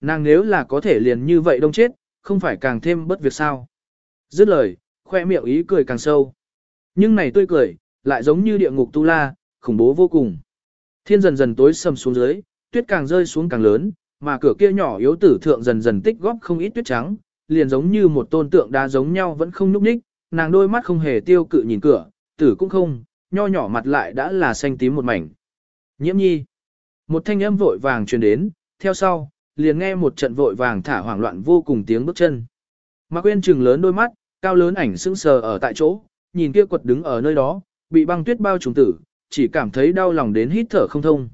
nàng nếu là có thể liền như vậy đông chết, không phải càng thêm bất việc sao. Dứt lời, khoe miệng ý cười càng sâu. Nhưng này tươi cười, lại giống như địa ngục tu la, khủng bố vô cùng. Thiên dần dần tối sầm xuống dưới, tuyết càng rơi xuống càng lớn, mà cửa kia nhỏ yếu tử thượng dần dần tích góp không ít tuyết trắng, liền giống như một tôn tượng đá giống nhau vẫn không nhúc nhích, nàng đôi mắt không hề tiêu cự nhìn cửa, tử cũng không, nho nhỏ mặt lại đã là xanh tím một mảnh. Nhiễm nhi. Một thanh âm vội vàng truyền đến, theo sau, liền nghe một trận vội vàng thả hoảng loạn vô cùng tiếng bước chân. Mạc Quyên trừng lớn đôi mắt, cao lớn ảnh sững sờ ở tại chỗ, nhìn kia quật đứng ở nơi đó, bị băng tuyết bao trùm tử, chỉ cảm thấy đau lòng đến hít thở không thông.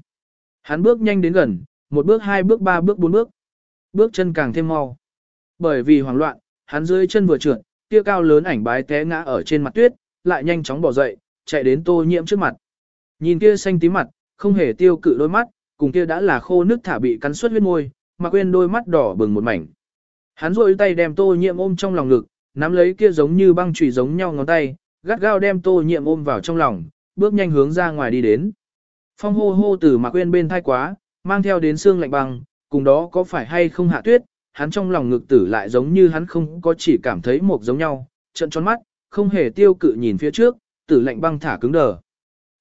Hắn bước nhanh đến gần, một bước hai bước ba bước bốn bước, bước chân càng thêm mau. Bởi vì hoảng loạn, hắn dưới chân vừa trượt, kia cao lớn ảnh bái té ngã ở trên mặt tuyết, lại nhanh chóng bỏ dậy, chạy đến tô nhiễm trước mặt. Nhìn kia xanh tím mặt, không hề tiêu cự đôi mắt, cùng kia đã là khô nước thả bị cắn suốt huyết môi, mà quên đôi mắt đỏ bừng một mảnh. Hắn rôi tay đem tô nhiệm ôm trong lòng ngực, nắm lấy kia giống như băng chùy giống nhau ngón tay, gắt gao đem tô nhiệm ôm vào trong lòng, bước nhanh hướng ra ngoài đi đến. Phong hô hô từ mà quên bên thai quá, mang theo đến xương lạnh băng, cùng đó có phải hay không hạ tuyết, hắn trong lòng ngực tử lại giống như hắn không có chỉ cảm thấy một giống nhau, trận tròn mắt, không hề tiêu cự nhìn phía trước, tử lạnh băng thả cứng đờ.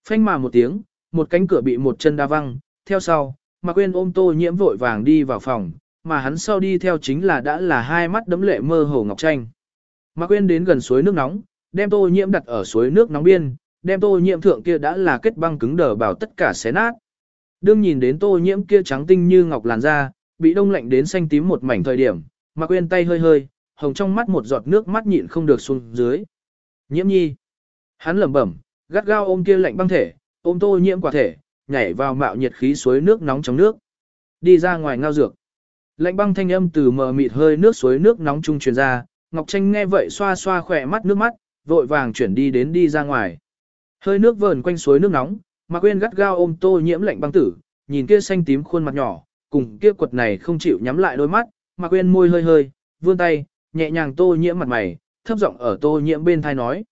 Phanh mà một tiếng, một cánh cửa bị một chân đa văng, theo sau, mà quên ôm tô nhiễm vội vàng đi vào phòng, mà hắn sau đi theo chính là đã là hai mắt đấm lệ mơ hồ ngọc tranh. Mà quên đến gần suối nước nóng, đem tô nhiễm đặt ở suối nước nóng biên, đem tô nhiễm thượng kia đã là kết băng cứng đờ bảo tất cả xé nát. Đương nhìn đến tô nhiễm kia trắng tinh như ngọc làn da, bị đông lạnh đến xanh tím một mảnh thời điểm, mà quên tay hơi hơi, hồng trong mắt một giọt nước mắt nhịn không được xuống dưới. Nhiễm nhi. Hắn lẩm bẩm, gắt gao ôm kia lạnh băng thể, ôm tô nhiễm quả thể, nhảy vào mạo nhiệt khí suối nước nóng trong nước. Đi ra ngoài ngao dược. Lạnh băng thanh âm từ mờ mịt hơi nước suối nước nóng trung truyền ra, Ngọc Tranh nghe vậy xoa xoa khỏe mắt nước mắt, vội vàng chuyển đi đến đi ra ngoài. Hơi nước vờn quanh suối nước nóng, Mạc Quyên gắt gao ôm Tô Nhiễm lạnh băng tử, nhìn kia xanh tím khuôn mặt nhỏ, cùng kia quật này không chịu nhắm lại đôi mắt, Mạc Quyên môi hơi hơi, vươn tay, nhẹ nhàng Tô Nhiễm mặt mày, thấp giọng ở Tô Nhiễm bên tai nói: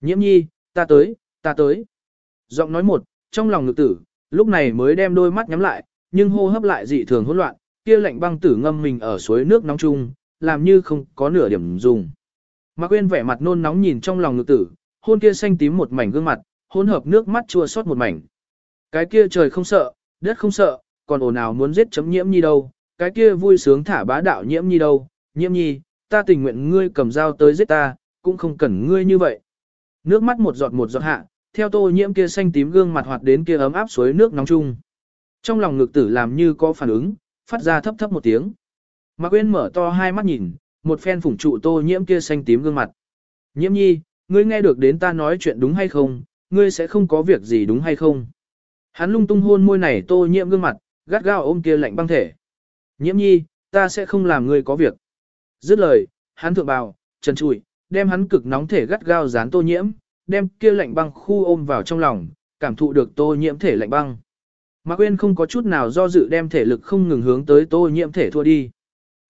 "Nhiễm nhi, ta tới, ta tới." Giọng nói một, trong lòng ngực tử, lúc này mới đem đôi mắt nhắm lại, nhưng hô hấp lại dị thường hỗn loạn, kia lạnh băng tử ngâm mình ở suối nước nóng chung, làm như không có nửa điểm dùng. Mạc Quyên vẻ mặt nôn nóng nhìn trong lòng ngực tử, hôn kia xanh tím một mảnh gương mặt, hỗn hợp nước mắt chua xót một mảnh. Cái kia trời không sợ, đất không sợ, còn ồn ào muốn giết chấm nhiễm nhi đâu, cái kia vui sướng thả bá đạo nhiễm nhi đâu, nhiễm nhi, ta tình nguyện ngươi cầm dao tới giết ta, cũng không cần ngươi như vậy. Nước mắt một giọt một giọt hạ, theo tô nhiễm kia xanh tím gương mặt hoạt đến kia ấm áp suối nước nóng chung. Trong lòng ngực tử làm như có phản ứng, phát ra thấp thấp một tiếng. Mạc Quyên mở to hai mắt nhìn, một phen phủng trụ tô nhiễm kia xanh tím gương mặt. Nhiễm nhi, ngươi nghe được đến ta nói chuyện đúng hay không, ngươi sẽ không có việc gì đúng hay không? Hắn lung tung hôn môi này tô nhiễm gương mặt, gắt gao ôm kia lạnh băng thể. Nhiễm nhi, ta sẽ không làm ngươi có việc. Dứt lời, hắn thượng bào, trần trụi, đem hắn cực nóng thể gắt gao dán tô nhiễm, đem kia lạnh băng khu ôm vào trong lòng, cảm thụ được tô nhiễm thể lạnh băng. Mạc Quyên không có chút nào do dự đem thể lực không ngừng hướng tới tô nhiễm thể thua đi.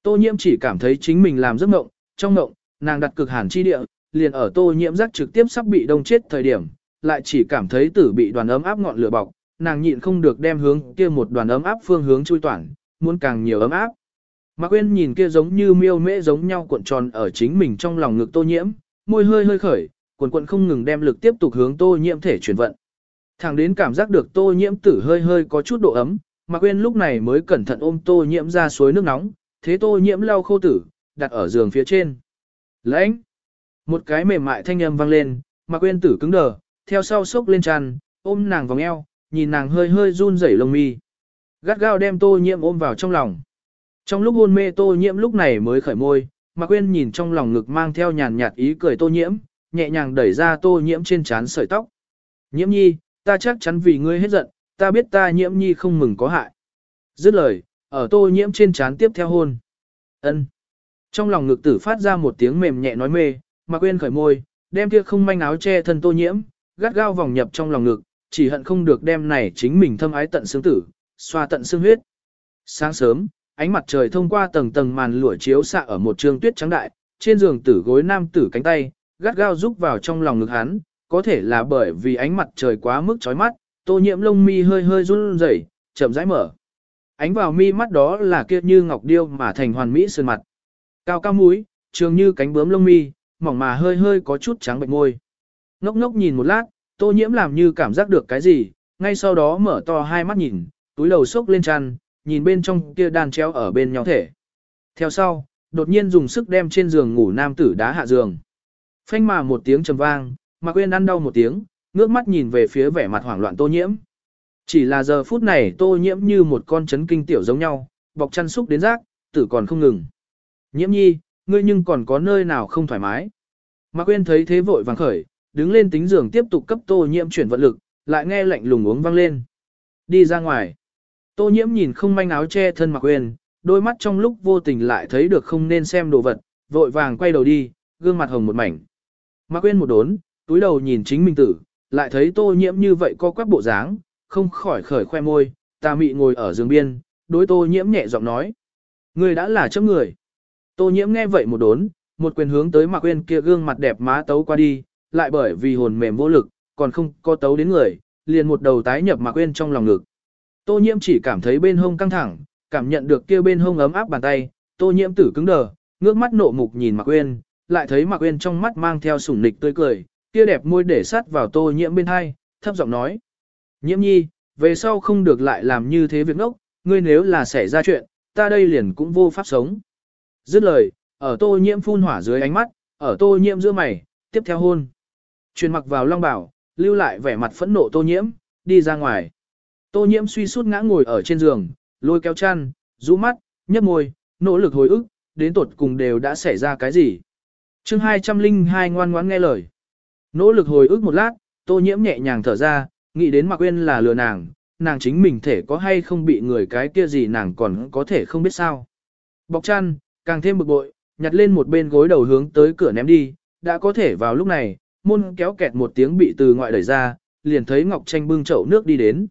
Tô nhiễm chỉ cảm thấy chính mình làm giấc mộng, trong mộng, nàng đặt cực hàn chi địa, liền ở tô nhiễm giác trực tiếp sắp bị đông chết thời điểm, lại chỉ cảm thấy tử bị đoàn ấm áp ngọn lửa bọc, nàng nhịn không được đem hướng kia một đoàn ấm áp phương hướng chui toàn, muốn càng nhiều ấm áp. Mạc Quyên nhìn kia giống như miêu mễ giống nhau cuộn tròn ở chính mình trong lòng ngực tô nhiễm, môi hơi hơi khởi, Quần quần không ngừng đem lực tiếp tục hướng tô nhiễm thể chuyển vận. Thẳng đến cảm giác được tô nhiễm tử hơi hơi có chút độ ấm, Mạc Quyên lúc này mới cẩn thận ôm tô nhiễm ra suối nước nóng, thế tô nhiễm lau khô tử, đặt ở giường phía trên. Lãnh! Một cái mềm mại thanh âm vang lên, Mạc Quyên tử cứng đờ, theo sau sốc lên tràn, ôm nàng vòng eo, nhìn nàng hơi hơi run rẩy lông mi. Gắt gao đem tô nhiễm ôm vào trong lòng. Trong lúc hôn mê tô nhiễm lúc này mới khởi môi, Mạc Quyên nhìn trong lòng ngực mang theo nhàn nhạt ý cười tô nhiễm, nhẹ nhàng đẩy ra tô nhiễm trên trán sợi tóc. Nhiễm nhi, ta chắc chắn vì ngươi hết giận, ta biết ta nhiễm nhi không mừng có hại. Dứt lời, ở tô nhiễm trên trán tiếp theo hôn. ân Trong lòng ngực tử phát ra một tiếng mềm nhẹ nói mê, mà quên khởi môi, đem kia không manh áo che thân tô nhiễm, gắt gao vòng nhập trong lòng ngực, chỉ hận không được đem này chính mình thâm ái tận xương tử, xoa tận xương huyết. Sáng sớm, ánh mặt trời thông qua tầng tầng màn lụa chiếu xạ ở một trường tuyết trắng đại, trên giường tử gối nam tử cánh tay, gắt gao rúc vào trong lòng ngực hắn, có thể là bởi vì ánh mặt trời quá mức chói mắt, tô nhiễm lông mi hơi hơi run rẩy, chậm rãi mở. ánh vào mi mắt đó là kia như ngọc điêu mà thành hoàn mỹ sơn mặt. Cao cao mũi, trường như cánh bướm lông mi, mỏng mà hơi hơi có chút trắng bệnh môi. Ngốc ngốc nhìn một lát, tô nhiễm làm như cảm giác được cái gì, ngay sau đó mở to hai mắt nhìn, túi đầu sốc lên chăn, nhìn bên trong kia đàn treo ở bên nhau thể. Theo sau, đột nhiên dùng sức đem trên giường ngủ nam tử đá hạ giường. Phanh mà một tiếng trầm vang, Mạc Uyên ăn đau một tiếng, ngước mắt nhìn về phía vẻ mặt hoảng loạn tô nhiễm. Chỉ là giờ phút này tô nhiễm như một con chấn kinh tiểu giống nhau, bọc chăn xúc đến rác, tử còn không ngừng. Nhiễm nhi, ngươi nhưng còn có nơi nào không thoải mái. Mạc Quyên thấy thế vội vàng khởi, đứng lên tính giường tiếp tục cấp tô nhiễm chuyển vận lực, lại nghe lạnh lùng uống vang lên. Đi ra ngoài. Tô nhiễm nhìn không manh áo che thân Mạc Quyên, đôi mắt trong lúc vô tình lại thấy được không nên xem đồ vật, vội vàng quay đầu đi, gương mặt hồng một mảnh. Mạc Quyên một đốn, túi đầu nhìn chính mình tử, lại thấy tô nhiễm như vậy co quắp bộ dáng, không khỏi khởi khoe môi, ta mị ngồi ở giường biên, đối tô nhiễm nhẹ giọng nói. Người đã là chấp người. Tô nhiễm nghe vậy một đốn, một quyền hướng tới Mạc Quyên kia gương mặt đẹp má tấu qua đi, lại bởi vì hồn mềm vô lực, còn không có tấu đến người, liền một đầu tái nhập Mạc Quyên trong lòng ngực. Tô nhiễm chỉ cảm thấy bên hông căng thẳng, cảm nhận được kia bên hông ấm áp bàn tay, tô nhiễm tử cứng đờ, ngước mắt nộ mục nhìn Mạc Quyên, lại thấy Mạc uyên trong mắt mang theo sủng nịch tươi cười, kia đẹp môi để sát vào tô nhiễm bên hai, thấp giọng nói. Nhiễm nhi, về sau không được lại làm như thế việc ngốc, ngươi nếu là xảy ra chuyện, ta đây liền cũng vô pháp sống. Dứt lời, ở tô nhiễm phun hỏa dưới ánh mắt, ở tô nhiễm giữa mày, tiếp theo hôn. Truyền mặc vào long bảo, lưu lại vẻ mặt phẫn nộ tô nhiễm, đi ra ngoài. Tô nhiễm suy sút ngã ngồi ở trên giường, lôi kéo chăn, rũ mắt, nhấp môi, nỗ lực hồi ức, đến tột cùng đều đã xảy ra cái gì. Chương 202 ngoan ngoãn nghe lời. Nỗ lực hồi ức một lát, tô nhiễm nhẹ nhàng thở ra, nghĩ đến Mạc Quyên là lừa nàng, nàng chính mình thể có hay không bị người cái kia gì nàng còn có thể không biết sao. Bọc chăn, càng thêm bực bội, nhặt lên một bên gối đầu hướng tới cửa ném đi, đã có thể vào lúc này, môn kéo kẹt một tiếng bị từ ngoại đẩy ra, liền thấy Ngọc Tranh bưng chậu nước đi đến.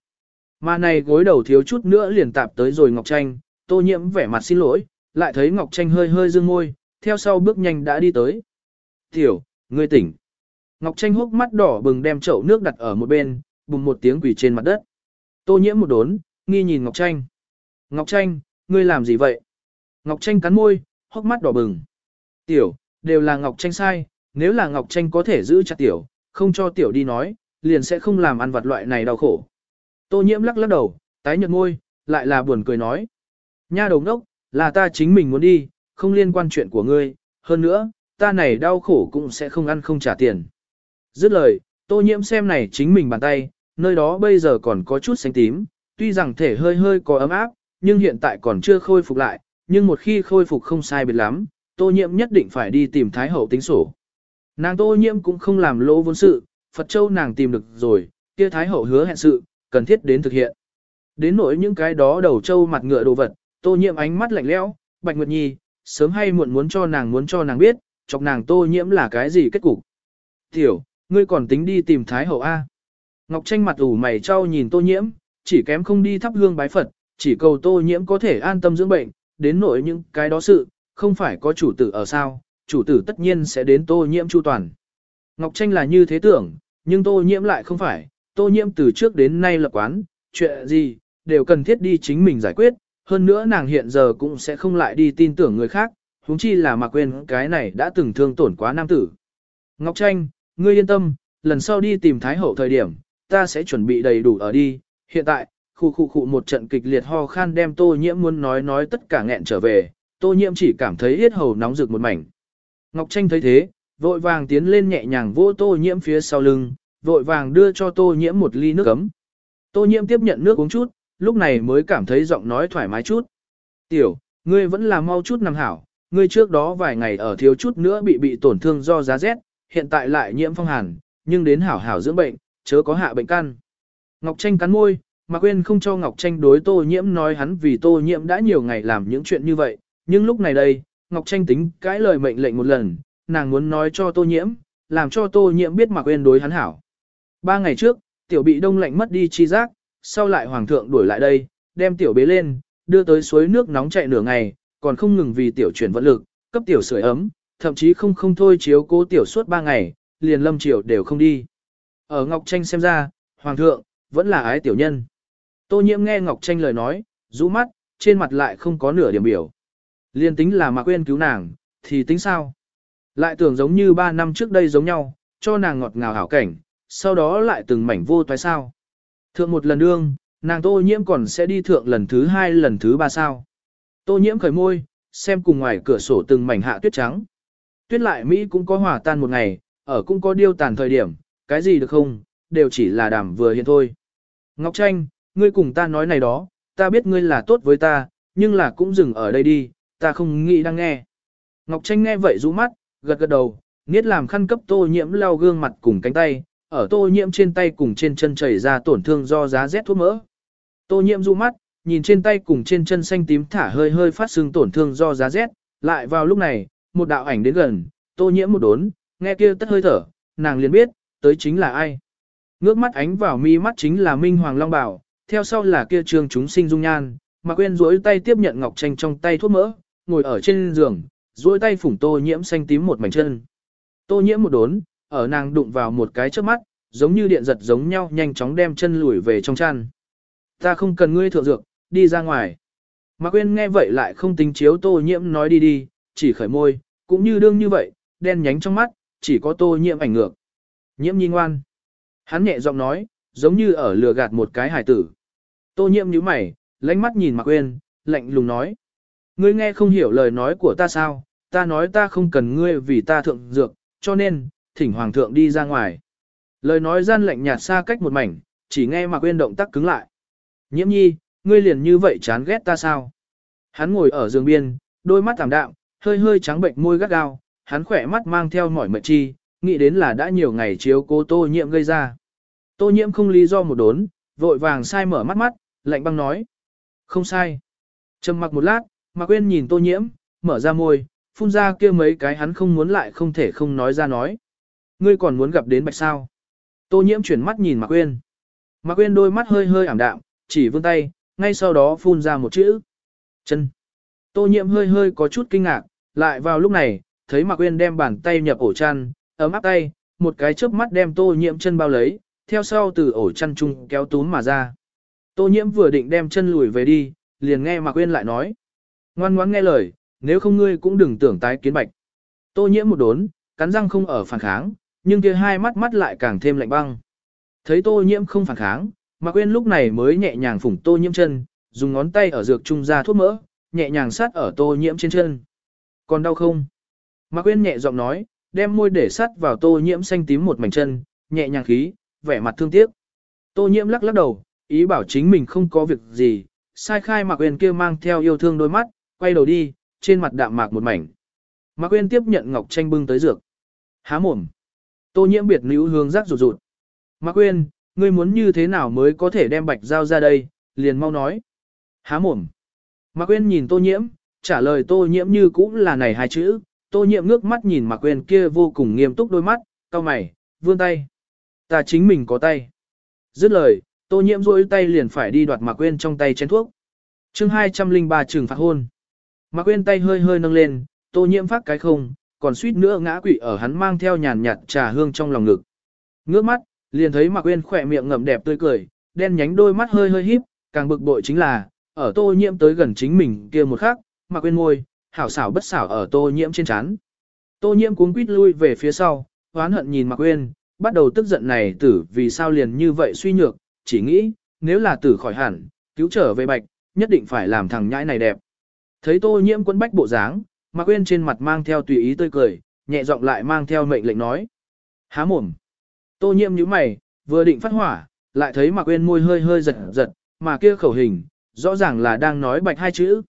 Mà này gối đầu thiếu chút nữa liền tạp tới rồi Ngọc Tranh, tô nhiễm vẻ mặt xin lỗi, lại thấy Ngọc Tranh hơi hơi dương môi, theo sau bước nhanh đã đi tới. Tiểu, ngươi tỉnh. Ngọc Tranh hốc mắt đỏ bừng đem chậu nước đặt ở một bên, bùng một tiếng quỳ trên mặt đất. Tô nhiễm một đốn, nghi nhìn Ngọc Tranh. Ngọc Tranh, ngươi làm gì vậy? Ngọc Tranh cắn môi, hốc mắt đỏ bừng. Tiểu, đều là Ngọc Tranh sai, nếu là Ngọc Tranh có thể giữ chặt Tiểu, không cho Tiểu đi nói, liền sẽ không làm ăn vặt loại này đau khổ. Tô nhiễm lắc lắc đầu, tái nhợt môi, lại là buồn cười nói. Nha đồng đốc, là ta chính mình muốn đi, không liên quan chuyện của ngươi, hơn nữa, ta này đau khổ cũng sẽ không ăn không trả tiền. Dứt lời, tô nhiễm xem này chính mình bàn tay, nơi đó bây giờ còn có chút xanh tím, tuy rằng thể hơi hơi có ấm áp, nhưng hiện tại còn chưa khôi phục lại, nhưng một khi khôi phục không sai biệt lắm, tô nhiễm nhất định phải đi tìm Thái Hậu tính sổ. Nàng tô nhiễm cũng không làm lỗ vốn sự, Phật Châu nàng tìm được rồi, kia Thái Hậu hứa hẹn sự, cần thiết đến thực hiện. Đến nỗi những cái đó đầu châu mặt ngựa đồ vật, tô nhiễm ánh mắt lạnh lẽo, Bạch Nguyệt Nhi, sớm hay muộn muốn cho nàng muốn cho nàng biết, chọc nàng tô nhiễm là cái gì kết cục. Tiểu, ngươi còn tính đi tìm Thái Hậu A. Ngọc Tranh mặt ủ mày trao nhìn tô nhiễm, chỉ kém không đi thắp hương bái Phật, chỉ cầu tô nhiễm có thể an tâm dưỡng bệnh, đến nỗi những cái đó sự, không phải có chủ tử ở sao, chủ tử tất nhiên sẽ đến tô nhiễm chu toàn. Ngọc Tranh là như thế tưởng, nhưng tô nhiễm lại không phải, tô nhiễm từ trước đến nay lập quán, chuyện gì, đều cần thiết đi chính mình giải quyết, hơn nữa nàng hiện giờ cũng sẽ không lại đi tin tưởng người khác, huống chi là mà quên cái này đã từng thương tổn quá nam tử. Ngọc Tranh, ngươi yên tâm, lần sau đi tìm Thái Hậu thời điểm, ta sẽ chuẩn bị đầy đủ ở đi, hiện tại, khu khu khu một trận kịch liệt ho khan đem tô nhiễm muốn nói nói tất cả nghẹn trở về, tô nhiễm chỉ cảm thấy yết hầu nóng rực một mảnh. Ngọc Tranh thấy thế, vội vàng tiến lên nhẹ nhàng vỗ tô nhiễm phía sau lưng, vội vàng đưa cho tô nhiễm một ly nước ấm. Tô nhiễm tiếp nhận nước uống chút, lúc này mới cảm thấy giọng nói thoải mái chút. Tiểu, ngươi vẫn là mau chút nằm hảo, ngươi trước đó vài ngày ở thiếu chút nữa bị bị tổn thương do giá rét, hiện tại lại nhiễm phong hàn, nhưng đến hảo hảo dưỡng bệnh, chớ có hạ bệnh căn. Ngọc Tranh cắn môi, mà quên không cho Ngọc Tranh đối Tô Nhiễm nói hắn vì Tô Nhiễm đã nhiều ngày làm những chuyện như vậy, nhưng lúc này đây, Ngọc Tranh tính cãi lời mệnh lệnh một lần, nàng muốn nói cho Tô Nhiễm, làm cho Tô Nhiễm biết mà quên đối hắn hảo. Ba ngày trước, tiểu bị đông lạnh mất đi chi giác, sau lại hoàng thượng đuổi lại đây, đem tiểu bế lên, đưa tới suối nước nóng chạy nửa ngày, còn không ngừng vì tiểu chuyển vận lực, cấp tiểu sưởi ấm, thậm chí không không thôi chiếu cố tiểu suốt ba ngày, liền lâm triều đều không đi. Ở Ngọc Tranh xem ra, hoàng thượng, vẫn là ái tiểu nhân. Tô nhiễm nghe Ngọc Tranh lời nói, rũ mắt, trên mặt lại không có nửa điểm biểu. Liên tính là mà quên cứu nàng, thì tính sao? Lại tưởng giống như 3 năm trước đây giống nhau, cho nàng ngọt ngào hảo cảnh, sau đó lại từng mảnh vô toái sao. Thượng một lần đương, nàng tô nhiễm còn sẽ đi thượng lần thứ hai lần thứ ba sao. Tô nhiễm khởi môi, xem cùng ngoài cửa sổ từng mảnh hạ tuyết trắng. Tuyết lại Mỹ cũng có hòa tan một ngày, ở cũng có điêu tàn thời điểm, cái gì được không, đều chỉ là đảm vừa hiện thôi. Ngọc Tranh, ngươi cùng ta nói này đó, ta biết ngươi là tốt với ta, nhưng là cũng dừng ở đây đi, ta không nghĩ đang nghe. Ngọc Tranh nghe vậy rũ mắt, gật gật đầu, niết làm khăn cấp tô nhiễm lau gương mặt cùng cánh tay, ở tô nhiễm trên tay cùng trên chân chảy ra tổn thương do giá rét thuốc mỡ. Tô nhiễm du mắt, nhìn trên tay cùng trên chân xanh tím thả hơi hơi phát sưng tổn thương do giá rét, lại vào lúc này, một đạo ảnh đến gần, tô nhiễm một đốn, nghe kia tất hơi thở, nàng liền biết, tới chính là ai. Ngước mắt ánh vào mi mắt chính là Minh Hoàng Long Bảo, theo sau là kia trường chúng sinh dung nhan, mà quên duỗi tay tiếp nhận ngọc tranh trong tay thuốc mỡ, ngồi ở trên giường, duỗi tay phủng tô nhiễm xanh tím một mảnh chân. Tô nhiễm một đốn, ở nàng đụng vào một cái trước mắt, giống như điện giật giống nhau nhanh chóng đem chân lùi về trong chăn. Ta không cần ngươi thượng dược, đi ra ngoài. Mạc Quyên nghe vậy lại không tính chiếu tô nhiễm nói đi đi, chỉ khởi môi, cũng như đương như vậy, đen nhánh trong mắt, chỉ có tô nhiễm ảnh ngược. Nhiễm nhi ngoan. Hắn nhẹ giọng nói, giống như ở lừa gạt một cái hải tử. Tô nhiễm nhíu mày, lánh mắt nhìn Mạc Quyên, lạnh lùng nói. Ngươi nghe không hiểu lời nói của ta sao, ta nói ta không cần ngươi vì ta thượng dược, cho nên, thỉnh hoàng thượng đi ra ngoài. Lời nói gian lạnh nhạt xa cách một mảnh, chỉ nghe Mạc Uyên động tác cứng lại. Nhiễm nhi, ngươi liền như vậy chán ghét ta sao? Hắn ngồi ở giường biên, đôi mắt thảm đạm, hơi hơi trắng bệnh môi gắt gao, hắn khỏe mắt mang theo mỏi mệt chi, nghĩ đến là đã nhiều ngày chiếu cố tô nhiễm gây ra. Tô nhiễm không lý do một đốn, vội vàng sai mở mắt mắt, lạnh băng nói. Không sai. Trầm mặc một lát, mà quên nhìn tô nhiễm, mở ra môi, phun ra kia mấy cái hắn không muốn lại không thể không nói ra nói. Ngươi còn muốn gặp đến bạch sao? Tô nhiễm chuyển mắt nhìn Mạc Quyên. Mạc Quyên đôi mắt hơi hơi ảm đạm, chỉ vươn tay, ngay sau đó phun ra một chữ. Chân. Tô nhiễm hơi hơi có chút kinh ngạc, lại vào lúc này, thấy Mạc Quyên đem bàn tay nhập ổ chăn, ấm áp tay, một cái chớp mắt đem tô nhiễm chân bao lấy, theo sau từ ổ chăn chung kéo túm mà ra. Tô nhiễm vừa định đem chân lùi về đi, liền nghe Mạc Quyên lại nói. Ngoan ngoãn nghe lời, nếu không ngươi cũng đừng tưởng tái kiến bạch. Tô nhiễm một đốn, cắn răng không ở phản kháng, nhưng kia hai mắt mắt lại càng thêm lạnh băng. Thấy tô nhiễm không phản kháng, Mạc Quyên lúc này mới nhẹ nhàng phủng tô nhiễm chân, dùng ngón tay ở dược trung ra thuốc mỡ, nhẹ nhàng sát ở tô nhiễm trên chân. Còn đau không? Mạc Quyên nhẹ giọng nói, đem môi để sát vào tô nhiễm xanh tím một mảnh chân, nhẹ nhàng khí, vẻ mặt thương tiếc. Tô nhiễm lắc lắc đầu, ý bảo chính mình không có việc gì, sai khai Mạc Quyên kia mang theo yêu thương đôi mắt, quay đầu đi, trên mặt đạm mạc một mảnh. Mạc Quyên tiếp nhận ngọc tranh bưng tới dược. Há mồm. Tô nhiễm biệt nữ hướng rắc rụt rụt. Mạc Quyên, ngươi muốn như thế nào mới có thể đem bạch giao ra đây, liền mau nói. Há mồm. Mạc Quyên nhìn tô nhiễm, trả lời tô nhiễm như cũng là này hai chữ, tô nhiễm ngước mắt nhìn Mạc Quyên kia vô cùng nghiêm túc đôi mắt, cau mày, vươn tay. Ta chính mình có tay. Dứt lời, tô nhiễm duỗi tay liền phải đi đoạt Mạc Quyên trong tay chén thuốc. Chương 203 trường phạt hôn. Mạc Quyên tay hơi hơi nâng lên, tô nhiễm phát cái không, còn suýt nữa ngã quỵ ở hắn mang theo nhàn nhạt trà hương trong lòng ngực. Ngước mắt, liền thấy Mạc Uyên khỏe miệng ngậm đẹp tươi cười, đen nhánh đôi mắt hơi hơi híp, càng bực bội chính là, ở Tô Nhiễm tới gần chính mình kia một khắc, Mạc Uyên môi, hảo xảo bất xảo ở Tô Nhiễm trên trán. Tô Nhiễm cuống quýt lui về phía sau, oán hận nhìn Mạc Uyên, bắt đầu tức giận này tử vì sao liền như vậy suy nhược, chỉ nghĩ, nếu là tử khỏi hẳn, cứu trở về bạch, nhất định phải làm thằng nhãi này đẹp. Thấy Tô Nhiễm quấn bách bộ dáng, Mạc Uyên trên mặt mang theo tùy ý tươi cười, nhẹ giọng lại mang theo mệnh lệnh nói: "Há mồm." Tô nhiễm nhíu mày, vừa định phát hỏa, lại thấy Mạc Uyên môi hơi hơi giật giật, mà kia khẩu hình, rõ ràng là đang nói bạch hai chữ.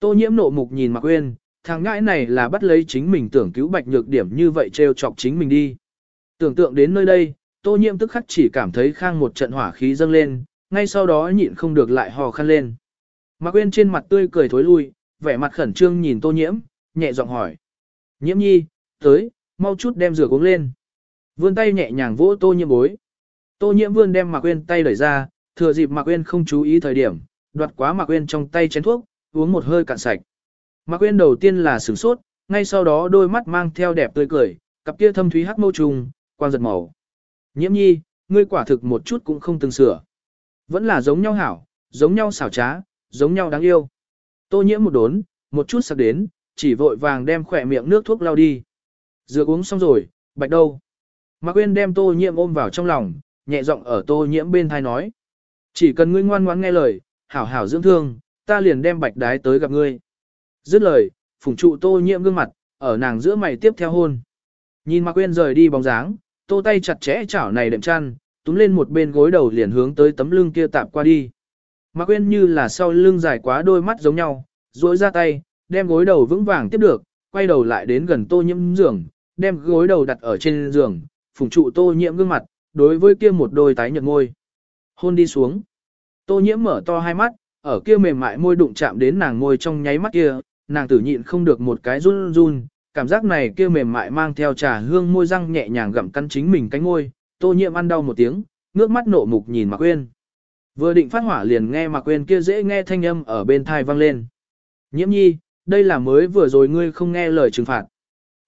Tô nhiễm nộ mục nhìn Mạc Uyên, thằng ngãi này là bắt lấy chính mình tưởng cứu bạch nhược điểm như vậy trêu chọc chính mình đi. Tưởng tượng đến nơi đây, tô nhiễm tức khắc chỉ cảm thấy khang một trận hỏa khí dâng lên, ngay sau đó nhịn không được lại hò khăn lên. Mạc Uyên trên mặt tươi cười thối lui, vẻ mặt khẩn trương nhìn tô nhiễm, nhẹ giọng hỏi. Nhiễm nhi, tới, mau chút đem rửa uống lên. Vươn tay nhẹ nhàng vỗ tô nhiễm bối. Tô nhiễm vươn đem Mạc Quyên tay đẩy ra, thừa dịp Mạc Quyên không chú ý thời điểm, đoạt quá Mạc Quyên trong tay chén thuốc, uống một hơi cạn sạch. Mạc Quyên đầu tiên là sửng sốt, ngay sau đó đôi mắt mang theo đẹp tươi cười, cặp kia thâm thúy hắc mâu trùng, quan giật màu. Nhiễm nhi, ngươi quả thực một chút cũng không từng sửa. Vẫn là giống nhau hảo, giống nhau xảo trá, giống nhau đáng yêu. Tô nhiễm một đốn, một chút sặc đến, chỉ vội vàng đem khỏe miệng nước thuốc lao đi. Dược uống xong rồi, bạch đâu? Mạc Quyên đem tô nhiễm ôm vào trong lòng, nhẹ giọng ở tô nhiễm bên thai nói. Chỉ cần ngươi ngoan ngoãn nghe lời, hảo hảo dưỡng thương, ta liền đem bạch đái tới gặp ngươi. Dứt lời, phủng trụ tô nhiễm gương mặt, ở nàng giữa mày tiếp theo hôn. Nhìn Mạc Quyên rời đi bóng dáng, tô tay chặt chẽ chảo này đệm chăn, túm lên một bên gối đầu liền hướng tới tấm lưng kia tạp qua đi. Mạc Quyên như là sau lưng dài quá đôi mắt giống nhau, duỗi ra tay, đem gối đầu vững vàng tiếp được, quay đầu lại đến gần tô nhiễm giường, đem gối đầu đặt ở trên giường, phùng trụ tô nhiễm gương mặt, đối với kia một đôi tái nhợt môi. Hôn đi xuống. Tô nhiễm mở to hai mắt, ở kia mềm mại môi đụng chạm đến nàng môi trong nháy mắt kia, nàng tử nhịn không được một cái run run, cảm giác này kia mềm mại mang theo trà hương môi răng nhẹ nhàng gặm cắn chính mình cánh môi, tô nhiễm ăn đau một tiếng, ngước mắt nộ mục nhìn Mạc Quyên. Vừa định phát hỏa liền nghe Mạc Quyên kia dễ nghe thanh âm ở bên thai vang lên. Nhiễm nhi, đây là mới vừa rồi ngươi không nghe lời trừng phạt.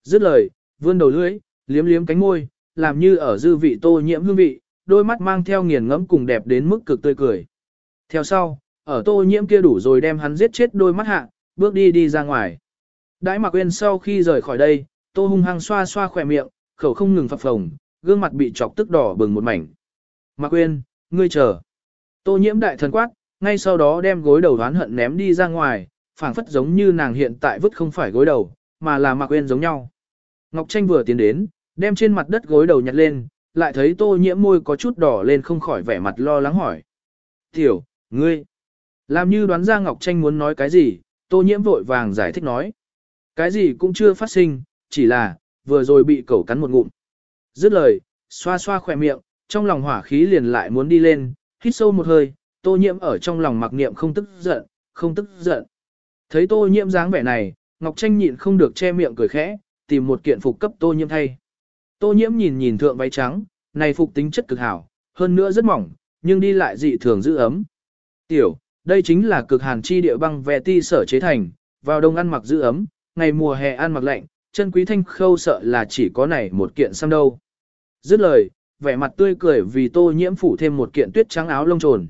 Dứt lời, vươn đầu lưỡi, liếm liếm cánh môi, làm như ở dư vị tô nhiễm hương vị, đôi mắt mang theo nghiền ngẫm cùng đẹp đến mức cực tươi cười. Theo sau, ở tô nhiễm kia đủ rồi đem hắn giết chết đôi mắt hạ, bước đi đi ra ngoài. Đãi mặc quên sau khi rời khỏi đây, tô hung hăng xoa xoa khỏe miệng, khẩu không ngừng phập phồng, gương mặt bị chọc tức đỏ bừng một mảnh. Mạc Quyên ngươi chờ. Tô nhiễm đại thần quát, ngay sau đó đem gối đầu đoán hận ném đi ra ngoài, phảng phất giống như nàng hiện tại vứt không phải gối đầu, mà là mặc Uyên giống nhau. Ngọc Tranh vừa tiến đến, đem trên mặt đất gối đầu nhặt lên, lại thấy tô nhiễm môi có chút đỏ lên không khỏi vẻ mặt lo lắng hỏi. Tiểu, ngươi, làm như đoán ra Ngọc Tranh muốn nói cái gì, tô nhiễm vội vàng giải thích nói. Cái gì cũng chưa phát sinh, chỉ là, vừa rồi bị cẩu cắn một ngụm. Dứt lời, xoa xoa khỏe miệng, trong lòng hỏa khí liền lại muốn đi lên, hít sâu một hơi, tô nhiễm ở trong lòng mặc niệm không tức giận, không tức giận. Thấy tô nhiễm dáng vẻ này, Ngọc Tranh nhịn không được che miệng cười khẽ, tìm một kiện phục cấp tô nhiễm thay. Tô nhiễm nhìn nhìn thượng váy trắng, này phục tính chất cực hảo, hơn nữa rất mỏng, nhưng đi lại dị thường giữ ấm. Tiểu, đây chính là cực hàn chi địa băng vẹ ti sở chế thành, vào đông ăn mặc giữ ấm, ngày mùa hè ăn mặc lạnh, chân quý thanh khâu sợ là chỉ có này một kiện xăm đâu. Dứt lời, vẻ mặt tươi cười vì tô nhiễm phủ thêm một kiện tuyết trắng áo lông trồn.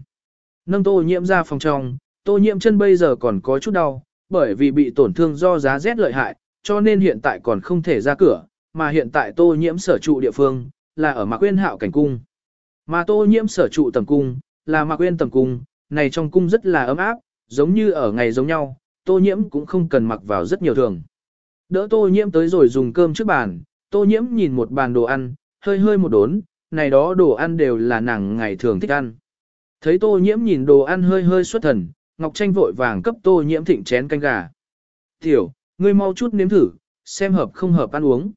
Nâng tô nhiễm ra phòng trong, tô nhiễm chân bây giờ còn có chút đau, bởi vì bị tổn thương do giá rét lợi hại, cho nên hiện tại còn không thể ra cửa, mà hiện tại tô nhiễm sở trụ địa phương, là ở Mạc Quyên Hạo Cảnh Cung. Mà tô nhiễm sở trụ tầm cung, là Mạc Quyên tầm cung, này trong cung rất là ấm áp, giống như ở ngày giống nhau, tô nhiễm cũng không cần mặc vào rất nhiều thường. Đỡ tô nhiễm tới rồi dùng cơm trước bàn, tô nhiễm nhìn một bàn đồ ăn, hơi hơi một đốn, này đó đồ ăn đều là nàng ngày thường thích ăn. Thấy tô nhiễm nhìn đồ ăn hơi hơi xuất thần, Ngọc Tranh vội vàng cấp tô nhiễm thịnh chén canh gà. Tiểu, ngươi mau chút nếm thử, xem hợp không hợp ăn uống.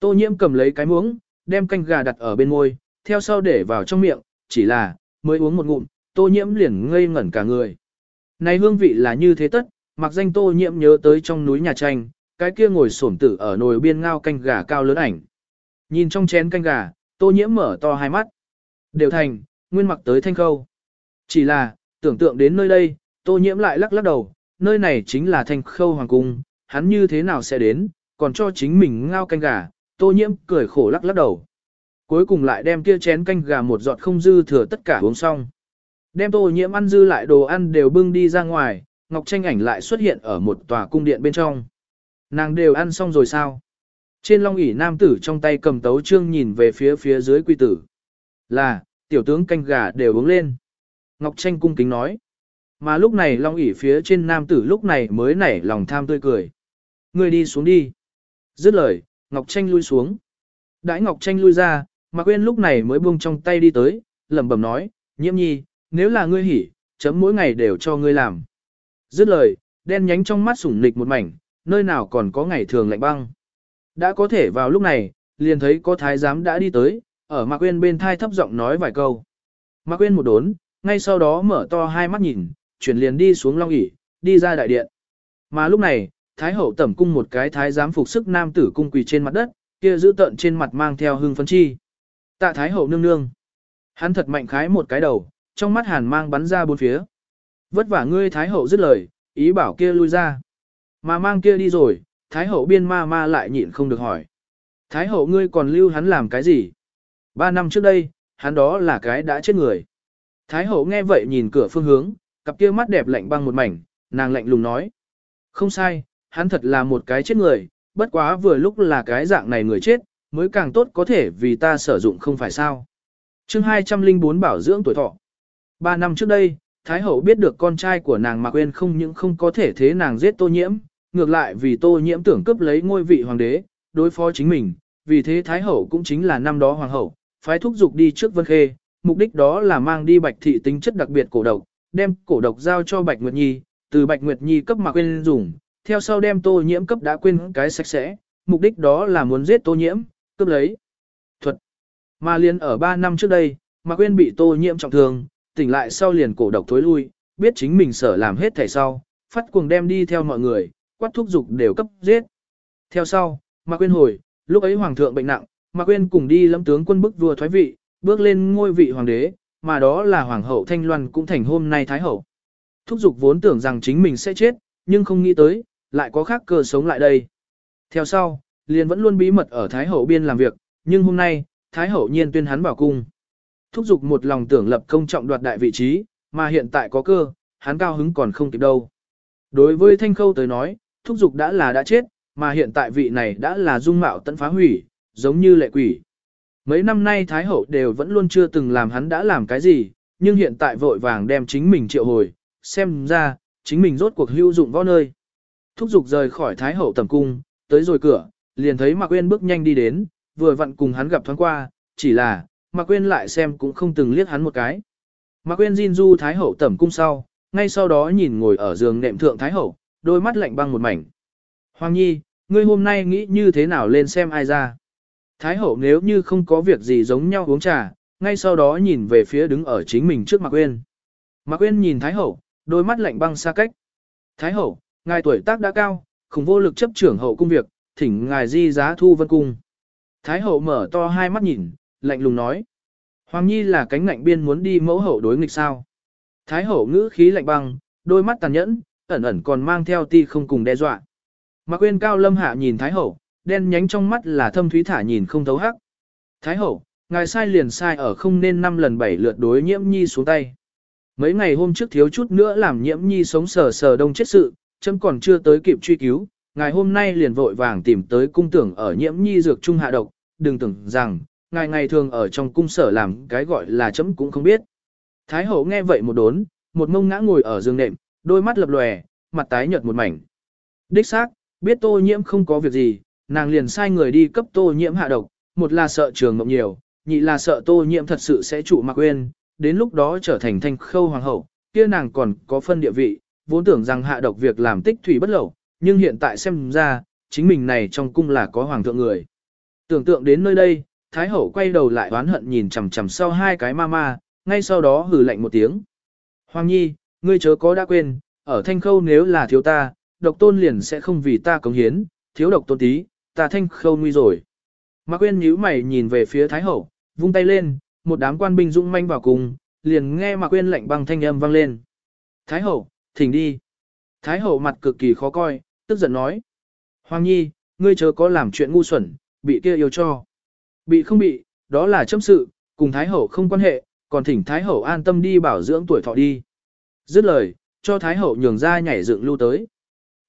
Tô nhiễm cầm lấy cái muỗng, đem canh gà đặt ở bên môi, theo sau để vào trong miệng, chỉ là, mới uống một ngụm, tô nhiễm liền ngây ngẩn cả người. Này hương vị là như thế tất, mặc danh tô nhiễm nhớ tới trong núi nhà tranh, cái kia ngồi xổm tử ở nồi biên ngao canh gà cao lớn ảnh. Nhìn trong chén canh gà, tô nhiễm mở to hai mắt. Đều thành, nguyên mặc tới thanh khâu. Chỉ là, tưởng tượng đến nơi đây, tô nhiễm lại lắc lắc đầu, nơi này chính là thanh khâu hoàng cung, hắn như thế nào sẽ đến, còn cho chính mình ngao canh gà, tô nhiễm cười khổ lắc lắc đầu. Cuối cùng lại đem kia chén canh gà một giọt không dư thừa tất cả uống xong. Đem tô nhiễm ăn dư lại đồ ăn đều bưng đi ra ngoài, Ngọc Tranh ảnh lại xuất hiện ở một tòa cung điện bên trong. Nàng đều ăn xong rồi sao? Trên long ỷ nam tử trong tay cầm tấu trương nhìn về phía phía dưới quy tử. Là, tiểu tướng canh gà đều uống lên. Ngọc Tranh cung kính nói. Mà lúc này long ỉ phía trên nam tử lúc này mới nảy lòng tham tươi cười. Người đi xuống đi. Dứt lời, Ngọc Tranh lui xuống. Đãi Ngọc Tranh lui ra, Mạc Quyên lúc này mới buông trong tay đi tới, lẩm bẩm nói, nhiễm nhi, nếu là ngươi hỉ, chấm mỗi ngày đều cho ngươi làm. Dứt lời, đen nhánh trong mắt sủng nịch một mảnh, nơi nào còn có ngày thường lạnh băng. Đã có thể vào lúc này, liền thấy có thái giám đã đi tới, ở Mạc Quyên bên thai thấp giọng nói vài câu. Mạc Quyên một đốn, ngay sau đó mở to hai mắt nhìn, chuyển liền đi xuống long ỷ, đi ra đại điện. Mà lúc này, Thái hậu tẩm cung một cái thái giám phục sức nam tử cung quỳ trên mặt đất, kia giữ tận trên mặt mang theo hưng phấn chi. Tạ Thái hậu nương nương. Hắn thật mạnh khái một cái đầu, trong mắt hàn mang bắn ra bốn phía. Vất vả ngươi Thái hậu dứt lời, ý bảo kia lui ra. Mà mang kia đi rồi, Thái hậu biên ma ma lại nhịn không được hỏi. Thái hậu ngươi còn lưu hắn làm cái gì? Ba năm trước đây, hắn đó là cái đã chết người. Thái hậu nghe vậy nhìn cửa phương hướng, cặp kia mắt đẹp lạnh băng một mảnh, nàng lạnh lùng nói. Không sai, hắn thật là một cái chết người, bất quá vừa lúc là cái dạng này người chết, mới càng tốt có thể vì ta sử dụng không phải sao. chương 204 bảo dưỡng tuổi thọ. Ba năm trước đây, Thái Hậu biết được con trai của nàng Mạc Quyên không những không có thể thế nàng giết tô nhiễm, ngược lại vì tô nhiễm tưởng cướp lấy ngôi vị hoàng đế, đối phó chính mình, vì thế Thái Hậu cũng chính là năm đó hoàng hậu, phái thúc dục đi trước Vân Khê, mục đích đó là mang đi Bạch Thị tính chất đặc biệt cổ độc, đem cổ độc giao cho Bạch Nguyệt Nhi, từ Bạch Nguyệt Nhi cấp mà quên dùng, theo sau đem tô nhiễm cấp đã quên cái sạch sẽ, mục đích đó là muốn giết tô nhiễm, cướp lấy. Thuật. Mà liền ở 3 năm trước đây, mà quên bị tô nhiễm trọng thương, tỉnh lại sau liền cổ độc thối lui, biết chính mình sở làm hết thảy sau, phát cuồng đem đi theo mọi người, quát thúc dục đều cấp giết. Theo sau, mà quên hồi, lúc ấy hoàng thượng bệnh nặng, mà quên cùng đi lâm tướng quân bức vua thoái vị, bước lên ngôi vị hoàng đế, mà đó là hoàng hậu Thanh Loan cũng thành hôm nay thái hậu. Thúc dục vốn tưởng rằng chính mình sẽ chết, nhưng không nghĩ tới, lại có khác cơ sống lại đây. Theo sau, liền vẫn luôn bí mật ở thái hậu biên làm việc, nhưng hôm nay, thái hậu nhiên tuyên hắn vào cung. Thúc dục một lòng tưởng lập công trọng đoạt đại vị trí, mà hiện tại có cơ, hắn cao hứng còn không kịp đâu. Đối với Thanh Khâu tới nói, thúc dục đã là đã chết, mà hiện tại vị này đã là dung mạo tận phá hủy, giống như lệ quỷ. Mấy năm nay Thái Hậu đều vẫn luôn chưa từng làm hắn đã làm cái gì, nhưng hiện tại vội vàng đem chính mình triệu hồi, xem ra, chính mình rốt cuộc hữu dụng võ nơi. Thúc dục rời khỏi Thái Hậu tầm cung, tới rồi cửa, liền thấy Mạc Quyên bước nhanh đi đến, vừa vặn cùng hắn gặp thoáng qua, chỉ là, Mạc Quyên lại xem cũng không từng liếc hắn một cái. Mạc Quyên Jin du Thái Hậu tẩm cung sau, ngay sau đó nhìn ngồi ở giường nệm thượng Thái Hậu, đôi mắt lạnh băng một mảnh. Hoàng Nhi, ngươi hôm nay nghĩ như thế nào lên xem ai ra? Thái Hậu nếu như không có việc gì giống nhau uống trà, ngay sau đó nhìn về phía đứng ở chính mình trước Mạc Uyên. Mạc Uyên nhìn Thái Hậu, đôi mắt lạnh băng xa cách. Thái Hậu, ngài tuổi tác đã cao, không vô lực chấp trưởng hậu cung việc, thỉnh ngài di giá thu vân cung. Thái Hậu mở to hai mắt nhìn, lạnh lùng nói. Hoàng Nhi là cánh ngạnh biên muốn đi mẫu hậu đối nghịch sao. Thái hậu ngữ khí lạnh băng, đôi mắt tàn nhẫn, ẩn ẩn còn mang theo ti không cùng đe dọa. Mạc Uyên cao lâm hạ nhìn Thái hậu, đen nhánh trong mắt là thâm thúy thả nhìn không thấu hắc. Thái hậu, ngài sai liền sai ở không nên năm lần bảy lượt đối nhiễm nhi xuống tay. Mấy ngày hôm trước thiếu chút nữa làm nhiễm nhi sống sờ sờ đông chết sự, chấm còn chưa tới kịp truy cứu, ngài hôm nay liền vội vàng tìm tới cung tưởng ở nhiễm nhi dược trung hạ độc, đừng tưởng rằng, ngài ngày thường ở trong cung sở làm cái gọi là chấm cũng không biết. Thái hậu nghe vậy một đốn, một mông ngã ngồi ở giường nệm, đôi mắt lập lòe, mặt tái nhợt một mảnh. Đích xác, biết tô nhiễm không có việc gì, nàng liền sai người đi cấp tô nhiễm hạ độc, một là sợ trường mộng nhiều, nhị là sợ tô nhiễm thật sự sẽ trụ mặc quên, đến lúc đó trở thành thanh khâu hoàng hậu, kia nàng còn có phân địa vị, vốn tưởng rằng hạ độc việc làm tích thủy bất lậu, nhưng hiện tại xem ra, chính mình này trong cung là có hoàng thượng người. Tưởng tượng đến nơi đây, Thái hậu quay đầu lại oán hận nhìn chằm chằm sau hai cái ma ma, ngay sau đó hừ lạnh một tiếng. Hoàng nhi, ngươi chớ có đã quên, ở thanh khâu nếu là thiếu ta, độc tôn liền sẽ không vì ta cống hiến, thiếu độc tôn tí, ta thanh khâu nguy rồi. Mạc Quyên nhíu mày nhìn về phía Thái hậu, vung tay lên, một đám quan binh dũng manh vào cùng, liền nghe Mạc Quyên lạnh băng thanh âm vang lên. Thái hậu, thỉnh đi. Thái hậu mặt cực kỳ khó coi, tức giận nói. Hoàng nhi, ngươi chớ có làm chuyện ngu xuẩn, bị kia yêu cho. Bị không bị, đó là châm sự, cùng Thái Hậu không quan hệ, còn thỉnh Thái Hậu an tâm đi bảo dưỡng tuổi thọ đi. Dứt lời, cho Thái Hậu nhường ra nhảy dựng lưu tới.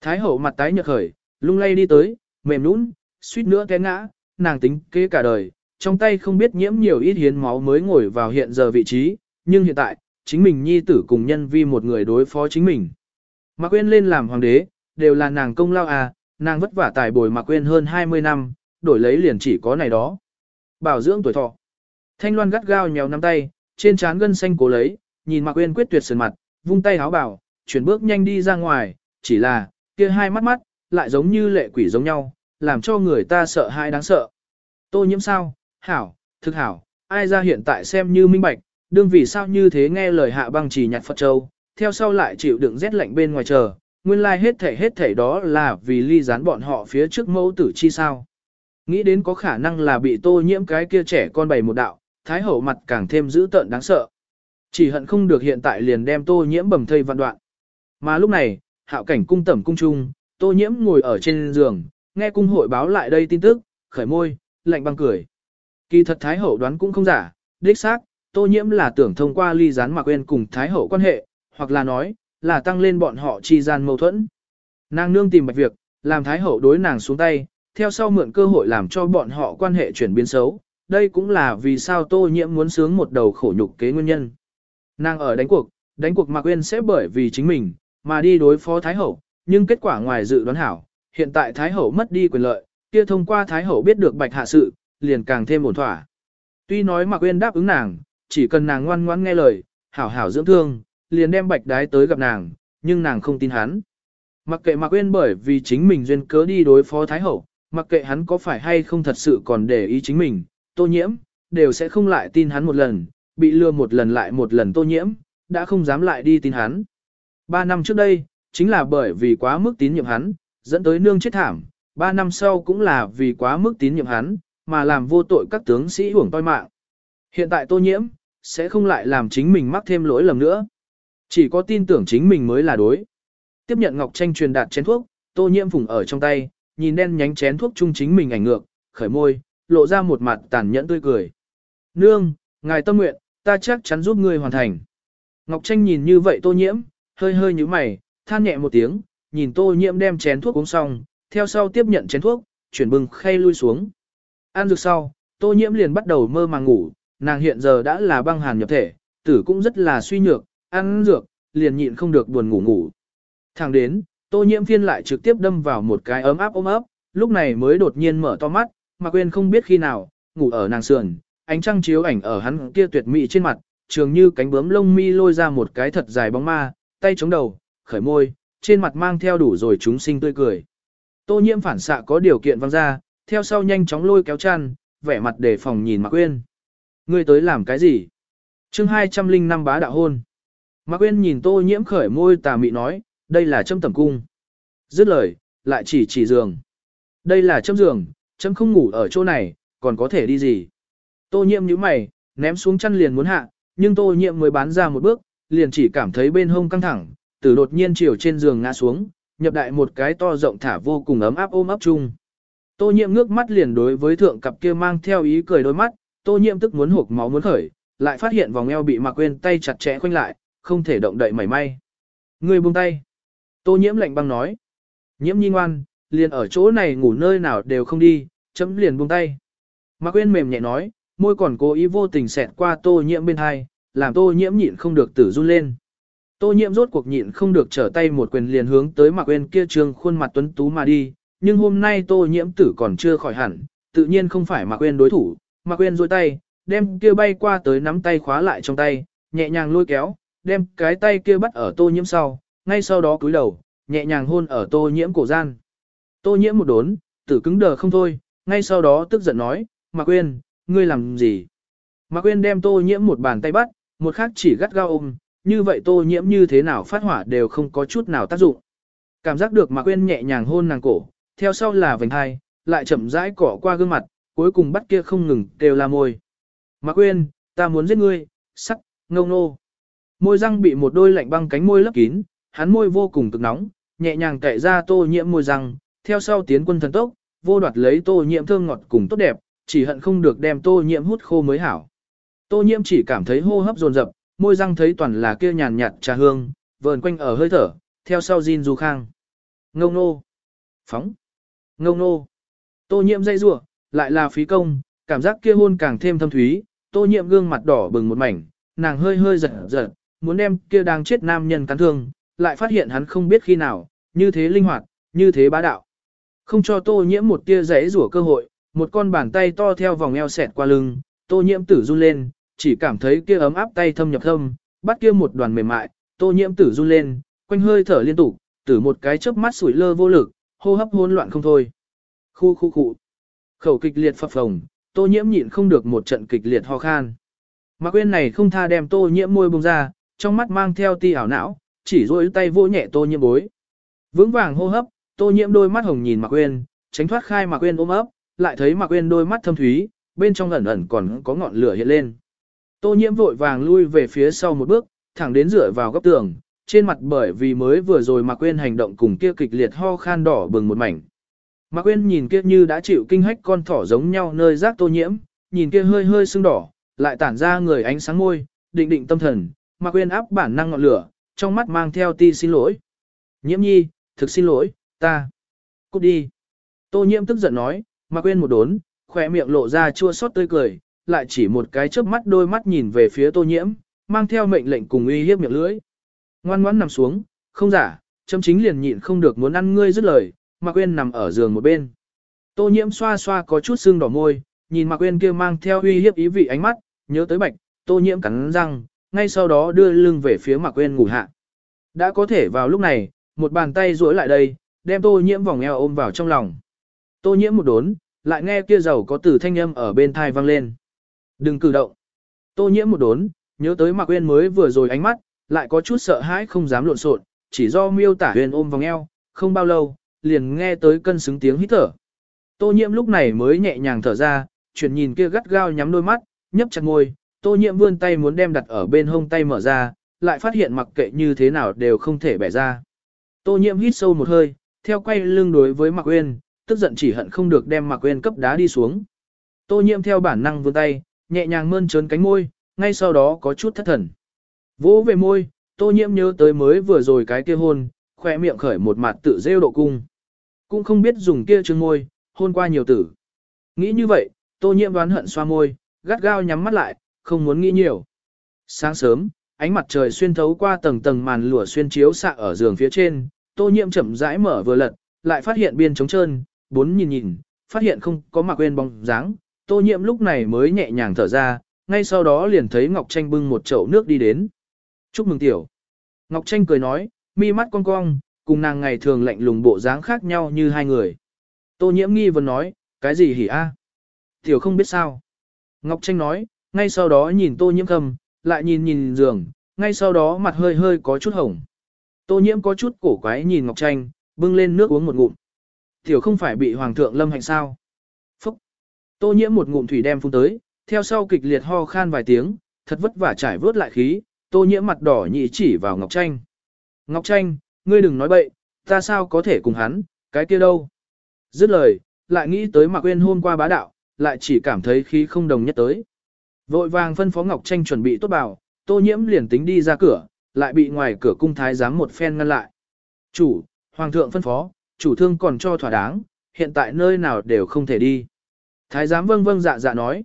Thái Hậu mặt tái nhợt khởi, lung lay đi tới, mềm nũng, suýt nữa té ngã, nàng tính kế cả đời, trong tay không biết nhiễm nhiều ít hiến máu mới ngồi vào hiện giờ vị trí, nhưng hiện tại, chính mình nhi tử cùng nhân vi một người đối phó chính mình. Mạc Quyên lên làm hoàng đế, đều là nàng công lao à, nàng vất vả tài bồi Mạc Quyên hơn 20 năm, đổi lấy liền chỉ có này đó. Bảo dưỡng tuổi thọ. Thanh Loan gắt gao nhéo nắm tay, trên trán gân xanh cố lấy, nhìn Mạc Quyên quyết tuyệt sườn mặt, vung tay háo bảo, chuyển bước nhanh đi ra ngoài, chỉ là, kia hai mắt mắt, lại giống như lệ quỷ giống nhau, làm cho người ta sợ hãi đáng sợ. Tô nhiễm sao, hảo, thực hảo, ai ra hiện tại xem như minh bạch, đương vì sao như thế nghe lời hạ băng chỉ nhặt Phật Châu, theo sau lại chịu đựng rét lạnh bên ngoài chờ, nguyên lai hết thể hết thể đó là vì ly gián bọn họ phía trước mẫu tử chi sao. Nghĩ đến có khả năng là bị tô nhiễm cái kia trẻ con bày một đạo, thái hậu mặt càng thêm dữ tợn đáng sợ. Chỉ hận không được hiện tại liền đem tô nhiễm bầm thây vạn đoạn. Mà lúc này, hạo cảnh cung tẩm cung trung, tô nhiễm ngồi ở trên giường, nghe cung hội báo lại đây tin tức, khởi môi, lạnh băng cười. Kỳ thật thái hậu đoán cũng không giả, đích xác, tô nhiễm là tưởng thông qua ly gián mà quên cùng thái hậu quan hệ, hoặc là nói, là tăng lên bọn họ chi gian mâu thuẫn. Nàng nương tìm bạch việc, làm thái hậu đối nàng xuống tay, theo sau mượn cơ hội làm cho bọn họ quan hệ chuyển biến xấu, đây cũng là vì sao tô nhiễm muốn sướng một đầu khổ nhục kế nguyên nhân. Nàng ở đánh cuộc, đánh cuộc Mạc Uyên sẽ bởi vì chính mình, mà đi đối phó Thái Hậu, nhưng kết quả ngoài dự đoán hảo, hiện tại Thái Hậu mất đi quyền lợi, kia thông qua Thái Hậu biết được bạch hạ sự, liền càng thêm ổn thỏa. Tuy nói Mạc Uyên đáp ứng nàng, chỉ cần nàng ngoan ngoãn nghe lời, hảo hảo dưỡng thương, liền đem bạch đái tới gặp nàng, nhưng nàng không tin hắn. Mặc kệ Mạc Uyên bởi vì chính mình duyên cớ đi đối phó Thái Hậu, mặc kệ hắn có phải hay không thật sự còn để ý chính mình, tô nhiễm, đều sẽ không lại tin hắn một lần, bị lừa một lần lại một lần tô nhiễm, đã không dám lại đi tin hắn. Ba năm trước đây, chính là bởi vì quá mức tín nhiệm hắn, dẫn tới nương chết thảm, ba năm sau cũng là vì quá mức tín nhiệm hắn, mà làm vô tội các tướng sĩ hưởng toi mạng. Hiện tại tô nhiễm, sẽ không lại làm chính mình mắc thêm lỗi lầm nữa. Chỉ có tin tưởng chính mình mới là đối. Tiếp nhận Ngọc Tranh truyền đạt chén thuốc, tô nhiễm phùng ở trong tay, nhìn đen nhánh chén thuốc chung chính mình ảnh ngược, khởi môi, lộ ra một mặt tàn nhẫn tươi cười. Nương, ngài tâm nguyện, ta chắc chắn giúp ngươi hoàn thành. Ngọc Tranh nhìn như vậy tô nhiễm, hơi hơi như mày, than nhẹ một tiếng, nhìn tô nhiễm đem chén thuốc uống xong, theo sau tiếp nhận chén thuốc, chuyển bừng khay lui xuống. Ăn dược sau, tô nhiễm liền bắt đầu mơ màng ngủ, nàng hiện giờ đã là băng hàn nhập thể, tử cũng rất là suy nhược, ăn dược, liền nhịn không được buồn ngủ ngủ. Thẳng đến, tô nhiễm phiên lại trực tiếp đâm vào một cái ấm áp ôm ấp, lúc này mới đột nhiên mở to mắt, mà quên không biết khi nào, ngủ ở nàng sườn, ánh trăng chiếu ảnh ở hắn kia tuyệt mỹ trên mặt, trường như cánh bướm lông mi lôi ra một cái thật dài bóng ma, tay chống đầu, khởi môi, trên mặt mang theo đủ rồi chúng sinh tươi cười. Tô nhiễm phản xạ có điều kiện văng ra, theo sau nhanh chóng lôi kéo chăn, vẻ mặt để phòng nhìn Mạc Quyên. Ngươi tới làm cái gì? Chương 205 bá đạo hôn. Mạc Quyên nhìn Tô nhiễm khởi môi tà mị nói, đây là châm tẩm cung. Dứt lời, lại chỉ chỉ giường. Đây là châm giường, châm không ngủ ở chỗ này, còn có thể đi gì? Tô nhiễm nhíu mày, ném xuống chăn liền muốn hạ, nhưng tô nhiễm mới bán ra một bước, liền chỉ cảm thấy bên hông căng thẳng, từ đột nhiên chiều trên giường ngã xuống, nhập đại một cái to rộng thả vô cùng ấm áp ôm ấp chung. Tô nhiễm ngước mắt liền đối với thượng cặp kia mang theo ý cười đôi mắt, tô nhiễm tức muốn hụt máu muốn khởi, lại phát hiện vòng eo bị mặc quên tay chặt chẽ khoanh lại, không thể động đậy mảy may. Người buông tay. Tô nhiễm lạnh băng nói. Nhiễm nhi ngoan, liền ở chỗ này ngủ nơi nào đều không đi, chấm liền buông tay. Mạc quên mềm nhẹ nói, môi còn cố ý vô tình xẹt qua tô nhiễm bên hai, làm tô nhiễm nhịn không được tử run lên. Tô nhiễm rốt cuộc nhịn không được trở tay một quyền liền hướng tới Mạc Uyên kia trương khuôn mặt tuấn tú mà đi, nhưng hôm nay Tô nhiễm tử còn chưa khỏi hẳn, tự nhiên không phải Mạc Uyên đối thủ, Mạc Uyên duỗi tay, đem kia bay qua tới nắm tay khóa lại trong tay, nhẹ nhàng lôi kéo, đem cái tay kia bắt ở Tô nhiễm sau, ngay sau đó cúi đầu, nhẹ nhàng hôn ở Tô nhiễm cổ gian. Tô nhiễm một đốn, tử cứng đờ không thôi, ngay sau đó tức giận nói, Mạc Uyên, ngươi làm gì? Mạc Uyên đem Tô nhiễm một bàn tay bắt, một khác chỉ gắt gao ôm, như vậy tô nhiễm như thế nào phát hỏa đều không có chút nào tác dụng. Cảm giác được Mạc Quyên nhẹ nhàng hôn nàng cổ, theo sau là vành hai, lại chậm rãi cỏ qua gương mặt, cuối cùng bắt kia không ngừng kêu la môi. Mạc Quyên, ta muốn giết ngươi, sắc, ngâu nô. Môi răng bị một đôi lạnh băng cánh môi lấp kín, hắn môi vô cùng cực nóng, nhẹ nhàng cậy ra tô nhiễm môi răng, theo sau tiến quân thần tốc, vô đoạt lấy tô nhiễm thơm ngọt cùng tốt đẹp, chỉ hận không được đem tô nhiễm hút khô mới hảo. Tô nhiễm chỉ cảm thấy hô hấp dồn dập, môi răng thấy toàn là kia nhàn nhạt trà hương, vờn quanh ở hơi thở, theo sau Jin Du Khang. Ngông nô. Phóng. Ngông nô. Tô nhiễm dây rủa lại là phí công, cảm giác kia hôn càng thêm thâm thúy, tô nhiễm gương mặt đỏ bừng một mảnh, nàng hơi hơi giật giật, muốn đem kia đang chết nam nhân cắn thương, lại phát hiện hắn không biết khi nào, như thế linh hoạt, như thế bá đạo. Không cho tô nhiễm một tia giấy rủa cơ hội, một con bàn tay to theo vòng eo xẹt qua lưng, tô nhiễm tử run lên, chỉ cảm thấy kia ấm áp tay thâm nhập thâm, bắt kia một đoàn mềm mại, tô nhiễm tử run lên, quanh hơi thở liên tục, tử một cái chớp mắt sủi lơ vô lực, hô hấp hỗn loạn không thôi. Khu khu khu. Khẩu kịch liệt phập phồng, tô nhiễm nhịn không được một trận kịch liệt ho khan. Mạc uyên này không tha đem tô nhiễm môi bông ra, trong mắt mang theo ti ảo não, chỉ duỗi tay vỗ nhẹ tô nhiễm bối. Vững vàng hô hấp, tô nhiễm đôi mắt hồng nhìn Mạc uyên, tránh thoát khai Mạc uyên ôm ấp, lại thấy Mạc uyên đôi mắt thâm thúy, bên trong ẩn ẩn còn có ngọn lửa hiện lên. Tô nhiễm vội vàng lui về phía sau một bước, thẳng đến dựa vào góc tường, trên mặt bởi vì mới vừa rồi mà quên hành động cùng kia kịch liệt ho khan đỏ bừng một mảnh. Mạc Quyên nhìn kia như đã chịu kinh hách con thỏ giống nhau nơi rác tô nhiễm, nhìn kia hơi hơi sưng đỏ, lại tản ra người ánh sáng môi, định định tâm thần, Mạc Quyên áp bản năng ngọn lửa, trong mắt mang theo ti xin lỗi. Nhiễm nhi, thực xin lỗi, ta. Cút đi. Tô nhiễm tức giận nói, mà quên một đốn, khỏe miệng lộ ra chua xót tươi cười, lại chỉ một cái chớp mắt đôi mắt nhìn về phía tô nhiễm, mang theo mệnh lệnh cùng uy hiếp miệng lưỡi. Ngoan ngoãn nằm xuống, không giả, châm chính liền nhịn không được muốn ăn ngươi dứt lời, mà quên nằm ở giường một bên. Tô nhiễm xoa xoa có chút sưng đỏ môi, nhìn Mạc quên kia mang theo uy hiếp ý vị ánh mắt, nhớ tới bạch, tô nhiễm cắn răng, ngay sau đó đưa lưng về phía Mạc quên ngủ hạ. Đã có thể vào lúc này, một bàn tay duỗi lại đây, đem tô nhiễm vòng eo ôm vào trong lòng. Tô nhiễm một đốn, lại nghe kia giàu có từ thanh âm ở bên thai vang lên. Đừng cử động. Tô nhiễm một đốn, nhớ tới Mạc Uyên mới vừa rồi ánh mắt, lại có chút sợ hãi không dám lộn xộn, chỉ do miêu tả uyên ôm vòng eo, không bao lâu, liền nghe tới cân xứng tiếng hít thở. Tô nhiễm lúc này mới nhẹ nhàng thở ra, chuyển nhìn kia gắt gao nhắm đôi mắt, nhấp chặt môi, tô nhiễm vươn tay muốn đem đặt ở bên hông tay mở ra, lại phát hiện mặc kệ như thế nào đều không thể bẻ ra. Tô nhiễm hít sâu một hơi, theo quay lưng đối với Mạc Uyên, tức giận chỉ hận không được đem Mạc Uyên cấp đá đi xuống. Tô nhiễm theo bản năng vươn tay, nhẹ nhàng mơn trớn cánh môi, ngay sau đó có chút thất thần. Vỗ về môi, tô nhiễm nhớ tới mới vừa rồi cái kia hôn, khỏe miệng khởi một mặt tự rêu độ cung. Cũng không biết dùng kia chương môi, hôn qua nhiều tử. Nghĩ như vậy, tô nhiễm đoán hận xoa môi, gắt gao nhắm mắt lại, không muốn nghĩ nhiều. Sáng sớm, ánh mặt trời xuyên thấu qua tầng tầng màn lụa xuyên chiếu xạ ở giường phía trên, tô nhiễm chậm rãi mở vừa lật, lại phát hiện biên trống trơn, bốn nhìn nhìn, phát hiện không có mặc quên bóng dáng, tô nhiễm lúc này mới nhẹ nhàng thở ra, ngay sau đó liền thấy Ngọc Tranh bưng một chậu nước đi đến. Chúc mừng tiểu. Ngọc Tranh cười nói, mi mắt cong cong, cùng nàng ngày thường lạnh lùng bộ dáng khác nhau như hai người. Tô nhiễm nghi vấn nói, cái gì hỉ a? Tiểu không biết sao. Ngọc Tranh nói, ngay sau đó nhìn tô nhiễm cầm, lại nhìn nhìn giường, ngay sau đó mặt hơi hơi có chút hồng. Tô nhiễm có chút cổ quái nhìn Ngọc Tranh, bưng lên nước uống một ngụm. Tiểu không phải bị Hoàng thượng lâm hạnh sao? Tô nhiễm một ngụm thủy đem phun tới, theo sau kịch liệt ho khan vài tiếng, thật vất vả trải vớt lại khí, tô nhiễm mặt đỏ nhị chỉ vào Ngọc Tranh. Ngọc Tranh, ngươi đừng nói bậy, ta sao có thể cùng hắn, cái kia đâu. Dứt lời, lại nghĩ tới Mạc Uyên hôm qua bá đạo, lại chỉ cảm thấy khí không đồng nhất tới. Vội vàng phân phó Ngọc Tranh chuẩn bị tốt bảo, tô nhiễm liền tính đi ra cửa, lại bị ngoài cửa cung thái giám một phen ngăn lại. Chủ, Hoàng thượng phân phó, chủ thương còn cho thỏa đáng, hiện tại nơi nào đều không thể đi. Thái giám vâng vâng dạ dạ nói.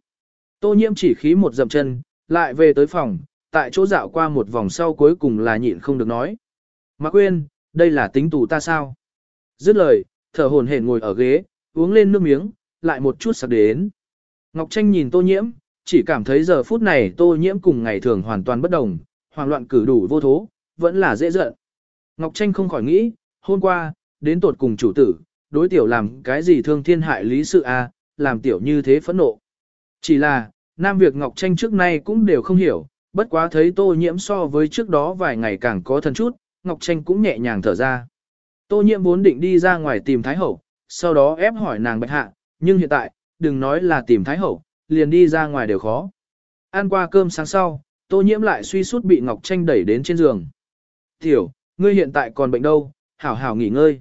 Tô nhiễm chỉ khí một dậm chân, lại về tới phòng, tại chỗ dạo qua một vòng sau cuối cùng là nhịn không được nói. Mạc quên, đây là tính tù ta sao? Dứt lời, thở hổn hển ngồi ở ghế, uống lên nước miếng, lại một chút sặc đến. Ngọc Tranh nhìn tô nhiễm, chỉ cảm thấy giờ phút này tô nhiễm cùng ngày thường hoàn toàn bất đồng, hoang loạn cử đủ vô thố, vẫn là dễ giận. Ngọc Tranh không khỏi nghĩ, hôm qua, đến tột cùng chủ tử, đối tiểu làm cái gì thương thiên hại lý sự a, làm tiểu như thế phẫn nộ. Chỉ là, Nam việt Ngọc Tranh trước nay cũng đều không hiểu, bất quá thấy tô nhiễm so với trước đó vài ngày càng có thần chút, Ngọc Tranh cũng nhẹ nhàng thở ra. Tô nhiễm vốn định đi ra ngoài tìm Thái Hậu, sau đó ép hỏi nàng bạch hạ, nhưng hiện tại, đừng nói là tìm Thái Hậu, liền đi ra ngoài đều khó. Ăn qua cơm sáng sau, tô nhiễm lại suy sút bị Ngọc Tranh đẩy đến trên giường. Tiểu, ngươi hiện tại còn bệnh đâu, hảo hảo nghỉ ngơi.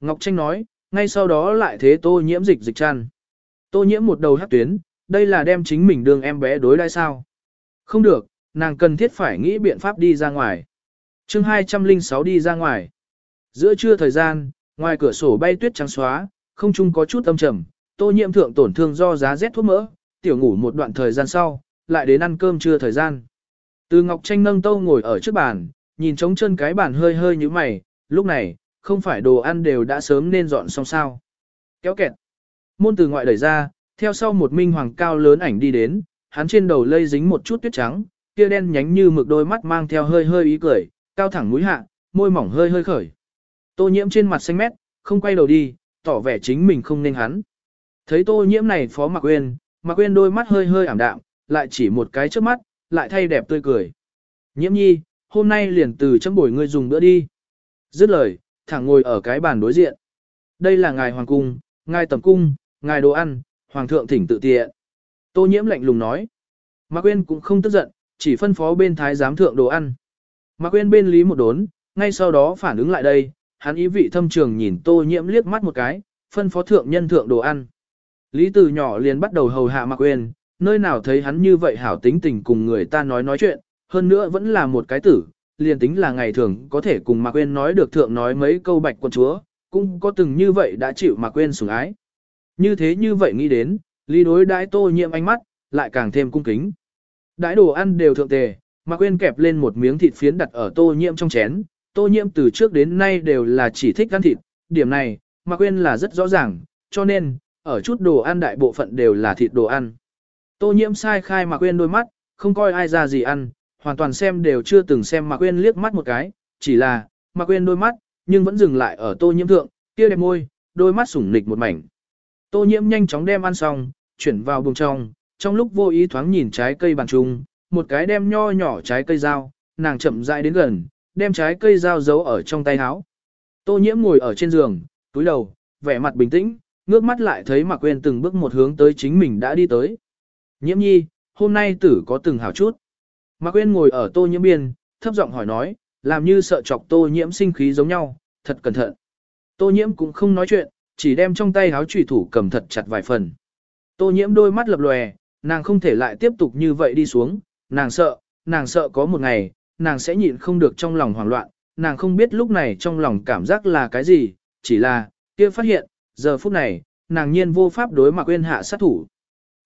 Ngọc Tranh nói, ngay sau đó lại thế tô nhiễm dịch dịch chăn. Tô nhiễm một đầu hát tuyến, đây là đem chính mình đương em bé đối đãi sao. Không được, nàng cần thiết phải nghĩ biện pháp đi ra ngoài. chương 206 đi ra ngoài. Giữa trưa thời gian, ngoài cửa sổ bay tuyết trắng xóa, không trung có chút âm trầm, tô nhiễm thượng tổn thương do giá rét thuốc mỡ, tiểu ngủ một đoạn thời gian sau, lại đến ăn cơm trưa thời gian. Từ Ngọc Tranh nâng tâu ngồi ở trước bàn, nhìn trống chân cái bàn hơi hơi như mày, lúc này, không phải đồ ăn đều đã sớm nên dọn xong sao. Kéo kẹt. Môn từ ngoại đẩy ra, theo sau một minh hoàng cao lớn ảnh đi đến, hắn trên đầu lây dính một chút tuyết trắng, kia đen nhánh như mực đôi mắt mang theo hơi hơi ý cười, cao thẳng mũi hạ, môi mỏng hơi hơi khởi. Tô nhiễm trên mặt xanh mét, không quay đầu đi, tỏ vẻ chính mình không nên hắn. Thấy tô nhiễm này phó mặc quên, mặc quên đôi mắt hơi hơi ảm đạm, lại chỉ một cái trước mắt, lại thay đẹp tươi cười. Nhiễm nhi, hôm nay liền từ chấm bồi ngươi dùng bữa đi. Dứt lời, thẳng ngồi ở cái bàn đối diện. Đây là ngài hoàng cung, ngài tầm cung, ngài đồ ăn, hoàng thượng thỉnh tự tiện. Tô nhiễm lạnh lùng nói. Mạc Quyên cũng không tức giận, chỉ phân phó bên thái giám thượng đồ ăn. Mạc Quyên bên lý một đốn, ngay sau đó phản ứng lại đây, hắn ý vị thâm trường nhìn tô nhiễm liếc mắt một cái, phân phó thượng nhân thượng đồ ăn. Lý từ nhỏ liền bắt đầu hầu hạ Mạc Quyên, nơi nào thấy hắn như vậy hảo tính tình cùng người ta nói nói chuyện, hơn nữa vẫn là một cái tử, liền tính là ngày thường có thể cùng Mạc Quyên nói được thượng nói mấy câu bạch quân chúa, cũng có từng như vậy đã chịu Mạc Quyên sủng ái. Như thế như vậy nghĩ đến, Lý đối đãi tô nhiễm ánh mắt, lại càng thêm cung kính. Đãi đồ ăn đều thượng tề, mà quên kẹp lên một miếng thịt phiến đặt ở tô nhiễm trong chén, tô nhiễm từ trước đến nay đều là chỉ thích ăn thịt, điểm này, mà quên là rất rõ ràng, cho nên, ở chút đồ ăn đại bộ phận đều là thịt đồ ăn. Tô nhiễm sai khai mà quên đôi mắt, không coi ai ra gì ăn, hoàn toàn xem đều chưa từng xem mà quên liếc mắt một cái, chỉ là, mà quên đôi mắt, nhưng vẫn dừng lại ở tô nhiễm thượng, kia đẹp môi, đôi mắt sủng nịch một mảnh. Tô nhiễm nhanh chóng đem ăn xong, chuyển vào buồng trong, trong lúc vô ý thoáng nhìn trái cây bàn trung, một cái đem nho nhỏ trái cây dao, nàng chậm rãi đến gần, đem trái cây dao giấu ở trong tay áo. Tô nhiễm ngồi ở trên giường, túi đầu, vẻ mặt bình tĩnh, ngước mắt lại thấy Mạc Quyên từng bước một hướng tới chính mình đã đi tới. Nhiễm nhi, hôm nay tử có từng hảo chút. Mạc Quyên ngồi ở tô nhiễm biên, thấp giọng hỏi nói, làm như sợ chọc tô nhiễm sinh khí giống nhau, thật cẩn thận. Tô nhiễm cũng không nói chuyện, chỉ đem trong tay áo trùy thủ cầm thật chặt vài phần. Tô nhiễm đôi mắt lập lòe, nàng không thể lại tiếp tục như vậy đi xuống, nàng sợ, nàng sợ có một ngày, nàng sẽ nhịn không được trong lòng hoảng loạn, nàng không biết lúc này trong lòng cảm giác là cái gì, chỉ là, kia phát hiện, giờ phút này, nàng nhiên vô pháp đối mặt quên hạ sát thủ.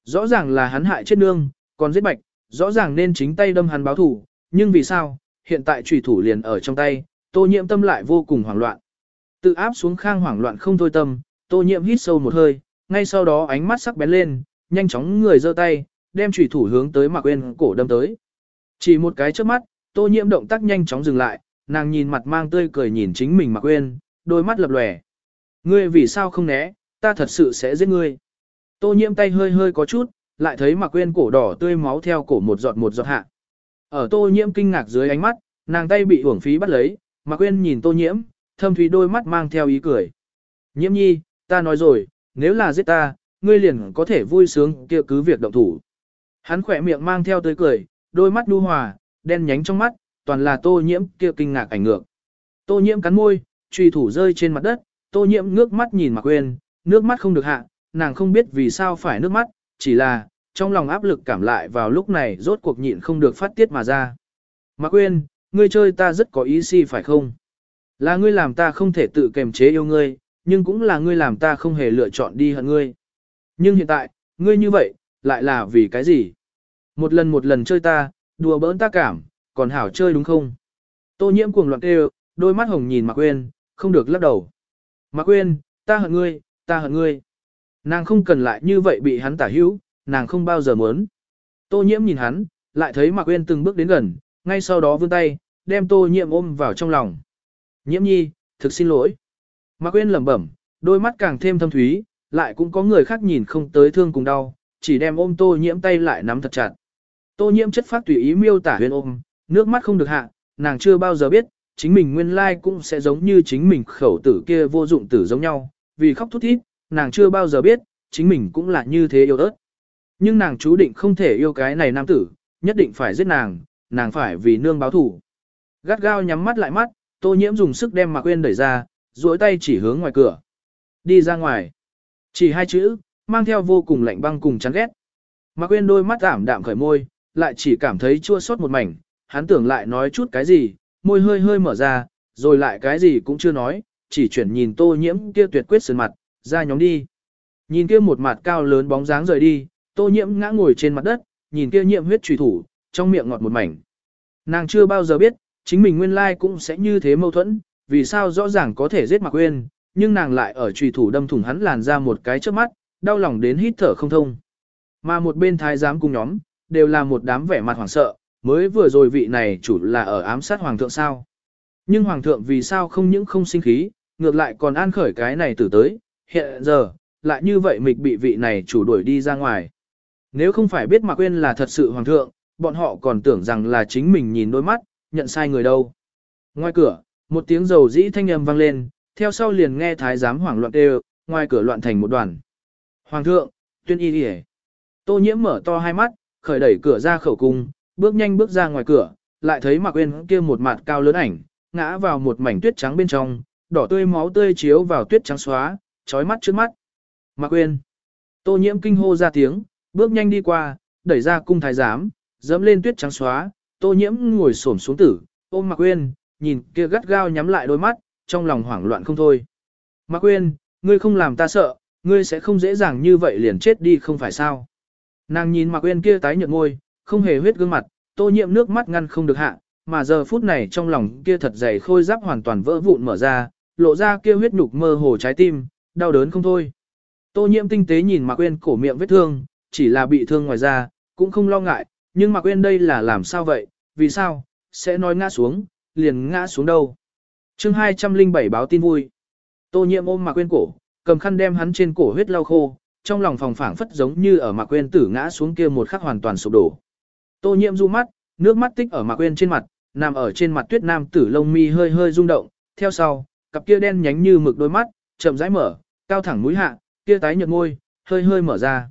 Rõ ràng là hắn hại chết nương, còn giết bạch, rõ ràng nên chính tay đâm hắn báo thủ, nhưng vì sao, hiện tại trùy thủ liền ở trong tay, tô nhiễm tâm lại vô cùng hoảng loạn. Tự áp xuống khang hoảng loạn không thôi tâm, tô nhiễm hít sâu một hơi, ngay sau đó ánh mắt sắc bén lên, nhanh chóng người giơ tay, đem chủy thủ hướng tới Mạc Uyên cổ đâm tới. Chỉ một cái chớp mắt, Tô Nhiễm động tác nhanh chóng dừng lại, nàng nhìn mặt mang tươi cười nhìn chính mình Mạc Uyên, đôi mắt lập lòe. Ngươi vì sao không né, ta thật sự sẽ giết ngươi. Tô Nhiễm tay hơi hơi có chút, lại thấy Mạc Uyên cổ đỏ tươi máu theo cổ một giọt một giọt hạ. Ở Tô Nhiễm kinh ngạc dưới ánh mắt, nàng tay bị uổng phí bắt lấy, Mạc Uyên nhìn Tô Nhiễm, thâm thúy đôi mắt mang theo ý cười. Nhiễm nhi, ta nói rồi, nếu là giết ta, ngươi liền có thể vui sướng kia cứ việc động thủ. Hắn khỏe miệng mang theo tươi cười, đôi mắt đu hòa, đen nhánh trong mắt, toàn là tô nhiễm kia kinh ngạc ảnh ngược. Tô nhiễm cắn môi, truy thủ rơi trên mặt đất, tô nhiễm ngước mắt nhìn Mạc Quyên, nước mắt không được hạ, nàng không biết vì sao phải nước mắt, chỉ là, trong lòng áp lực cảm lại vào lúc này rốt cuộc nhịn không được phát tiết mà ra. Mạc Quyên, ngươi chơi ta rất có ý si phải không? Là ngươi làm ta không thể tự kềm chế yêu ngươi, nhưng cũng là ngươi làm ta không hề lựa chọn đi hận ngươi. Nhưng hiện tại, ngươi như vậy, lại là vì cái gì? Một lần một lần chơi ta, đùa bỡn ta cảm, còn hảo chơi đúng không? Tô nhiễm cuồng loạn kêu, đôi mắt hồng nhìn Mạc Quyên, không được lắc đầu. Mạc Quyên, ta hận ngươi, ta hận ngươi. Nàng không cần lại như vậy bị hắn tả hữu, nàng không bao giờ muốn. Tô nhiễm nhìn hắn, lại thấy Mạc Quyên từng bước đến gần, ngay sau đó vươn tay, đem tô nhiễm ôm vào trong lòng. Nhiễm nhi, thực xin lỗi. Mạc Quyên lẩm bẩm, đôi mắt càng thêm thâm thúy, lại cũng có người khác nhìn không tới thương cùng đau, chỉ đem ôm tô nhiễm tay lại nắm thật chặt. Tô nhiễm chất phát tùy ý miêu tả huyền ôm, nước mắt không được hạ, nàng chưa bao giờ biết, chính mình nguyên lai cũng sẽ giống như chính mình khẩu tử kia vô dụng tử giống nhau, vì khóc thút thít, nàng chưa bao giờ biết, chính mình cũng là như thế yêu ớt. Nhưng nàng chú định không thể yêu cái này nam tử, nhất định phải giết nàng, nàng phải vì nương báo thủ. Gắt gao nhắm mắt lại mắt, tô nhiễm dùng sức đem Mạc Quyên đẩy ra, duỗi tay chỉ hướng ngoài cửa. Đi ra ngoài. Chỉ hai chữ, mang theo vô cùng lạnh băng cùng chán ghét. Mạc Quyên đôi mắt ảm đạm khởi môi, lại chỉ cảm thấy chua xót một mảnh, hắn tưởng lại nói chút cái gì, môi hơi hơi mở ra, rồi lại cái gì cũng chưa nói, chỉ chuyển nhìn tô nhiễm kia tuyệt quyết sơn mặt, ra nhóm đi. Nhìn kia một mặt cao lớn bóng dáng rời đi, tô nhiễm ngã ngồi trên mặt đất, nhìn kia nhiễm huyết trùy thủ, trong miệng ngọt một mảnh. Nàng chưa bao giờ biết, chính mình nguyên lai cũng sẽ như thế mâu thuẫn, vì sao rõ ràng có thể giết Mạc Quyên, nhưng nàng lại ở trùy thủ đâm thủng hắn làn ra một cái trước mắt, đau lòng đến hít thở không thông. Mà một bên thái giám cùng nhóm, đều là một đám vẻ mặt hoảng sợ, mới vừa rồi vị này chủ là ở ám sát hoàng thượng sao. Nhưng hoàng thượng vì sao không những không sinh khí, ngược lại còn an khởi cái này từ tới, hiện giờ, lại như vậy mịch bị vị này chủ đuổi đi ra ngoài. Nếu không phải biết Mạc Quyên là thật sự hoàng thượng, bọn họ còn tưởng rằng là chính mình nhìn đôi mắt, nhận sai người đâu. Ngoài cửa, một tiếng dầu dĩ thanh âm vang lên, theo sau liền nghe thái giám hoảng loạn đều, ngoài cửa loạn thành một đoàn. Hoàng thượng, tuyên y đi Tô nhiễm mở to hai mắt, khởi đẩy cửa ra khẩu cung, bước nhanh bước ra ngoài cửa, lại thấy Mạc Uyên kia một mặt cao lớn ảnh, ngã vào một mảnh tuyết trắng bên trong, đỏ tươi máu tươi chiếu vào tuyết trắng xóa, chói mắt trước mắt. Mạc Uyên. Tô nhiễm kinh hô ra tiếng, bước nhanh đi qua, đẩy ra cung thái giám, dẫm lên tuyết trắng xóa, tô nhiễm ngồi xổm xuống tử, ôm Mạc Quyên, nhìn kia gắt gao nhắm lại đôi mắt, trong lòng hoảng loạn không thôi. Mạc Quyên, ngươi không làm ta sợ, ngươi sẽ không dễ dàng như vậy liền chết đi không phải sao. Nàng nhìn Mạc Quyên kia tái nhợt ngôi, không hề huyết gương mặt, tô nhiệm nước mắt ngăn không được hạ, mà giờ phút này trong lòng kia thật dày khôi giáp hoàn toàn vỡ vụn mở ra, lộ ra kia huyết nhục mơ hồ trái tim, đau đớn không thôi. Tô nhiễm tinh tế nhìn Mạc Quyên cổ miệng vết thương, chỉ là bị thương ngoài da, cũng không lo ngại, nhưng Mạc Quyên đây là làm sao vậy, vì sao, sẽ nói ngã xuống, liền ngã xuống đâu. chương 207 báo tin vui. Tô nhiệm ôm Mạc Quyên cổ, cầm khăn đem hắn trên cổ huyết lau khô, trong lòng phòng phảng phất giống như ở Mạc Quyên tử ngã xuống kia một khắc hoàn toàn sụp đổ. Tô nhiệm du mắt, nước mắt tích ở Mạc Quyên trên mặt, nằm ở trên mặt tuyết nam tử lông mi hơi hơi rung động, theo sau, cặp kia đen nhánh như mực đôi mắt, chậm rãi mở, cao thẳng mũi hạ, kia tái nhợt môi, hơi hơi mở ra.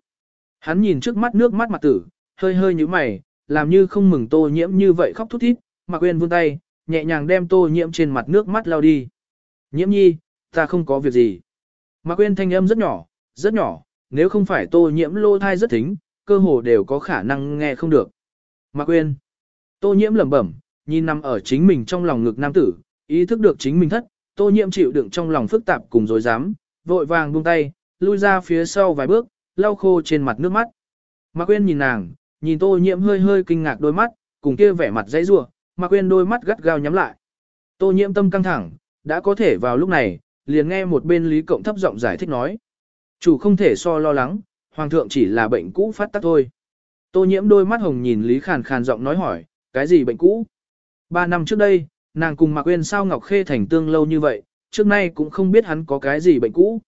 Hắn nhìn trước mắt nước mắt mặt tử, hơi hơi như mày, làm như không mừng tô nhiễm như vậy khóc thút thít, Mạc Quyên vươn tay, nhẹ nhàng đem tô nhiễm trên mặt nước mắt lau đi. Nhiễm nhi, ta không có việc gì. Mạc Quyên thanh âm rất nhỏ, rất nhỏ, nếu không phải tô nhiễm lô thai rất thính, cơ hồ đều có khả năng nghe không được. Mạc Quyên. Tô nhiễm lẩm bẩm, nhìn nằm ở chính mình trong lòng ngực nam tử, ý thức được chính mình thất, tô nhiễm chịu đựng trong lòng phức tạp cùng dối dám, vội vàng buông tay, lui ra phía sau vài bước, lau khô trên mặt nước mắt. Mạc Quyên nhìn nàng, nhìn tô nhiễm hơi hơi kinh ngạc đôi mắt, cùng kia vẻ mặt dãy rủa, mà quên đôi mắt gắt gao nhắm lại. Tô nhiễm tâm căng thẳng, đã có thể vào lúc này, liền nghe một bên Lý Cộng thấp giọng giải thích nói. Chủ không thể so lo lắng, Hoàng thượng chỉ là bệnh cũ phát tác thôi. Tô nhiễm đôi mắt hồng nhìn Lý Khàn Khàn giọng nói hỏi, cái gì bệnh cũ? Ba năm trước đây, nàng cùng Mạc Uyên sao Ngọc Khê thành tương lâu như vậy, trước nay cũng không biết hắn có cái gì bệnh cũ.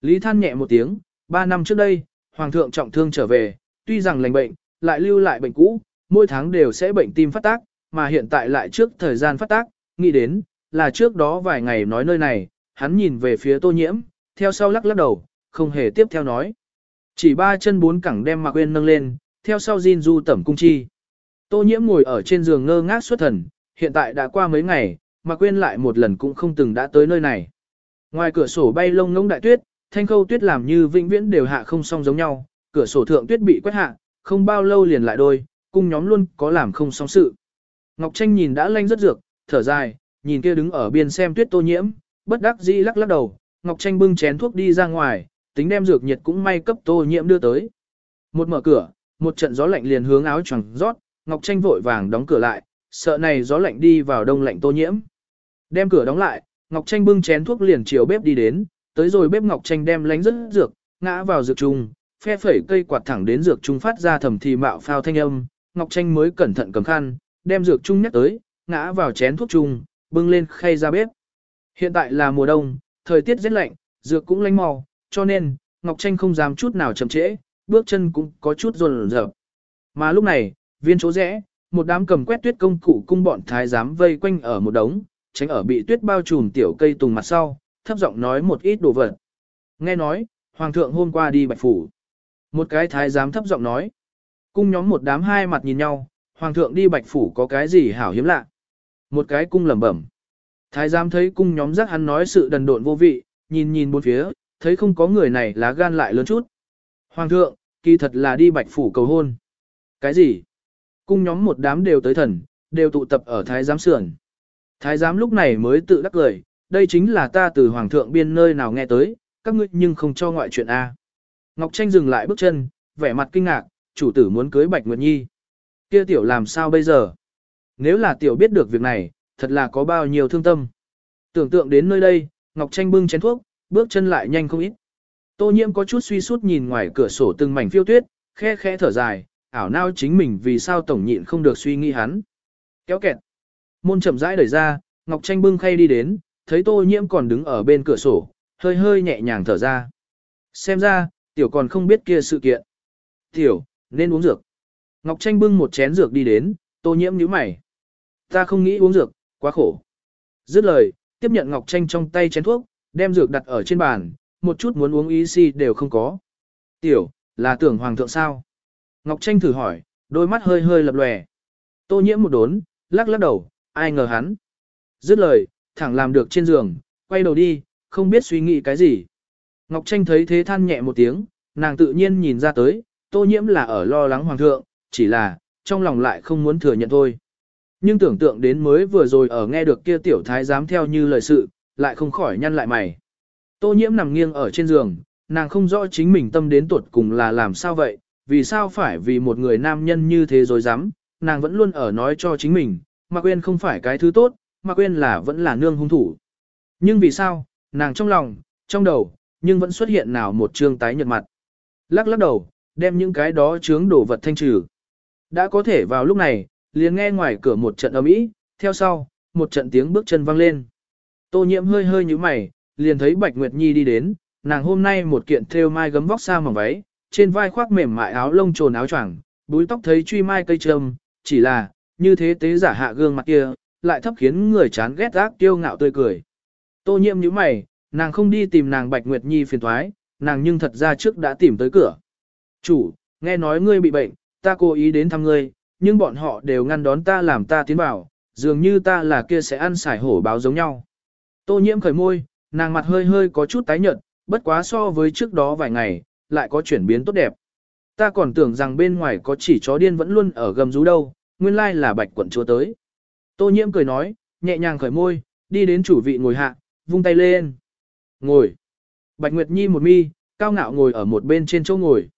Lý than nhẹ một tiếng, ba năm trước đây, Hoàng thượng trọng thương trở về, tuy rằng lành bệnh, lại lưu lại bệnh cũ, mỗi tháng đều sẽ bệnh tim phát tác, mà hiện tại lại trước thời gian phát tác, nghĩ đến, là trước đó vài ngày nói nơi này, hắn nhìn về phía tô nhiễm, theo sau lắc lắc đầu, không hề tiếp theo nói. Chỉ ba chân bốn cẳng đem Mạc Uyên nâng lên, theo sau Jin Du tẩm cung chi. Tô nhiễm ngồi ở trên giường ngơ ngác xuất thần, hiện tại đã qua mấy ngày, Mạc Uyên lại một lần cũng không từng đã tới nơi này. Ngoài cửa sổ bay lông ngỗng đại tuyết, thanh khâu tuyết làm như vĩnh viễn đều hạ không song giống nhau, cửa sổ thượng tuyết bị quét hạ, không bao lâu liền lại đôi, cung nhóm luôn có làm không xong sự. Ngọc Tranh nhìn đã lanh rất dược, thở dài, nhìn kia đứng ở biên xem tuyết tô nhiễm, bất đắc dĩ lắc lắc đầu, Ngọc Tranh bưng chén thuốc đi ra ngoài, tính đem dược nhiệt cũng may cấp tô nhiễm đưa tới. Một mở cửa, một trận gió lạnh liền hướng áo choàng rót, Ngọc Tranh vội vàng đóng cửa lại, sợ này gió lạnh đi vào đông lạnh tô nhiễm. Đem cửa đóng lại, Ngọc Tranh bưng chén thuốc liền chiều bếp đi đến, tới rồi bếp Ngọc Tranh đem lánh rất dược, ngã vào dược trùng, phe phẩy cây quạt thẳng đến dược trung phát ra thầm thì mạo phao thanh âm, Ngọc Tranh mới cẩn thận cầm khăn, đem dược trung nhắc tới, ngã vào chén thuốc trung, bưng lên khay ra bếp. Hiện tại là mùa đông, thời tiết rất lạnh, dược cũng lánh màu, cho nên, Ngọc Tranh không dám chút nào chậm trễ, bước chân cũng có chút run rợp. Mà lúc này, viên chỗ rẽ, một đám cầm quét tuyết công cụ cung bọn thái giám vây quanh ở một đống, tránh ở bị tuyết bao trùm tiểu cây tùng mặt sau, thấp giọng nói một ít đồ vật. Nghe nói, hoàng thượng hôm qua đi bạch phủ. Một cái thái giám thấp giọng nói. Cung nhóm một đám hai mặt nhìn nhau, hoàng thượng đi bạch phủ có cái gì hảo hiếm lạ. Một cái cung lẩm bẩm. Thái giám thấy cung nhóm giác hắn nói sự đần độn vô vị, nhìn nhìn bốn phía, thấy không có người này lá gan lại lớn chút. Hoàng thượng, kỳ thật là đi bạch phủ cầu hôn. Cái gì? Cung nhóm một đám đều tới thần, đều tụ tập ở thái giám sườn. Thái giám lúc này mới tự đắc lời, đây chính là ta từ hoàng thượng biên nơi nào nghe tới, các ngươi nhưng không cho ngoại chuyện A. Ngọc Tranh dừng lại bước chân, vẻ mặt kinh ngạc, chủ tử muốn cưới Bạch Nguyệt Nhi. Kia tiểu làm sao bây giờ? Nếu là tiểu biết được việc này, thật là có bao nhiêu thương tâm. Tưởng tượng đến nơi đây, Ngọc Tranh bưng chén thuốc, bước chân lại nhanh không ít. Tô nhiễm có chút suy sút nhìn ngoài cửa sổ từng mảnh phiêu tuyết, khe khẽ thở dài, ảo nao chính mình vì sao tổng nhịn không được suy nghĩ hắn. Kéo kẹt. Môn chậm rãi đẩy ra, Ngọc Tranh bưng khay đi đến, thấy tô nhiễm còn đứng ở bên cửa sổ, hơi hơi nhẹ nhàng thở ra. Xem ra, tiểu còn không biết kia sự kiện. Tiểu, nên uống dược. Ngọc Tranh bưng một chén dược đi đến, tô nhiễm nhíu mày. Ta không nghĩ uống dược, quá khổ. Dứt lời, tiếp nhận Ngọc Tranh trong tay chén thuốc, đem dược đặt ở trên bàn, một chút muốn uống ý si đều không có. Tiểu, là tưởng hoàng thượng sao? Ngọc Tranh thử hỏi, đôi mắt hơi hơi lập lòe. Tô nhiễm một đốn, lắc lắc đầu, ai ngờ hắn. Dứt lời, thẳng làm được trên giường, quay đầu đi, không biết suy nghĩ cái gì. Ngọc Tranh thấy thế than nhẹ một tiếng, nàng tự nhiên nhìn ra tới, tô nhiễm là ở lo lắng hoàng thượng, chỉ là, trong lòng lại không muốn thừa nhận thôi. Nhưng tưởng tượng đến mới vừa rồi ở nghe được kia tiểu thái dám theo như lời sự, lại không khỏi nhăn lại mày. Tô nhiễm nằm nghiêng ở trên giường, nàng không rõ chính mình tâm đến tuột cùng là làm sao vậy, vì sao phải vì một người nam nhân như thế rồi dám, nàng vẫn luôn ở nói cho chính mình, mà quên không phải cái thứ tốt, mà quên là vẫn là nương hung thủ. Nhưng vì sao, nàng trong lòng, trong đầu, nhưng vẫn xuất hiện nào một trương tái nhợt mặt. Lắc lắc đầu, đem những cái đó chướng đổ vật thanh trừ. Đã có thể vào lúc này, liền nghe ngoài cửa một trận ầm ĩ, theo sau, một trận tiếng bước chân vang lên. Tô nhiễm hơi hơi nhíu mày, liền thấy Bạch Nguyệt Nhi đi đến, nàng hôm nay một kiện thêu mai gấm vóc xa mỏng váy, trên vai khoác mềm mại áo lông trồn áo choàng, búi tóc thấy truy mai cây trâm, chỉ là, như thế tế giả hạ gương mặt kia, lại thấp khiến người chán ghét ác kiêu ngạo tươi cười. Tô nhiễm nhíu mày, nàng không đi tìm nàng Bạch Nguyệt Nhi phiền toái nàng nhưng thật ra trước đã tìm tới cửa. Chủ, nghe nói ngươi bị bệnh, ta cố ý đến thăm ngươi, nhưng bọn họ đều ngăn đón ta làm ta tiến vào, dường như ta là kia sẽ ăn xài hổ báo giống nhau. Tô nhiễm khởi môi, nàng mặt hơi hơi có chút tái nhợt, bất quá so với trước đó vài ngày, lại có chuyển biến tốt đẹp. Ta còn tưởng rằng bên ngoài có chỉ chó điên vẫn luôn ở gầm rú đâu, nguyên lai là bạch quận chúa tới. Tô nhiễm cười nói, nhẹ nhàng khởi môi, đi đến chủ vị ngồi hạ, vung tay lên. Ngồi. Bạch Nguyệt Nhi một mi, cao ngạo ngồi ở một bên trên chỗ ngồi.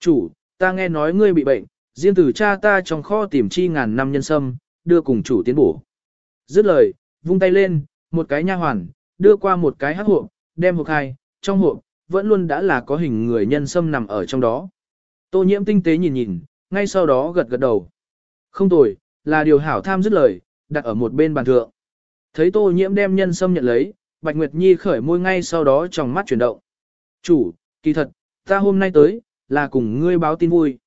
Chủ, ta nghe nói ngươi bị bệnh, riêng từ cha ta trong kho tìm chi ngàn năm nhân sâm, đưa cùng chủ tiến bổ. Dứt lời, vung tay lên, một cái nha hoàn, đưa qua một cái hắc hộp, đem hộp hai, trong hộp, vẫn luôn đã là có hình người nhân sâm nằm ở trong đó. Tô nhiễm tinh tế nhìn nhìn, ngay sau đó gật gật đầu. Không tồi, là điều hảo tham dứt lời, đặt ở một bên bàn thượng. Thấy tô nhiễm đem nhân sâm nhận lấy, Bạch Nguyệt Nhi khởi môi ngay sau đó trong mắt chuyển động. Chủ, kỳ thật, ta hôm nay tới, là cùng ngươi báo tin vui.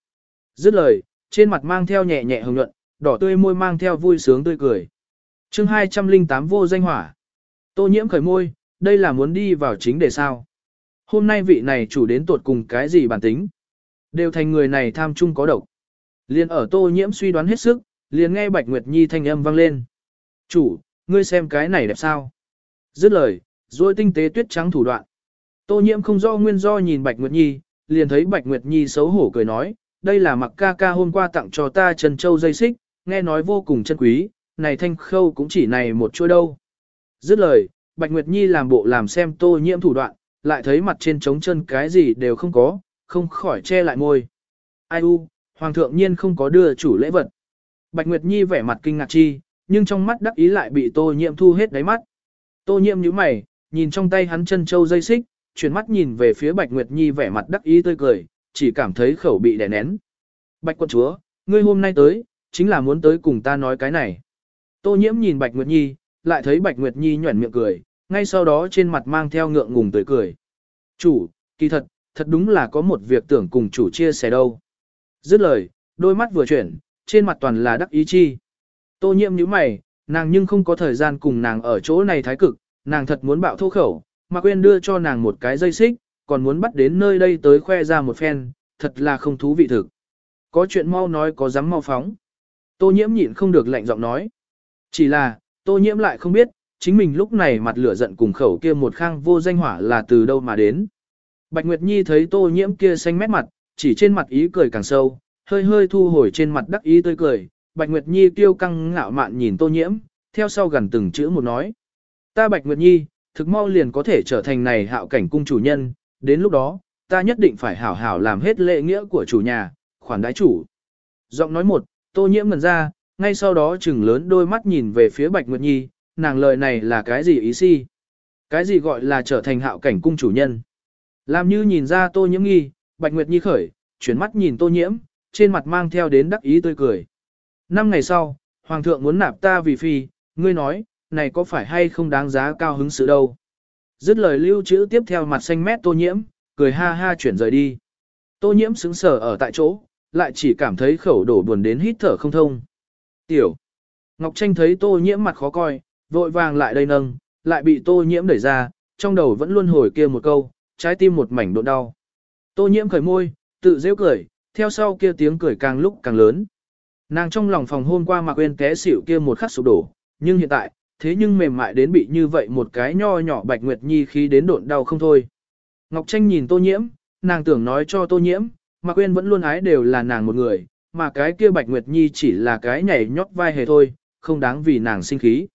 Dứt lời, trên mặt mang theo nhẹ nhẹ hồng nhuận, đỏ tươi môi mang theo vui sướng tươi cười. chương 208 vô danh hỏa. Tô nhiễm khởi môi, đây là muốn đi vào chính để sao. Hôm nay vị này chủ đến tuột cùng cái gì bản tính. Đều thành người này tham chung có độc. Liên ở tô nhiễm suy đoán hết sức, liền nghe Bạch Nguyệt Nhi thanh âm vang lên. Chủ, ngươi xem cái này đẹp sao? Dứt lời, rồi tinh tế tuyết trắng thủ đoạn. Tô nhiễm không do nguyên do nhìn Bạch Nguyệt Nhi, liền thấy Bạch Nguyệt Nhi xấu hổ cười nói, đây là mặc ca ca hôm qua tặng cho ta Trần Châu dây xích, nghe nói vô cùng chân quý, này thanh khâu cũng chỉ này một chuôi đâu. Dứt lời, Bạch Nguyệt Nhi làm bộ làm xem tô nhiễm thủ đoạn, lại thấy mặt trên trống chân cái gì đều không có, không khỏi che lại môi. Ai u, Hoàng thượng nhiên không có đưa chủ lễ vật. Bạch Nguyệt Nhi vẻ mặt kinh ngạc chi, nhưng trong mắt đắc ý lại bị tô nhiễm thu hết đáy mắt. Tô nhiễm nhíu mày, nhìn trong tay hắn chân châu dây xích, chuyển mắt nhìn về phía Bạch Nguyệt Nhi vẻ mặt đắc ý tươi cười, chỉ cảm thấy khẩu bị đè nén. Bạch quân chúa, ngươi hôm nay tới, chính là muốn tới cùng ta nói cái này. Tô nhiễm nhìn Bạch Nguyệt Nhi, lại thấy Bạch Nguyệt Nhi nhuẩn miệng cười, ngay sau đó trên mặt mang theo ngượng ngùng tươi cười. Chủ, kỳ thật, thật đúng là có một việc tưởng cùng chủ chia sẻ đâu. Dứt lời, đôi mắt vừa chuyển, trên mặt toàn là đắc ý chi. Tô nhiễm nhíu mày, nàng nhưng không có thời gian cùng nàng ở chỗ này thái cực, nàng thật muốn bạo thô khẩu, mà quên đưa cho nàng một cái dây xích, còn muốn bắt đến nơi đây tới khoe ra một phen, thật là không thú vị thực. Có chuyện mau nói có dám mau phóng. Tô nhiễm nhịn không được lạnh giọng nói. Chỉ là, tô nhiễm lại không biết, chính mình lúc này mặt lửa giận cùng khẩu kia một khang vô danh hỏa là từ đâu mà đến. Bạch Nguyệt Nhi thấy tô nhiễm kia xanh mét mặt, chỉ trên mặt ý cười càng sâu, hơi hơi thu hồi trên mặt đắc ý tươi cười. Bạch Nguyệt Nhi tiêu căng ngạo mạn nhìn tô nhiễm, theo sau gần từng chữ một nói. Ta Bạch Nguyệt Nhi, thực mau liền có thể trở thành này hạo cảnh cung chủ nhân, đến lúc đó, ta nhất định phải hảo hảo làm hết lễ nghĩa của chủ nhà, khoản đái chủ. Giọng nói một, tô nhiễm ngần ra, ngay sau đó chừng lớn đôi mắt nhìn về phía Bạch Nguyệt Nhi, nàng lời này là cái gì ý si? Cái gì gọi là trở thành hạo cảnh cung chủ nhân? Làm như nhìn ra tô nhiễm nghi, Bạch Nguyệt Nhi khởi, chuyển mắt nhìn tô nhiễm, trên mặt mang theo đến đắc ý tươi cười. Năm ngày sau, Hoàng thượng muốn nạp ta vì phi, ngươi nói, này có phải hay không đáng giá cao hứng sự đâu? Dứt lời lưu trữ tiếp theo mặt xanh mét tô nhiễm, cười ha ha chuyển rời đi. Tô nhiễm sững sờ ở tại chỗ, lại chỉ cảm thấy khẩu đổ buồn đến hít thở không thông. Tiểu. Ngọc Tranh thấy tô nhiễm mặt khó coi, vội vàng lại đây nâng, lại bị tô nhiễm đẩy ra, trong đầu vẫn luôn hồi kia một câu, trái tim một mảnh độn đau. Tô nhiễm khởi môi, tự dễ cười, theo sau kia tiếng cười càng lúc càng lớn. Nàng trong lòng phòng hôm qua mà quên té xỉu kia một khắc sụp đổ, nhưng hiện tại, thế nhưng mềm mại đến bị như vậy một cái nho nhỏ Bạch Nguyệt Nhi khí đến độn đau không thôi. Ngọc Tranh nhìn Tô Nhiễm, nàng tưởng nói cho Tô Nhiễm, mà quên vẫn luôn ái đều là nàng một người, mà cái kia Bạch Nguyệt Nhi chỉ là cái nhảy nhót vai hề thôi, không đáng vì nàng sinh khí.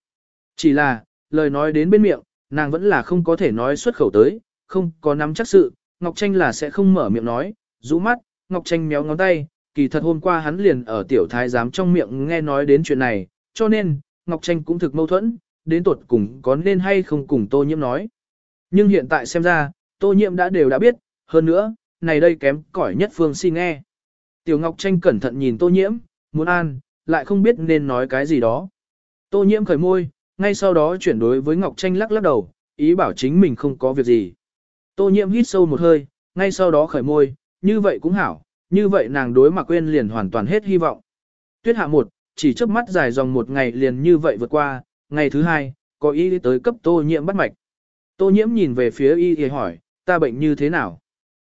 Chỉ là, lời nói đến bên miệng, nàng vẫn là không có thể nói xuất khẩu tới, không có nắm chắc sự, Ngọc Tranh là sẽ không mở miệng nói, rũ mắt, Ngọc Tranh méo ngón tay, kỳ thật hôm qua hắn liền ở tiểu thái giám trong miệng nghe nói đến chuyện này, cho nên, Ngọc Tranh cũng thực mâu thuẫn, đến tuột cùng có nên hay không cùng tô nhiễm nói. Nhưng hiện tại xem ra, tô nhiễm đã đều đã biết, hơn nữa, này đây kém cỏi nhất phương si nghe. Tiểu Ngọc Tranh cẩn thận nhìn tô nhiễm, muốn an, lại không biết nên nói cái gì đó. Tô nhiễm khởi môi, ngay sau đó chuyển đối với Ngọc Tranh lắc lắc đầu, ý bảo chính mình không có việc gì. Tô nhiễm hít sâu một hơi, ngay sau đó khởi môi, như vậy cũng hảo, như vậy nàng đối mà quên liền hoàn toàn hết hy vọng. Tuyết hạ một, chỉ chớp mắt dài dòng một ngày liền như vậy vượt qua, ngày thứ hai, có ý tới cấp tô nhiễm bắt mạch. Tô nhiễm nhìn về phía y thì hỏi, ta bệnh như thế nào?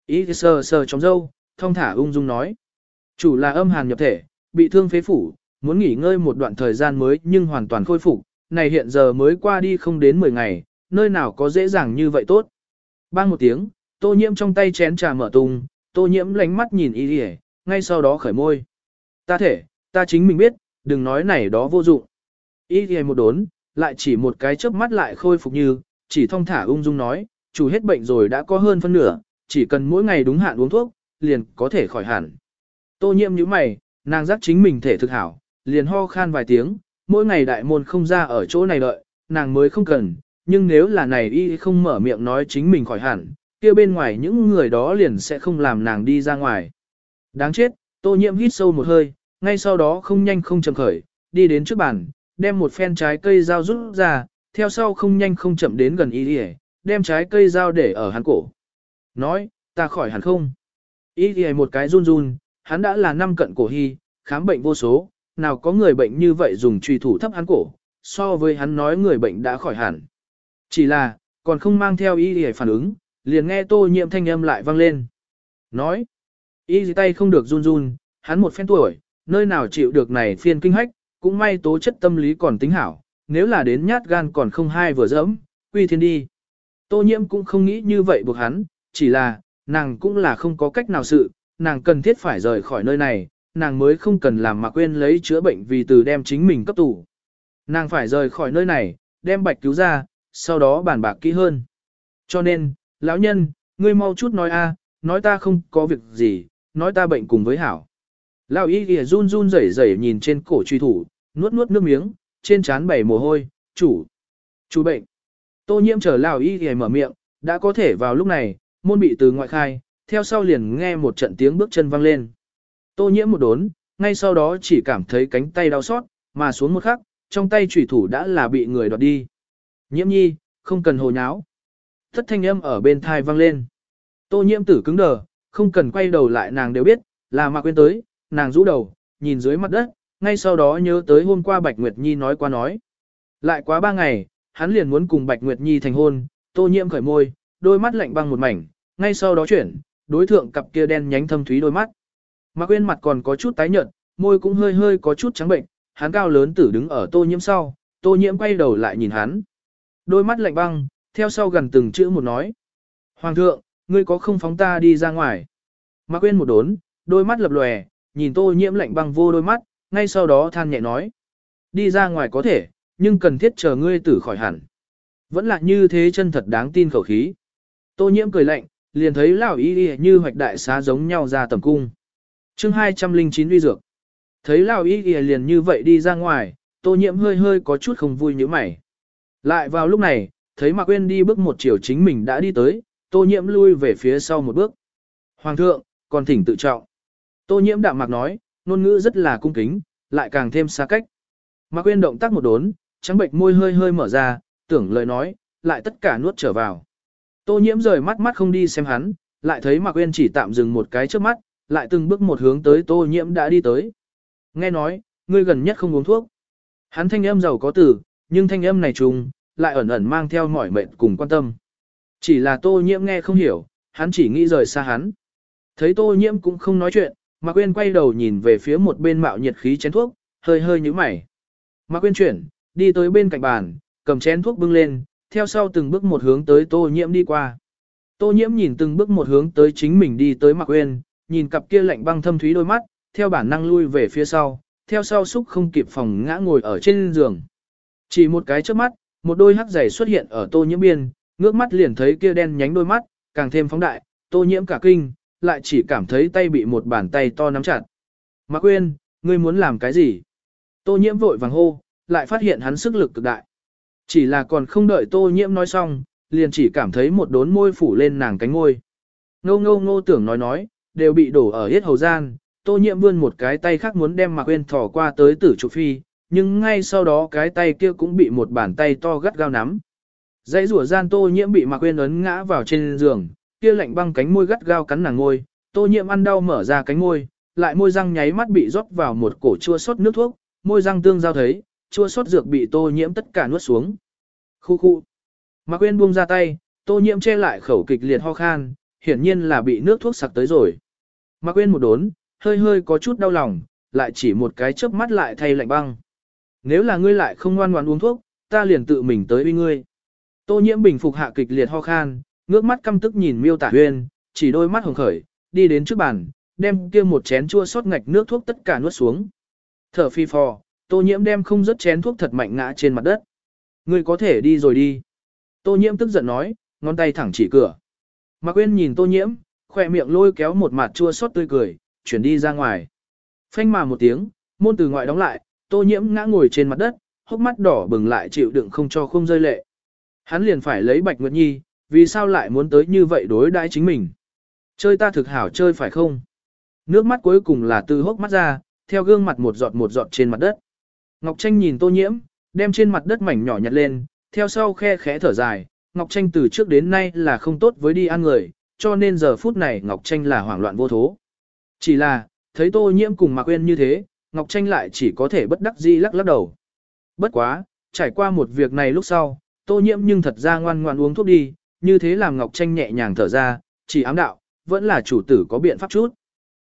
Y sờ sờ trong dâu, thông thả ung dung nói. Chủ là âm hàn nhập thể, bị thương phế phủ, muốn nghỉ ngơi một đoạn thời gian mới nhưng hoàn toàn khôi phục, này hiện giờ mới qua đi không đến 10 ngày, nơi nào có dễ dàng như vậy tốt. Bang một tiếng, tô nhiễm trong tay chén trà mở tung, tô nhiễm lánh mắt nhìn y đi ngay sau đó khởi môi. Ta thể, ta chính mình biết, đừng nói này đó vô dụng. Y đi một đốn, lại chỉ một cái chớp mắt lại khôi phục như, chỉ thong thả ung dung nói, chủ hết bệnh rồi đã có hơn phân nửa, chỉ cần mỗi ngày đúng hạn uống thuốc, liền có thể khỏi hẳn. Tô nhiễm như mày, nàng giác chính mình thể thực hảo, liền ho khan vài tiếng, mỗi ngày đại môn không ra ở chỗ này đợi, nàng mới không cần, nhưng nếu là này y không mở miệng nói chính mình khỏi hẳn, kia bên ngoài những người đó liền sẽ không làm nàng đi ra ngoài. Đáng chết, tô nhiễm hít sâu một hơi, ngay sau đó không nhanh không chậm khởi, đi đến trước bàn, đem một phen trái cây dao rút ra, theo sau không nhanh không chậm đến gần y đi đem trái cây dao để ở hắn cổ. Nói, ta khỏi hẳn không? Y đi một cái run run, hắn đã là năm cận cổ hy, khám bệnh vô số, nào có người bệnh như vậy dùng trùy thủ thấp hắn cổ, so với hắn nói người bệnh đã khỏi hẳn. Chỉ là, còn không mang theo y đi phản ứng, liền nghe tô nhiệm thanh âm lại vang lên. Nói, y tay không được run run, hắn một phen tuổi, nơi nào chịu được này phiên kinh hách, cũng may tố chất tâm lý còn tính hảo, nếu là đến nhát gan còn không hai vừa dẫm, quy thiên đi. Tô nhiễm cũng không nghĩ như vậy buộc hắn, chỉ là, nàng cũng là không có cách nào sự, nàng cần thiết phải rời khỏi nơi này, nàng mới không cần làm mà quên lấy chữa bệnh vì từ đem chính mình cấp tủ. Nàng phải rời khỏi nơi này, đem bạch cứu ra, sau đó bàn bạc kỹ hơn. Cho nên, lão nhân, ngươi mau chút nói a, nói ta không có việc gì, nói ta bệnh cùng với hảo. Lão y ghi run run rẩy rẩy nhìn trên cổ truy thủ, nuốt nuốt nước miếng, trên trán bảy mồ hôi, chủ, chủ bệnh. Tô nhiễm chờ lão y ghi mở miệng, đã có thể vào lúc này, môn bị từ ngoại khai, theo sau liền nghe một trận tiếng bước chân vang lên. Tô nhiễm một đốn, ngay sau đó chỉ cảm thấy cánh tay đau xót, mà xuống một khắc, trong tay truy thủ đã là bị người đoạt đi. Nhiễm nhi, không cần hồ nháo. Thất thanh âm ở bên thai vang lên. Tô nhiễm tử cứng đờ, không cần quay đầu lại nàng đều biết, là Mạc quên tới, nàng rũ đầu, nhìn dưới mặt đất, ngay sau đó nhớ tới hôm qua Bạch Nguyệt Nhi nói qua nói. Lại quá ba ngày, hắn liền muốn cùng Bạch Nguyệt Nhi thành hôn, tô nhiễm khởi môi, đôi mắt lạnh băng một mảnh, ngay sau đó chuyển, đối thượng cặp kia đen nhánh thâm thúy đôi mắt. Mạc quên mặt còn có chút tái nhợt, môi cũng hơi hơi có chút trắng bệnh, hắn cao lớn tử đứng ở tô nhiễm sau, tô nhiễm quay đầu lại nhìn hắn. Đôi mắt lạnh băng, theo sau gần từng chữ một nói. Hoàng thượng, ngươi có không phóng ta đi ra ngoài? Mạc Quyên một đốn, đôi mắt lập lòe, nhìn tô nhiễm lạnh băng vô đôi mắt, ngay sau đó than nhẹ nói. Đi ra ngoài có thể, nhưng cần thiết chờ ngươi tử khỏi hẳn. Vẫn là như thế chân thật đáng tin khẩu khí. Tô nhiễm cười lạnh, liền thấy lão y y như hoạch đại xá giống nhau ra tầm cung. Chương 209 uy dược. Thấy lão y y liền như vậy đi ra ngoài, tô nhiễm hơi hơi có chút không vui như mày. Lại vào lúc này, thấy Mạc Uyên đi bước một chiều chính mình đã đi tới, tô nhiễm lui về phía sau một bước. Hoàng thượng, còn thỉnh tự trọng. Tô nhiễm đạm mạc nói, ngôn ngữ rất là cung kính, lại càng thêm xa cách. Mạc Uyên động tác một đốn, trắng bệnh môi hơi hơi mở ra, tưởng lời nói, lại tất cả nuốt trở vào. Tô nhiễm rời mắt mắt không đi xem hắn, lại thấy Mạc Uyên chỉ tạm dừng một cái trước mắt, lại từng bước một hướng tới Tô nhiễm đã đi tới. Nghe nói, ngươi gần nhất không uống thuốc. Hắn thanh âm giàu có tử, nhưng thanh âm này trùng, lại ẩn ẩn mang theo mỏi mệt cùng quan tâm. Chỉ là Tô nhiễm nghe không hiểu, hắn chỉ nghĩ rời xa hắn. Thấy Tô nhiễm cũng không nói chuyện, Mạc Quyên quay đầu nhìn về phía một bên mạo nhiệt khí chén thuốc, hơi hơi nhíu mày. Mạc Quyên chuyển, đi tới bên cạnh bàn, cầm chén thuốc bưng lên, theo sau từng bước một hướng tới tô nhiễm đi qua. Tô nhiễm nhìn từng bước một hướng tới chính mình đi tới Mạc Quyên, nhìn cặp kia lạnh băng thâm thúy đôi mắt, theo bản năng lui về phía sau, theo sau xúc không kịp phòng ngã ngồi ở trên giường. Chỉ một cái chớp mắt, một đôi hắc giày xuất hiện ở tô nhiễm biên, ngước mắt liền thấy kia đen nhánh đôi mắt, càng thêm phóng đại, tô nhiễm cả kinh, lại chỉ cảm thấy tay bị một bàn tay to nắm chặt. Mạc Quyên, ngươi muốn làm cái gì? Tô nhiễm vội vàng hô, lại phát hiện hắn sức lực cực đại. Chỉ là còn không đợi tô nhiễm nói xong, liền chỉ cảm thấy một đốn môi phủ lên nàng cánh môi. Ngô ngô ngô tưởng nói nói, đều bị đổ ở hết hầu gian, tô nhiễm vươn một cái tay khác muốn đem Mạc Quyên thò qua tới tử trụ phi, nhưng ngay sau đó cái tay kia cũng bị một bàn tay to gắt gao nắm. Dãy rủa gian tô nhiễm bị Mạc Quyên ấn ngã vào trên giường, kia lạnh băng cánh môi gắt gao cắn nàng ngôi, tô nhiễm ăn đau mở ra cánh môi, lại môi răng nháy mắt bị rót vào một cổ chua xót nước thuốc, môi răng tương giao thấy, chua xót dược bị tô nhiễm tất cả nuốt xuống. Khu khu. Mạc Quyên buông ra tay, tô nhiễm che lại khẩu kịch liệt ho khan, hiển nhiên là bị nước thuốc sặc tới rồi. Mạc Quyên một đốn, hơi hơi có chút đau lòng, lại chỉ một cái chớp mắt lại thay lạnh băng. Nếu là ngươi lại không ngoan ngoãn uống thuốc, ta liền tự mình tới uy ngươi. Tô nhiễm bình phục hạ kịch liệt ho khan, ngước mắt căm tức nhìn miêu tả huyên, chỉ đôi mắt hồng khởi, đi đến trước bàn, đem kia một chén chua sót ngạch nước thuốc tất cả nuốt xuống. Thở phi phò, tô nhiễm đem không rớt chén thuốc thật mạnh ngã trên mặt đất. Ngươi có thể đi rồi đi. Tô nhiễm tức giận nói, ngón tay thẳng chỉ cửa. Mạc Quyên nhìn tô nhiễm, khỏe miệng lôi kéo một mặt chua xót tươi cười, chuyển đi ra ngoài. Phanh mà một tiếng, môn từ ngoại đóng lại, tô nhiễm ngã ngồi trên mặt đất, hốc mắt đỏ bừng lại chịu đựng không cho không rơi lệ. Hắn liền phải lấy Bạch Nguyệt Nhi, vì sao lại muốn tới như vậy đối đãi chính mình? Chơi ta thực hảo chơi phải không? Nước mắt cuối cùng là từ hốc mắt ra, theo gương mặt một giọt một giọt trên mặt đất. Ngọc Tranh nhìn tô nhiễm, đem trên mặt đất mảnh nhỏ nhặt lên, theo sau khe khẽ thở dài, Ngọc Tranh từ trước đến nay là không tốt với đi ăn người, cho nên giờ phút này Ngọc Tranh là hoảng loạn vô thố. Chỉ là, thấy tô nhiễm cùng Mạc Uyên như thế, Ngọc Tranh lại chỉ có thể bất đắc dĩ lắc lắc đầu. Bất quá, trải qua một việc này lúc sau, tô nhiễm nhưng thật ra ngoan ngoan uống thuốc đi, như thế làm Ngọc Tranh nhẹ nhàng thở ra, chỉ ám đạo, vẫn là chủ tử có biện pháp chút.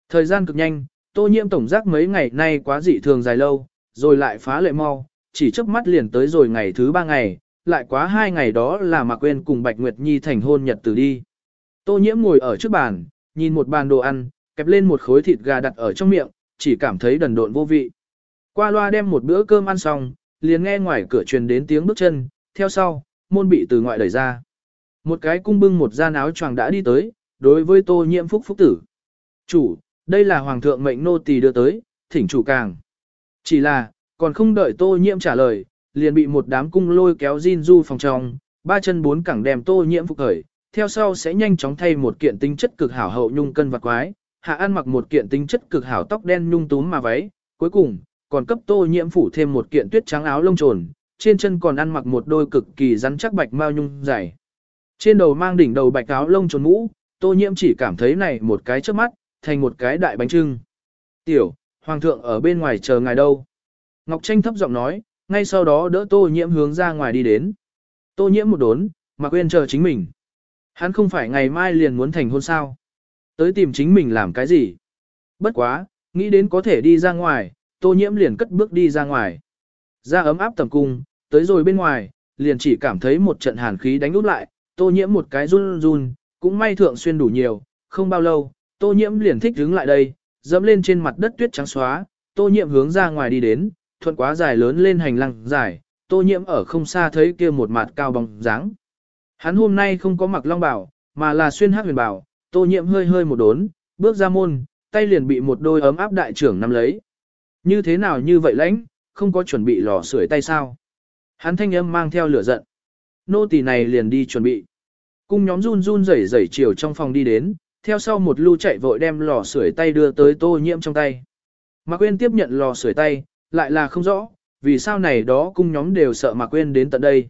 Thời gian cực nhanh, tô nhiễm tổng giác mấy ngày nay quá dị thường dài lâu, rồi lại phá lệ mau, chỉ chớp mắt liền tới rồi ngày thứ ba ngày, lại quá hai ngày đó là mà quên cùng Bạch Nguyệt Nhi thành hôn nhật từ đi. Tô nhiễm ngồi ở trước bàn, nhìn một bàn đồ ăn, kẹp lên một khối thịt gà đặt ở trong miệng, chỉ cảm thấy đần độn vô vị. Qua loa đem một bữa cơm ăn xong, liền nghe ngoài cửa truyền đến tiếng bước chân, theo sau, môn bị từ ngoại đẩy ra. Một cái cung bưng một gian áo choàng đã đi tới, đối với tô nhiễm phúc phúc tử. Chủ, đây là hoàng thượng mệnh nô tỳ đưa tới, thỉnh chủ càng. Chỉ là, còn không đợi tô nhiễm trả lời, liền bị một đám cung lôi kéo Jin Du phòng trong, ba chân bốn cẳng đem tô nhiễm phục khởi, theo sau sẽ nhanh chóng thay một kiện tinh chất cực hảo hậu nhung cân vật quái, hạ ăn mặc một kiện tính chất cực hảo tóc đen nhung túm mà váy, cuối cùng, còn cấp tô nhiễm phủ thêm một kiện tuyết trắng áo lông trồn, trên chân còn ăn mặc một đôi cực kỳ rắn chắc bạch mao nhung dày. Trên đầu mang đỉnh đầu bạch áo lông trồn mũ, tô nhiễm chỉ cảm thấy này một cái trước mắt, thành một cái đại bánh trưng. Tiểu, hoàng thượng ở bên ngoài chờ ngài đâu. Ngọc Tranh thấp giọng nói, ngay sau đó đỡ tô nhiễm hướng ra ngoài đi đến. Tô nhiễm một đốn, mà quên chờ chính mình. Hắn không phải ngày mai liền muốn thành hôn sao. Tới tìm chính mình làm cái gì? Bất quá, nghĩ đến có thể đi ra ngoài, tô nhiễm liền cất bước đi ra ngoài. Ra ấm áp tầm cung, tới rồi bên ngoài, liền chỉ cảm thấy một trận hàn khí đánh úp lại, tô nhiễm một cái run run, cũng may thượng xuyên đủ nhiều, không bao lâu, tô nhiễm liền thích đứng lại đây, dẫm lên trên mặt đất tuyết trắng xóa, tô nhiễm hướng ra ngoài đi đến, thuận quá dài lớn lên hành lang dài, tô nhiễm ở không xa thấy kia một mặt cao bóng dáng. Hắn hôm nay không có mặc long bào, mà là xuyên hắc huyền bào tô nhiễm hơi hơi một đốn, bước ra môn, tay liền bị một đôi ấm áp đại trưởng nắm lấy. Như thế nào như vậy lãnh, không có chuẩn bị lò sưởi tay sao? Hắn thanh âm mang theo lửa giận. Nô tỳ này liền đi chuẩn bị. Cung nhóm run run rẩy rẩy chiều trong phòng đi đến, theo sau một lưu chạy vội đem lò sưởi tay đưa tới tô nhiễm trong tay. Mạc Quyên tiếp nhận lò sưởi tay, lại là không rõ, vì sao này đó cung nhóm đều sợ Mạc Quyên đến tận đây.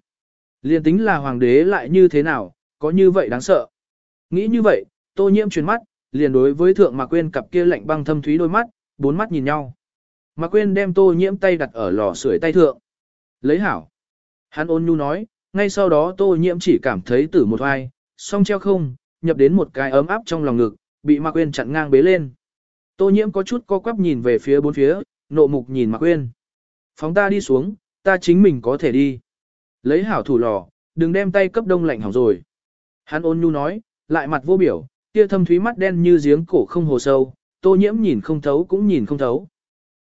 Liên tính là hoàng đế lại như thế nào, có như vậy đáng sợ. Nghĩ như vậy, tô nhiễm chuyển mắt, liền đối với thượng Mạc Quyên cặp kia lạnh băng thâm thúy đôi mắt, bốn mắt nhìn nhau. Mạc Quyên đem tô nhiễm tay đặt ở lò sưởi tay thượng. Lấy hảo. Hắn ôn nhu nói, ngay sau đó tô nhiễm chỉ cảm thấy tử một vai, song treo không, nhập đến một cái ấm áp trong lòng ngực, bị Mạc Quyên chặn ngang bế lên. Tô nhiễm có chút co quắp nhìn về phía bốn phía, nộ mục nhìn Mạc Quyên. Phóng ta đi xuống, ta chính mình có thể đi. Lấy hảo thủ lò, đừng đem tay cấp đông lạnh hỏng rồi. Hắn ôn nhu nói, lại mặt vô biểu, kia thâm thúy mắt đen như giếng cổ không hồ sâu, tô nhiễm nhìn không thấu cũng nhìn không thấu.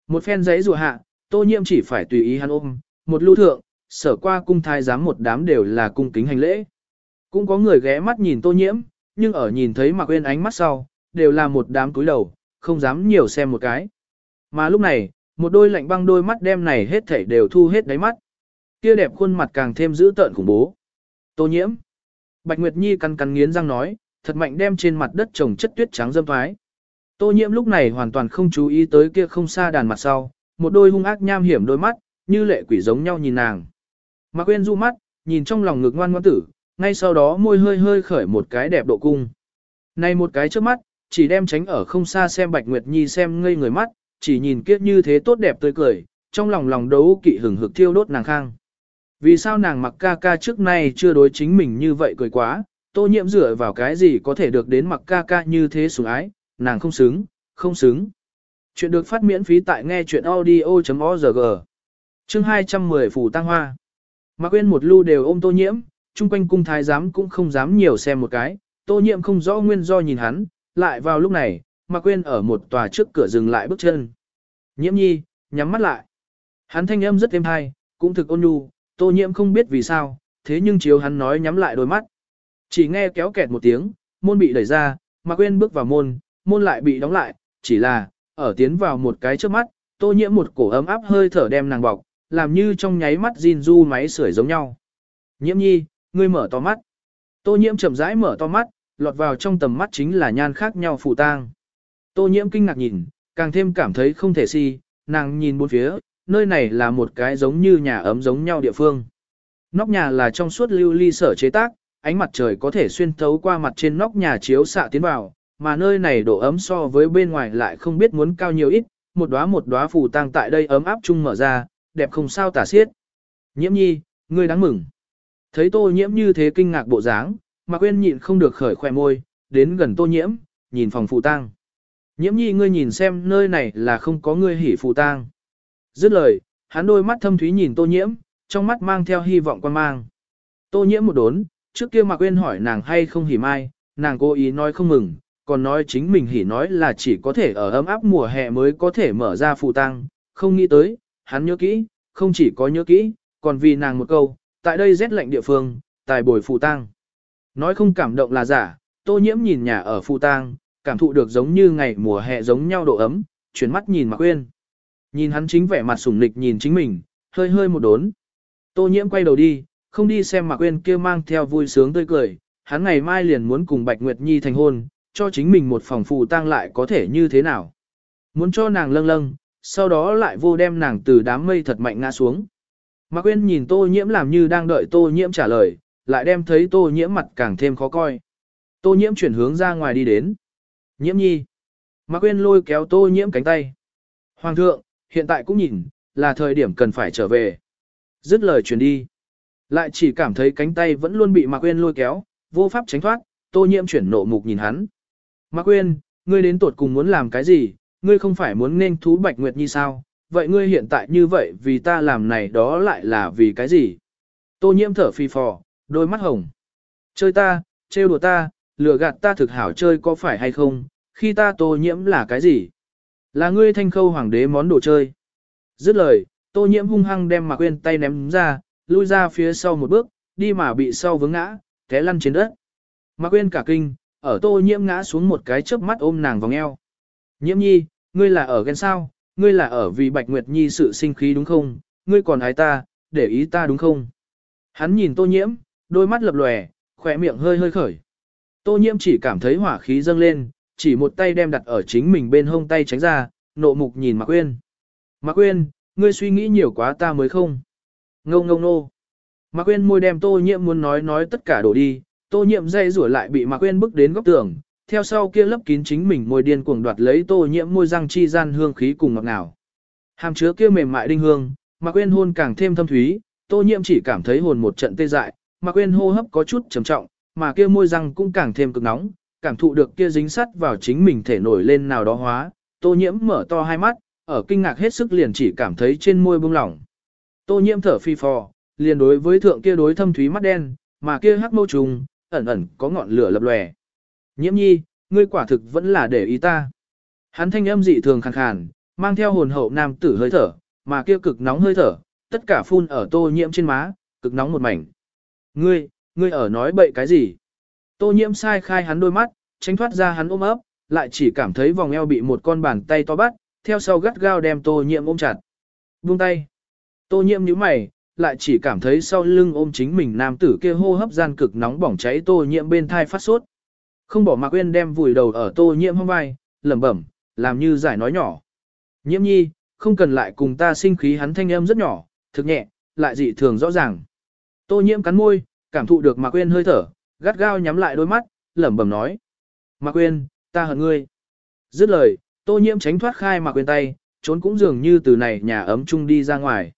Một phen giấy rùa hạ, tô nhiễm chỉ phải tùy ý hắn ôm, một lưu thượng, sở qua cung thái giám một đám đều là cung kính hành lễ. Cũng có người ghé mắt nhìn tô nhiễm, nhưng ở nhìn thấy mặc quên ánh mắt sau, đều là một đám cúi đầu, không dám nhiều xem một cái. Mà lúc này, một đôi lạnh băng đôi mắt đem này hết thảy đều thu hết đáy mắt. Kia đẹp khuôn mặt càng thêm dữ tợn khủng bố. Tô nhiễm. Bạch Nguyệt Nhi cắn cắn nghiến răng nói, thật mạnh đem trên mặt đất trồng chất tuyết trắng dâm thoái. Tô nhiễm lúc này hoàn toàn không chú ý tới kia không xa đàn mặt sau, một đôi hung ác nham hiểm đôi mắt, như lệ quỷ giống nhau nhìn nàng. Mạc Uyên du mắt, nhìn trong lòng ngực ngoan ngoãn tử, ngay sau đó môi hơi hơi khởi một cái đẹp độ cung. Này một cái trước mắt, chỉ đem tránh ở không xa xem Bạch Nguyệt Nhi xem ngây người mắt, chỉ nhìn kiếp như thế tốt đẹp tươi cười, trong lòng lòng đấu kỵ hừng hực thiêu đốt nàng khang. Vì sao nàng mặc ca ca trước nay chưa đối chính mình như vậy cười quá, tô nhiễm dựa vào cái gì có thể được đến mặc ca ca như thế sủng ái, nàng không xứng, không xứng. Chuyện được phát miễn phí tại nghe chuyện audio.org. Chương 210 Phủ Tăng Hoa. Mạc Quyên một lưu đều ôm tô nhiễm, chung quanh cung thái giám cũng không dám nhiều xem một cái, tô nhiễm không rõ nguyên do nhìn hắn, lại vào lúc này, Mạc Quyên ở một tòa trước cửa dừng lại bước chân. Nhiễm nhi, nhắm mắt lại. Hắn thanh âm rất êm hay, cũng thực ôn nhu, tô nhiễm không biết vì sao, thế nhưng chiếu hắn nói nhắm lại đôi mắt. Chỉ nghe kéo kẹt một tiếng, môn bị đẩy ra, Mạc Quyên bước vào môn, môn lại bị đóng lại, chỉ là, ở tiến vào một cái trước mắt, tô nhiễm một cổ ấm áp hơi thở đem nàng bọc, làm như trong nháy mắt Jin du máy sưởi giống nhau. Nhiễm nhi, ngươi mở to mắt. Tô nhiễm chậm rãi mở to mắt, lọt vào trong tầm mắt chính là nhan khác nhau phụ tang. Tô nhiễm kinh ngạc nhìn, càng thêm cảm thấy không thể si, nàng nhìn bốn phía, nơi này là một cái giống như nhà ấm giống nhau địa phương. Nóc nhà là trong suốt lưu ly sở chế tác, ánh mặt trời có thể xuyên thấu qua mặt trên nóc nhà chiếu xạ tiến vào, mà nơi này độ ấm so với bên ngoài lại không biết muốn cao nhiều ít, một đóa một đóa phù tang tại đây ấm áp chung mở ra, đẹp không sao tả xiết. Nhiễm nhi, ngươi đáng mừng. Thấy tô nhiễm như thế kinh ngạc bộ dáng, mà quên nhịn không được khởi khoe môi, đến gần tô nhiễm, nhìn phòng phù tang. Nhiễm nhi ngươi nhìn xem nơi này là không có ngươi hỉ phù tang. Dứt lời, hắn đôi mắt thâm thúy nhìn tô nhiễm, trong mắt mang theo hy vọng quan mang. Tô nhiễm một đốn, trước kia mà quên hỏi nàng hay không hỉ mai, nàng cố ý nói không mừng, còn nói chính mình hỉ nói là chỉ có thể ở ấm áp mùa hè mới có thể mở ra phù tang, không nghĩ tới, hắn nhớ kỹ, không chỉ có nhớ kỹ, còn vì nàng một câu, tại đây rét lạnh địa phương, tài bồi phù tang. Nói không cảm động là giả, tô nhiễm nhìn nhà ở phù tang, cảm thụ được giống như ngày mùa hè giống nhau độ ấm, chuyển mắt nhìn Mạc Quyên. Nhìn hắn chính vẻ mặt sủng nịch nhìn chính mình, hơi hơi một đốn. Tô nhiễm quay đầu đi, không đi xem Mạc Quyên kia mang theo vui sướng tươi cười, hắn ngày mai liền muốn cùng Bạch Nguyệt Nhi thành hôn, cho chính mình một phòng phù tang lại có thể như thế nào. Muốn cho nàng lâng lâng, sau đó lại vô đem nàng từ đám mây thật mạnh ngã xuống. Mạc Quyên nhìn tô nhiễm làm như đang đợi tô nhiễm trả lời, lại đem thấy tô nhiễm mặt càng thêm khó coi. Tô nhiễm chuyển hướng ra ngoài đi đến. Nhiễm nhi. Mạc Quyên lôi kéo tô nhiễm cánh tay. Hoàng thượng, hiện tại cũng nhìn, là thời điểm cần phải trở về. Dứt lời chuyển đi. Lại chỉ cảm thấy cánh tay vẫn luôn bị Mạc Quyên lôi kéo, vô pháp tránh thoát, tô nhiễm chuyển nộ mục nhìn hắn. Mạc Quyên, ngươi đến tuột cùng muốn làm cái gì, ngươi không phải muốn nên thú Bạch Nguyệt Nhi sao, vậy ngươi hiện tại như vậy vì ta làm này đó lại là vì cái gì? Tô nhiễm thở phì phò, đôi mắt hồng. Chơi ta, trêu đùa ta, lừa gạt ta thực hảo chơi có phải hay không, khi ta tô nhiễm là cái gì? Là ngươi thanh khâu hoàng đế món đồ chơi. Dứt lời, tô nhiễm hung hăng đem Mạc Quyên tay ném ra, lui ra phía sau một bước, đi mà bị sau vướng ngã, té lăn trên đất. Mạc Quyên cả kinh, ở tô nhiễm ngã xuống một cái chớp mắt ôm nàng vòng eo. Nhiễm nhi, ngươi là ở ghen sao, ngươi là ở vì Bạch Nguyệt Nhi sự sinh khí đúng không, ngươi còn ái ta, để ý ta đúng không? Hắn nhìn tô nhiễm, đôi mắt lập lòe, khỏe miệng hơi hơi khởi. Tô nhiễm chỉ cảm thấy hỏa khí dâng lên, chỉ một tay đem đặt ở chính mình bên hông tay tránh ra, nộ mục nhìn Mạc Quyên. Mạc Quyên, ngươi suy nghĩ nhiều quá ta mới không? Ngô ngô nô. Mạc Quyên môi đem tô nhiễm muốn nói nói tất cả đổ đi, tô nhiễm dây rủa lại bị Mạc Quyên bước đến góc tường, theo sau kia lấp kín chính mình môi điên cuồng đoạt lấy tô nhiễm môi răng chi gian hương khí cùng ngọt ngào. Hàm chứa kia mềm mại đinh hương, Mạc Quyên hôn càng thêm thâm thúy, tô nhiễm chỉ cảm thấy hồn một trận tê dại, Mạc Quyên hô hấp có chút trầm trọng, mà kia môi răng cũng càng thêm cực nóng, cảm thụ được kia dính sắt vào chính mình thể nổi lên nào đó hóa, tô nhiễm mở to hai mắt, ở kinh ngạc hết sức liền chỉ cảm thấy trên môi bông lỏng. Tô nhiễm thở phi phò, liền đối với thượng kia đối thâm thúy mắt đen, mà kia hắc mâu trùng, ẩn ẩn có ngọn lửa lập lòe. Nhiễm nhi, ngươi quả thực vẫn là để ý ta. Hắn thanh âm dị thường khàn khàn, mang theo hồn hậu nam tử hơi thở, mà kia cực nóng hơi thở, tất cả phun ở tô nhiễm trên má, cực nóng một mảnh. Ngươi, ngươi ở nói bậy cái gì? Tô nhiễm sai khai hắn đôi mắt, tránh thoát ra hắn ôm ấp, lại chỉ cảm thấy vòng eo bị một con bàn tay to bắt, theo sau gắt gao đem tô nhiễm ôm chặt. Buông tay. Tô nhiễm nhíu mày, lại chỉ cảm thấy sau lưng ôm chính mình nam tử kia hô hấp gian cực nóng bỏng cháy tô nhiễm bên thai phát sốt. Không bỏ mặc Quên đem vùi đầu ở tô nhiễm hông vai, lẩm bẩm, làm như giải nói nhỏ. Nhiễm nhi, không cần lại cùng ta sinh khí hắn thanh âm rất nhỏ, thực nhẹ, lại dị thường rõ ràng. Tô nhiễm cắn môi, cảm thụ được Mạc Quyên hơi thở, gắt gao nhắm lại đôi mắt, lẩm bẩm nói. Mạc Quyên, ta hận ngươi. Dứt lời, tô nhiễm tránh thoát khai Mạc Quyên tay, trốn cũng dường như từ này nhà ấm chung đi ra ngoài.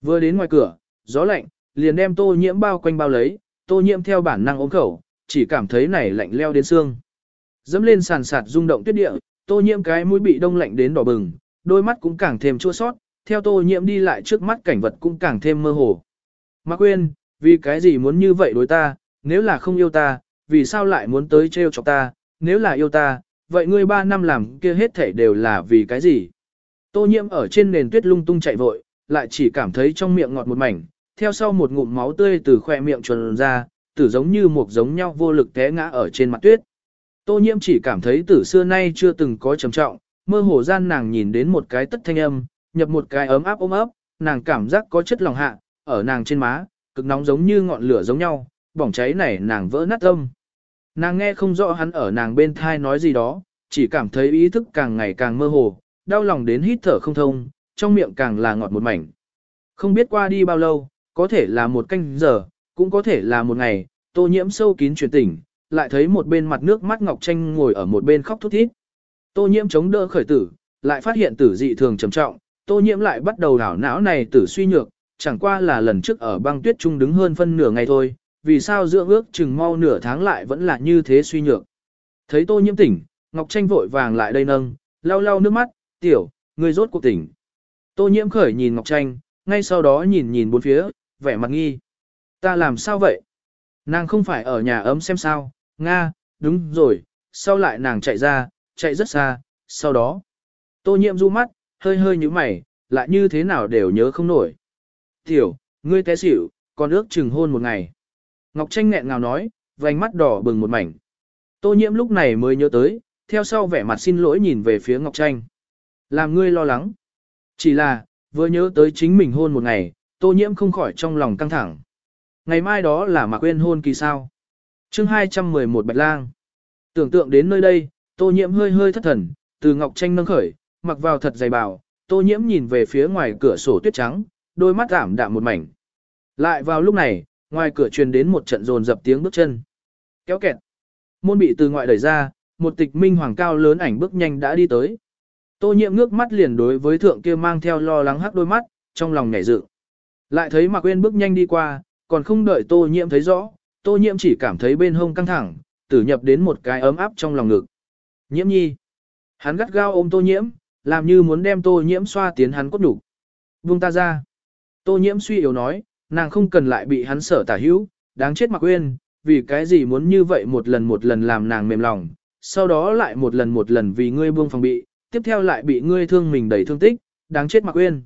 Vừa đến ngoài cửa, gió lạnh, liền đem tô nhiễm bao quanh bao lấy, tô nhiễm theo bản năng ôm khẩu, chỉ cảm thấy này lạnh leo đến xương. Dẫm lên sàn sạt rung động tuyết địa, tô nhiễm cái mũi bị đông lạnh đến đỏ bừng, đôi mắt cũng càng thêm chua xót, theo tô nhiễm đi lại trước mắt cảnh vật cũng càng thêm mơ hồ. mà quên, vì cái gì muốn như vậy đối ta, nếu là không yêu ta, vì sao lại muốn tới trêu chọc ta, nếu là yêu ta, vậy ngươi ba năm làm kia hết thể đều là vì cái gì? Tô nhiễm ở trên nền tuyết lung tung chạy vội, lại chỉ cảm thấy trong miệng ngọt một mảnh, theo sau một ngụm máu tươi từ khỏe miệng trườn ra, tử giống như một giống nhau vô lực té ngã ở trên mặt tuyết. Tô nhiễm chỉ cảm thấy tử xưa nay chưa từng có trầm trọng, mơ hồ gian nàng nhìn đến một cái tất thanh âm, nhập một cái ấm áp ôm ấp, nàng cảm giác có chất lòng hạ, ở nàng trên má, cực nóng giống như ngọn lửa giống nhau, bỏng cháy này nàng vỡ nát âm. Nàng nghe không rõ hắn ở nàng bên thai nói gì đó, chỉ cảm thấy ý thức càng ngày càng mơ hồ, đau lòng đến hít thở không thông, trong miệng càng là ngọt một mảnh. Không biết qua đi bao lâu, có thể là một canh giờ, cũng có thể là một ngày, tô nhiễm sâu kín chuyển tỉnh, lại thấy một bên mặt nước mắt Ngọc Tranh ngồi ở một bên khóc thút thít. Tô nhiễm chống đỡ khởi tử, lại phát hiện tử dị thường trầm trọng, tô nhiễm lại bắt đầu đảo não này tử suy nhược, chẳng qua là lần trước ở băng tuyết trung đứng hơn phân nửa ngày thôi, vì sao dưỡng ước chừng mau nửa tháng lại vẫn là như thế suy nhược. Thấy tô nhiễm tỉnh, Ngọc Tranh vội vàng lại đây nâng, lau lau nước mắt, tiểu, người rốt cuộc tỉnh. Tô nhiễm khởi nhìn Ngọc Tranh, ngay sau đó nhìn nhìn bốn phía, vẻ mặt nghi. Ta làm sao vậy? Nàng không phải ở nhà ấm xem sao, Nga, đúng rồi, sau lại nàng chạy ra, chạy rất xa, sau đó. Tô nhiễm du mắt, hơi hơi như mày, lại như thế nào đều nhớ không nổi. Tiểu, ngươi té xỉu, còn ước chừng hôn một ngày. Ngọc Tranh nghẹn ngào nói, vành mắt đỏ bừng một mảnh. Tô nhiễm lúc này mới nhớ tới, theo sau vẻ mặt xin lỗi nhìn về phía Ngọc Tranh. Làm ngươi lo lắng. Chỉ là, vừa nhớ tới chính mình hôn một ngày, tô nhiễm không khỏi trong lòng căng thẳng. Ngày mai đó là mà quên hôn kỳ sao. Chương 211 Bạch Lang. Tưởng tượng đến nơi đây, tô nhiễm hơi hơi thất thần, từ Ngọc Tranh nâng khởi, mặc vào thật dày bào, tô nhiễm nhìn về phía ngoài cửa sổ tuyết trắng, đôi mắt ảm đạm một mảnh. Lại vào lúc này, ngoài cửa truyền đến một trận rồn dập tiếng bước chân. Kéo kẹt. Môn bị từ ngoại đẩy ra, một tịch minh hoàng cao lớn ảnh bước nhanh đã đi tới. Tô nhiệm ngước mắt liền đối với thượng kia mang theo lo lắng hắc đôi mắt, trong lòng nhảy dựng. Lại thấy Mạc Uyên bước nhanh đi qua, còn không đợi Tô Nhiệm thấy rõ, Tô Nhiệm chỉ cảm thấy bên hông căng thẳng, tử nhập đến một cái ấm áp trong lòng ngực. Nhiễm nhi. Hắn gắt gao ôm Tô Nhiễm, làm như muốn đem Tô Nhiễm xoa tiến hắn cốt đủ. Buông ta ra. Tô Nhiễm suy yếu nói, nàng không cần lại bị hắn sở tả hữu, đáng chết Mạc Uyên, vì cái gì muốn như vậy một lần một lần làm nàng mềm lòng, sau đó lại một lần một lần vì ngươi buông phòng bị, tiếp theo lại bị ngươi thương mình đầy thương tích, đáng chết Mạc Uyên.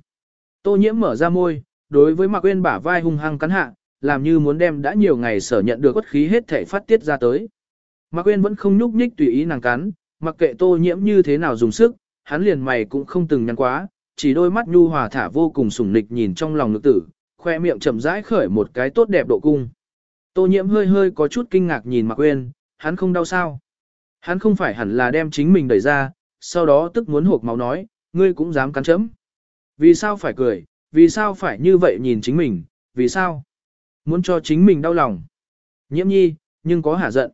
Tô Nhiễm mở ra môi, đối với Mạc Uyên bả vai hung hăng cắn hạ, làm như muốn đem đã nhiều ngày sở nhận được quất khí hết thể phát tiết ra tới. Mạc Uyên vẫn không nhúc nhích tùy ý nàng cắn, mặc kệ Tô Nhiễm như thế nào dùng sức, hắn liền mày cũng không từng nhăn quá, chỉ đôi mắt nhu hòa thả vô cùng sủng nịch nhìn trong lòng nữ tử, khoe miệng chậm rãi khởi một cái tốt đẹp độ cung. Tô Nhiễm hơi hơi có chút kinh ngạc nhìn Mạc Uyên, hắn không đau sao? Hắn không phải hẳn là đem chính mình đẩy ra, sau đó tức muốn hộp máu nói, ngươi cũng dám cắn chấm. Vì sao phải cười, vì sao phải như vậy nhìn chính mình, vì sao? Muốn cho chính mình đau lòng. Nhiễm nhi, nhưng có hả giận.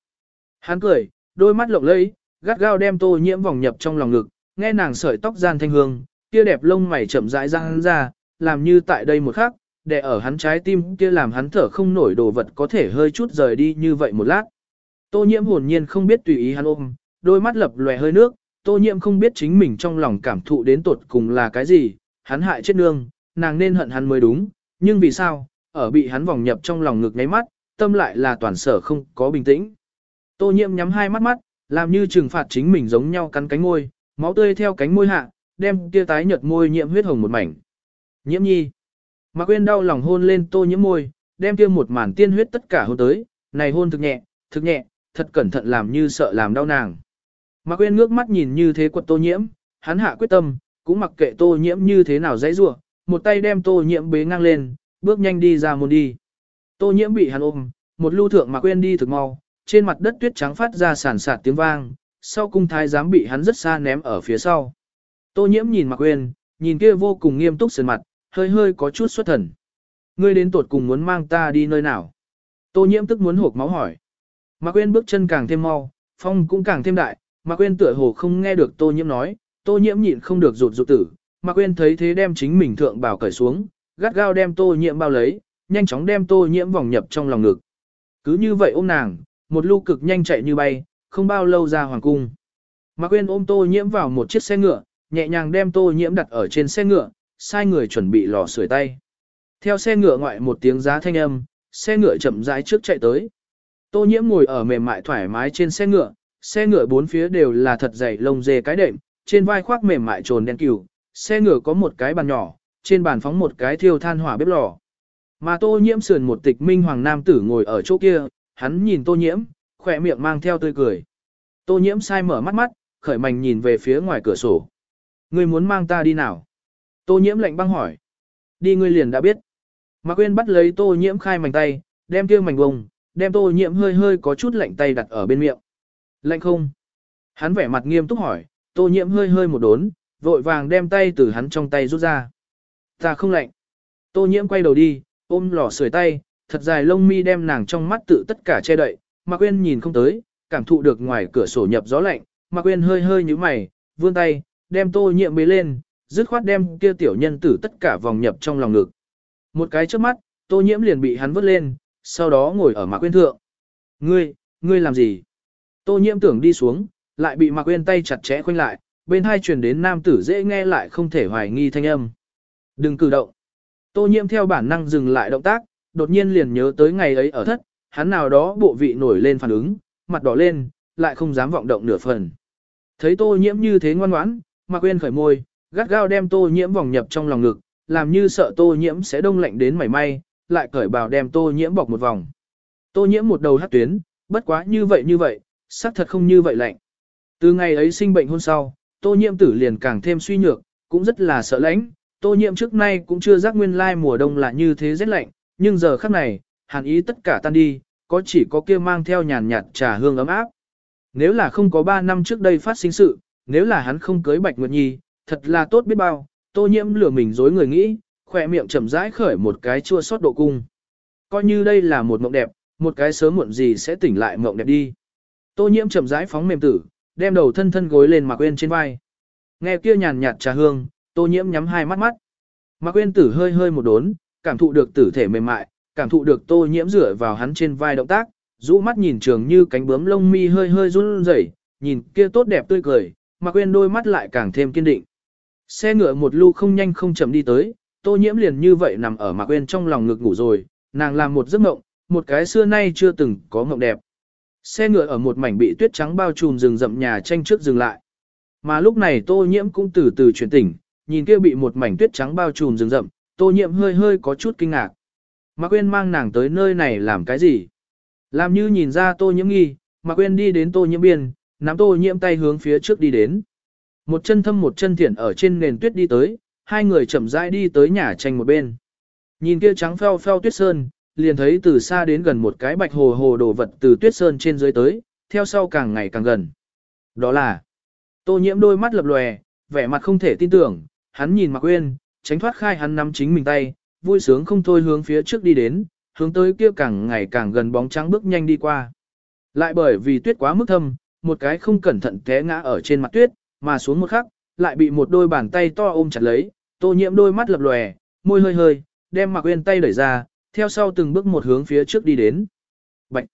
Hắn cười, đôi mắt lộng lẫy, gắt gao đem tô nhiễm vòng nhập trong lòng ngực, nghe nàng sợi tóc gian thanh hương, kia đẹp lông mày chậm rãi ra hắn ra, làm như tại đây một khắc, để ở hắn trái tim kia làm hắn thở không nổi đồ vật có thể hơi chút rời đi như vậy một lát. Tô nhiễm hồn nhiên không biết tùy ý hắn ôm, đôi mắt lập lòe hơi nước, Tô nhiễm không biết chính mình trong lòng cảm thụ đến tột cùng là cái gì, hắn hại chết nương, nàng nên hận hắn mới đúng, nhưng vì sao, ở bị hắn vòng nhập trong lòng ngực ngáy mắt, tâm lại là toàn sở không có bình tĩnh. Tô nhiễm nhắm hai mắt mắt, làm như trừng phạt chính mình giống nhau cắn cánh môi, máu tươi theo cánh môi hạ, đem kia tái nhợt môi nhiễm huyết hồng một mảnh. Nhiễm nhi. Mạc Quyên đau lòng hôn lên tô nhiễm môi, đem kia một màn tiên huyết tất cả hôn tới, này hôn thực nhẹ, thực nhẹ, thật cẩn thận làm như sợ làm đau nàng. Mạc Quyên ngước mắt nhìn như thế quật tô nhiễm, hắn hạ quyết tâm, cũng mặc kệ tô nhiễm như thế nào dãy rủa, một tay đem tô nhiễm bế ngang lên, bước nhanh đi ra môn đi. Tô nhiễm bị hắn ôm, một lưu thượng Mạc Quyên đi thực mau, trên mặt đất tuyết trắng phát ra sàn sạt tiếng vang, sau cung thái giám bị hắn rất xa ném ở phía sau. Tô nhiễm nhìn Mạc Quyên, nhìn kia vô cùng nghiêm túc sườn mặt, hơi hơi có chút xuất thần. Ngươi đến tuột cùng muốn mang ta đi nơi nào? Tô nhiễm tức muốn hộp máu hỏi. Mạc Quyên bước chân càng thêm mau, phong cũng càng thêm đại, Mạc Quyên tựa hồ không nghe được Tô nhiễm nói, Tô nhiễm nhịn không được rụt rụt tử. Mạc Quyên thấy thế đem chính mình thượng bảo cởi xuống, gắt gao đem Tô nhiễm bao lấy, nhanh chóng đem Tô nhiễm vòng nhập trong lòng ngực. Cứ như vậy ôm nàng, một lu cực nhanh chạy như bay, không bao lâu ra hoàng cung. Mạc Quyên ôm Tô nhiễm vào một chiếc xe ngựa, nhẹ nhàng đem Tô nhiễm đặt ở trên xe ngựa, sai người chuẩn bị lò sưởi tay. Theo xe ngựa ngoại một tiếng giá thanh âm, xe ngựa chậm rãi trước chạy tới. Tô nhiễm ngồi ở mềm mại thoải mái trên xe ngựa, xe ngựa bốn phía đều là thật dày lông dê cái đệm, trên vai khoác mềm mại trồn đen cừu, xe ngựa có một cái bàn nhỏ, trên bàn phóng một cái thiêu than hỏa bếp lò. Mà tô nhiễm sườn một tịch minh hoàng nam tử ngồi ở chỗ kia, hắn nhìn tô nhiễm, khỏe miệng mang theo tươi cười. Tô nhiễm sai mở mắt mắt, khởi mảnh nhìn về phía ngoài cửa sổ. Ngươi muốn mang ta đi nào? Tô nhiễm lạnh băng hỏi. Đi ngươi liền đã biết. Mạc Quyên bắt lấy tô nhiễm khai mảnh tay, đem kia mảnh vùng, đem tô nhiễm hơi hơi có chút lạnh tay đặt ở bên miệng. Lạnh không? Hắn vẻ mặt nghiêm túc hỏi, tô nhiễm hơi hơi một đốn, vội vàng đem tay từ hắn trong tay rút ra. Ta không lạnh. Tô nhiễm quay đầu đi, ôm lò sưởi tay, thật dài lông mi đem nàng trong mắt tự tất cả che đậy, mà Quyên nhìn không tới, cảm thụ được ngoài cửa sổ nhập gió lạnh, mà Quyên hơi hơi nhíu mày, vươn tay, đem tô nhiễm bế lên, dứt khoát đem kia tiểu nhân tử tất cả vòng nhập trong lòng ngực. Một cái trước mắt, tô nhiễm liền bị hắn vứt lên, sau đó ngồi ở Mạc Quyên thượng. Ngươi, ngươi làm gì? Tô nhiễm tưởng đi xuống, lại bị Mạc Uyên tay chặt chẽ khoanh lại, bên hai truyền đến nam tử dễ nghe lại không thể hoài nghi thanh âm. Đừng cử động. Tô nhiễm theo bản năng dừng lại động tác, đột nhiên liền nhớ tới ngày ấy ở thất, hắn nào đó bộ vị nổi lên phản ứng, mặt đỏ lên, lại không dám vọng động nửa phần. Thấy tô nhiễm như thế ngoan ngoãn, Mạc Uyên khởi môi, gắt gao đem tô nhiễm vòng nhập trong lòng ngực, làm như sợ tô nhiễm sẽ đông lạnh đến mảy may, lại cởi bào đem tô nhiễm bọc một vòng. Tô nhiễm một đầu hắt tuyến, bất quá như vậy như vậy, xác thật không như vậy lạnh. Từ ngày ấy sinh bệnh hôn sau, tô nhiễm tử liền càng thêm suy nhược, cũng rất là sợ lạnh. Tô nhiễm trước nay cũng chưa giác nguyên lai mùa đông là như thế rét lạnh, nhưng giờ khắc này, hàn ý tất cả tan đi, có chỉ có kia mang theo nhàn nhạt trà hương ấm áp. Nếu là không có 3 năm trước đây phát sinh sự, nếu là hắn không cưới Bạch Nguyệt Nhi, thật là tốt biết bao, tô nhiễm lừa mình dối người nghĩ, khỏe miệng chậm rãi khởi một cái chua xót độ cung. Coi như đây là một mộng đẹp, một cái sớm muộn gì sẽ tỉnh lại mộng đẹp đi. Tô nhiễm chậm rãi phóng mềm tử, đem đầu thân thân gối lên Mạc Quyên trên vai. Nghe kia nhàn nhạt trà hương, Tô nhiễm nhắm hai mắt mắt. Mạc Quyên tử hơi hơi một đốn, cảm thụ được tử thể mềm mại, cảm thụ được Tô nhiễm rửa vào hắn trên vai động tác, rũ mắt nhìn trường như cánh bướm lông mi hơi hơi run rẩy, nhìn kia tốt đẹp tươi cười, Mạc Quyên đôi mắt lại càng thêm kiên định. Xe ngựa một lu không nhanh không chậm đi tới, Tô Nhiễm liền như vậy nằm ở Mạc Quyên trong lòng ngực ngủ rồi, nàng làm một giấc mộng, một cái xưa nay chưa từng có mộng đẹp. Xe ngựa ở một mảnh bị tuyết trắng bao trùm rừng rậm nhà tranh trước dừng lại. Mà lúc này Tô Nhiễm cũng từ từ chuyển tỉnh, nhìn kia bị một mảnh tuyết trắng bao trùm rừng rậm, Tô Nhiễm hơi hơi có chút kinh ngạc. Mạc Quyên mang nàng tới nơi này làm cái gì? Làm như nhìn ra Tô Nhiễm nghi, Mạc Quyên đi đến Tô Nhiễm biên, nắm Tô Nhiễm tay hướng phía trước đi đến. Một chân thâm một chân thiện ở trên nền tuyết đi tới, hai người chậm rãi đi tới nhà tranh một bên. Nhìn kia trắng pheo pheo tuyết sơn, liền thấy từ xa đến gần một cái bạch hồ hồ đồ vật từ tuyết sơn trên dưới tới, theo sau càng ngày càng gần. Đó là, tô nhiễm đôi mắt lập lòe, vẻ mặt không thể tin tưởng, hắn nhìn Mạc Uyên, tránh thoát khai hắn nắm chính mình tay, vui sướng không thôi hướng phía trước đi đến, hướng tới kia càng ngày càng gần bóng trắng bước nhanh đi qua. Lại bởi vì tuyết quá mức thâm, một cái không cẩn thận té ngã ở trên mặt tuyết, mà xuống một khắc, lại bị một đôi bàn tay to ôm chặt lấy, tô nhiễm đôi mắt lập lòe, môi hơi hơi, đem Mạc Uyên tay đẩy ra, theo sau từng bước một hướng phía trước đi đến. Bạch.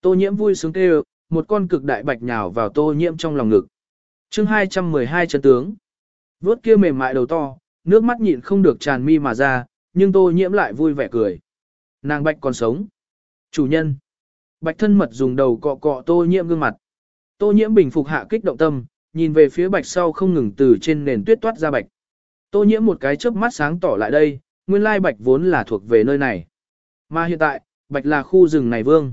Tô nhiễm vui sướng kêu, một con cực đại bạch nhào vào tô nhiễm trong lòng ngực. Chương 212 chân tướng. Vốt kia mềm mại đầu to, nước mắt nhịn không được tràn mi mà ra, nhưng tô nhiễm lại vui vẻ cười. Nàng bạch còn sống. Chủ nhân. Bạch thân mật dùng đầu cọ cọ tô nhiễm gương mặt. Tô nhiễm bình phục hạ kích động tâm, nhìn về phía bạch sau không ngừng từ trên nền tuyết toát ra bạch. Tô nhiễm một cái chớp mắt sáng tỏ lại đây, nguyên lai bạch vốn là thuộc về nơi này. Mà hiện tại, bạch là khu rừng này vương.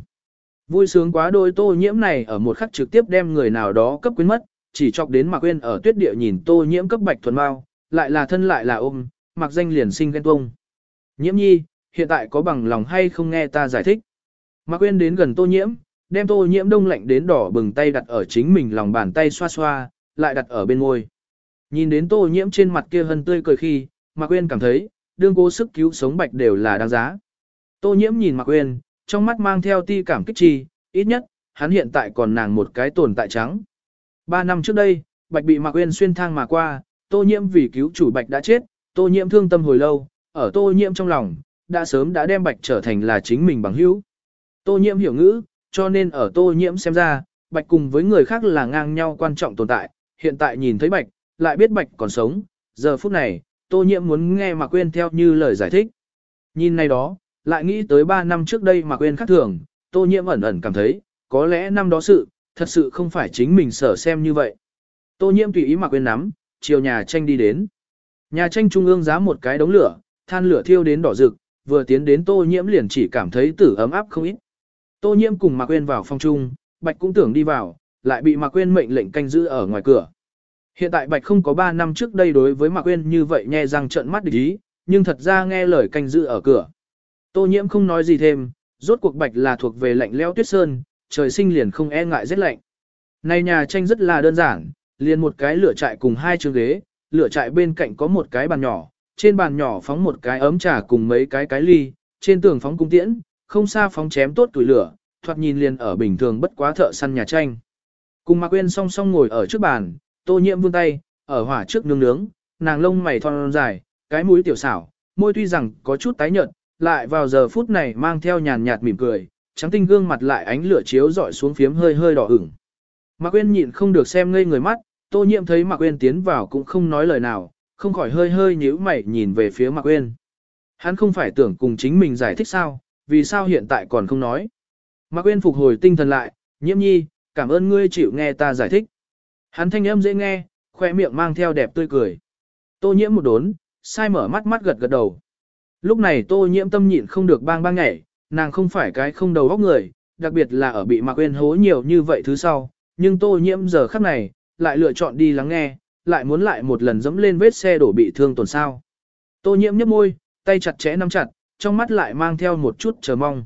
Vui sướng quá đôi tô nhiễm này ở một khắc trực tiếp đem người nào đó cấp quyến mất, chỉ chọc đến Mạc Quyên ở tuyết địa nhìn tô nhiễm cấp bạch thuần mau lại là thân lại là ôm, mặc danh liền sinh ghen tuông. Nhiễm nhi, hiện tại có bằng lòng hay không nghe ta giải thích. Mạc Quyên đến gần tô nhiễm, đem tô nhiễm đông lạnh đến đỏ bừng tay đặt ở chính mình lòng bàn tay xoa xoa, lại đặt ở bên môi. Nhìn đến tô nhiễm trên mặt kia hân tươi cười khi, Mạc Quyên cảm thấy, đương cố sức cứu sống bạch đều là đáng giá. Tô nhiễm nhìn Mạc Quyên, trong mắt mang theo ti cảm kích chi, ít nhất, hắn hiện tại còn nàng một cái tồn tại trắng. Ba năm trước đây, bạch bị Mạc Quyên xuyên thang mà qua, tô nhiễm vì cứu chủ bạch đã chết, tô nhiễm thương tâm hồi lâu, ở tô nhiễm trong lòng, đã sớm đã đem bạch trở thành là chính mình bằng hữu. Tô nhiễm hiểu ngữ, cho nên ở tô nhiễm xem ra, bạch cùng với người khác là ngang nhau quan trọng tồn tại, hiện tại nhìn thấy bạch, lại biết bạch còn sống, giờ phút này, tô nhiễm muốn nghe Mạc Uyên theo như lời giải thích. Nhìn này đó, lại nghĩ tới 3 năm trước đây mà quên khắc thường, tô nhiễm ẩn ẩn cảm thấy, có lẽ năm đó sự, thật sự không phải chính mình sở xem như vậy. Tô nhiễm tùy ý mà quên nắm, chiều nhà tranh đi đến. Nhà tranh trung ương giá một cái đống lửa, than lửa thiêu đến đỏ rực, vừa tiến đến tô nhiễm liền chỉ cảm thấy tử ấm áp không ít. Tô nhiễm cùng Mạc Quyên vào phòng chung, Bạch cũng tưởng đi vào, lại bị Mạc Quyên mệnh lệnh canh giữ ở ngoài cửa. Hiện tại Bạch không có 3 năm trước đây đối với Mạc Quyên như vậy nhe răng trợn mắt địch ý, nhưng thật ra nghe lời canh giữ ở cửa. Tô nhiễm không nói gì thêm, rốt cuộc Bạch là thuộc về lạnh leo tuyết sơn, trời sinh liền không e ngại rét lạnh. Này nhà tranh rất là đơn giản, liền một cái lửa trại cùng hai chiếc ghế, lửa trại bên cạnh có một cái bàn nhỏ, trên bàn nhỏ phóng một cái ấm trà cùng mấy cái cái ly, trên tường phóng cung tiễn, không xa phóng chém tốt tuổi lửa, thoạt nhìn liền ở bình thường bất quá thợ săn nhà tranh. Cùng Mạc Quyên song song ngồi ở trước bàn, Tô Nhiễm vươn tay, ở hỏa trước nướng nướng, nàng lông mày thon dài, cái mũi tiểu xảo, môi tuy rằng có chút tái nhợt, lại vào giờ phút này mang theo nhàn nhạt mỉm cười, trắng tinh gương mặt lại ánh lửa chiếu rọi xuống phiếm hơi hơi đỏ ửng. Mạc Uyên nhịn không được xem ngây người mắt, Tô Nhiễm thấy Mạc Uyên tiến vào cũng không nói lời nào, không khỏi hơi hơi nhíu mày nhìn về phía Mạc Uyên. Hắn không phải tưởng cùng chính mình giải thích sao, vì sao hiện tại còn không nói. Mạc Uyên phục hồi tinh thần lại, nhiễm nhi, cảm ơn ngươi chịu nghe ta giải thích. Hắn thanh âm dễ nghe, khoe miệng mang theo đẹp tươi cười. Tô nhiễm một đốn, sai mở mắt mắt gật gật đầu. Lúc này tô nhiễm tâm nhịn không được bang bang nhảy, nàng không phải cái không đầu óc người, đặc biệt là ở bị Mạc quên hố nhiều như vậy thứ sau, nhưng tô nhiễm giờ khắc này, lại lựa chọn đi lắng nghe, lại muốn lại một lần dẫm lên vết xe đổ bị thương tổn sao. Tô nhiễm nhếch môi, tay chặt chẽ nắm chặt, trong mắt lại mang theo một chút chờ mong.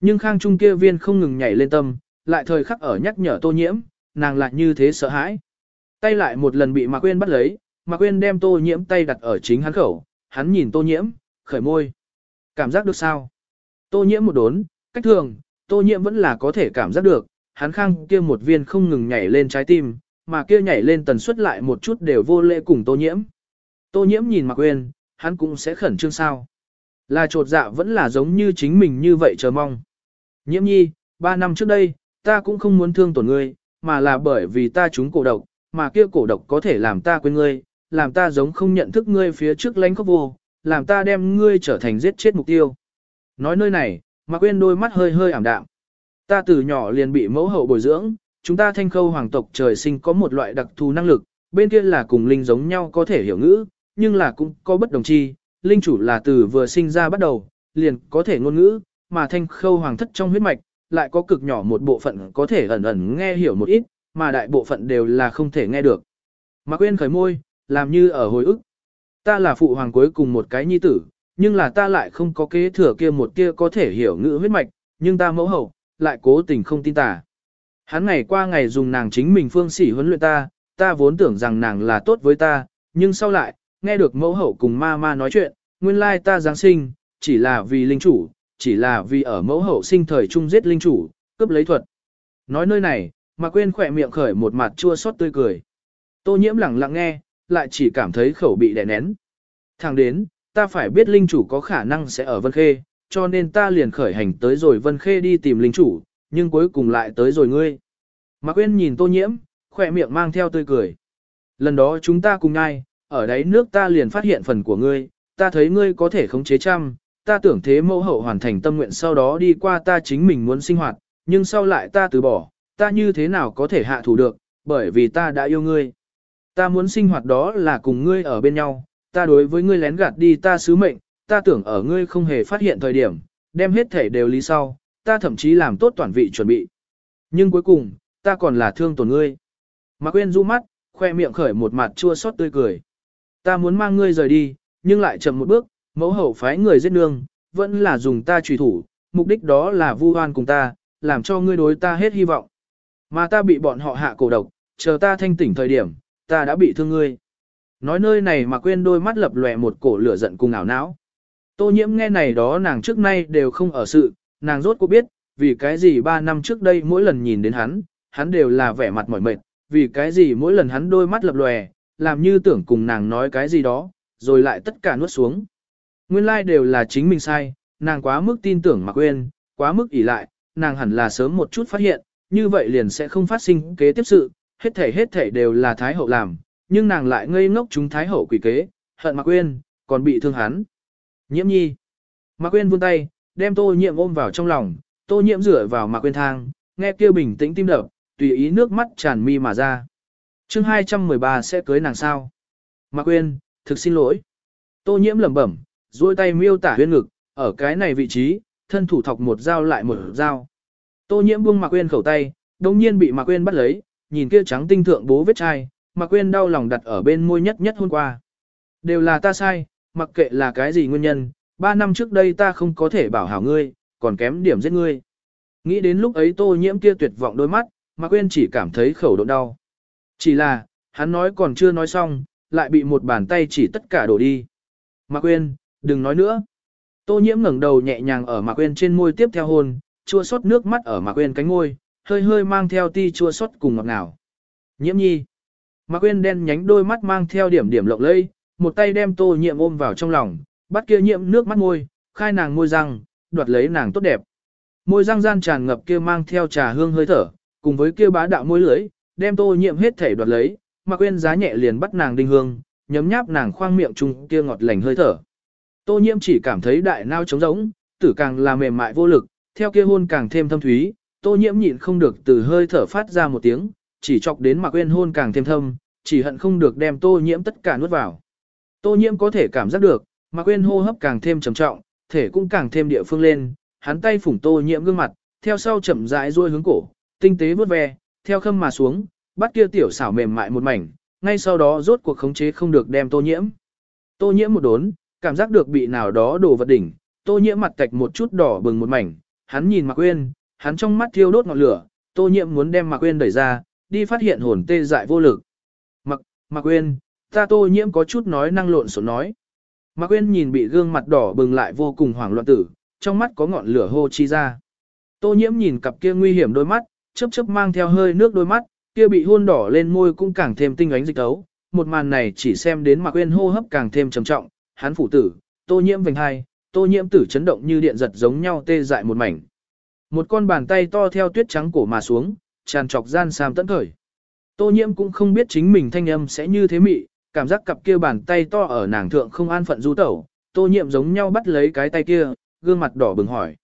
Nhưng khang trung kia viên không ngừng nhảy lên tâm, lại thời khắc ở nhắc nhở tô nhiễm, nàng lại như thế sợ hãi. Tay lại một lần bị Mạc quên bắt lấy, Mạc quên đem tô nhiễm tay đặt ở chính hắn khẩu, hắn nhìn tô nhiễm, khởi môi. Cảm giác được sao? Tô nhiễm một đốn, cách thường, tô nhiễm vẫn là có thể cảm giác được, hắn khang kia một viên không ngừng nhảy lên trái tim, mà kia nhảy lên tần suất lại một chút đều vô lễ cùng tô nhiễm. Tô nhiễm nhìn mặc quên, hắn cũng sẽ khẩn trương sao. Là trột dạ vẫn là giống như chính mình như vậy chờ mong. Nhiễm nhi, ba năm trước đây, ta cũng không muốn thương tổn ngươi, mà là bởi vì ta trúng cổ độc, mà kia cổ độc có thể làm ta quên ngươi, làm ta giống không nhận thức ngươi phía trước lánh khóc vô, làm ta đem ngươi trở thành giết chết mục tiêu. Nói nơi này, Mạc Uyên đôi mắt hơi hơi ảm đạm. Ta từ nhỏ liền bị mẫu hậu bồi dưỡng, chúng ta thanh khâu hoàng tộc trời sinh có một loại đặc thù năng lực, bên kia là cùng linh giống nhau có thể hiểu ngữ, nhưng là cũng có bất đồng chi, linh chủ là từ vừa sinh ra bắt đầu, liền có thể ngôn ngữ, mà thanh khâu hoàng thất trong huyết mạch, lại có cực nhỏ một bộ phận có thể ẩn ẩn nghe hiểu một ít, mà đại bộ phận đều là không thể nghe được. Mạc Quyên khởi môi, làm như ở hồi ức. Ta là phụ hoàng cuối cùng một cái nhi tử, nhưng là ta lại không có kế thừa kia một kia có thể hiểu ngữ huyết mạch, nhưng ta mẫu hậu, lại cố tình không tin ta. Hắn ngày qua ngày dùng nàng chính mình phương sỉ huấn luyện ta, ta vốn tưởng rằng nàng là tốt với ta, nhưng sau lại, nghe được mẫu hậu cùng ma ma nói chuyện, nguyên lai ta Giáng sinh, chỉ là vì linh chủ, chỉ là vì ở mẫu hậu sinh thời trung giết linh chủ, cướp lấy thuật. Nói nơi này, mà quên khỏe miệng khởi một mặt chua xót tươi cười. Tô nhiễm lặng lặng nghe, lại chỉ cảm thấy khẩu bị đè nén. Thẳng đến, ta phải biết linh chủ có khả năng sẽ ở Vân Khê, cho nên ta liền khởi hành tới rồi Vân Khê đi tìm linh chủ, nhưng cuối cùng lại tới rồi ngươi. Mạc Quyên nhìn tô nhiễm, khỏe miệng mang theo tươi cười. Lần đó chúng ta cùng ngay, ở đấy nước ta liền phát hiện phần của ngươi, ta thấy ngươi có thể khống chế trăm, ta tưởng thế mẫu hậu hoàn thành tâm nguyện sau đó đi qua ta chính mình muốn sinh hoạt, nhưng sau lại ta từ bỏ, ta như thế nào có thể hạ thủ được, bởi vì ta đã yêu ngươi. Ta muốn sinh hoạt đó là cùng ngươi ở bên nhau, ta đối với ngươi lén gạt đi ta sứ mệnh, ta tưởng ở ngươi không hề phát hiện thời điểm, đem hết thể đều lý sau, ta thậm chí làm tốt toàn vị chuẩn bị. Nhưng cuối cùng, ta còn là thương tổn ngươi. Mạc Quyên du mắt, khoe miệng khởi một mặt chua xót tươi cười. Ta muốn mang ngươi rời đi, nhưng lại chậm một bước, mẫu hậu phái người giết nương, vẫn là dùng ta trùy thủ, mục đích đó là vu oan cùng ta, làm cho ngươi đối ta hết hy vọng. Mà ta bị bọn họ hạ cổ độc, chờ ta thanh tỉnh thời điểm, ta đã bị thương ngươi. Nói nơi này mà quên đôi mắt lập lòe một cổ lửa giận cùng ảo não. Tô nhiễm nghe này đó nàng trước nay đều không ở sự, nàng rốt cuộc biết, vì cái gì ba năm trước đây mỗi lần nhìn đến hắn, hắn đều là vẻ mặt mỏi mệt, vì cái gì mỗi lần hắn đôi mắt lập lòe, làm như tưởng cùng nàng nói cái gì đó, rồi lại tất cả nuốt xuống. Nguyên lai like đều là chính mình sai, nàng quá mức tin tưởng mà quên, quá mức ỷ lại, nàng hẳn là sớm một chút phát hiện, như vậy liền sẽ không phát sinh kế tiếp sự, hết thể hết thể đều là Thái Hậu làm, nhưng nàng lại ngây ngốc chúng Thái Hậu quỷ kế, hận Mạc Quyên, còn bị thương hắn. Nhiễm nhi. Mạc Quyên vươn tay, đem tô nhiễm ôm vào trong lòng, tô nhiễm rửa vào Mạc Quyên thang, nghe kêu bình tĩnh tim đập, tùy ý nước mắt tràn mi mà ra. chương 213 sẽ cưới nàng sao? Mạc Quyên, thực xin lỗi. Tô nhiễm lẩm bẩm, duỗi tay miêu tả huyên ngực, ở cái này vị trí, thân thủ thọc một dao lại một dao. Tô nhiễm buông Mạc Quyên khẩu tay, đồng nhiên bị Mạc Quyên bắt lấy, nhìn kia trắng tinh thượng bố vết chai, Mạc Quyên đau lòng đặt ở bên môi nhất nhất hôm qua. Đều là ta sai, mặc kệ là cái gì nguyên nhân, ba năm trước đây ta không có thể bảo hảo ngươi, còn kém điểm giết ngươi. Nghĩ đến lúc ấy tô nhiễm kia tuyệt vọng đôi mắt, Mạc Quyên chỉ cảm thấy khẩu độ đau. Chỉ là, hắn nói còn chưa nói xong, lại bị một bàn tay chỉ tất cả đổ đi. Mạc Quyên, đừng nói nữa. Tô nhiễm ngẩng đầu nhẹ nhàng ở Mạc Quyên trên môi tiếp theo hôn, chua xót nước mắt ở Mạc Quyên cánh môi, hơi hơi mang theo ti chua xót cùng ngọt ngào. Nhiễm nhi. Mạc Quyên đen nhánh đôi mắt mang theo điểm điểm lộng lẫy, một tay đem tô nhiễm ôm vào trong lòng, bắt kia nhiễm nước mắt môi, khai nàng môi răng, đoạt lấy nàng tốt đẹp. Môi răng gian tràn ngập kia mang theo trà hương hơi thở, cùng với kia bá đạo môi lưỡi, đem tô nhiễm hết thể đoạt lấy, Mạc Quyên giá nhẹ liền bắt nàng đinh hương, nhấm nháp nàng khoang miệng trùng kia ngọt lành hơi thở. Tô nhiễm chỉ cảm thấy đại nao trống rỗng, tử càng là mềm mại vô lực, theo kia hôn càng thêm thâm thúy, tô nhiễm nhịn không được từ hơi thở phát ra một tiếng, chỉ chọc đến mặc Uyên hôn càng thêm thâm, chỉ hận không được đem tô nhiễm tất cả nuốt vào. Tô nhiễm có thể cảm giác được, mặc Uyên hô hấp càng thêm trầm trọng, thể cũng càng thêm địa phương lên, hắn tay phủng tô nhiễm gương mặt, theo sau chậm rãi duỗi hướng cổ, tinh tế vuốt ve, theo khâm mà xuống, bắt kia tiểu xảo mềm mại một mảnh, ngay sau đó rốt cuộc khống chế không được đem tô nhiễm. Tô nhiễm một đốn, cảm giác được bị nào đó đổ vật đỉnh, tô nhiễm mặt tạch một chút đỏ bừng một mảnh, hắn nhìn Mặc Uyên, hắn trong mắt thiêu đốt ngọn lửa, tô nhiễm muốn đem Mạc Uyên đẩy ra, đi phát hiện hồn tê dại vô lực. Mạc, Mạc Uyên, ta tô nhiễm có chút nói năng lộn xộn nói. Mạc Uyên nhìn bị gương mặt đỏ bừng lại vô cùng hoảng loạn tử, trong mắt có ngọn lửa hô chi ra. Tô nhiễm nhìn cặp kia nguy hiểm đôi mắt, chớp chớp mang theo hơi nước đôi mắt, kia bị hôn đỏ lên môi cũng càng thêm tinh ánh dịch tấu. Một màn này chỉ xem đến Mạc Uyên hô hấp càng thêm trầm trọng, hắn phủ tử, tô nhiễm vành hai, tô nhiễm tử chấn động như điện giật giống nhau tê dại một mảnh. Một con bàn tay to theo tuyết trắng cổ mà xuống, tràn trọc gian sam tận khởi. Tô nhiễm cũng không biết chính mình thanh âm sẽ như thế mị, cảm giác cặp kia bàn tay to ở nàng thượng không an phận du tẩu, tô nhiễm giống nhau bắt lấy cái tay kia, gương mặt đỏ bừng hỏi.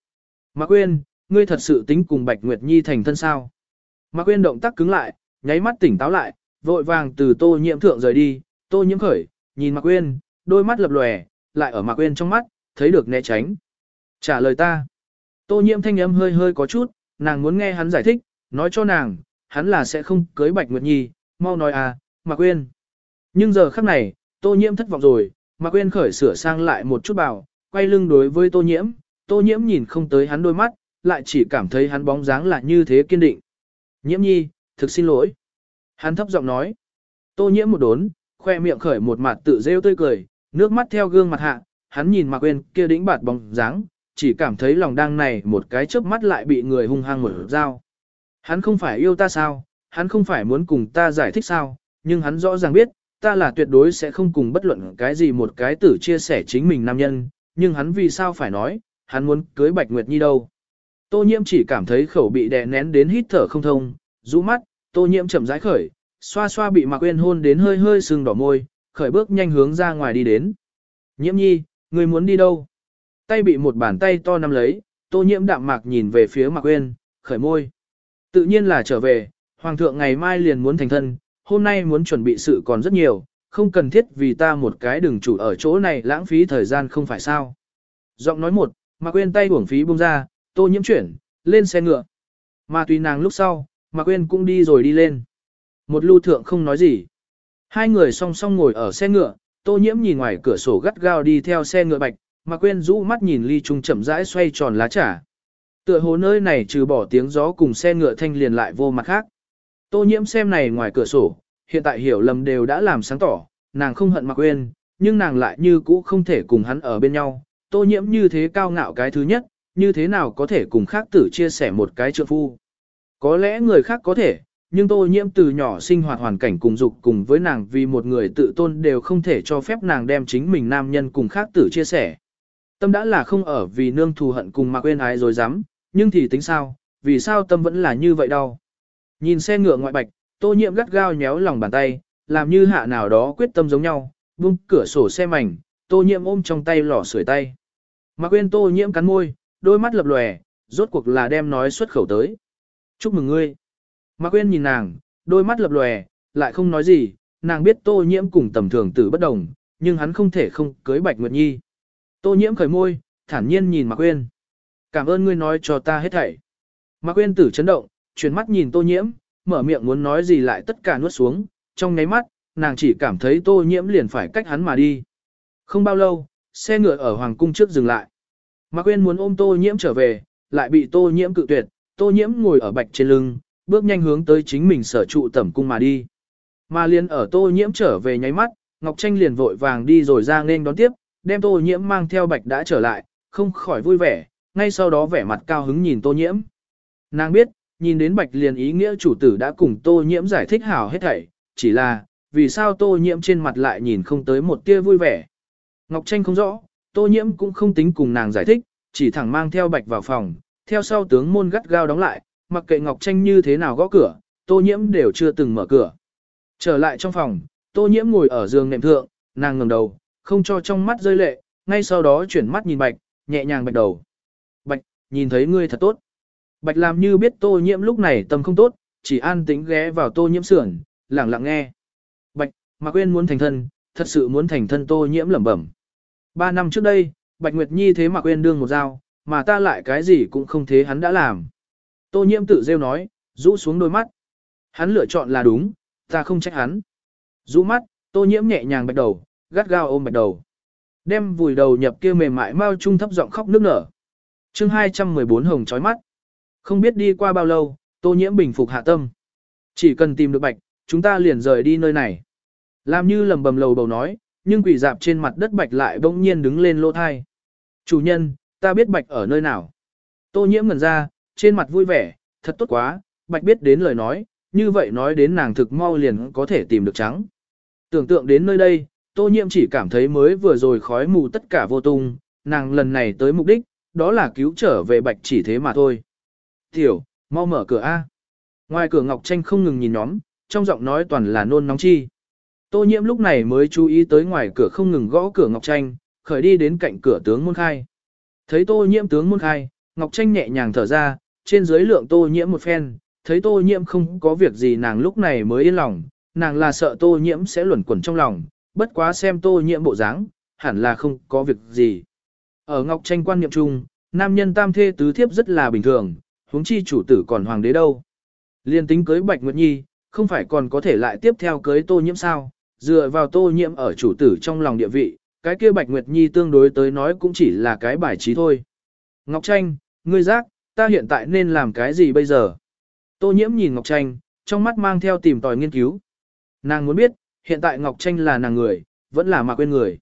Mạc Quyên, ngươi thật sự tính cùng Bạch Nguyệt Nhi thành thân sao? Mạc Quyên động tác cứng lại, nháy mắt tỉnh táo lại, vội vàng từ tô nhiễm thượng rời đi, tô nhiễm khởi, nhìn Mạc Quyên, đôi mắt lập lòe, lại ở Mạc Quyên trong mắt, thấy được né tránh. Trả lời ta. Tô nhiễm thanh âm hơi hơi có chút, nàng muốn nghe hắn giải thích, nói cho nàng, hắn là sẽ không cưới Bạch Nguyệt Nhi, mau nói à, Mạc Quyên. Nhưng giờ khắc này, Tô nhiễm thất vọng rồi, Mạc Quyên khởi sửa sang lại một chút bảo, quay lưng đối với Tô nhiễm, Tô nhiễm nhìn không tới hắn đôi mắt, lại chỉ cảm thấy hắn bóng dáng là như thế kiên định. Nhiễm nhi, thực xin lỗi. Hắn thấp giọng nói. Tô nhiễm một đốn, khoe miệng khởi một mặt tự rêu tươi cười, nước mắt theo gương mặt hạ, hắn nhìn Mạc Quyên kia đĩnh bạt bóng dáng, chỉ cảm thấy lòng đang này một cái chớp mắt lại bị người hung hăng mở dao. Hắn không phải yêu ta sao, hắn không phải muốn cùng ta giải thích sao, nhưng hắn rõ ràng biết, ta là tuyệt đối sẽ không cùng bất luận cái gì một cái tử chia sẻ chính mình nam nhân, nhưng hắn vì sao phải nói, hắn muốn cưới Bạch Nguyệt Nhi đâu. Tô nhiễm chỉ cảm thấy khẩu bị đè nén đến hít thở không thông, rũ mắt, tô nhiễm chậm rãi khởi, xoa xoa bị Mạc Uyên hôn đến hơi hơi sưng đỏ môi, khởi bước nhanh hướng ra ngoài đi đến. Nhiễm nhi, người muốn đi đâu? Tay bị một bàn tay to nắm lấy, tô nhiễm đạm mạc nhìn về phía Mạc Uyên, khởi môi. Tự nhiên là trở về, Hoàng thượng ngày mai liền muốn thành thân, hôm nay muốn chuẩn bị sự còn rất nhiều, không cần thiết vì ta một cái đường chủ ở chỗ này lãng phí thời gian không phải sao. Giọng nói một, Mạc quên tay uổng phí buông ra, tô nhiễm chuyển, lên xe ngựa. Mà tùy nàng lúc sau, Mạc quên cũng đi rồi đi lên. Một lưu thượng không nói gì. Hai người song song ngồi ở xe ngựa, tô nhiễm nhìn ngoài cửa sổ gắt gao đi theo xe ngựa bạch, mà quên rũ mắt nhìn ly trung chậm rãi xoay tròn lá trà. Tựa hồ nơi này trừ bỏ tiếng gió cùng xe ngựa thanh liền lại vô mặt khác. Tô nhiễm xem này ngoài cửa sổ, hiện tại hiểu lầm đều đã làm sáng tỏ, nàng không hận Mạc quên, nhưng nàng lại như cũ không thể cùng hắn ở bên nhau. Tô nhiễm như thế cao ngạo cái thứ nhất, như thế nào có thể cùng khác tử chia sẻ một cái trượng phu. Có lẽ người khác có thể, nhưng tô nhiễm từ nhỏ sinh hoạt hoàn cảnh cùng dục cùng với nàng vì một người tự tôn đều không thể cho phép nàng đem chính mình nam nhân cùng khác tử chia sẻ. Tâm đã là không ở vì nương thù hận cùng mà quên ái rồi dám, nhưng thì tính sao, vì sao tâm vẫn là như vậy đâu. Nhìn xe ngựa ngoại bạch, tô nhiễm gắt gao nhéo lòng bàn tay, làm như hạ nào đó quyết tâm giống nhau, buông cửa sổ xe mảnh, tô nhiễm ôm trong tay lò sưởi tay. Mà quên tô nhiễm cắn môi, đôi mắt lập lòe, rốt cuộc là đem nói xuất khẩu tới. Chúc mừng ngươi. Mà quên nhìn nàng, đôi mắt lập lòe, lại không nói gì, nàng biết tô nhiễm cùng tầm thường tử bất đồng, nhưng hắn không thể không cưới Bạch Nguyệt Nhi. Tô nhiễm khởi môi, thản nhiên nhìn Mạc Quyên. Cảm ơn ngươi nói cho ta hết thảy. Mạc Quyên tử chấn động, chuyển mắt nhìn tô nhiễm, mở miệng muốn nói gì lại tất cả nuốt xuống, trong nháy mắt, nàng chỉ cảm thấy tô nhiễm liền phải cách hắn mà đi. Không bao lâu, xe ngựa ở Hoàng cung trước dừng lại. Mạc Quyên muốn ôm tô nhiễm trở về, lại bị tô nhiễm cự tuyệt, tô nhiễm ngồi ở bạch trên lưng, bước nhanh hướng tới chính mình sở trụ tẩm cung mà đi. Mà liền ở tô nhiễm trở về nháy mắt, Ngọc Tranh liền vội vàng đi rồi ra nên đón tiếp, đem tô nhiễm mang theo bạch đã trở lại, không khỏi vui vẻ, ngay sau đó vẻ mặt cao hứng nhìn tô nhiễm. Nàng biết, nhìn đến bạch liền ý nghĩa chủ tử đã cùng tô nhiễm giải thích hảo hết thảy, chỉ là, vì sao tô nhiễm trên mặt lại nhìn không tới một tia vui vẻ. Ngọc Tranh không rõ, tô nhiễm cũng không tính cùng nàng giải thích, chỉ thẳng mang theo bạch vào phòng, theo sau tướng môn gắt gao đóng lại, mặc kệ Ngọc Tranh như thế nào gõ cửa, tô nhiễm đều chưa từng mở cửa. Trở lại trong phòng, tô nhiễm ngồi ở giường nệm thượng, nàng ngẩng đầu, không cho trong mắt rơi lệ, ngay sau đó chuyển mắt nhìn bạch, nhẹ nhàng bạch đầu. Bạch, nhìn thấy ngươi thật tốt. Bạch làm như biết tô nhiễm lúc này tâm không tốt, chỉ an tĩnh ghé vào tô nhiễm sườn, lặng lặng nghe. Bạch, mà quên muốn thành thân, thật sự muốn thành thân tô nhiễm lẩm bẩm. Ba năm trước đây, Bạch Nguyệt Nhi thế mà quên đương một dao, mà ta lại cái gì cũng không thế hắn đã làm. Tô nhiễm tự rêu nói, rũ xuống đôi mắt. Hắn lựa chọn là đúng, ta không trách hắn. Rũ mắt, tô nhiễm nhẹ nhàng bạch đầu, gắt gao ôm bạch đầu. Đem vùi đầu nhập kia mềm mại mau trung thấp giọng khóc nước nở. Chương 214 hồng chói mắt. Không biết đi qua bao lâu, tô nhiễm bình phục hạ tâm. Chỉ cần tìm được bạch, chúng ta liền rời đi nơi này. Làm như lầm bầm lầu bầu nói, nhưng quỷ dạp trên mặt đất bạch lại bỗng nhiên đứng lên lỗ thai. Chủ nhân, ta biết bạch ở nơi nào. Tô nhiễm ngần ra, trên mặt vui vẻ, thật tốt quá, bạch biết đến lời nói, như vậy nói đến nàng thực mau liền có thể tìm được trắng. Tưởng tượng đến nơi đây, tô nhiễm chỉ cảm thấy mới vừa rồi khói mù tất cả vô tung, nàng lần này tới mục đích, đó là cứu trở về bạch chỉ thế mà thôi. Tiểu, mau mở cửa A. Ngoài cửa Ngọc Tranh không ngừng nhìn nhóm, trong giọng nói toàn là nôn nóng chi. Tô nhiễm lúc này mới chú ý tới ngoài cửa không ngừng gõ cửa Ngọc Tranh, khởi đi đến cạnh cửa tướng môn khai. Thấy tô nhiễm tướng môn khai, Ngọc Tranh nhẹ nhàng thở ra, trên dưới lượng tô nhiễm một phen, thấy tô nhiễm không có việc gì nàng lúc này mới yên lòng, nàng là sợ tô nhiễm sẽ luẩn quẩn trong lòng, bất quá xem tô nhiễm bộ dáng, hẳn là không có việc gì. Ở Ngọc Tranh quan niệm chung, nam nhân tam thê tứ thiếp rất là bình thường, huống chi chủ tử còn hoàng đế đâu. Liên tính cưới Bạch Nguyệt Nhi, không phải còn có thể lại tiếp theo cưới tô nhiễm sao, dựa vào tô nhiễm ở chủ tử trong lòng địa vị, cái kia Bạch Nguyệt Nhi tương đối tới nói cũng chỉ là cái bài trí thôi. Ngọc Tranh, ngươi giác, ta hiện tại nên làm cái gì bây giờ? Tô nhiễm nhìn Ngọc Tranh, trong mắt mang theo tìm tòi nghiên cứu. Nàng muốn biết, hiện tại Ngọc Tranh là nàng người, vẫn là mà quên người.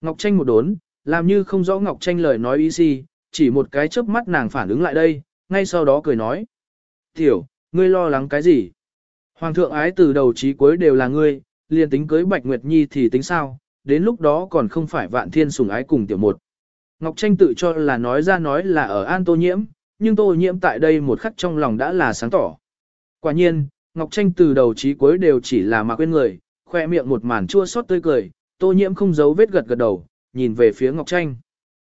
Ngọc Tranh một đốn, làm như không rõ Ngọc Tranh lời nói ý gì, chỉ một cái chớp mắt nàng phản ứng lại đây, ngay sau đó cười nói. Tiểu, ngươi lo lắng cái gì? Hoàng thượng ái từ đầu chí cuối đều là ngươi, liền tính cưới Bạch Nguyệt Nhi thì tính sao, đến lúc đó còn không phải vạn thiên sủng ái cùng tiểu một. Ngọc Tranh tự cho là nói ra nói là ở an tô nhiễm, nhưng tô nhiễm tại đây một khắc trong lòng đã là sáng tỏ. Quả nhiên, Ngọc Tranh từ đầu chí cuối đều chỉ là mà quên người, khoe miệng một màn chua xót tươi cười, tô nhiễm không giấu vết gật gật đầu, nhìn về phía Ngọc Tranh.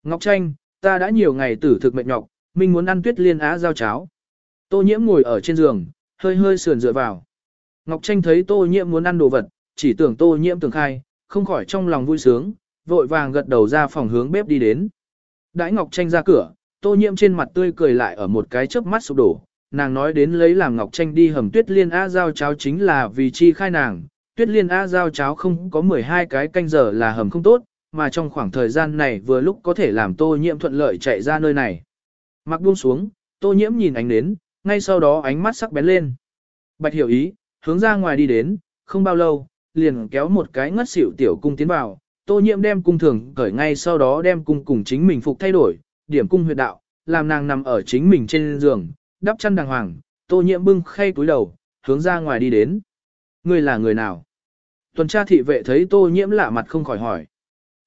Ngọc Tranh, ta đã nhiều ngày tử thực mệt nhọc, mình muốn ăn tuyết liên á giao cháo. Tô nhiễm ngồi ở trên giường, hơi hơi sườn dựa vào. Ngọc Tranh thấy tô nhiễm muốn ăn đồ vật, chỉ tưởng tô nhiễm tưởng khai, không khỏi trong lòng vui sướng, vội vàng gật đầu ra phòng hướng bếp đi đến. Đãi Ngọc Tranh ra cửa, tô nhiễm trên mặt tươi cười lại ở một cái chớp mắt sụp đổ, nàng nói đến lấy làm Ngọc Tranh đi hầm tuyết liên á giao cháo chính là vì chi khai nàng, tuyết liên á giao cháo không có 12 cái canh giờ là hầm không tốt, mà trong khoảng thời gian này vừa lúc có thể làm tô nhiễm thuận lợi chạy ra nơi này. Mặc buông xuống, tô nhiễm nhìn ánh đến, ngay sau đó ánh mắt sắc bén lên. Bạch hiểu ý, hướng ra ngoài đi đến, không bao lâu, liền kéo một cái ngất xỉu tiểu cung tiến vào, tô nhiễm đem cung thường cởi ngay sau đó đem cung cùng chính mình phục thay đổi, điểm cung huyệt đạo, làm nàng nằm ở chính mình trên giường, đắp chăn đàng hoàng, tô nhiễm bưng khay túi đầu, hướng ra ngoài đi đến. Ngươi là người nào? Tuần tra thị vệ thấy tô nhiễm lạ mặt không khỏi hỏi.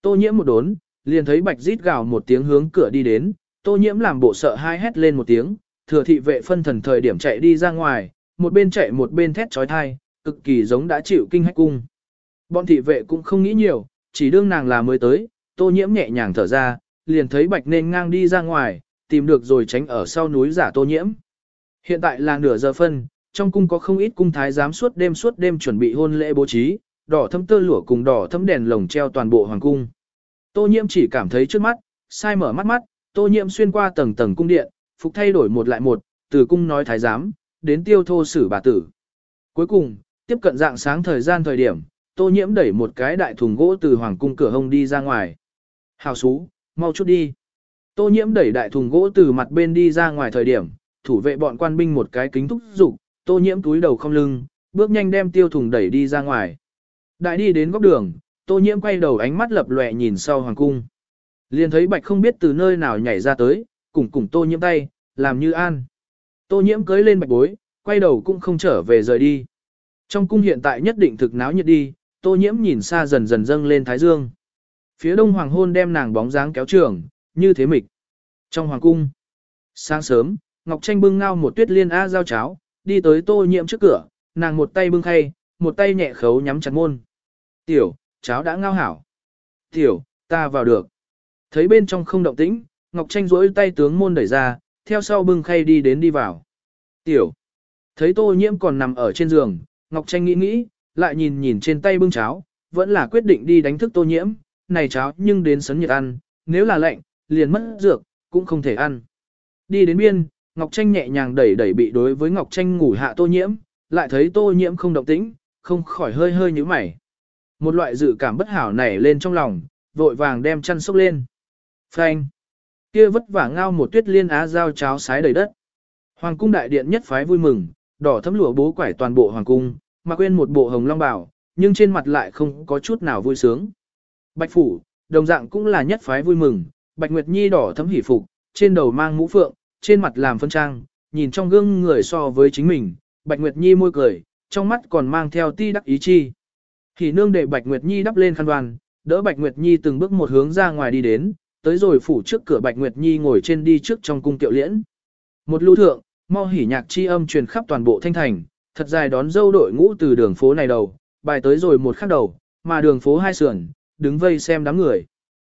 Tô nhiễm một đốn, liền thấy bạch rít gào một tiếng hướng cửa đi đến, tô nhiễm làm bộ sợ hai hét lên một tiếng, thừa thị vệ phân thần thời điểm chạy đi ra ngoài, một bên chạy một bên thét chói tai, cực kỳ giống đã chịu kinh hách cung. Bọn thị vệ cũng không nghĩ nhiều, chỉ đương nàng là mới tới, tô nhiễm nhẹ nhàng thở ra, liền thấy bạch nên ngang đi ra ngoài, tìm được rồi tránh ở sau núi giả tô nhiễm. Hiện tại là nửa giờ phân, trong cung có không ít cung thái giám suốt đêm suốt đêm chuẩn bị hôn lễ bố trí, đỏ thấm tơ lụa cùng đỏ thấm đèn lồng treo toàn bộ hoàng cung. Tô nhiễm chỉ cảm thấy trước mắt, sai mở mắt mắt, tô nhiễm xuyên qua tầng tầng cung điện, phục thay đổi một lại một, từ cung nói thái giám, đến tiêu thô sử bà tử. Cuối cùng, tiếp cận dạng sáng thời gian thời điểm, tô nhiễm đẩy một cái đại thùng gỗ từ hoàng cung cửa hông đi ra ngoài. Hào xú, mau chút đi. Tô nhiễm đẩy đại thùng gỗ từ mặt bên đi ra ngoài thời điểm, thủ vệ bọn quan binh một cái kính thúc dục, tô nhiễm túi đầu không lưng, bước nhanh đem tiêu thùng đẩy đi ra ngoài. Đại đi đến góc đường, tô nhiễm quay đầu ánh mắt lập lòe nhìn sau hoàng cung. Liền thấy bạch không biết từ nơi nào nhảy ra tới, cùng cùng tô nhiễm tay, làm như an. Tô nhiễm cưới lên bạch bối, quay đầu cũng không trở về rời đi. Trong cung hiện tại nhất định thực náo nhiệt đi, tô nhiễm nhìn xa dần dần dâng lên thái dương. Phía đông hoàng hôn đem nàng bóng dáng kéo trường, như thế mịch. Trong hoàng cung, sáng sớm, Ngọc Tranh bưng ngao một tuyết liên a giao cháo, đi tới tô nhiễm trước cửa, nàng một tay bưng khay, một tay nhẹ khấu nhắm chặt môn. Tiểu, cháo đã ngao hảo. Tiểu, ta vào được. Thấy bên trong không động tĩnh, Ngọc Tranh duỗi tay tướng môn đẩy ra, theo sau bưng khay đi đến đi vào. Tiểu, thấy tô nhiễm còn nằm ở trên giường, Ngọc Tranh nghĩ nghĩ, lại nhìn nhìn trên tay bưng cháo, vẫn là quyết định đi đánh thức tô nhiễm, này cháo nhưng đến sấn nhiệt ăn, nếu là lạnh, liền mất dược, cũng không thể ăn. Đi đến biên, Ngọc Tranh nhẹ nhàng đẩy đẩy bị đối với Ngọc Tranh ngủ hạ tô nhiễm, lại thấy tô nhiễm không động tĩnh, không khỏi hơi hơi nhíu mày. Một loại dự cảm bất hảo nảy lên trong lòng, vội vàng đem chăn xốc lên. Phanh! Kia vất vả ngao một tuyết liên á giao cháo sái đầy đất. Hoàng cung đại điện nhất phái vui mừng, đỏ thấm lụa bố quải toàn bộ hoàng cung, mà quên một bộ hồng long bào, nhưng trên mặt lại không có chút nào vui sướng. Bạch phủ, đồng dạng cũng là nhất phái vui mừng, Bạch Nguyệt Nhi đỏ thấm hỉ phục, trên đầu mang mũ phượng, trên mặt làm phân trang, nhìn trong gương người so với chính mình, Bạch Nguyệt Nhi môi cười, trong mắt còn mang theo ti đắc ý chi. Hỉ nương để Bạch Nguyệt Nhi đắp lên khăn đoàn, đỡ Bạch Nguyệt Nhi từng bước một hướng ra ngoài đi đến, tới rồi phủ trước cửa Bạch Nguyệt Nhi ngồi trên đi trước trong cung tiệu liễn. Một lưu thượng, mau hỉ nhạc chi âm truyền khắp toàn bộ thanh thành, thật dài đón dâu đội ngũ từ đường phố này đầu, bài tới rồi một khắc đầu, mà đường phố hai sườn, đứng vây xem đám người.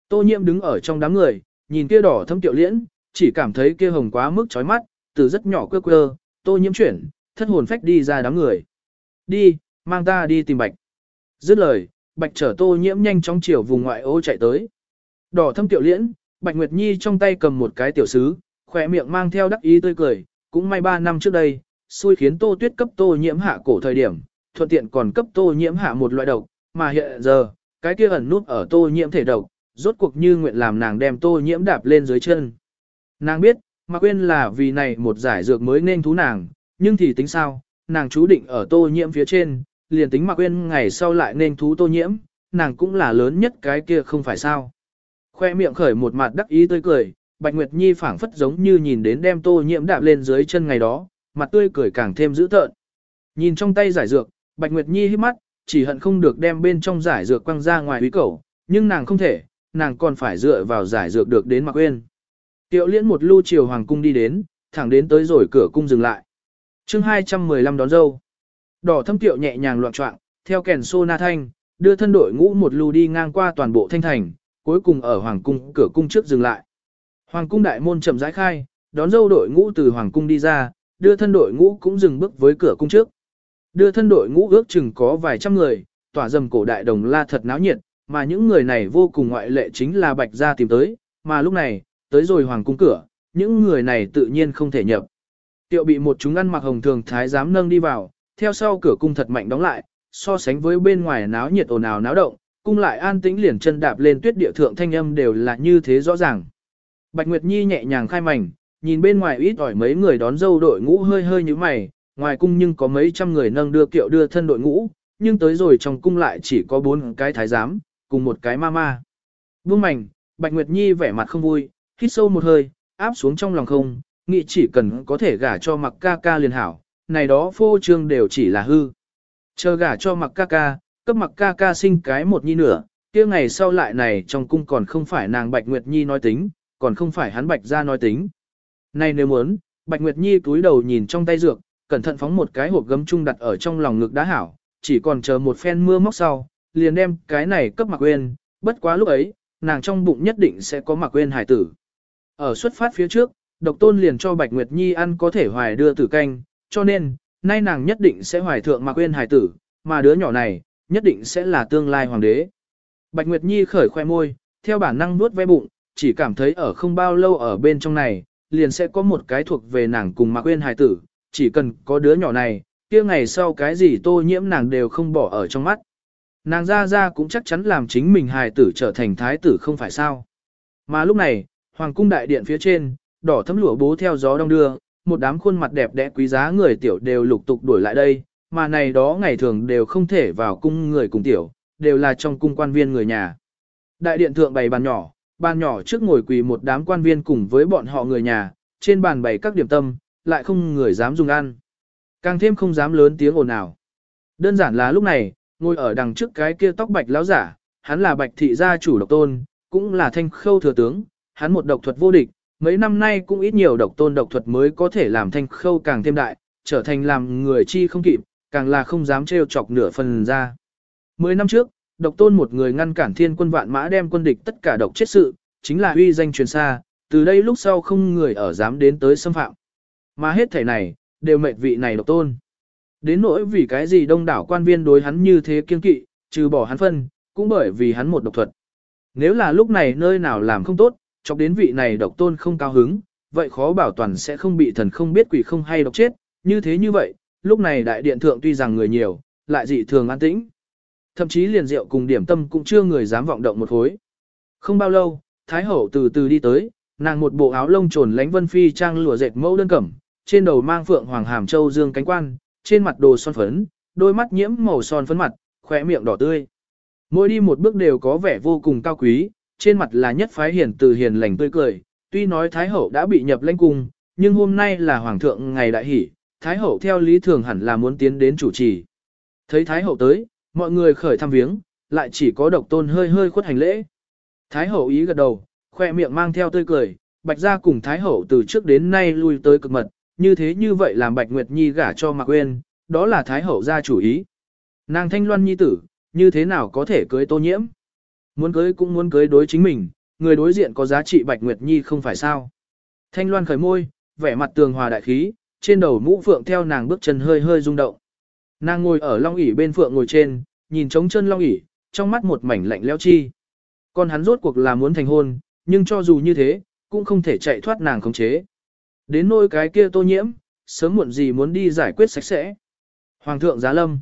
Tô nhiễm đứng ở trong đám người, nhìn kia đỏ thâm tiệu liễn, chỉ cảm thấy kia hồng quá mức chói mắt, từ rất nhỏ quơ quơ, tô nhiễm chuyển, thất hồn phách đi ra đám người. Đi, mang ta đi tìm bạch. Dứt lời, bạch trở tô nhiễm nhanh chóng chiều vùng ngoại ô chạy tới. Đỏ thâm tiểu liễn, bạch nguyệt nhi trong tay cầm một cái tiểu sứ, khỏe miệng mang theo đắc ý tươi cười, cũng may ba năm trước đây, xui khiến tô tuyết cấp tô nhiễm hạ cổ thời điểm, thuận tiện còn cấp tô nhiễm hạ một loại độc, mà hiện giờ, cái kia ẩn nút ở tô nhiễm thể độc, rốt cuộc như nguyện làm nàng đem tô nhiễm đạp lên dưới chân. Nàng biết, Mạc Uyên là vì này một giải dược mới nên thú nàng, nhưng thì tính sao, nàng chú định ở tô nhiễm phía trên, liền tính Mạc Uyên ngày sau lại nên thú tô nhiễm, nàng cũng là lớn nhất cái kia không phải sao. Khoe miệng khởi một mặt đắc ý tươi cười, Bạch Nguyệt Nhi phảng phất giống như nhìn đến đem tô nhiễm đạp lên dưới chân ngày đó, mặt tươi cười càng thêm dữ tợn. Nhìn trong tay giải dược, Bạch Nguyệt Nhi hít mắt, chỉ hận không được đem bên trong giải dược quăng ra ngoài uy cầu, nhưng nàng không thể, nàng còn phải dựa vào giải dược được đến Mạc Uyên. Tiệu liễn một lưu chiều hoàng cung đi đến, thẳng đến tới rồi cửa cung dừng lại. chương 215 đón dâu. Đỏ thâm tiệu nhẹ nhàng loạn trọng, theo kèn sô na thanh, đưa thân đội ngũ một lưu đi ngang qua toàn bộ thanh thành, cuối cùng ở hoàng cung cửa cung trước dừng lại. Hoàng cung đại môn chậm rãi khai, đón dâu đội ngũ từ hoàng cung đi ra, đưa thân đội ngũ cũng dừng bước với cửa cung trước. Đưa thân đội ngũ ước chừng có vài trăm người, tỏa dầm cổ đại đồng la thật náo nhiệt, mà những người này vô cùng ngoại lệ chính là bạch gia tìm tới, mà lúc này, tới rồi hoàng cung cửa, những người này tự nhiên không thể nhập. Tiệu bị một chúng ăn mặc hồng thường thái giám nâng đi vào, theo sau cửa cung thật mạnh đóng lại, so sánh với bên ngoài náo nhiệt ồn ào náo động, cung lại an tĩnh liền chân đạp lên tuyết địa thượng thanh âm đều là như thế rõ ràng. Bạch Nguyệt Nhi nhẹ nhàng khai mảnh, nhìn bên ngoài ít ỏi mấy người đón dâu đội ngũ hơi hơi như mày, ngoài cung nhưng có mấy trăm người nâng đưa kiệu đưa thân đội ngũ, nhưng tới rồi trong cung lại chỉ có bốn cái thái giám, cùng một cái ma ma. Buông mảnh, Bạch Nguyệt Nhi vẻ mặt không vui, hít sâu một hơi, áp xuống trong lòng không, nghĩ chỉ cần có thể gả cho mặc ca ca liền hảo, này đó phô trương đều chỉ là hư. Chờ gả cho mặc ca ca, cấp mặc ca ca sinh cái một nhi nửa, kia ngày sau lại này trong cung còn không phải nàng Bạch Nguyệt Nhi nói tính, còn không phải hắn Bạch ra nói tính. Này nếu muốn, Bạch Nguyệt Nhi túi đầu nhìn trong tay dược, cẩn thận phóng một cái hộp gấm chung đặt ở trong lòng ngực đã hảo, chỉ còn chờ một phen mưa móc sau, liền đem cái này cấp mặc quên, bất quá lúc ấy, nàng trong bụng nhất định sẽ có mặc quên hải tử. Ở xuất phát phía trước, độc tôn liền cho Bạch Nguyệt Nhi ăn có thể hoài đưa tử canh, cho nên, nay nàng nhất định sẽ hoài thượng mà quên hải tử, mà đứa nhỏ này, nhất định sẽ là tương lai hoàng đế. Bạch Nguyệt Nhi khởi khoe môi, theo bản năng nuốt ve bụng, chỉ cảm thấy ở không bao lâu ở bên trong này, liền sẽ có một cái thuộc về nàng cùng Mạc Uyên hài tử, chỉ cần có đứa nhỏ này, kia ngày sau cái gì tô nhiễm nàng đều không bỏ ở trong mắt. Nàng ra ra cũng chắc chắn làm chính mình hài tử trở thành thái tử không phải sao. Mà lúc này, hoàng cung đại điện phía trên, đỏ thấm lụa bố theo gió đông đưa, một đám khuôn mặt đẹp đẽ quý giá người tiểu đều lục tục đuổi lại đây, mà này đó ngày thường đều không thể vào cung người cùng tiểu, đều là trong cung quan viên người nhà. Đại điện thượng bày bàn nhỏ, bàn nhỏ trước ngồi quỳ một đám quan viên cùng với bọn họ người nhà, trên bàn bày các điểm tâm, lại không người dám dùng ăn. Càng thêm không dám lớn tiếng ồn ào. Đơn giản là lúc này, ngồi ở đằng trước cái kia tóc bạch lão giả, hắn là bạch thị gia chủ độc tôn, cũng là thanh khâu thừa tướng, hắn một độc thuật vô địch, mấy năm nay cũng ít nhiều độc tôn độc thuật mới có thể làm thanh khâu càng thêm đại, trở thành làm người chi không kịp, càng là không dám trêu chọc nửa phần ra. Mười năm trước, độc tôn một người ngăn cản thiên quân vạn mã đem quân địch tất cả độc chết sự, chính là uy danh truyền xa, từ đây lúc sau không người ở dám đến tới xâm phạm. Mà hết thể này, đều mệnh vị này độc tôn. Đến nỗi vì cái gì đông đảo quan viên đối hắn như thế kiên kỵ, trừ bỏ hắn phân, cũng bởi vì hắn một độc thuật. Nếu là lúc này nơi nào làm không tốt, chọc đến vị này độc tôn không cao hứng, vậy khó bảo toàn sẽ không bị thần không biết quỷ không hay độc chết, như thế như vậy, lúc này đại điện thượng tuy rằng người nhiều, lại dị thường an tĩnh. Thậm chí liền rượu cùng điểm tâm cũng chưa người dám vọng động một hối. Không bao lâu, Thái Hậu từ từ đi tới, nàng một bộ áo lông trồn lánh vân phi trang lụa dệt mẫu đơn cẩm, trên đầu mang phượng hoàng hàm châu dương cánh quan, trên mặt đồ son phấn, đôi mắt nhiễm màu son phấn mặt, khỏe miệng đỏ tươi. Mỗi đi một bước đều có vẻ vô cùng cao quý, trên mặt là nhất phái hiền từ hiền lành tươi cười, tuy nói Thái Hậu đã bị nhập lãnh cung, nhưng hôm nay là Hoàng thượng ngày đại hỷ, Thái Hậu theo lý thường hẳn là muốn tiến đến chủ trì. Thấy Thái Hậu tới, mọi người khởi thăm viếng, lại chỉ có độc tôn hơi hơi khuất hành lễ. Thái Hậu ý gật đầu, khoe miệng mang theo tươi cười, Bạch gia cùng Thái Hậu từ trước đến nay lui tới cực mật, như thế như vậy làm Bạch Nguyệt Nhi gả cho Mạc Uyên, đó là Thái Hậu gia chủ ý. Nàng thanh loan nhi tử, như thế nào có thể cưới tô nhiễm? Muốn cưới cũng muốn cưới đối chính mình, người đối diện có giá trị Bạch Nguyệt Nhi không phải sao. Thanh loan khởi môi, vẻ mặt tường hòa đại khí, trên đầu mũ phượng theo nàng bước chân hơi hơi rung động. Nàng ngồi ở long ỷ bên phượng ngồi trên, nhìn trống chân long ỷ, trong mắt một mảnh lạnh lẽo chi. Còn hắn rốt cuộc là muốn thành hôn, nhưng cho dù như thế, cũng không thể chạy thoát nàng khống chế. Đến nôi cái kia tô nhiễm, sớm muộn gì muốn đi giải quyết sạch sẽ. Hoàng thượng giá lâm.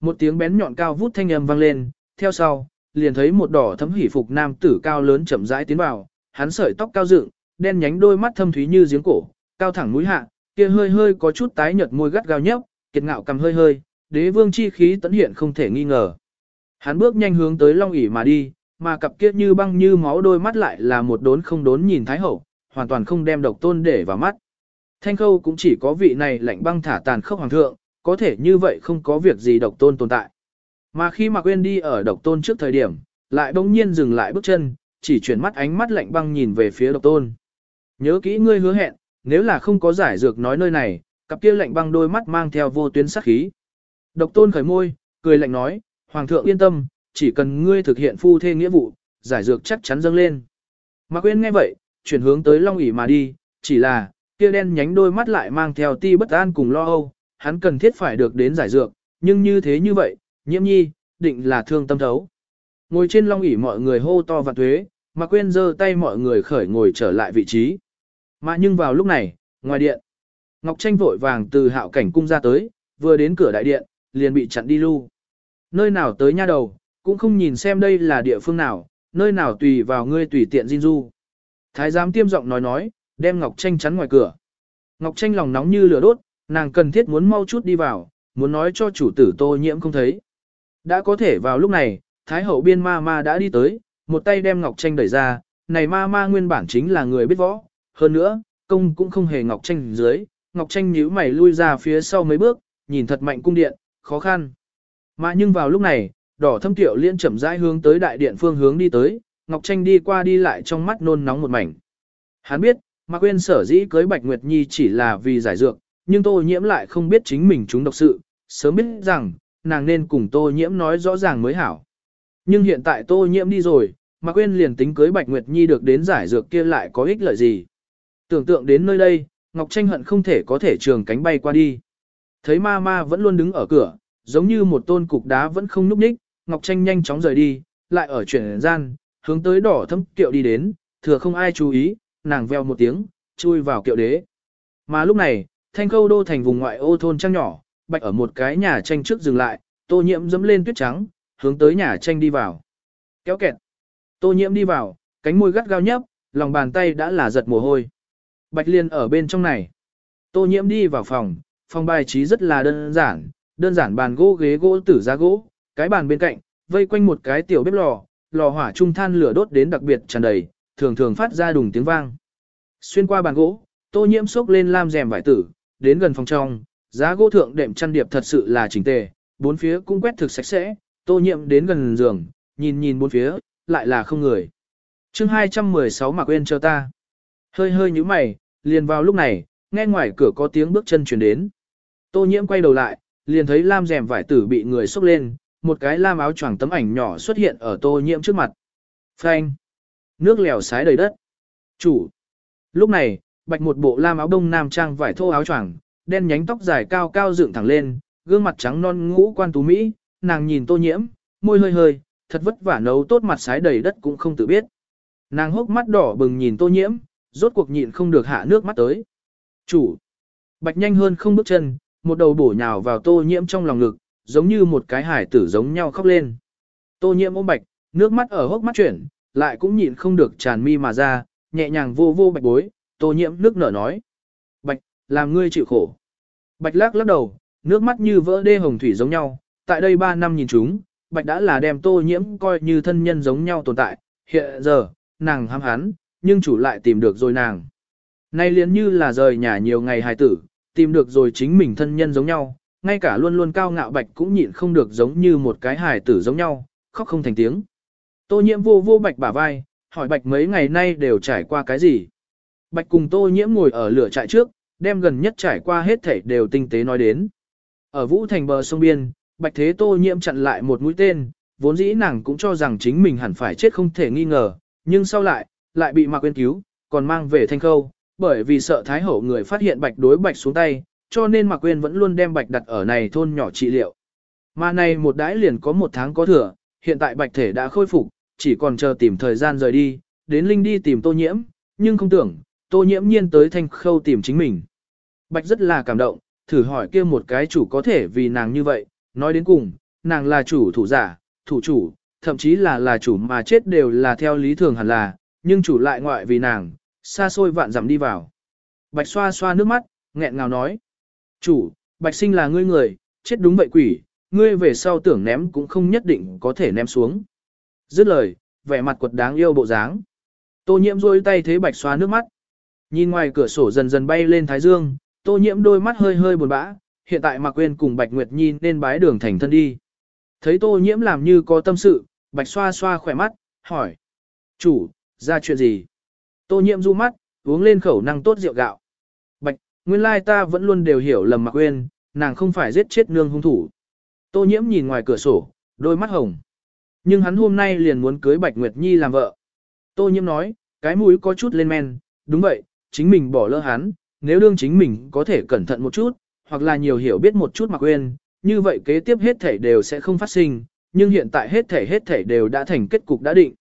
Một tiếng bén nhọn cao vút thanh âm vang lên, theo sau, liền thấy một đỏ thấm hỉ phục nam tử cao lớn chậm rãi tiến vào, hắn sợi tóc cao dựng, đen nhánh đôi mắt thâm thúy như giếng cổ, cao thẳng mũi hạ, kia hơi hơi có chút tái nhợt môi gắt gao nhấp, kiệt ngạo cầm hơi hơi, đế vương chi khí tấn hiện không thể nghi ngờ. Hắn bước nhanh hướng tới long ỷ mà đi, mà cặp kia như băng như máu đôi mắt lại là một đốn không đốn nhìn thái hậu, hoàn toàn không đem độc tôn để vào mắt. Thanh khâu cũng chỉ có vị này lạnh băng thả tàn khốc hoàng thượng, có thể như vậy không có việc gì độc tôn tồn tại. Mà khi mà Quyên đi ở độc tôn trước thời điểm, lại bỗng nhiên dừng lại bước chân, chỉ chuyển mắt ánh mắt lạnh băng nhìn về phía độc tôn. Nhớ kỹ ngươi hứa hẹn, nếu là không có giải dược nói nơi này, cặp kia lạnh băng đôi mắt mang theo vô tuyến sát khí. Độc tôn khởi môi, cười lạnh nói, Hoàng thượng yên tâm, chỉ cần ngươi thực hiện phu thê nghĩa vụ, giải dược chắc chắn dâng lên. Mạc Quyên nghe vậy, chuyển hướng tới Long ỉ mà đi, chỉ là, kia đen nhánh đôi mắt lại mang theo ti bất an cùng lo âu, hắn cần thiết phải được đến giải dược, nhưng như thế như vậy, nhiễm nhi, định là thương tâm thấu. Ngồi trên long ỷ mọi người hô to và thuế, mà quên giơ tay mọi người khởi ngồi trở lại vị trí. Mà nhưng vào lúc này, ngoài điện, Ngọc Tranh vội vàng từ hạo cảnh cung ra tới, vừa đến cửa đại điện, liền bị chặn đi lưu. Nơi nào tới nha đầu, cũng không nhìn xem đây là địa phương nào, nơi nào tùy vào ngươi tùy tiện dinh du. Thái giám tiêm giọng nói nói, đem Ngọc Tranh chắn ngoài cửa. Ngọc Tranh lòng nóng như lửa đốt, nàng cần thiết muốn mau chút đi vào, muốn nói cho chủ tử tô nhiễm không thấy. Đã có thể vào lúc này, Thái hậu biên ma ma đã đi tới, một tay đem Ngọc Tranh đẩy ra, này ma ma nguyên bản chính là người biết võ, hơn nữa, công cũng không hề Ngọc Tranh dưới, Ngọc Tranh nhíu mày lui ra phía sau mấy bước, nhìn thật mạnh cung điện, khó khăn. Mà nhưng vào lúc này, đỏ thâm tiểu liên chậm rãi hướng tới đại điện phương hướng đi tới, Ngọc Tranh đi qua đi lại trong mắt nôn nóng một mảnh. Hắn biết, mà quên sở dĩ cưới Bạch Nguyệt Nhi chỉ là vì giải dược, nhưng tô nhiễm lại không biết chính mình chúng độc sự, sớm biết rằng, nàng nên cùng tô nhiễm nói rõ ràng mới hảo. Nhưng hiện tại tô nhiễm đi rồi, mà quên liền tính cưới Bạch Nguyệt Nhi được đến giải dược kia lại có ích lợi gì. Tưởng tượng đến nơi đây, Ngọc Tranh hận không thể có thể trường cánh bay qua đi. Thấy ma ma vẫn luôn đứng ở cửa, giống như một tôn cục đá vẫn không núp ních, Ngọc Tranh nhanh chóng rời đi, lại ở chuyển gian, hướng tới đỏ thâm kiệu đi đến, thừa không ai chú ý, nàng veo một tiếng, chui vào kiệu đế. Mà lúc này, thanh câu đô thành vùng ngoại ô thôn trang nhỏ, bạch ở một cái nhà tranh trước dừng lại, tô nhiễm dẫm lên tuyết trắng, hướng tới nhà tranh đi vào. Kéo kẹt. Tô nhiễm đi vào, cánh môi gắt gao nhấp, lòng bàn tay đã là giật mồ hôi. Bạch liên ở bên trong này. Tô nhiễm đi vào phòng, phòng bài trí rất là đơn giản, đơn giản bàn gỗ ghế gỗ tử giá gỗ, cái bàn bên cạnh, vây quanh một cái tiểu bếp lò, lò hỏa trung than lửa đốt đến đặc biệt tràn đầy, thường thường phát ra đùng tiếng vang. Xuyên qua bàn gỗ, tô nhiễm xốc lên lam rèm vải tử, đến gần phòng trong, giá gỗ thượng đệm chăn điệp thật sự là chỉnh tề, bốn phía cũng quét thực sạch sẽ, tô nhiệm đến gần giường, nhìn nhìn bốn phía, lại là không người. Chương 216 mà quên chờ ta. Hơi hơi nhíu mày, liền vào lúc này, nghe ngoài cửa có tiếng bước chân truyền đến. Tô nhiễm quay đầu lại, liền thấy lam rèm vải tử bị người xúc lên, một cái lam áo choàng tấm ảnh nhỏ xuất hiện ở tô nhiễm trước mặt. Phanh! Nước lèo sái đầy đất. Chủ! Lúc này, bạch một bộ lam áo đông nam trang vải thô áo choàng, đen nhánh tóc dài cao cao dựng thẳng lên, gương mặt trắng non ngũ quan tú mỹ, nàng nhìn tô nhiễm, môi hơi hơi, thật vất vả nấu tốt mặt sái đầy đất cũng không tự biết. Nàng hốc mắt đỏ bừng nhìn tô nhiễm, rốt cuộc nhịn không được hạ nước mắt tới. Chủ! Bạch nhanh hơn không bước chân, một đầu bổ nhào vào tô nhiễm trong lòng ngực, giống như một cái hải tử giống nhau khóc lên. Tô nhiễm ôm bạch, nước mắt ở hốc mắt chuyển, lại cũng nhịn không được tràn mi mà ra, nhẹ nhàng vô vô bạch bối, tô nhiễm nước nở nói. Làm ngươi chịu khổ. Bạch lắc lắc đầu, nước mắt như vỡ đê hồng thủy giống nhau, tại đây 3 năm nhìn chúng, bạch đã là đem tô nhiễm coi như thân nhân giống nhau tồn tại, hiện giờ, nàng ham hắn, nhưng chủ lại tìm được rồi nàng. Nay liền như là rời nhà nhiều ngày hài tử, tìm được rồi chính mình thân nhân giống nhau, ngay cả luôn luôn cao ngạo bạch cũng nhịn không được giống như một cái hài tử giống nhau, khóc không thành tiếng. Tô nhiễm vô vô bạch bả vai, hỏi bạch mấy ngày nay đều trải qua cái gì. Bạch cùng tô nhiễm ngồi ở lửa trại trước, đem gần nhất trải qua hết thảy đều tinh tế nói đến. Ở Vũ Thành bờ sông biên, bạch thế tô nhiễm chặn lại một mũi tên, vốn dĩ nàng cũng cho rằng chính mình hẳn phải chết không thể nghi ngờ, nhưng sau lại, lại bị Mạc Quyên cứu, còn mang về thanh khâu, bởi vì sợ Thái Hậu người phát hiện bạch đối bạch xuống tay, cho nên Mạc Quyên vẫn luôn đem bạch đặt ở này thôn nhỏ trị liệu. Mà này một đãi liền có một tháng có thừa, hiện tại bạch thể đã khôi phục, chỉ còn chờ tìm thời gian rời đi, đến Linh đi tìm tô nhiễm, nhưng không tưởng, tô nhiễm nhiên tới thanh khâu tìm chính mình. Bạch rất là cảm động, thử hỏi kia một cái chủ có thể vì nàng như vậy, nói đến cùng, nàng là chủ thủ giả, thủ chủ, thậm chí là là chủ mà chết đều là theo lý thường hẳn là, nhưng chủ lại ngoại vì nàng, xa xôi vạn dặm đi vào. Bạch xoa xoa nước mắt, nghẹn ngào nói. Chủ, bạch sinh là ngươi người, chết đúng vậy quỷ, ngươi về sau tưởng ném cũng không nhất định có thể ném xuống. Dứt lời, vẻ mặt quật đáng yêu bộ dáng. Tô nhiễm rôi tay thế bạch xoa nước mắt. Nhìn ngoài cửa sổ dần dần bay lên thái dương, tô nhiễm đôi mắt hơi hơi buồn bã, hiện tại mặc Uyên cùng bạch nguyệt nhi nên bái đường thành thân đi. Thấy tô nhiễm làm như có tâm sự, bạch xoa xoa khỏe mắt, hỏi. Chủ, ra chuyện gì? Tô nhiễm du mắt, uống lên khẩu năng tốt rượu gạo. Bạch, nguyên lai ta vẫn luôn đều hiểu lầm mặc Uyên, nàng không phải giết chết nương hung thủ. Tô nhiễm nhìn ngoài cửa sổ, đôi mắt hồng. Nhưng hắn hôm nay liền muốn cưới Bạch Nguyệt Nhi làm vợ. Tô nhiễm nói, cái mũi có chút lên men, đúng vậy, chính mình bỏ lỡ hắn, nếu đương chính mình có thể cẩn thận một chút, hoặc là nhiều hiểu biết một chút Mạc uyên như vậy kế tiếp hết thể đều sẽ không phát sinh, nhưng hiện tại hết thể hết thể đều đã thành kết cục đã định.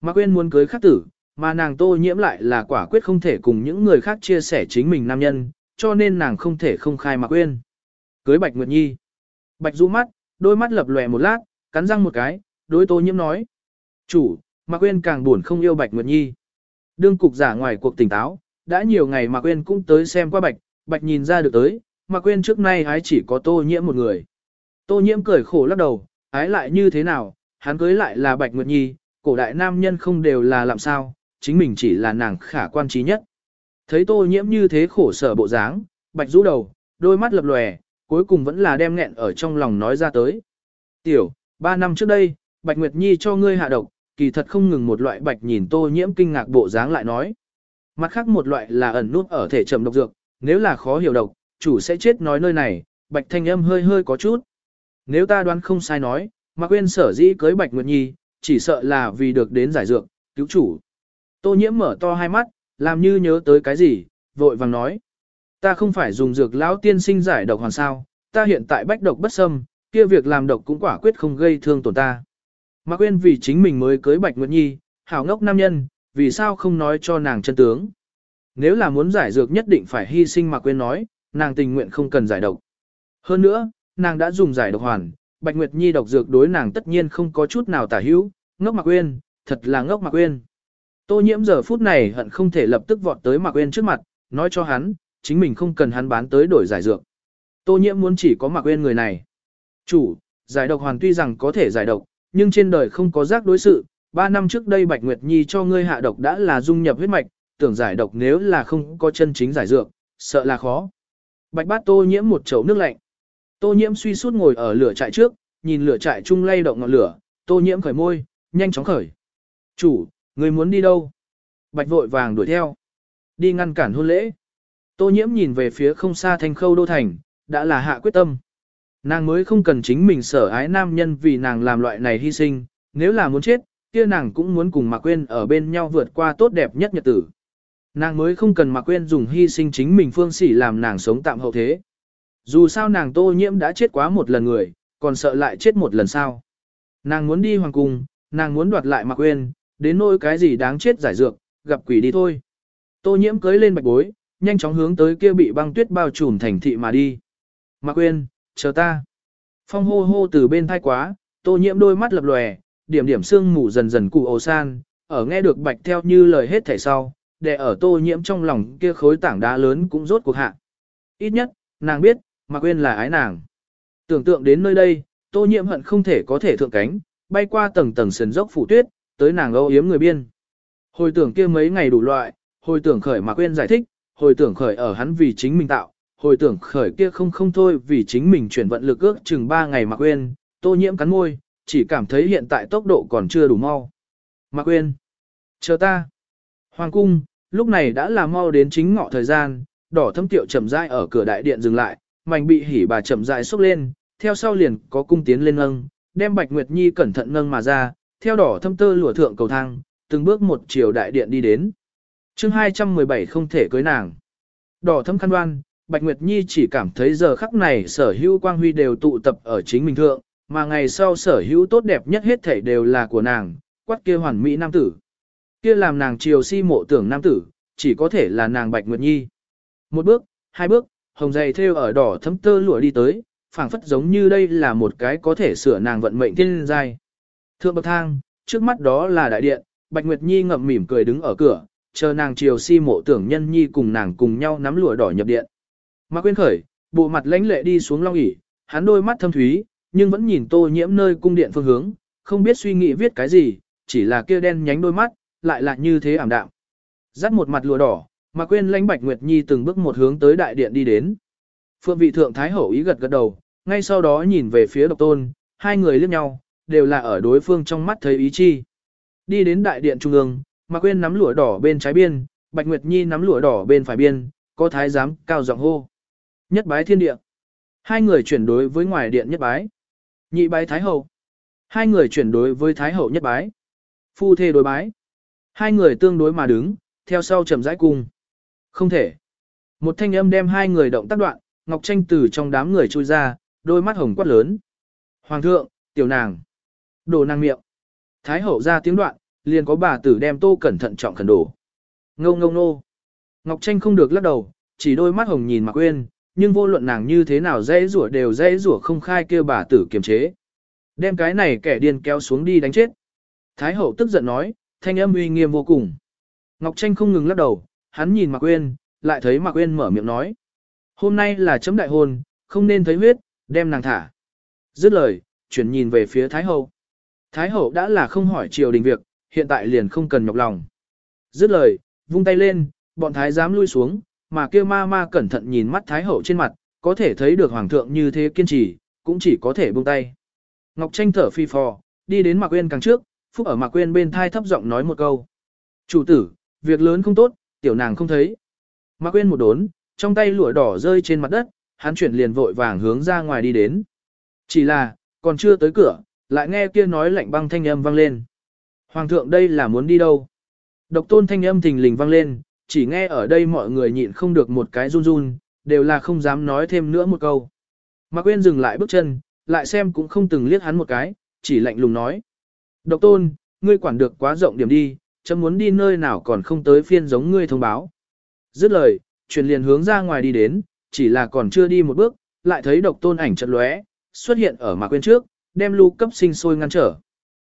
Mạc uyên muốn cưới khắc tử, mà nàng tô nhiễm lại là quả quyết không thể cùng những người khác chia sẻ chính mình nam nhân, cho nên nàng không thể không khai Mạc uyên Cưới Bạch Nguyệt Nhi. Bạch du mắt, đôi mắt lập lòe một lát, cắn răng một cái, đối tô nhiễm nói. Chủ, Mạc uyên càng buồn không yêu Bạch Nguyệt Nhi. Đương cục giả ngoài cuộc tỉnh táo, đã nhiều ngày Mạc Quyên cũng tới xem qua Bạch, Bạch nhìn ra được tới, Mạc Quyên trước nay ái chỉ có tô nhiễm một người. Tô nhiễm cười khổ lắc đầu, ái lại như thế nào, hắn cưới lại là Bạch Nguyệt Nhi, cổ đại nam nhân không đều là làm sao, chính mình chỉ là nàng khả quan trí nhất. Thấy tô nhiễm như thế khổ sở bộ dáng, Bạch rũ đầu, đôi mắt lập lòe, cuối cùng vẫn là đem nghẹn ở trong lòng nói ra tới. Tiểu, ba năm trước đây, Bạch Nguyệt Nhi cho ngươi hạ độc, kỳ thật không ngừng một loại bạch nhìn tô nhiễm kinh ngạc bộ dáng lại nói. Mặt khác một loại là ẩn nút ở thể trầm độc dược, nếu là khó hiểu độc, chủ sẽ chết nói nơi này, bạch thanh âm hơi hơi có chút. Nếu ta đoán không sai nói, Mạc Uyên sở dĩ cưới bạch nguyệt nhi, chỉ sợ là vì được đến giải dược, cứu chủ. Tô nhiễm mở to hai mắt, làm như nhớ tới cái gì, vội vàng nói. Ta không phải dùng dược lão tiên sinh giải độc hoàn sao, ta hiện tại bách độc bất xâm, kia việc làm độc cũng quả quyết không gây thương tổn ta. Mạc Quyên vì chính mình mới cưới Bạch Nguyệt Nhi, hảo ngốc nam nhân, vì sao không nói cho nàng chân tướng. Nếu là muốn giải dược nhất định phải hy sinh mà quên nói, nàng tình nguyện không cần giải độc. Hơn nữa, nàng đã dùng giải độc hoàn, Bạch Nguyệt Nhi độc dược đối nàng tất nhiên không có chút nào tả hữu, ngốc Mạc uyên thật là ngốc Mạc uyên Tô nhiễm giờ phút này hận không thể lập tức vọt tới Mạc uyên trước mặt, nói cho hắn, chính mình không cần hắn bán tới đổi giải dược. Tô nhiễm muốn chỉ có Mạc uyên người này. Chủ, giải độc hoàn tuy rằng có thể giải độc, nhưng trên đời không có giác đối sự, ba năm trước đây Bạch Nguyệt Nhi cho ngươi hạ độc đã là dung nhập huyết mạch, tưởng giải độc nếu là không có chân chính giải dược, sợ là khó. Bạch bát tô nhiễm một chậu nước lạnh. Tô nhiễm suy sút ngồi ở lửa trại trước, nhìn lửa trại chung lay động ngọn lửa, tô nhiễm khởi môi, nhanh chóng khởi. Chủ, người muốn đi đâu? Bạch vội vàng đuổi theo. Đi ngăn cản hôn lễ. Tô nhiễm nhìn về phía không xa thành khâu đô thành, đã là hạ quyết tâm. Nàng mới không cần chính mình sở ái nam nhân vì nàng làm loại này hy sinh, nếu là muốn chết, kia nàng cũng muốn cùng Mạc Quyên ở bên nhau vượt qua tốt đẹp nhất nhật tử. Nàng mới không cần Mạc Quyên dùng hy sinh chính mình phương sỉ làm nàng sống tạm hậu thế. Dù sao nàng tô nhiễm đã chết quá một lần người, còn sợ lại chết một lần sao. Nàng muốn đi hoàng cung, nàng muốn đoạt lại Mạc Quyên, đến nỗi cái gì đáng chết giải dược, gặp quỷ đi thôi. Tô nhiễm cưới lên bạch bối, nhanh chóng hướng tới kia bị băng tuyết bao trùm thành thị mà đi. Mạc Quyên, chờ ta. Phong hô hô từ bên thai quá, tô nhiễm đôi mắt lập lòe, điểm điểm sương mù dần dần cụ ồ san, ở nghe được bạch theo như lời hết thảy sau, để ở tô nhiễm trong lòng kia khối tảng đá lớn cũng rốt cuộc hạ. Ít nhất, nàng biết, mà quên là ái nàng. Tưởng tượng đến nơi đây, tô nhiễm hận không thể có thể thượng cánh, bay qua tầng tầng sườn dốc phủ tuyết, tới nàng âu yếm người biên. Hồi tưởng kia mấy ngày đủ loại, hồi tưởng khởi mà quên giải thích, hồi tưởng khởi ở hắn vì chính mình tạo, hồi tưởng khởi kia không không thôi vì chính mình chuyển vận lực ước chừng 3 ngày mà quên, tô nhiễm cắn môi, chỉ cảm thấy hiện tại tốc độ còn chưa đủ mau. Mạc quên, chờ ta. Hoàng cung, lúc này đã là mau đến chính ngọ thời gian, đỏ thâm tiệu chậm rãi ở cửa đại điện dừng lại, mảnh bị hỉ bà chậm rãi xúc lên, theo sau liền có cung tiến lên nâng, đem Bạch Nguyệt Nhi cẩn thận nâng mà ra, theo đỏ thâm tơ lụa thượng cầu thang, từng bước một chiều đại điện đi đến. Chương 217 không thể cưới nàng. Đỏ thâm khăn đoan, Bạch Nguyệt Nhi chỉ cảm thấy giờ khắc này sở hữu quang huy đều tụ tập ở chính mình thượng, mà ngày sau sở hữu tốt đẹp nhất hết thảy đều là của nàng, quát kia hoàn mỹ nam tử. Kia làm nàng chiều si mộ tưởng nam tử, chỉ có thể là nàng Bạch Nguyệt Nhi. Một bước, hai bước, hồng dày thêu ở đỏ thấm tơ lụa đi tới, phảng phất giống như đây là một cái có thể sửa nàng vận mệnh thiên giai. Thượng bậc thang, trước mắt đó là đại điện, Bạch Nguyệt Nhi ngậm mỉm cười đứng ở cửa, chờ nàng chiều si mộ tưởng nhân nhi cùng nàng cùng nhau nắm lụa đỏ nhập điện. Mạc Quyên khởi, bộ mặt lãnh lệ đi xuống long ỷ, hắn đôi mắt thâm thúy, nhưng vẫn nhìn tô nhiễm nơi cung điện phương hướng, không biết suy nghĩ viết cái gì, chỉ là kia đen nhánh đôi mắt, lại là như thế ảm đạm. Dắt một mặt lụa đỏ, mà quên lãnh Bạch Nguyệt Nhi từng bước một hướng tới đại điện đi đến. Phượng vị thượng thái hậu ý gật gật đầu, ngay sau đó nhìn về phía độc tôn, hai người liếc nhau, đều là ở đối phương trong mắt thấy ý chi. Đi đến đại điện trung ương, mà quên nắm lụa đỏ bên trái biên, Bạch Nguyệt Nhi nắm lụa đỏ bên phải biên, có thái giám cao giọng hô. Nhất bái thiên địa. Hai người chuyển đối với ngoài điện nhất bái. Nhị bái thái hậu. Hai người chuyển đối với thái hậu nhất bái. Phu thê đối bái. Hai người tương đối mà đứng, theo sau chậm rãi cùng. Không thể. Một thanh âm đem hai người động tác đoạn, Ngọc Tranh từ trong đám người trôi ra, đôi mắt hồng quát lớn. Hoàng thượng, tiểu nàng, đồ nàng miệng. Thái hậu ra tiếng đoạn, liền có bà tử đem tô cẩn thận trọng khẩn đổ. Ngâu ngâu nô. Ngọc Tranh không được lắc đầu, chỉ đôi mắt hồng nhìn Mạc quên nhưng vô luận nàng như thế nào dễ rủa đều dễ rủa không khai kêu bà tử kiềm chế. Đem cái này kẻ điên kéo xuống đi đánh chết. Thái hậu tức giận nói, thanh âm uy nghiêm vô cùng. Ngọc Tranh không ngừng lắc đầu, hắn nhìn Mạc Uyên, lại thấy Mạc Uyên mở miệng nói. Hôm nay là chấm đại hôn, không nên thấy huyết, đem nàng thả. Dứt lời, chuyển nhìn về phía Thái hậu. Thái hậu đã là không hỏi triều đình việc, hiện tại liền không cần nhọc lòng. Dứt lời, vung tay lên, bọn thái giám lui xuống, mà kia ma ma cẩn thận nhìn mắt thái hậu trên mặt, có thể thấy được hoàng thượng như thế kiên trì, cũng chỉ có thể buông tay. Ngọc Tranh thở phi phò, đi đến Mạc Quyên càng trước, Phúc ở Mạc Quyên bên thai thấp giọng nói một câu. Chủ tử, việc lớn không tốt, tiểu nàng không thấy. Mạc Quyên một đốn, trong tay lụa đỏ rơi trên mặt đất, hắn chuyển liền vội vàng hướng ra ngoài đi đến. Chỉ là, còn chưa tới cửa, lại nghe kia nói lạnh băng thanh âm vang lên. Hoàng thượng đây là muốn đi đâu? Độc tôn thanh âm thình lình vang lên, chỉ nghe ở đây mọi người nhịn không được một cái run run, đều là không dám nói thêm nữa một câu. Mạc Quyên dừng lại bước chân, lại xem cũng không từng liếc hắn một cái, chỉ lạnh lùng nói. Độc tôn, ngươi quản được quá rộng điểm đi, chấm muốn đi nơi nào còn không tới phiên giống ngươi thông báo. Dứt lời, truyền liền hướng ra ngoài đi đến, chỉ là còn chưa đi một bước, lại thấy độc tôn ảnh chật lóe, xuất hiện ở Mạc Quyên trước, đem lưu cấp sinh sôi ngăn trở.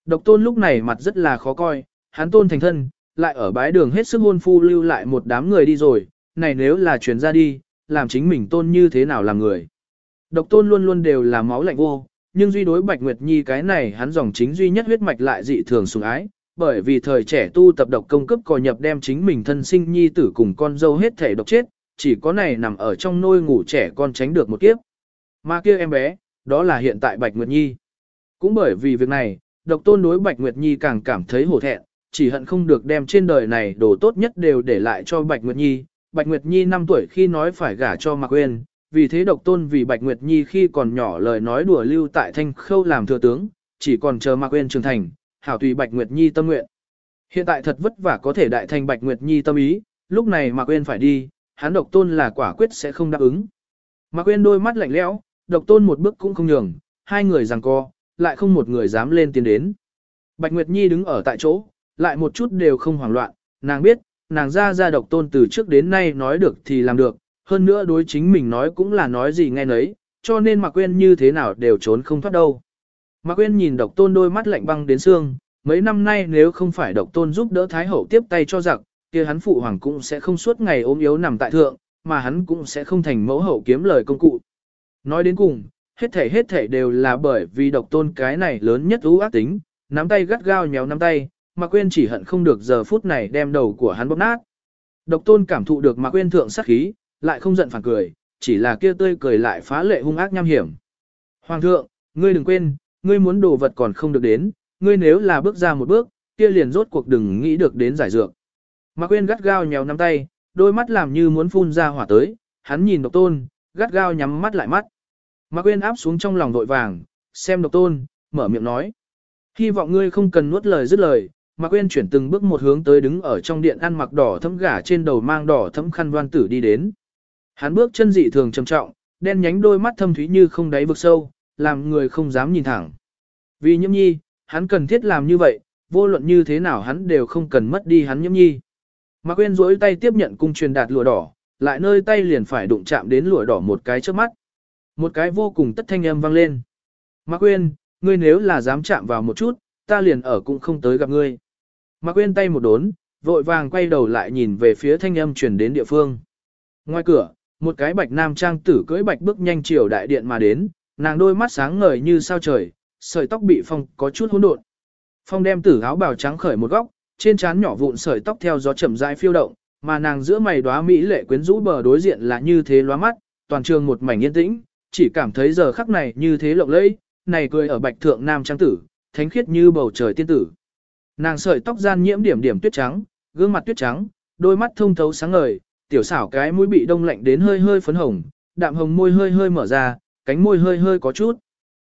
Độc tôn lúc này mặt rất là khó coi, hắn tôn thành thân, lại ở bái đường hết sức hôn phu lưu lại một đám người đi rồi, này nếu là chuyển ra đi, làm chính mình tôn như thế nào làm người. Độc tôn luôn luôn đều là máu lạnh vô, nhưng duy đối Bạch Nguyệt Nhi cái này hắn dòng chính duy nhất huyết mạch lại dị thường sủng ái, bởi vì thời trẻ tu tập độc công cấp cò nhập đem chính mình thân sinh nhi tử cùng con dâu hết thể độc chết, chỉ có này nằm ở trong nôi ngủ trẻ con tránh được một kiếp. Mà kia em bé, đó là hiện tại Bạch Nguyệt Nhi. Cũng bởi vì việc này, độc tôn đối Bạch Nguyệt Nhi càng cảm thấy hổ thẹn, chỉ hận không được đem trên đời này đồ tốt nhất đều để lại cho Bạch Nguyệt Nhi. Bạch Nguyệt Nhi 5 tuổi khi nói phải gả cho Mạc Uyên, vì thế độc tôn vì Bạch Nguyệt Nhi khi còn nhỏ lời nói đùa lưu tại thanh khâu làm thừa tướng, chỉ còn chờ Mạc Uyên trưởng thành, hảo tùy Bạch Nguyệt Nhi tâm nguyện. Hiện tại thật vất vả có thể đại thành Bạch Nguyệt Nhi tâm ý, lúc này Mạc Uyên phải đi, hắn độc tôn là quả quyết sẽ không đáp ứng. Mạc Uyên đôi mắt lạnh lẽo, độc tôn một bước cũng không nhường, hai người giằng co, lại không một người dám lên tiến đến. Bạch Nguyệt Nhi đứng ở tại chỗ, lại một chút đều không hoảng loạn, nàng biết, nàng ra ra độc tôn từ trước đến nay nói được thì làm được, hơn nữa đối chính mình nói cũng là nói gì nghe nấy, cho nên Mạc Quyên như thế nào đều trốn không thoát đâu. Mạc Quyên nhìn độc tôn đôi mắt lạnh băng đến xương, mấy năm nay nếu không phải độc tôn giúp đỡ Thái Hậu tiếp tay cho giặc, kia hắn phụ hoàng cũng sẽ không suốt ngày ốm yếu nằm tại thượng, mà hắn cũng sẽ không thành mẫu hậu kiếm lời công cụ. Nói đến cùng, hết thể hết thể đều là bởi vì độc tôn cái này lớn nhất ưu ác tính, nắm tay gắt gao nhéo nắm tay, Mạc Quyên chỉ hận không được giờ phút này đem đầu của hắn bóp nát. Độc tôn cảm thụ được Mạc Quyên thượng sát khí, lại không giận phản cười, chỉ là kia tươi cười lại phá lệ hung ác nham hiểm. Hoàng thượng, ngươi đừng quên, ngươi muốn đồ vật còn không được đến, ngươi nếu là bước ra một bước, kia liền rốt cuộc đừng nghĩ được đến giải dược. Mạc Quyên gắt gao nhéo nắm tay, đôi mắt làm như muốn phun ra hỏa tới, hắn nhìn độc tôn, gắt gao nhắm mắt lại mắt. Mạc Quyên áp xuống trong lòng vội vàng, xem độc tôn, mở miệng nói. Hy vọng ngươi không cần nuốt lời dứt lời, Mạc Uyên chuyển từng bước một hướng tới đứng ở trong điện ăn mặc đỏ thấm gả trên đầu mang đỏ thấm khăn đoan tử đi đến. Hắn bước chân dị thường trầm trọng, đen nhánh đôi mắt thâm thúy như không đáy vực sâu, làm người không dám nhìn thẳng. Vì nhiễm nhi, hắn cần thiết làm như vậy, vô luận như thế nào hắn đều không cần mất đi hắn nhiễm nhi. Mạc Uyên duỗi tay tiếp nhận cung truyền đạt lụa đỏ, lại nơi tay liền phải đụng chạm đến lụa đỏ một cái trước mắt. Một cái vô cùng tất thanh âm vang lên. Mạc Uyên, ngươi nếu là dám chạm vào một chút, ta liền ở cũng không tới gặp ngươi. Mạc Quyên tay một đốn, vội vàng quay đầu lại nhìn về phía thanh âm truyền đến địa phương. Ngoài cửa, một cái bạch nam trang tử cưỡi bạch bước nhanh chiều đại điện mà đến, nàng đôi mắt sáng ngời như sao trời, sợi tóc bị phong có chút hỗn độn. Phong đem tử áo bào trắng khởi một góc, trên trán nhỏ vụn sợi tóc theo gió chậm rãi phiêu động, mà nàng giữa mày đóa mỹ lệ quyến rũ bờ đối diện là như thế lóa mắt, toàn trường một mảnh yên tĩnh, chỉ cảm thấy giờ khắc này như thế lộng lẫy, này cười ở bạch thượng nam trang tử, thánh khiết như bầu trời tiên tử. Nàng sợi tóc gian nhiễm điểm điểm tuyết trắng, gương mặt tuyết trắng, đôi mắt thông thấu sáng ngời, tiểu xảo cái mũi bị đông lạnh đến hơi hơi phấn hồng, đạm hồng môi hơi hơi mở ra, cánh môi hơi hơi có chút.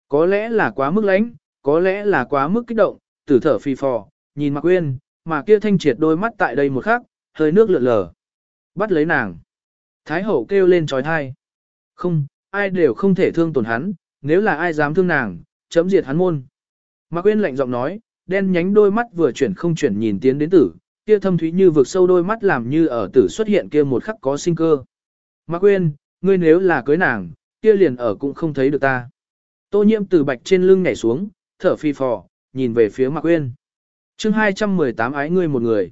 Có lẽ là quá mức lánh, có lẽ là quá mức kích động, tử thở phì phò, nhìn Mạc Uyên, mà kia thanh triệt đôi mắt tại đây một khắc, hơi nước lượn lờ. Bắt lấy nàng. Thái hậu kêu lên trói thai. Không, ai đều không thể thương tổn hắn, nếu là ai dám thương nàng, chấm diệt hắn môn. Mạc Quyên lạnh giọng nói, đen nhánh đôi mắt vừa chuyển không chuyển nhìn tiến đến tử, kia thâm thúy như vực sâu đôi mắt làm như ở tử xuất hiện kia một khắc có sinh cơ. Mạc Quyên, ngươi nếu là cưới nàng, kia liền ở cũng không thấy được ta. Tô nhiễm từ bạch trên lưng nhảy xuống, thở phi phò, nhìn về phía Mạc Quyên. Chương 218 ái ngươi một người.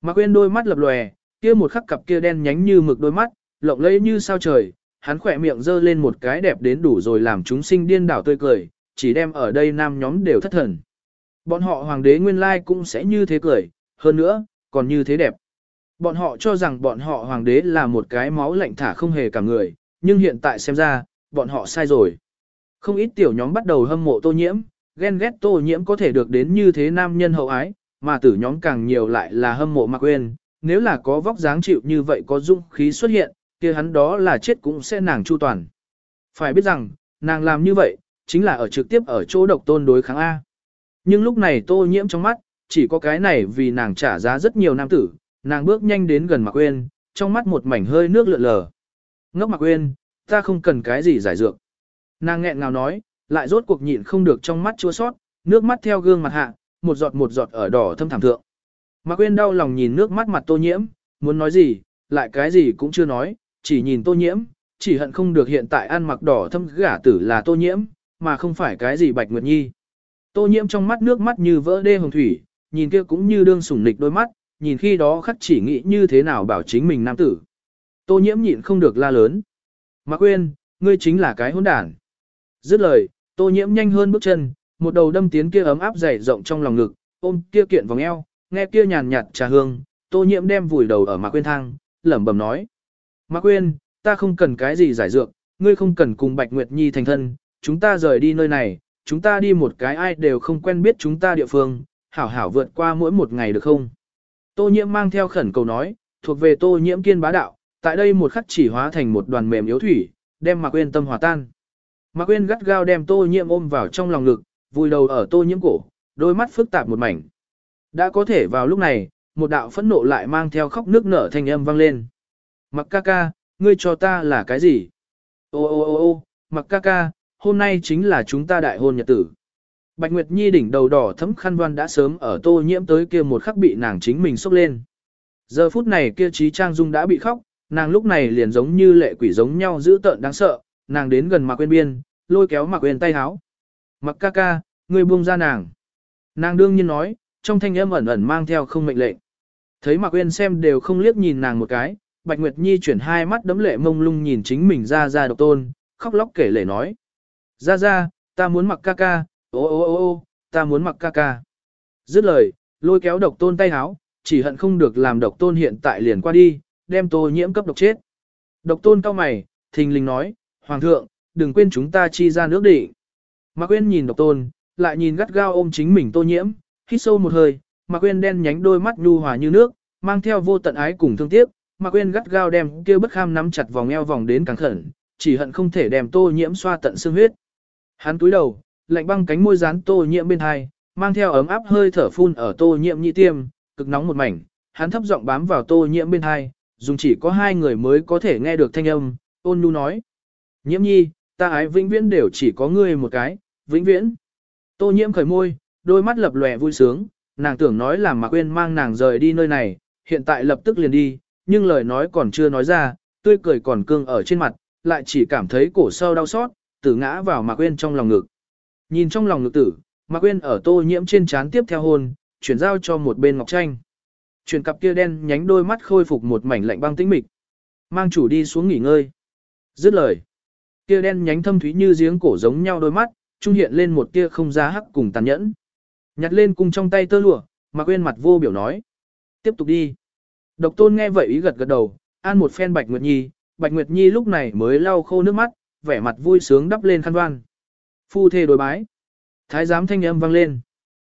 Mạc Quyên đôi mắt lập lòe, kia một khắc cặp kia đen nhánh như mực đôi mắt, lộng lẫy như sao trời, hắn khỏe miệng dơ lên một cái đẹp đến đủ rồi làm chúng sinh điên đảo tươi cười, chỉ đem ở đây nam nhóm đều thất thần. Bọn họ hoàng đế nguyên lai cũng sẽ như thế cười, hơn nữa, còn như thế đẹp. Bọn họ cho rằng bọn họ hoàng đế là một cái máu lạnh thả không hề cả người, nhưng hiện tại xem ra, bọn họ sai rồi. Không ít tiểu nhóm bắt đầu hâm mộ tô nhiễm, ghen ghét tô nhiễm có thể được đến như thế nam nhân hậu ái, mà tử nhóm càng nhiều lại là hâm mộ Mạc quên. nếu là có vóc dáng chịu như vậy có dung khí xuất hiện, kia hắn đó là chết cũng sẽ nàng chu toàn. Phải biết rằng, nàng làm như vậy, chính là ở trực tiếp ở chỗ độc tôn đối kháng A. Nhưng lúc này tô nhiễm trong mắt, chỉ có cái này vì nàng trả giá rất nhiều nam tử, nàng bước nhanh đến gần Mạc Quyên, trong mắt một mảnh hơi nước lượn lờ. Ngốc Mạc Quyên, ta không cần cái gì giải dược. Nàng nghẹn ngào nói, lại rốt cuộc nhịn không được trong mắt chua sót, nước mắt theo gương mặt hạ, một giọt một giọt ở đỏ thâm thảm thượng. Mạc Quyên đau lòng nhìn nước mắt mặt tô nhiễm, muốn nói gì, lại cái gì cũng chưa nói, chỉ nhìn tô nhiễm, chỉ hận không được hiện tại ăn mặc đỏ thâm gả tử là tô nhiễm, mà không phải cái gì bạch nguyệt nhi. Tô nhiễm trong mắt nước mắt như vỡ đê hồng thủy, nhìn kia cũng như đương sủng nịch đôi mắt, nhìn khi đó khắc chỉ nghĩ như thế nào bảo chính mình nam tử. Tô nhiễm nhịn không được la lớn. Mạc Quyên, ngươi chính là cái hỗn đản. Dứt lời, tô nhiễm nhanh hơn bước chân, một đầu đâm tiến kia ấm áp dày rộng trong lòng ngực, ôm kia kiện vòng eo, nghe kia nhàn nhạt trà hương, tô nhiễm đem vùi đầu ở Mạc Quyên thang, lẩm bẩm nói. Mạc Quyên, ta không cần cái gì giải dược, ngươi không cần cùng Bạch Nguyệt Nhi thành thân, chúng ta rời đi nơi này, chúng ta đi một cái ai đều không quen biết chúng ta địa phương, hảo hảo vượt qua mỗi một ngày được không? Tô nhiễm mang theo khẩn cầu nói, thuộc về tô nhiễm kiên bá đạo, tại đây một khắc chỉ hóa thành một đoàn mềm yếu thủy, đem Mạc Quyên tâm hòa tan. Mạc Quyên gắt gao đem tô nhiễm ôm vào trong lòng ngực, vùi đầu ở tô nhiễm cổ, đôi mắt phức tạp một mảnh. Đã có thể vào lúc này, một đạo phẫn nộ lại mang theo khóc nước nở thanh âm vang lên. Mặc ca ca, ngươi cho ta là cái gì? Ô ô ô ô, mặc ca ca, hôm nay chính là chúng ta đại hôn nhật tử. Bạch Nguyệt Nhi đỉnh đầu đỏ thấm khăn voan đã sớm ở tô nhiễm tới kia một khắc bị nàng chính mình sốc lên. Giờ phút này kia trí trang dung đã bị khóc, nàng lúc này liền giống như lệ quỷ giống nhau giữ tợn đáng sợ, nàng đến gần Mạc Quyên biên, lôi kéo Mạc Quyên tay háo. Mặc ca ca, ngươi buông ra nàng. Nàng đương nhiên nói, trong thanh âm ẩn ẩn mang theo không mệnh lệnh. Thấy Mạc Quyên xem đều không liếc nhìn nàng một cái, Bạch Nguyệt Nhi chuyển hai mắt đấm lệ mông lung nhìn chính mình ra ra độc tôn, khóc lóc kể lể nói. Ra ra, ta muốn mặc ca ca, ô ô ô ô, ta muốn mặc ca ca. Dứt lời, lôi kéo độc tôn tay háo, chỉ hận không được làm độc tôn hiện tại liền qua đi, đem tô nhiễm cấp độc chết. Độc tôn cao mày, thình lình nói, Hoàng thượng, đừng quên chúng ta chi ra nước định. Mạc Quyên nhìn độc tôn, lại nhìn gắt gao ôm chính mình tô nhiễm, hít sâu một hơi, Mạc Quyên đen nhánh đôi mắt nhu hòa như nước, mang theo vô tận ái cùng thương tiếc, Mạc Quyên gắt gao đem kia bất kham nắm chặt vòng eo vòng đến càng khẩn, chỉ hận không thể đem tô nhiễm xoa tận xương huyết. Hắn túi đầu, lạnh băng cánh môi dán tô nhiễm bên hai, mang theo ấm áp hơi thở phun ở tô nhiễm nhị tiêm, cực nóng một mảnh, hắn thấp giọng bám vào tô nhiễm bên hai, dùng chỉ có hai người mới có thể nghe được thanh âm, ôn nhu nói. Nhiễm nhi, ta ái vĩnh viễn đều chỉ có ngươi một cái, vĩnh viễn. Tô nhiễm khởi môi, đôi mắt lập lòe vui sướng, nàng tưởng nói là Mạc Quyên mang nàng rời đi nơi này, hiện tại lập tức liền đi, nhưng lời nói còn chưa nói ra, tươi cười còn cương ở trên mặt, lại chỉ cảm thấy cổ sâu đau xót, tử ngã vào Mạc Quyên trong lòng ngực. Nhìn trong lòng ngực tử, Mạc Quyên ở tô nhiễm trên trán tiếp theo hôn, chuyển giao cho một bên Ngọc Tranh. Chuyển cặp kia đen nhánh đôi mắt khôi phục một mảnh lạnh băng tĩnh mịch. Mang chủ đi xuống nghỉ ngơi. Dứt lời. Kia đen nhánh thâm thúy như giếng cổ giống nhau đôi mắt, trung hiện lên một tia không giá hắc cùng tàn nhẫn. Nhặt lên cung trong tay tơ lụa, Mạc Quyên mặt vô biểu nói. Tiếp tục đi. Độc tôn nghe vậy ý gật gật đầu, an một phen Bạch Nguyệt Nhi, Bạch Nguyệt Nhi lúc này mới lau khô nước mắt, vẻ mặt vui sướng đắp lên khăn đoan. Phu thê đối bái. Thái giám thanh âm vang lên.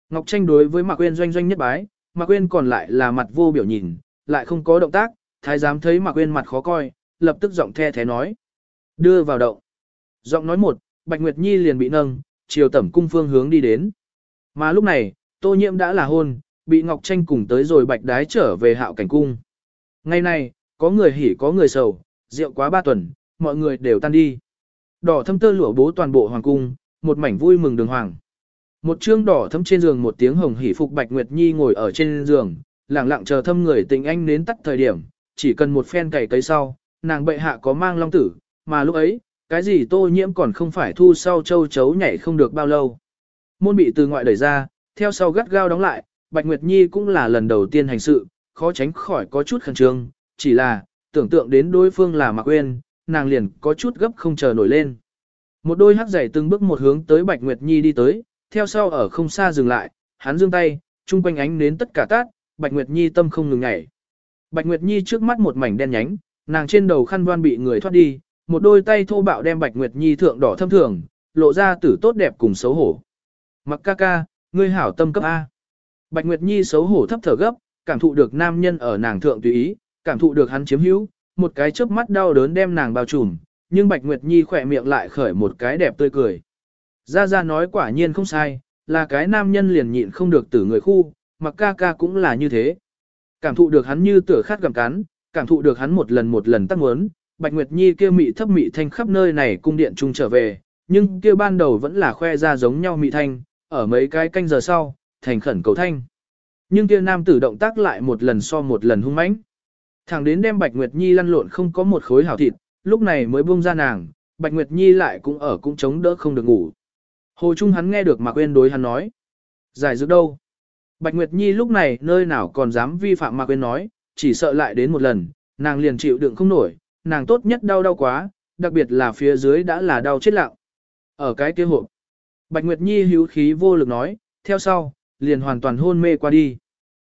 Ngọc Tranh đối với Mạc Quyên doanh doanh nhất bái, Mạc Quyên còn lại là mặt vô biểu nhìn, lại không có động tác, thái giám thấy Mạc Quyên mặt khó coi, lập tức giọng the thế nói. Đưa vào động. Giọng nói một, Bạch Nguyệt Nhi liền bị nâng, chiều tẩm cung phương hướng đi đến. Mà lúc này, Tô Nhiễm đã là hôn, bị Ngọc Tranh cùng tới rồi Bạch Đái trở về hạo cảnh cung. Ngày này, có người hỉ có người sầu, rượu quá ba tuần, mọi người đều tan đi. Đỏ thâm tơ lụa bố toàn bộ hoàng cung, một mảnh vui mừng đường hoàng. Một trương đỏ thâm trên giường một tiếng hồng hỉ phục Bạch Nguyệt Nhi ngồi ở trên giường, lặng lặng chờ thâm người tình anh đến tắt thời điểm, chỉ cần một phen cày cấy sau, nàng bệ hạ có mang long tử, mà lúc ấy, cái gì tô nhiễm còn không phải thu sau châu chấu nhảy không được bao lâu. Môn bị từ ngoại đẩy ra, theo sau gắt gao đóng lại, Bạch Nguyệt Nhi cũng là lần đầu tiên hành sự, khó tránh khỏi có chút khẩn trương, chỉ là, tưởng tượng đến đối phương là Mạc Uyên, nàng liền có chút gấp không chờ nổi lên. Một đôi hắc giày từng bước một hướng tới Bạch Nguyệt Nhi đi tới, theo sau ở không xa dừng lại, hắn giương tay, chung quanh ánh nến tất cả tát, Bạch Nguyệt Nhi tâm không ngừng nhảy. Bạch Nguyệt Nhi trước mắt một mảnh đen nhánh, nàng trên đầu khăn voan bị người thoát đi, một đôi tay thô bạo đem Bạch Nguyệt Nhi thượng đỏ thâm thường, lộ ra tử tốt đẹp cùng xấu hổ. Mặc ca ca, ngươi hảo tâm cấp A. Bạch Nguyệt Nhi xấu hổ thấp thở gấp, cảm thụ được nam nhân ở nàng thượng tùy ý, cảm thụ được hắn chiếm hữu, một cái chớp mắt đau đớn đem nàng bao trùm, nhưng Bạch Nguyệt Nhi khỏe miệng lại khởi một cái đẹp tươi cười. Gia Gia nói quả nhiên không sai, là cái nam nhân liền nhịn không được tử người khu, mặc ca ca cũng là như thế. Cảm thụ được hắn như tửa khát gặm cắn, cảm thụ được hắn một lần một lần tắc muốn, Bạch Nguyệt Nhi kêu mị thấp mị thanh khắp nơi này cung điện trung trở về, nhưng kia ban đầu vẫn là khoe ra giống nhau mị thanh, ở mấy cái canh giờ sau, thành khẩn cầu thanh. Nhưng kia nam tử động tác lại một lần so một lần hung mãnh. Thẳng đến đem Bạch Nguyệt Nhi lăn lộn không có một khối hảo thịt, lúc này mới buông ra nàng, Bạch Nguyệt Nhi lại cũng ở cũng chống đỡ không được ngủ. Hồ Trung hắn nghe được Mạc quên đối hắn nói. Giải dược đâu? Bạch Nguyệt Nhi lúc này nơi nào còn dám vi phạm Mạc quên nói, chỉ sợ lại đến một lần, nàng liền chịu đựng không nổi, nàng tốt nhất đau đau quá, đặc biệt là phía dưới đã là đau chết lặng. Ở cái kia hộp, Bạch Nguyệt Nhi hữu khí vô lực nói, theo sau, liền hoàn toàn hôn mê qua đi.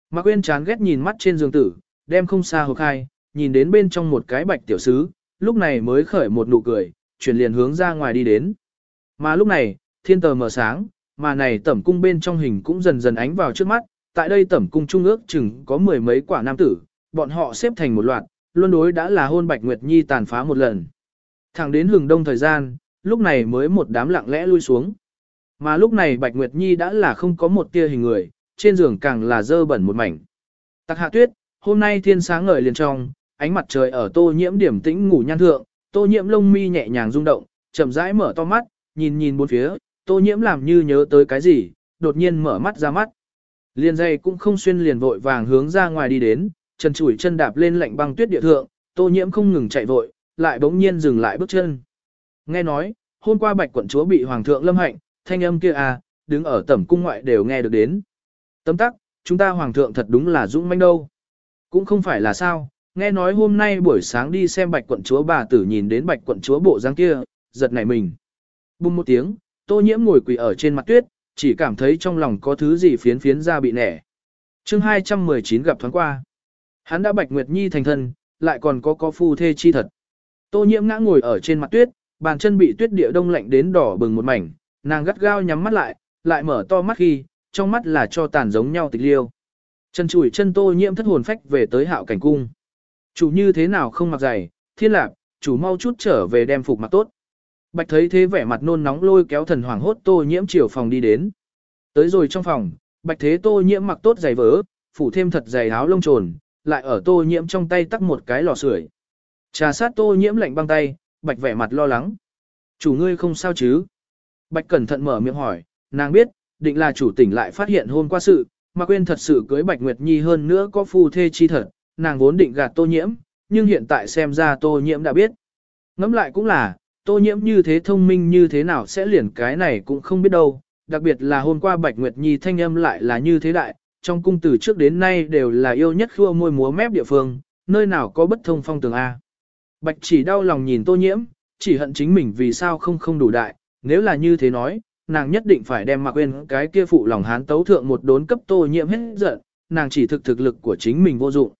Mạc Uyên chán ghét nhìn mắt trên giường tử, đem không xa hộp khai, nhìn đến bên trong một cái bạch tiểu sứ, lúc này mới khởi một nụ cười, chuyển liền hướng ra ngoài đi đến. Mà lúc này, thiên tờ mở sáng, mà này tẩm cung bên trong hình cũng dần dần ánh vào trước mắt, tại đây tẩm cung trung ước chừng có mười mấy quả nam tử, bọn họ xếp thành một loạt, luôn đối đã là hôn Bạch Nguyệt Nhi tàn phá một lần. Thẳng đến hừng đông thời gian, lúc này mới một đám lặng lẽ lui xuống. Mà lúc này Bạch Nguyệt Nhi đã là không có một tia hình người, trên giường càng là dơ bẩn một mảnh. Tặc hạ tuyết, hôm nay thiên sáng ngời liền trong, ánh mặt trời ở tô nhiễm điểm tĩnh ngủ nhan thượng, tô nhiễm lông mi nhẹ nhàng rung động, chậm rãi mở to mắt, nhìn nhìn bốn phía, tô nhiễm làm như nhớ tới cái gì, đột nhiên mở mắt ra mắt. Liền dây cũng không xuyên liền vội vàng hướng ra ngoài đi đến, chân chủi chân đạp lên lạnh băng tuyết địa thượng, tô nhiễm không ngừng chạy vội, lại bỗng nhiên dừng lại bước chân. Nghe nói, hôm qua bạch quận chúa bị hoàng thượng lâm hạnh, thanh âm kia à, đứng ở tẩm cung ngoại đều nghe được đến. Tấm tắc, chúng ta hoàng thượng thật đúng là dũng manh đâu. Cũng không phải là sao, nghe nói hôm nay buổi sáng đi xem bạch quận chúa bà tử nhìn đến bạch quận chúa bộ dáng kia, giật nảy mình. Bùng một tiếng, tô nhiễm ngồi quỳ ở trên mặt tuyết, chỉ cảm thấy trong lòng có thứ gì phiến phiến ra bị nẻ. Chương 219 gặp thoáng qua. Hắn đã bạch nguyệt nhi thành thân, lại còn có có phu thê chi thật. Tô nhiễm ngã ngồi ở trên mặt tuyết, bàn chân bị tuyết địa đông lạnh đến đỏ bừng một mảnh, nàng gắt gao nhắm mắt lại, lại mở to mắt khi, trong mắt là cho tàn giống nhau tịch liêu. Chân chùi chân tô nhiễm thất hồn phách về tới hạo cảnh cung. Chủ như thế nào không mặc giày, thiên lạc, chủ mau chút trở về đem phục mặc tốt. Bạch thấy thế vẻ mặt nôn nóng lôi kéo thần hoàng hốt tô nhiễm chiều phòng đi đến. Tới rồi trong phòng, bạch thế tô nhiễm mặc tốt giày vỡ, phủ thêm thật giày áo lông trồn, lại ở tô nhiễm trong tay tắt một cái lò sưởi. Trà sát tô nhiễm lạnh băng tay, bạch vẻ mặt lo lắng. Chủ ngươi không sao chứ? Bạch cẩn thận mở miệng hỏi, nàng biết, định là chủ tỉnh lại phát hiện hôm qua sự, mà quên thật sự cưới Bạch Nguyệt Nhi hơn nữa có phu thê chi thật, nàng vốn định gạt tô nhiễm, nhưng hiện tại xem ra tô nhiễm đã biết. Ngẫm lại cũng là, tô nhiễm như thế thông minh như thế nào sẽ liền cái này cũng không biết đâu, đặc biệt là hôm qua Bạch Nguyệt Nhi thanh âm lại là như thế đại, trong cung từ trước đến nay đều là yêu nhất khua môi múa mép địa phương, nơi nào có bất thông phong tường A. Bạch chỉ đau lòng nhìn tô nhiễm, chỉ hận chính mình vì sao không không đủ đại, nếu là như thế nói, nàng nhất định phải đem mặc quên cái kia phụ lòng hán tấu thượng một đốn cấp tô nhiễm hết giận, nàng chỉ thực thực lực của chính mình vô dụng.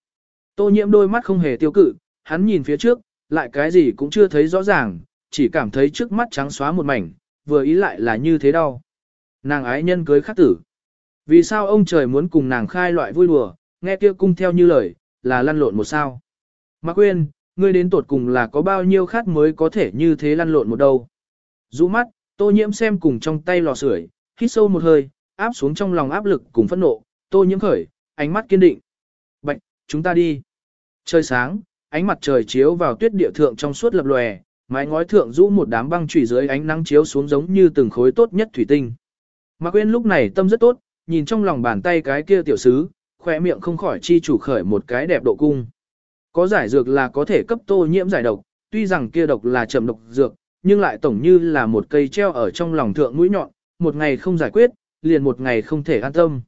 Tô nhiễm đôi mắt không hề tiêu cự, hắn nhìn phía trước, lại cái gì cũng chưa thấy rõ ràng, chỉ cảm thấy trước mắt trắng xóa một mảnh, vừa ý lại là như thế đau. Nàng ái nhân cưới khắc tử. Vì sao ông trời muốn cùng nàng khai loại vui đùa, nghe kia cung theo như lời, là lăn lộn một sao. mặc quên, ngươi đến tột cùng là có bao nhiêu khát mới có thể như thế lăn lộn một đâu. Rũ mắt, tô nhiễm xem cùng trong tay lò sưởi, hít sâu một hơi, áp xuống trong lòng áp lực cùng phẫn nộ, tô nhiễm khởi, ánh mắt kiên định. Bạch, chúng ta đi. Trời sáng, ánh mặt trời chiếu vào tuyết địa thượng trong suốt lập lòe, mái ngói thượng rũ một đám băng chủy dưới ánh nắng chiếu xuống giống như từng khối tốt nhất thủy tinh. Mạc Uyên lúc này tâm rất tốt, nhìn trong lòng bàn tay cái kia tiểu sứ, khóe miệng không khỏi chi chủ khởi một cái đẹp độ cung. Có giải dược là có thể cấp tô nhiễm giải độc, tuy rằng kia độc là chậm độc dược, nhưng lại tổng như là một cây treo ở trong lòng thượng mũi nhọn, một ngày không giải quyết, liền một ngày không thể an tâm.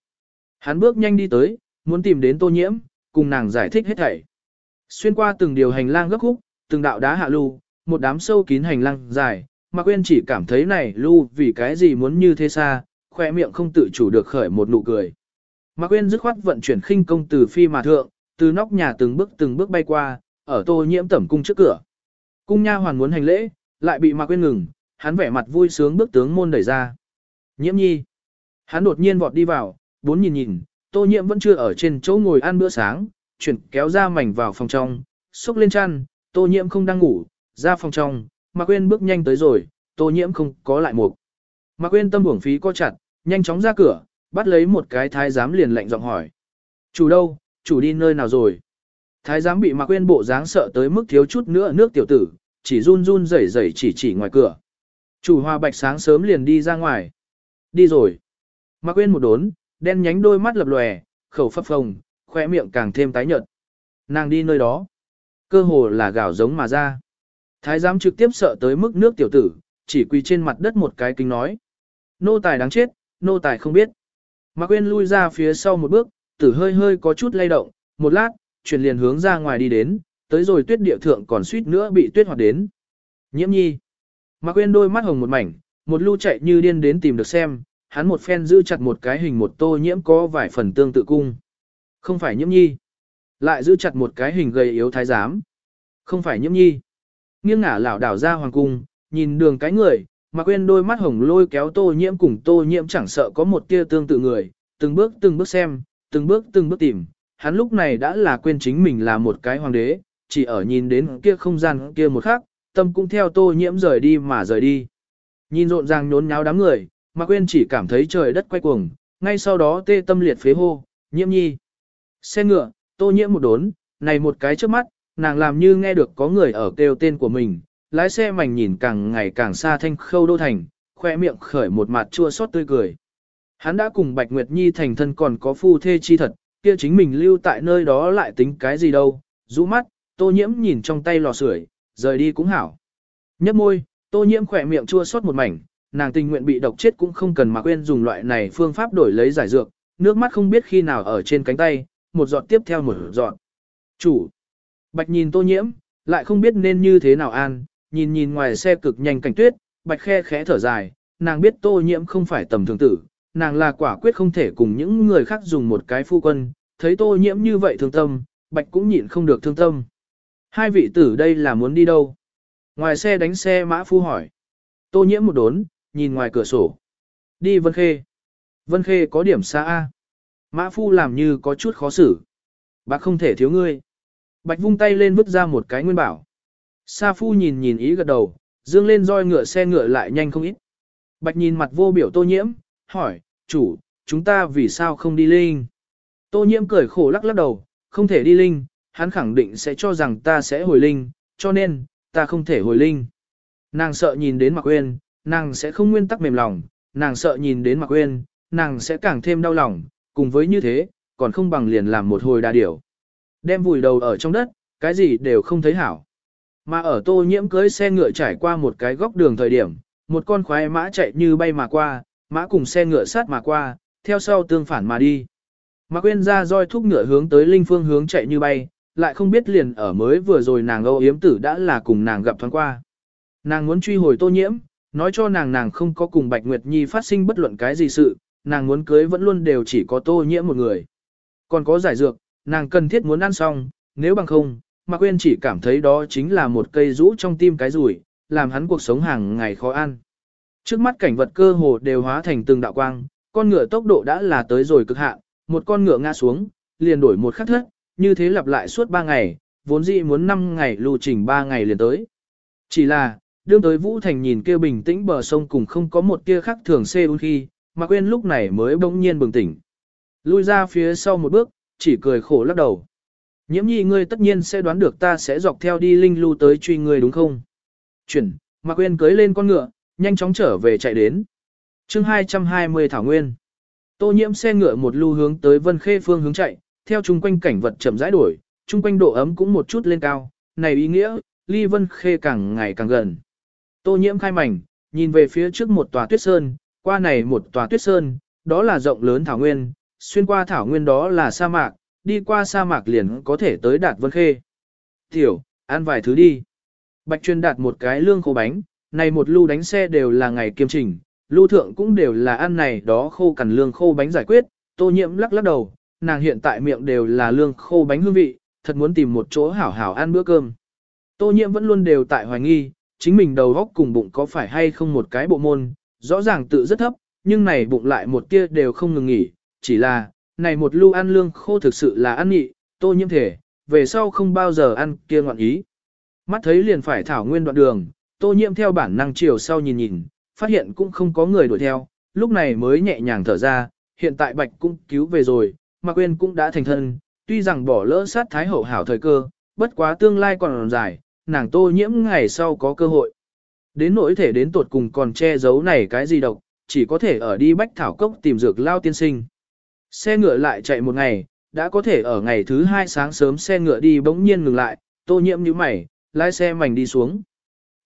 Hắn bước nhanh đi tới, muốn tìm đến tô nhiễm, cùng nàng giải thích hết thảy. Xuyên qua từng điều hành lang gấp khúc, từng đạo đá hạ lưu, một đám sâu kín hành lang dài, mà quên chỉ cảm thấy này lưu vì cái gì muốn như thế xa, khoe miệng không tự chủ được khởi một nụ cười. mà quên dứt khoát vận chuyển khinh công từ phi mà thượng, từ nóc nhà từng bước từng bước bay qua, ở tô nhiễm tẩm cung trước cửa. Cung nha hoàn muốn hành lễ, lại bị Mạc Quyên ngừng, hắn vẻ mặt vui sướng bước tướng môn đẩy ra. Nhiễm nhi. Hắn đột nhiên vọt đi vào, bốn nhìn nhìn, tô nhiễm vẫn chưa ở trên chỗ ngồi ăn bữa sáng, chuyển kéo ra mảnh vào phòng trong, xúc lên chăn, tô nhiễm không đang ngủ, ra phòng trong, Mạc Quyên bước nhanh tới rồi, tô nhiễm không có lại một. Mạc Quyên tâm uổng phí co chặt, nhanh chóng ra cửa, bắt lấy một cái thái giám liền lạnh giọng hỏi. Chủ đâu, chủ đi nơi nào rồi? Thái giám bị Mạc Quyên bộ dáng sợ tới mức thiếu chút nữa nước tiểu tử, chỉ run run rẩy rẩy chỉ chỉ ngoài cửa. Chủ hoa bạch sáng sớm liền đi ra ngoài. Đi rồi. Mạc Quyên một đốn, đen nhánh đôi mắt lập lòe, khẩu phấp phồng, khỏe miệng càng thêm tái nhợt. Nàng đi nơi đó. Cơ hồ là gạo giống mà ra. Thái giám trực tiếp sợ tới mức nước tiểu tử, chỉ quỳ trên mặt đất một cái kính nói. Nô tài đáng chết, nô tài không biết. Mạc Quyên lui ra phía sau một bước, tử hơi hơi có chút lay động, một lát, chuyển liền hướng ra ngoài đi đến, tới rồi tuyết địa thượng còn suýt nữa bị tuyết hoạt đến. Nhiễm nhi. Mạc Quyên đôi mắt hồng một mảnh, một lưu chạy như điên đến tìm được xem, hắn một phen giữ chặt một cái hình một tô nhiễm có vài phần tương tự cung. Không phải nhiễm nhi. Lại giữ chặt một cái hình gầy yếu thái giám. Không phải nhiễm nhi. Nghiêng ngả lảo đảo ra hoàng cung, nhìn đường cái người, mà quên đôi mắt hồng lôi kéo tô nhiễm cùng tô nhiễm chẳng sợ có một tia tương tự người, từng bước từng bước xem, từng bước từng bước tìm, hắn lúc này đã là quên chính mình là một cái hoàng đế, chỉ ở nhìn đến kia không gian kia một khắc, tâm cũng theo tô nhiễm rời đi mà rời đi. Nhìn rộn ràng nhốn nháo đám người, mà quên chỉ cảm thấy trời đất quay cuồng, ngay sau đó tê tâm liệt phế hô, nhiễm nhi. Xe ngựa, tô nhiễm một đốn, này một cái trước mắt, nàng làm như nghe được có người ở kêu tên của mình, lái xe mảnh nhìn càng ngày càng xa thanh khâu đô thành, khoe miệng khởi một mặt chua xót tươi cười. Hắn đã cùng Bạch Nguyệt Nhi thành thân còn có phu thê chi thật, kia chính mình lưu tại nơi đó lại tính cái gì đâu, rũ mắt, tô nhiễm nhìn trong tay lò sưởi, rời đi cũng hảo. Nhấp môi, tô nhiễm khỏe miệng chua xót một mảnh, nàng tình nguyện bị độc chết cũng không cần mà quên dùng loại này phương pháp đổi lấy giải dược, nước mắt không biết khi nào ở trên cánh tay, một giọt tiếp theo một giọt. Chủ. Bạch nhìn tô nhiễm, lại không biết nên như thế nào an, nhìn nhìn ngoài xe cực nhanh cảnh tuyết, bạch khe khẽ thở dài, nàng biết tô nhiễm không phải tầm thường tử, nàng là quả quyết không thể cùng những người khác dùng một cái phu quân, thấy tô nhiễm như vậy thương tâm, bạch cũng nhịn không được thương tâm. Hai vị tử đây là muốn đi đâu? Ngoài xe đánh xe mã phu hỏi. Tô nhiễm một đốn, nhìn ngoài cửa sổ. Đi Vân Khê. Vân Khê có điểm xa A. Mã phu làm như có chút khó xử. Bác không thể thiếu ngươi. Bạch vung tay lên vứt ra một cái nguyên bảo. Sa phu nhìn nhìn ý gật đầu, dương lên roi ngựa xe ngựa lại nhanh không ít. Bạch nhìn mặt vô biểu tô nhiễm, hỏi, chủ, chúng ta vì sao không đi linh? Tô nhiễm cười khổ lắc lắc đầu, không thể đi linh, hắn khẳng định sẽ cho rằng ta sẽ hồi linh, cho nên, ta không thể hồi linh. Nàng sợ nhìn đến Mạc Uyên, nàng sẽ không nguyên tắc mềm lòng, nàng sợ nhìn đến Mạc Uyên, nàng sẽ càng thêm đau lòng, cùng với như thế, còn không bằng liền làm một hồi đa điểu. Đem vùi đầu ở trong đất, cái gì đều không thấy hảo. Mà ở tô nhiễm cưới xe ngựa trải qua một cái góc đường thời điểm, một con khoái mã chạy như bay mà qua, mã cùng xe ngựa sát mà qua, theo sau tương phản mà đi. Mạc Quyên ra roi thúc ngựa hướng tới linh phương hướng chạy như bay, lại không biết liền ở mới vừa rồi nàng âu yếm tử đã là cùng nàng gặp thoáng qua. Nàng muốn truy hồi tô nhiễm, nói cho nàng nàng không có cùng Bạch Nguyệt Nhi phát sinh bất luận cái gì sự, nàng muốn cưới vẫn luôn đều chỉ có tô nhiễm một người. Còn có giải dược, nàng cần thiết muốn ăn xong, nếu bằng không, mà Quyên chỉ cảm thấy đó chính là một cây rũ trong tim cái rủi, làm hắn cuộc sống hàng ngày khó ăn. Trước mắt cảnh vật cơ hồ đều hóa thành từng đạo quang, con ngựa tốc độ đã là tới rồi cực hạn, một con ngựa ngã xuống, liền đổi một khắc thất, như thế lặp lại suốt 3 ngày, vốn dĩ muốn 5 ngày lưu trình 3 ngày liền tới. Chỉ là, đương tới Vũ Thành nhìn kia bình tĩnh bờ sông cùng không có một kia khác thường xê un khi, mà quên lúc này mới bỗng nhiên bừng tỉnh. Lui ra phía sau một bước, chỉ cười khổ lắc đầu. Nhiễm nhi ngươi tất nhiên sẽ đoán được ta sẽ dọc theo đi linh lưu tới truy ngươi đúng không? Chuyển, mà quên cưới lên con ngựa, nhanh chóng trở về chạy đến. chương 220 Thảo Nguyên. Tô nhiễm xe ngựa một lưu hướng tới Vân Khê phương hướng chạy, theo chung quanh cảnh vật chậm rãi đổi, chung quanh độ ấm cũng một chút lên cao, này ý nghĩa, ly Vân Khê càng ngày càng gần. Tô nhiễm khai mảnh, nhìn về phía trước một tòa tuyết sơn, qua này một tòa tuyết sơn, đó là rộng lớn thảo nguyên, xuyên qua thảo nguyên đó là sa mạc, đi qua sa mạc liền có thể tới đạt Vân Khê. Tiểu, ăn vài thứ đi. Bạch chuyên đạt một cái lương khô bánh, này một lưu đánh xe đều là ngày kiêm trình, lưu thượng cũng đều là ăn này đó khô cằn lương khô bánh giải quyết, tô nhiễm lắc lắc đầu, nàng hiện tại miệng đều là lương khô bánh hương vị, thật muốn tìm một chỗ hảo hảo ăn bữa cơm. Tô nhiễm vẫn luôn đều tại hoài nghi, chính mình đầu góc cùng bụng có phải hay không một cái bộ môn, rõ ràng tự rất thấp, nhưng này bụng lại một tia đều không ngừng nghỉ, chỉ là, này một lưu ăn lương khô thực sự là ăn nhị, tô nhiễm thể, về sau không bao giờ ăn kia ngoạn ý. Mắt thấy liền phải thảo nguyên đoạn đường, tô nhiễm theo bản năng chiều sau nhìn nhìn, phát hiện cũng không có người đuổi theo, lúc này mới nhẹ nhàng thở ra, hiện tại bạch cũng cứu về rồi, Mạc Quyên cũng đã thành thân, tuy rằng bỏ lỡ sát thái hậu hảo thời cơ, bất quá tương lai còn dài, nàng tô nhiễm ngày sau có cơ hội. Đến nỗi thể đến tuột cùng còn che giấu này cái gì độc, chỉ có thể ở đi bách thảo cốc tìm dược lao tiên sinh. Xe ngựa lại chạy một ngày, đã có thể ở ngày thứ hai sáng sớm xe ngựa đi bỗng nhiên ngừng lại, tô nhiễm nhíu mày, lái xe mảnh đi xuống.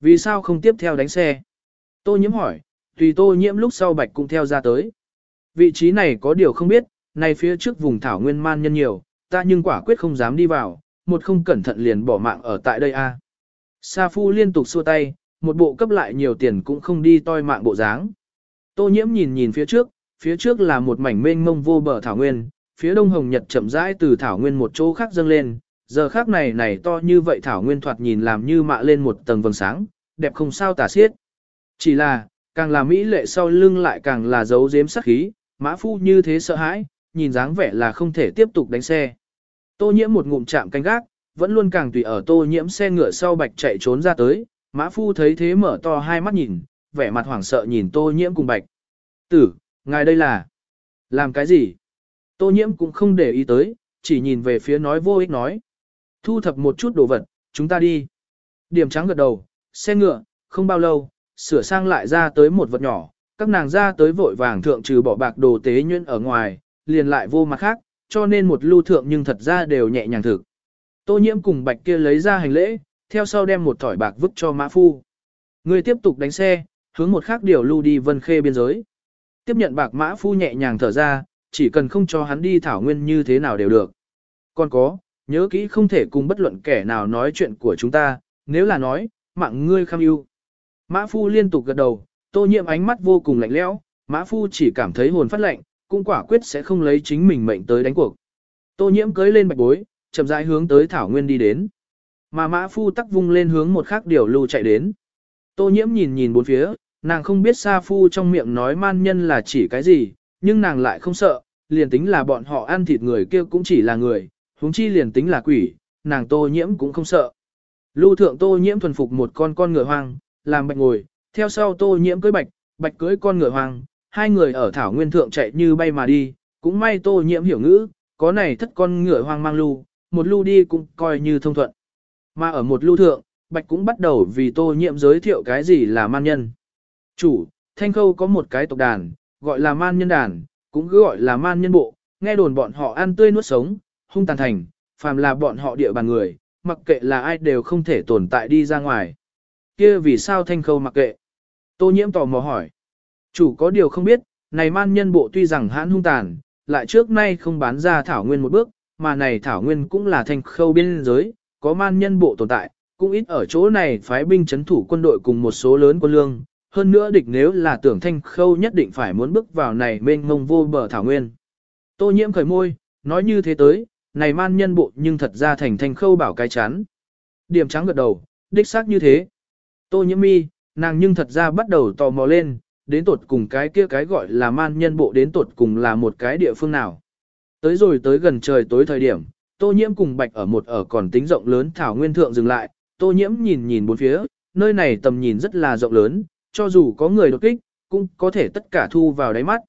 Vì sao không tiếp theo đánh xe? Tô nhiễm hỏi, tùy tô nhiễm lúc sau bạch cũng theo ra tới. Vị trí này có điều không biết, này phía trước vùng thảo nguyên man nhân nhiều, ta nhưng quả quyết không dám đi vào, một không cẩn thận liền bỏ mạng ở tại đây a. À. Sa Phu liên tục xua tay, một bộ cấp lại nhiều tiền cũng không đi toi mạng bộ dáng. Tô nhiễm nhìn nhìn phía trước, phía trước là một mảnh mênh mông vô bờ thảo nguyên, phía đông hồng nhật chậm rãi từ thảo nguyên một chỗ khác dâng lên, giờ khác này này to như vậy thảo nguyên thoạt nhìn làm như mạ lên một tầng vầng sáng, đẹp không sao tả xiết. Chỉ là, càng là mỹ lệ sau lưng lại càng là giấu giếm sắc khí, mã phu như thế sợ hãi, nhìn dáng vẻ là không thể tiếp tục đánh xe. Tô nhiễm một ngụm chạm canh gác, vẫn luôn càng tùy ở tô nhiễm xe ngựa sau bạch chạy trốn ra tới, mã phu thấy thế mở to hai mắt nhìn, vẻ mặt hoảng sợ nhìn tô nhiễm cùng bạch. Tử, ngài đây là, làm cái gì? Tô nhiễm cũng không để ý tới, chỉ nhìn về phía nói vô ích nói. Thu thập một chút đồ vật, chúng ta đi. Điểm trắng gật đầu, xe ngựa, không bao lâu, sửa sang lại ra tới một vật nhỏ, các nàng ra tới vội vàng thượng trừ bỏ bạc đồ tế nhuyễn ở ngoài, liền lại vô mặt khác, cho nên một lưu thượng nhưng thật ra đều nhẹ nhàng thực. Tô nhiễm cùng bạch kia lấy ra hành lễ, theo sau đem một thỏi bạc vứt cho mã phu. Người tiếp tục đánh xe, hướng một khác điều lưu đi vân khê biên giới. Tiếp nhận bạc mã phu nhẹ nhàng thở ra, chỉ cần không cho hắn đi thảo nguyên như thế nào đều được. Còn có, nhớ kỹ không thể cùng bất luận kẻ nào nói chuyện của chúng ta, nếu là nói, mạng ngươi kham ưu. Mã phu liên tục gật đầu, tô nhiễm ánh mắt vô cùng lạnh lẽo, mã phu chỉ cảm thấy hồn phát lạnh, cũng quả quyết sẽ không lấy chính mình mệnh tới đánh cuộc. Tô nhiễm cưới lên bạch bối, chậm rãi hướng tới thảo nguyên đi đến. Mà mã phu tắc vung lên hướng một khác điều lưu chạy đến. Tô nhiễm nhìn nhìn bốn phía, nàng không biết sa phu trong miệng nói man nhân là chỉ cái gì, nhưng nàng lại không sợ, liền tính là bọn họ ăn thịt người kia cũng chỉ là người, huống chi liền tính là quỷ, nàng tô nhiễm cũng không sợ. Lưu thượng tô nhiễm thuần phục một con con ngựa hoang, làm bạch ngồi, theo sau tô nhiễm cưới bạch, bạch cưới con ngựa hoang, hai người ở thảo nguyên thượng chạy như bay mà đi, cũng may tô nhiễm hiểu ngữ, có này thất con ngựa hoang mang lưu, một lưu đi cũng coi như thông thuận. Mà ở một lưu thượng, bạch cũng bắt đầu vì tô nhiễm giới thiệu cái gì là man nhân. Chủ, thanh khâu có một cái tộc đàn, gọi là man nhân đàn, cũng cứ gọi là man nhân bộ, nghe đồn bọn họ ăn tươi nuốt sống, hung tàn thành, phàm là bọn họ địa bàn người, mặc kệ là ai đều không thể tồn tại đi ra ngoài. Kia vì sao thanh khâu mặc kệ? Tô nhiễm tò mò hỏi. Chủ có điều không biết, này man nhân bộ tuy rằng hãn hung tàn, lại trước nay không bán ra thảo nguyên một bước, mà này thảo nguyên cũng là thành khâu biên giới, có man nhân bộ tồn tại, cũng ít ở chỗ này phái binh chấn thủ quân đội cùng một số lớn quân lương, hơn nữa địch nếu là tưởng thanh khâu nhất định phải muốn bước vào này mênh mông vô bờ thảo nguyên. Tô nhiễm khởi môi, nói như thế tới, này man nhân bộ nhưng thật ra thành thanh khâu bảo cái chán. Điểm trắng gật đầu, đích xác như thế. Tô nhiễm mi, nàng nhưng thật ra bắt đầu tò mò lên, đến tột cùng cái kia cái gọi là man nhân bộ đến tột cùng là một cái địa phương nào. Tới rồi tới gần trời tối thời điểm, tô nhiễm cùng bạch ở một ở còn tính rộng lớn thảo nguyên thượng dừng lại, tô nhiễm nhìn nhìn bốn phía, nơi này tầm nhìn rất là rộng lớn, cho dù có người đột kích, cũng có thể tất cả thu vào đáy mắt.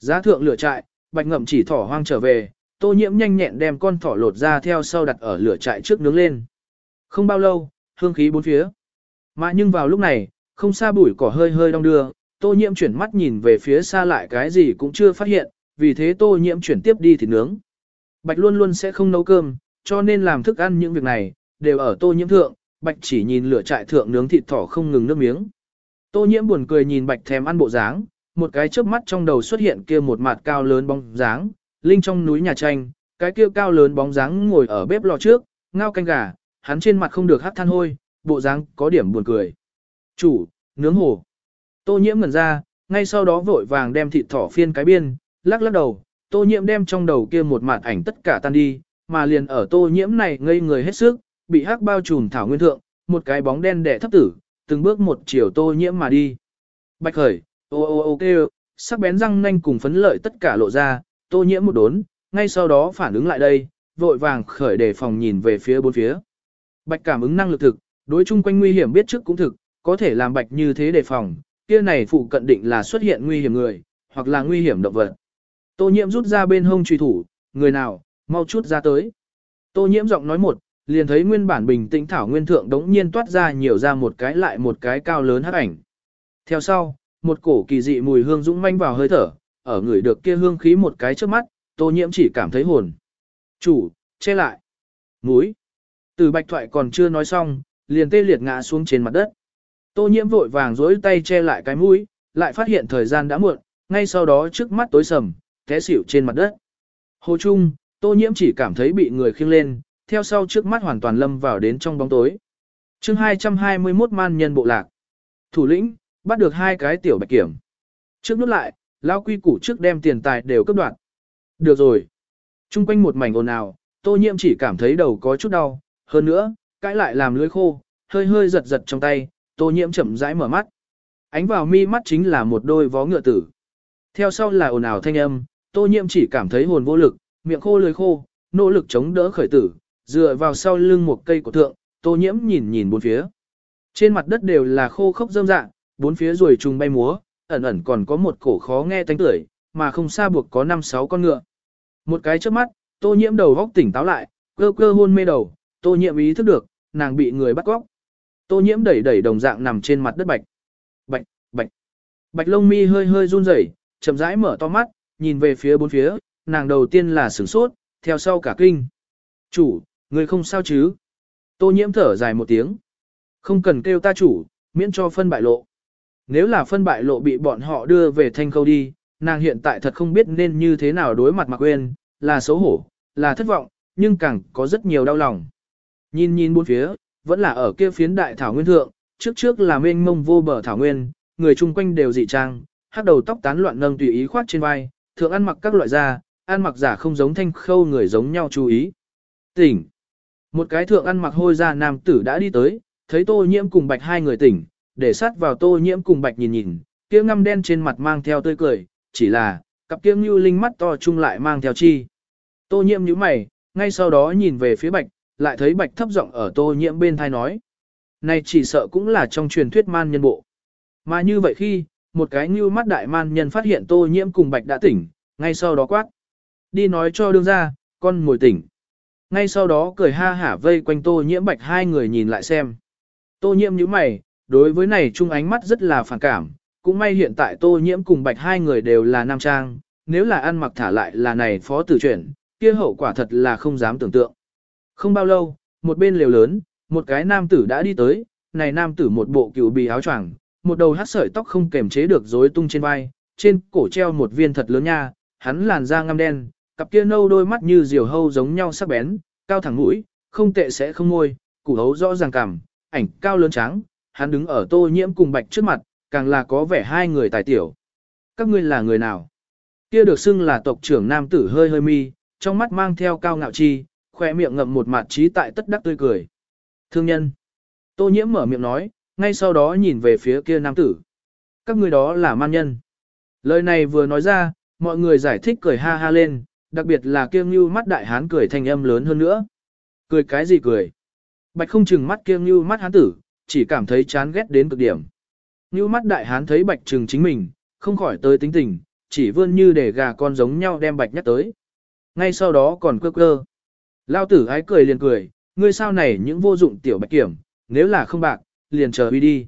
Giá thượng lửa trại, bạch ngậm chỉ thỏ hoang trở về, tô nhiễm nhanh nhẹn đem con thỏ lột ra theo sau đặt ở lửa trại trước nướng lên. Không bao lâu, hương khí bốn phía. Mà nhưng vào lúc này, không xa bụi cỏ hơi hơi đong đưa, tô nhiễm chuyển mắt nhìn về phía xa lại cái gì cũng chưa phát hiện, vì thế tô nhiễm chuyển tiếp đi thịt nướng. Bạch luôn luôn sẽ không nấu cơm, cho nên làm thức ăn những việc này, đều ở tô nhiễm thượng, bạch chỉ nhìn lửa trại thượng nướng thịt thỏ không ngừng nước miếng. Tô nhiễm buồn cười nhìn bạch thèm ăn bộ dáng, một cái chớp mắt trong đầu xuất hiện kia một mặt cao lớn bóng dáng, linh trong núi nhà tranh, cái kia cao lớn bóng dáng ngồi ở bếp lò trước, ngao canh gà, hắn trên mặt không được hát than hôi, bộ dáng có điểm buồn cười. Chủ, nướng hổ. Tô nhiễm ngẩn ra, ngay sau đó vội vàng đem thịt thỏ phiên cái biên, lắc lắc đầu, tô nhiễm đem trong đầu kia một màn ảnh tất cả tan đi, mà liền ở tô nhiễm này ngây người hết sức, bị hắc bao trùm thảo nguyên thượng, một cái bóng đen đẻ thấp tử, từng bước một chiều tô nhiễm mà đi. Bạch khởi, ô ô ô kêu, sắc bén răng nanh cùng phấn lợi tất cả lộ ra, tô nhiễm một đốn, ngay sau đó phản ứng lại đây, vội vàng khởi đề phòng nhìn về phía bốn phía. Bạch cảm ứng năng lực thực, đối chung quanh nguy hiểm biết trước cũng thực, có thể làm bạch như thế đề phòng, kia này phụ cận định là xuất hiện nguy hiểm người, hoặc là nguy hiểm động vật. Tô nhiễm rút ra bên hông truy thủ, người nào, mau chút ra tới. Tô nhiễm giọng nói một, liền thấy nguyên bản bình tĩnh thảo nguyên thượng đống nhiên toát ra nhiều ra một cái lại một cái cao lớn hắc ảnh. Theo sau, một cổ kỳ dị mùi hương dũng manh vào hơi thở, ở người được kia hương khí một cái trước mắt, tô nhiễm chỉ cảm thấy hồn. Chủ, che lại. Múi. Từ bạch thoại còn chưa nói xong, liền tê liệt ngã xuống trên mặt đất. Tô nhiễm vội vàng dối tay che lại cái mũi, lại phát hiện thời gian đã muộn, ngay sau đó trước mắt tối sầm, té xỉu trên mặt đất. Hồ Trung, Tô nhiễm chỉ cảm thấy bị người khiêng lên, theo sau trước mắt hoàn toàn lâm vào đến trong bóng tối. chương 221 man nhân bộ lạc. Thủ lĩnh, bắt được hai cái tiểu bạch kiểm. Trước nút lại, lao quy củ trước đem tiền tài đều cấp đoạn. Được rồi. Trung quanh một mảnh ồn ào, tô nhiễm chỉ cảm thấy đầu có chút đau, hơn nữa, cãi lại làm lưỡi khô, hơi hơi giật giật trong tay, tô nhiễm chậm rãi mở mắt. Ánh vào mi mắt chính là một đôi vó ngựa tử. Theo sau là ồn ào thanh âm, tô nhiễm chỉ cảm thấy hồn vô lực, miệng khô lưỡi khô, nỗ lực chống đỡ khởi tử, dựa vào sau lưng một cây của thượng, tô nhiễm nhìn nhìn bốn phía. Trên mặt đất đều là khô khốc rơm rạ, bốn phía ruồi trùng bay múa, ẩn ẩn còn có một cổ khó nghe tánh tưởi, mà không xa buộc có năm sáu con ngựa. Một cái chớp mắt, tô nhiễm đầu góc tỉnh táo lại, cơ cơ hôn mê đầu, tô nhiễm ý thức được, nàng bị người bắt cóc. Tô nhiễm đẩy đẩy đồng dạng nằm trên mặt đất bạch. Bạch, bạch. Bạch lông mi hơi hơi run rẩy, chậm rãi mở to mắt, nhìn về phía bốn phía, nàng đầu tiên là sửng sốt, theo sau cả kinh. Chủ, người không sao chứ? Tô nhiễm thở dài một tiếng. Không cần kêu ta chủ, miễn cho phân bại lộ. Nếu là phân bại lộ bị bọn họ đưa về thanh khâu đi, nàng hiện tại thật không biết nên như thế nào đối mặt mặc quên, là xấu hổ, là thất vọng, nhưng càng có rất nhiều đau lòng. Nhìn nhìn bốn phía, vẫn là ở kia phiến đại thảo nguyên thượng, trước trước là mênh mông vô bờ thảo nguyên, người chung quanh đều dị trang, hắc đầu tóc tán loạn nâng tùy ý khoát trên vai, thượng ăn mặc các loại da, ăn mặc giả không giống thanh khâu người giống nhau chú ý. Tỉnh. Một cái thượng ăn mặc hôi da nam tử đã đi tới, thấy tô nhiễm cùng bạch hai người tỉnh, để sát vào tô nhiễm cùng bạch nhìn nhìn, kia ngăm đen trên mặt mang theo tươi cười, chỉ là, cặp kia như linh mắt to chung lại mang theo chi. Tô nhiễm nhíu mày, ngay sau đó nhìn về phía bạch, lại thấy bạch thấp giọng ở tô nhiễm bên thai nói. Này chỉ sợ cũng là trong truyền thuyết man nhân bộ. Mà như vậy khi, một cái như mắt đại man nhân phát hiện tô nhiễm cùng bạch đã tỉnh, ngay sau đó quát. Đi nói cho đương ra, con ngồi tỉnh. Ngay sau đó cười ha hả vây quanh tô nhiễm bạch hai người nhìn lại xem. Tô nhiễm như mày, đối với này chung ánh mắt rất là phản cảm, cũng may hiện tại tô nhiễm cùng bạch hai người đều là nam trang, nếu là ăn mặc thả lại là này phó tử chuyển, kia hậu quả thật là không dám tưởng tượng. Không bao lâu, một bên lều lớn, một cái nam tử đã đi tới, này nam tử một bộ cựu bì áo choàng, một đầu hát sợi tóc không kềm chế được rối tung trên vai, trên cổ treo một viên thật lớn nha, hắn làn da ngăm đen, cặp kia nâu đôi mắt như diều hâu giống nhau sắc bén, cao thẳng mũi, không tệ sẽ không môi, củ hấu rõ ràng cảm, ảnh cao lớn trắng, hắn đứng ở tô nhiễm cùng bạch trước mặt, càng là có vẻ hai người tài tiểu. Các ngươi là người nào? Kia được xưng là tộc trưởng nam tử hơi hơi mi, trong mắt mang theo cao ngạo chi, khoe miệng ngậm một mặt trí tại tất đắc tươi cười. Thương nhân. Tô nhiễm mở miệng nói, ngay sau đó nhìn về phía kia nam tử. Các ngươi đó là man nhân. Lời này vừa nói ra, mọi người giải thích cười ha ha lên, đặc biệt là kiêng như mắt đại hán cười thành âm lớn hơn nữa. Cười cái gì cười? Bạch không chừng mắt kiêng như mắt hán tử, chỉ cảm thấy chán ghét đến cực điểm. Như mắt đại hán thấy bạch trừng chính mình, không khỏi tới tính tình, chỉ vươn như để gà con giống nhau đem bạch nhắc tới. ngay sau đó còn quơ quơ. Lao tử ái cười liền cười, ngươi sao này những vô dụng tiểu bạch kiểm, nếu là không bạc, liền chờ uy đi.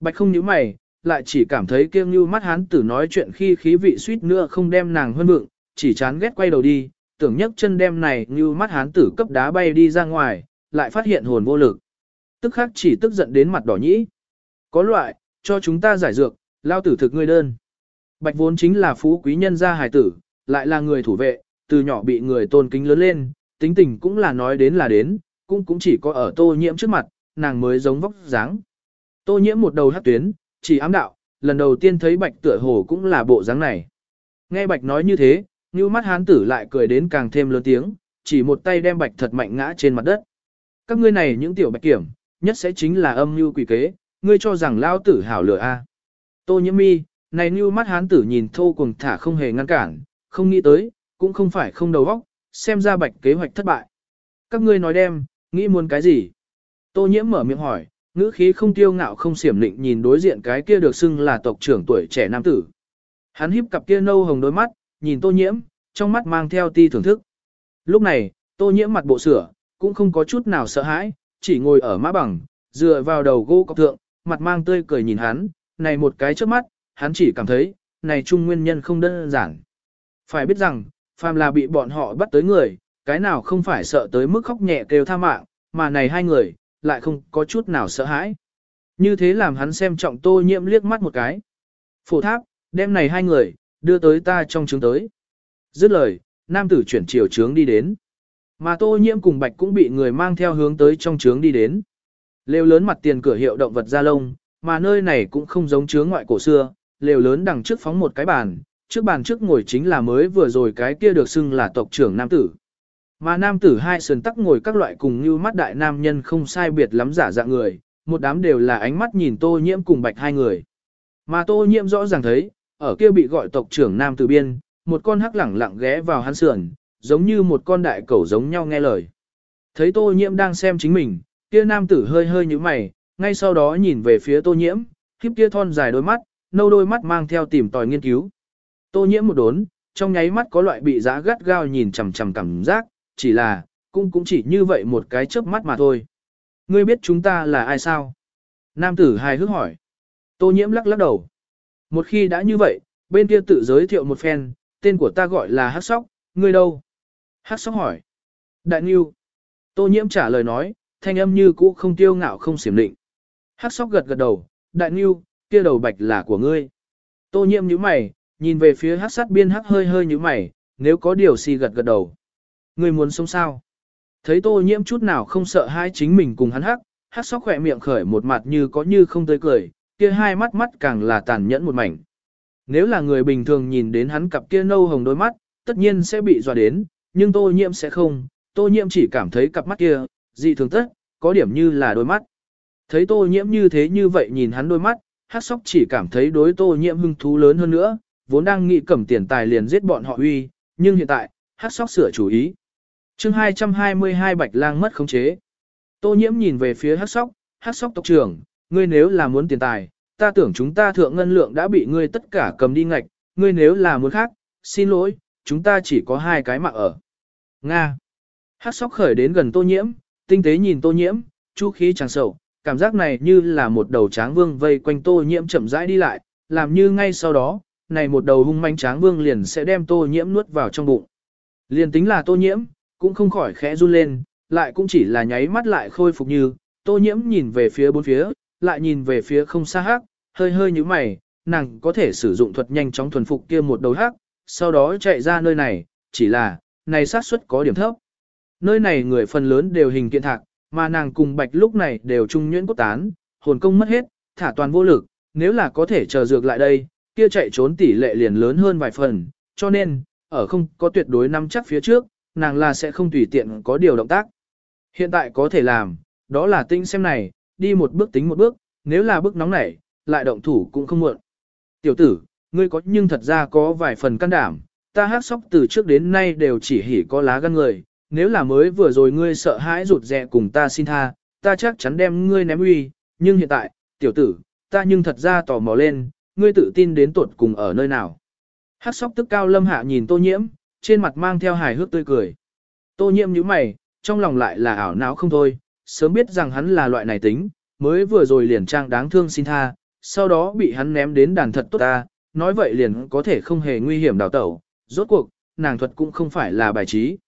Bạch không nhíu mày, lại chỉ cảm thấy kiêng như mắt hán tử nói chuyện khi khí vị suýt nữa không đem nàng hơn vượng, chỉ chán ghét quay đầu đi, tưởng nhấc chân đem này như mắt hán tử cấp đá bay đi ra ngoài, lại phát hiện hồn vô lực. Tức khắc chỉ tức giận đến mặt đỏ nhĩ. Có loại, cho chúng ta giải dược, lao tử thực ngươi đơn. Bạch vốn chính là phú quý nhân gia hài tử, lại là người thủ vệ, từ nhỏ bị người tôn kính lớn lên, tính tình cũng là nói đến là đến, cũng cũng chỉ có ở tô nhiễm trước mặt, nàng mới giống vóc dáng. Tô nhiễm một đầu hát tuyến, chỉ ám đạo, lần đầu tiên thấy bạch tựa hồ cũng là bộ dáng này. Nghe bạch nói như thế, như mắt hán tử lại cười đến càng thêm lớn tiếng, chỉ một tay đem bạch thật mạnh ngã trên mặt đất. Các ngươi này những tiểu bạch kiểm, nhất sẽ chính là âm như quỷ kế, ngươi cho rằng lao tử hảo lửa a. Tô nhiễm mi, này như mắt hán tử nhìn thô cùng thả không hề ngăn cản, không nghĩ tới, cũng không phải không đầu óc, xem ra bạch kế hoạch thất bại. Các ngươi nói đem, nghĩ muốn cái gì? Tô nhiễm mở miệng hỏi, ngữ khí không tiêu ngạo không xiểm định nhìn đối diện cái kia được xưng là tộc trưởng tuổi trẻ nam tử. Hắn híp cặp kia nâu hồng đôi mắt, nhìn tô nhiễm, trong mắt mang theo ti thưởng thức. Lúc này, tô nhiễm mặt bộ sửa, cũng không có chút nào sợ hãi, chỉ ngồi ở mã bằng, dựa vào đầu gỗ cọc thượng, mặt mang tươi cười nhìn hắn, này một cái trước mắt, hắn chỉ cảm thấy, này trung nguyên nhân không đơn giản. Phải biết rằng, phàm là bị bọn họ bắt tới người, cái nào không phải sợ tới mức khóc nhẹ kêu tha mạng, mà này hai người, lại không có chút nào sợ hãi. Như thế làm hắn xem trọng tô nhiễm liếc mắt một cái. Phổ tháp, đem này hai người, đưa tới ta trong trướng tới. Dứt lời, nam tử chuyển chiều trướng đi đến. Mà tô nhiễm cùng bạch cũng bị người mang theo hướng tới trong trướng đi đến. Lều lớn mặt tiền cửa hiệu động vật da lông, mà nơi này cũng không giống trướng ngoại cổ xưa, lều lớn đằng trước phóng một cái bàn, trước bàn trước ngồi chính là mới vừa rồi cái kia được xưng là tộc trưởng nam tử. Mà nam tử hai sườn tắc ngồi các loại cùng như mắt đại nam nhân không sai biệt lắm giả dạng người, một đám đều là ánh mắt nhìn tô nhiễm cùng bạch hai người. Mà tô nhiễm rõ ràng thấy, ở kia bị gọi tộc trưởng nam tử biên, một con hắc lẳng lặng ghé vào hắn sườn, giống như một con đại cẩu giống nhau nghe lời. Thấy tô nhiễm đang xem chính mình, kia nam tử hơi hơi như mày, ngay sau đó nhìn về phía tô nhiễm, khiếp kia thon dài đôi mắt, nâu đôi mắt mang theo tìm tòi nghiên cứu. Tô nhiễm một đốn, trong nháy mắt có loại bị giá gắt gao nhìn chằm chằm cảm giác, chỉ là, cũng cũng chỉ như vậy một cái chớp mắt mà thôi. Ngươi biết chúng ta là ai sao? Nam tử hài hước hỏi. Tô nhiễm lắc lắc đầu. Một khi đã như vậy, bên kia tự giới thiệu một phen, tên của ta gọi là Hắc Sóc, ngươi đâu? Hắc Sóc hỏi. Đại Nhiêu. Tô nhiễm trả lời nói, thanh âm như cũ không tiêu ngạo không xiểm định. Hắc Sóc gật gật đầu, Đại Nhiêu, kia đầu bạch là của ngươi. Tô nhiễm nhíu mày, nhìn về phía Hắc sát biên Hắc hơi hơi như mày, nếu có điều gì gật gật đầu. người muốn sống sao? Thấy tô nhiễm chút nào không sợ hai chính mình cùng hắn hắc, hắc sóc khỏe miệng khởi một mặt như có như không tươi cười, kia hai mắt mắt càng là tàn nhẫn một mảnh. Nếu là người bình thường nhìn đến hắn cặp kia nâu hồng đôi mắt, tất nhiên sẽ bị dọa đến, nhưng tô nhiễm sẽ không, tô nhiễm chỉ cảm thấy cặp mắt kia, dị thường tất, có điểm như là đôi mắt. Thấy tô nhiễm như thế như vậy nhìn hắn đôi mắt, hắc sóc chỉ cảm thấy đối tô nhiễm hứng thú lớn hơn nữa, vốn đang nghĩ cầm tiền tài liền giết bọn họ uy, nhưng hiện tại, hắc sóc sửa chủ ý chương 222 Bạch Lang mất khống chế. Tô nhiễm nhìn về phía hắc sóc, hắc sóc tộc trưởng, ngươi nếu là muốn tiền tài, ta tưởng chúng ta thượng ngân lượng đã bị ngươi tất cả cầm đi ngạch, ngươi nếu là muốn khác, xin lỗi, chúng ta chỉ có hai cái mạng ở. Nga. Hắc sóc khởi đến gần tô nhiễm, tinh tế nhìn tô nhiễm, chu khí tràn sầu, cảm giác này như là một đầu tráng vương vây quanh tô nhiễm chậm rãi đi lại, làm như ngay sau đó, này một đầu hung manh tráng vương liền sẽ đem tô nhiễm nuốt vào trong bụng. Liền tính là tô nhiễm, cũng không khỏi khẽ run lên, lại cũng chỉ là nháy mắt lại khôi phục như, tô nhiễm nhìn về phía bốn phía, lại nhìn về phía không xa hắc, hơi hơi như mày, nàng có thể sử dụng thuật nhanh chóng thuần phục kia một đầu hắc, sau đó chạy ra nơi này, chỉ là, này xác suất có điểm thấp. Nơi này người phần lớn đều hình kiện thạc, mà nàng cùng bạch lúc này đều trung nhuyễn cốt tán, hồn công mất hết, thả toàn vô lực, nếu là có thể chờ dược lại đây, kia chạy trốn tỷ lệ liền lớn hơn vài phần, cho nên, ở không có tuyệt đối nắm chắc phía trước, nàng là sẽ không tùy tiện có điều động tác. Hiện tại có thể làm, đó là tinh xem này, đi một bước tính một bước, nếu là bước nóng nảy, lại động thủ cũng không muộn. Tiểu tử, ngươi có nhưng thật ra có vài phần can đảm, ta hát sóc từ trước đến nay đều chỉ hỉ có lá gan người, nếu là mới vừa rồi ngươi sợ hãi rụt rè cùng ta xin tha, ta chắc chắn đem ngươi ném uy, nhưng hiện tại, tiểu tử, ta nhưng thật ra tò mò lên, ngươi tự tin đến tuột cùng ở nơi nào. Hát sóc tức cao lâm hạ nhìn tô nhiễm, trên mặt mang theo hài hước tươi cười. Tô nhiễm nhíu mày, trong lòng lại là ảo não không thôi, sớm biết rằng hắn là loại này tính, mới vừa rồi liền trang đáng thương xin tha, sau đó bị hắn ném đến đàn thật tốt ta, nói vậy liền có thể không hề nguy hiểm đào tẩu, rốt cuộc, nàng thuật cũng không phải là bài trí.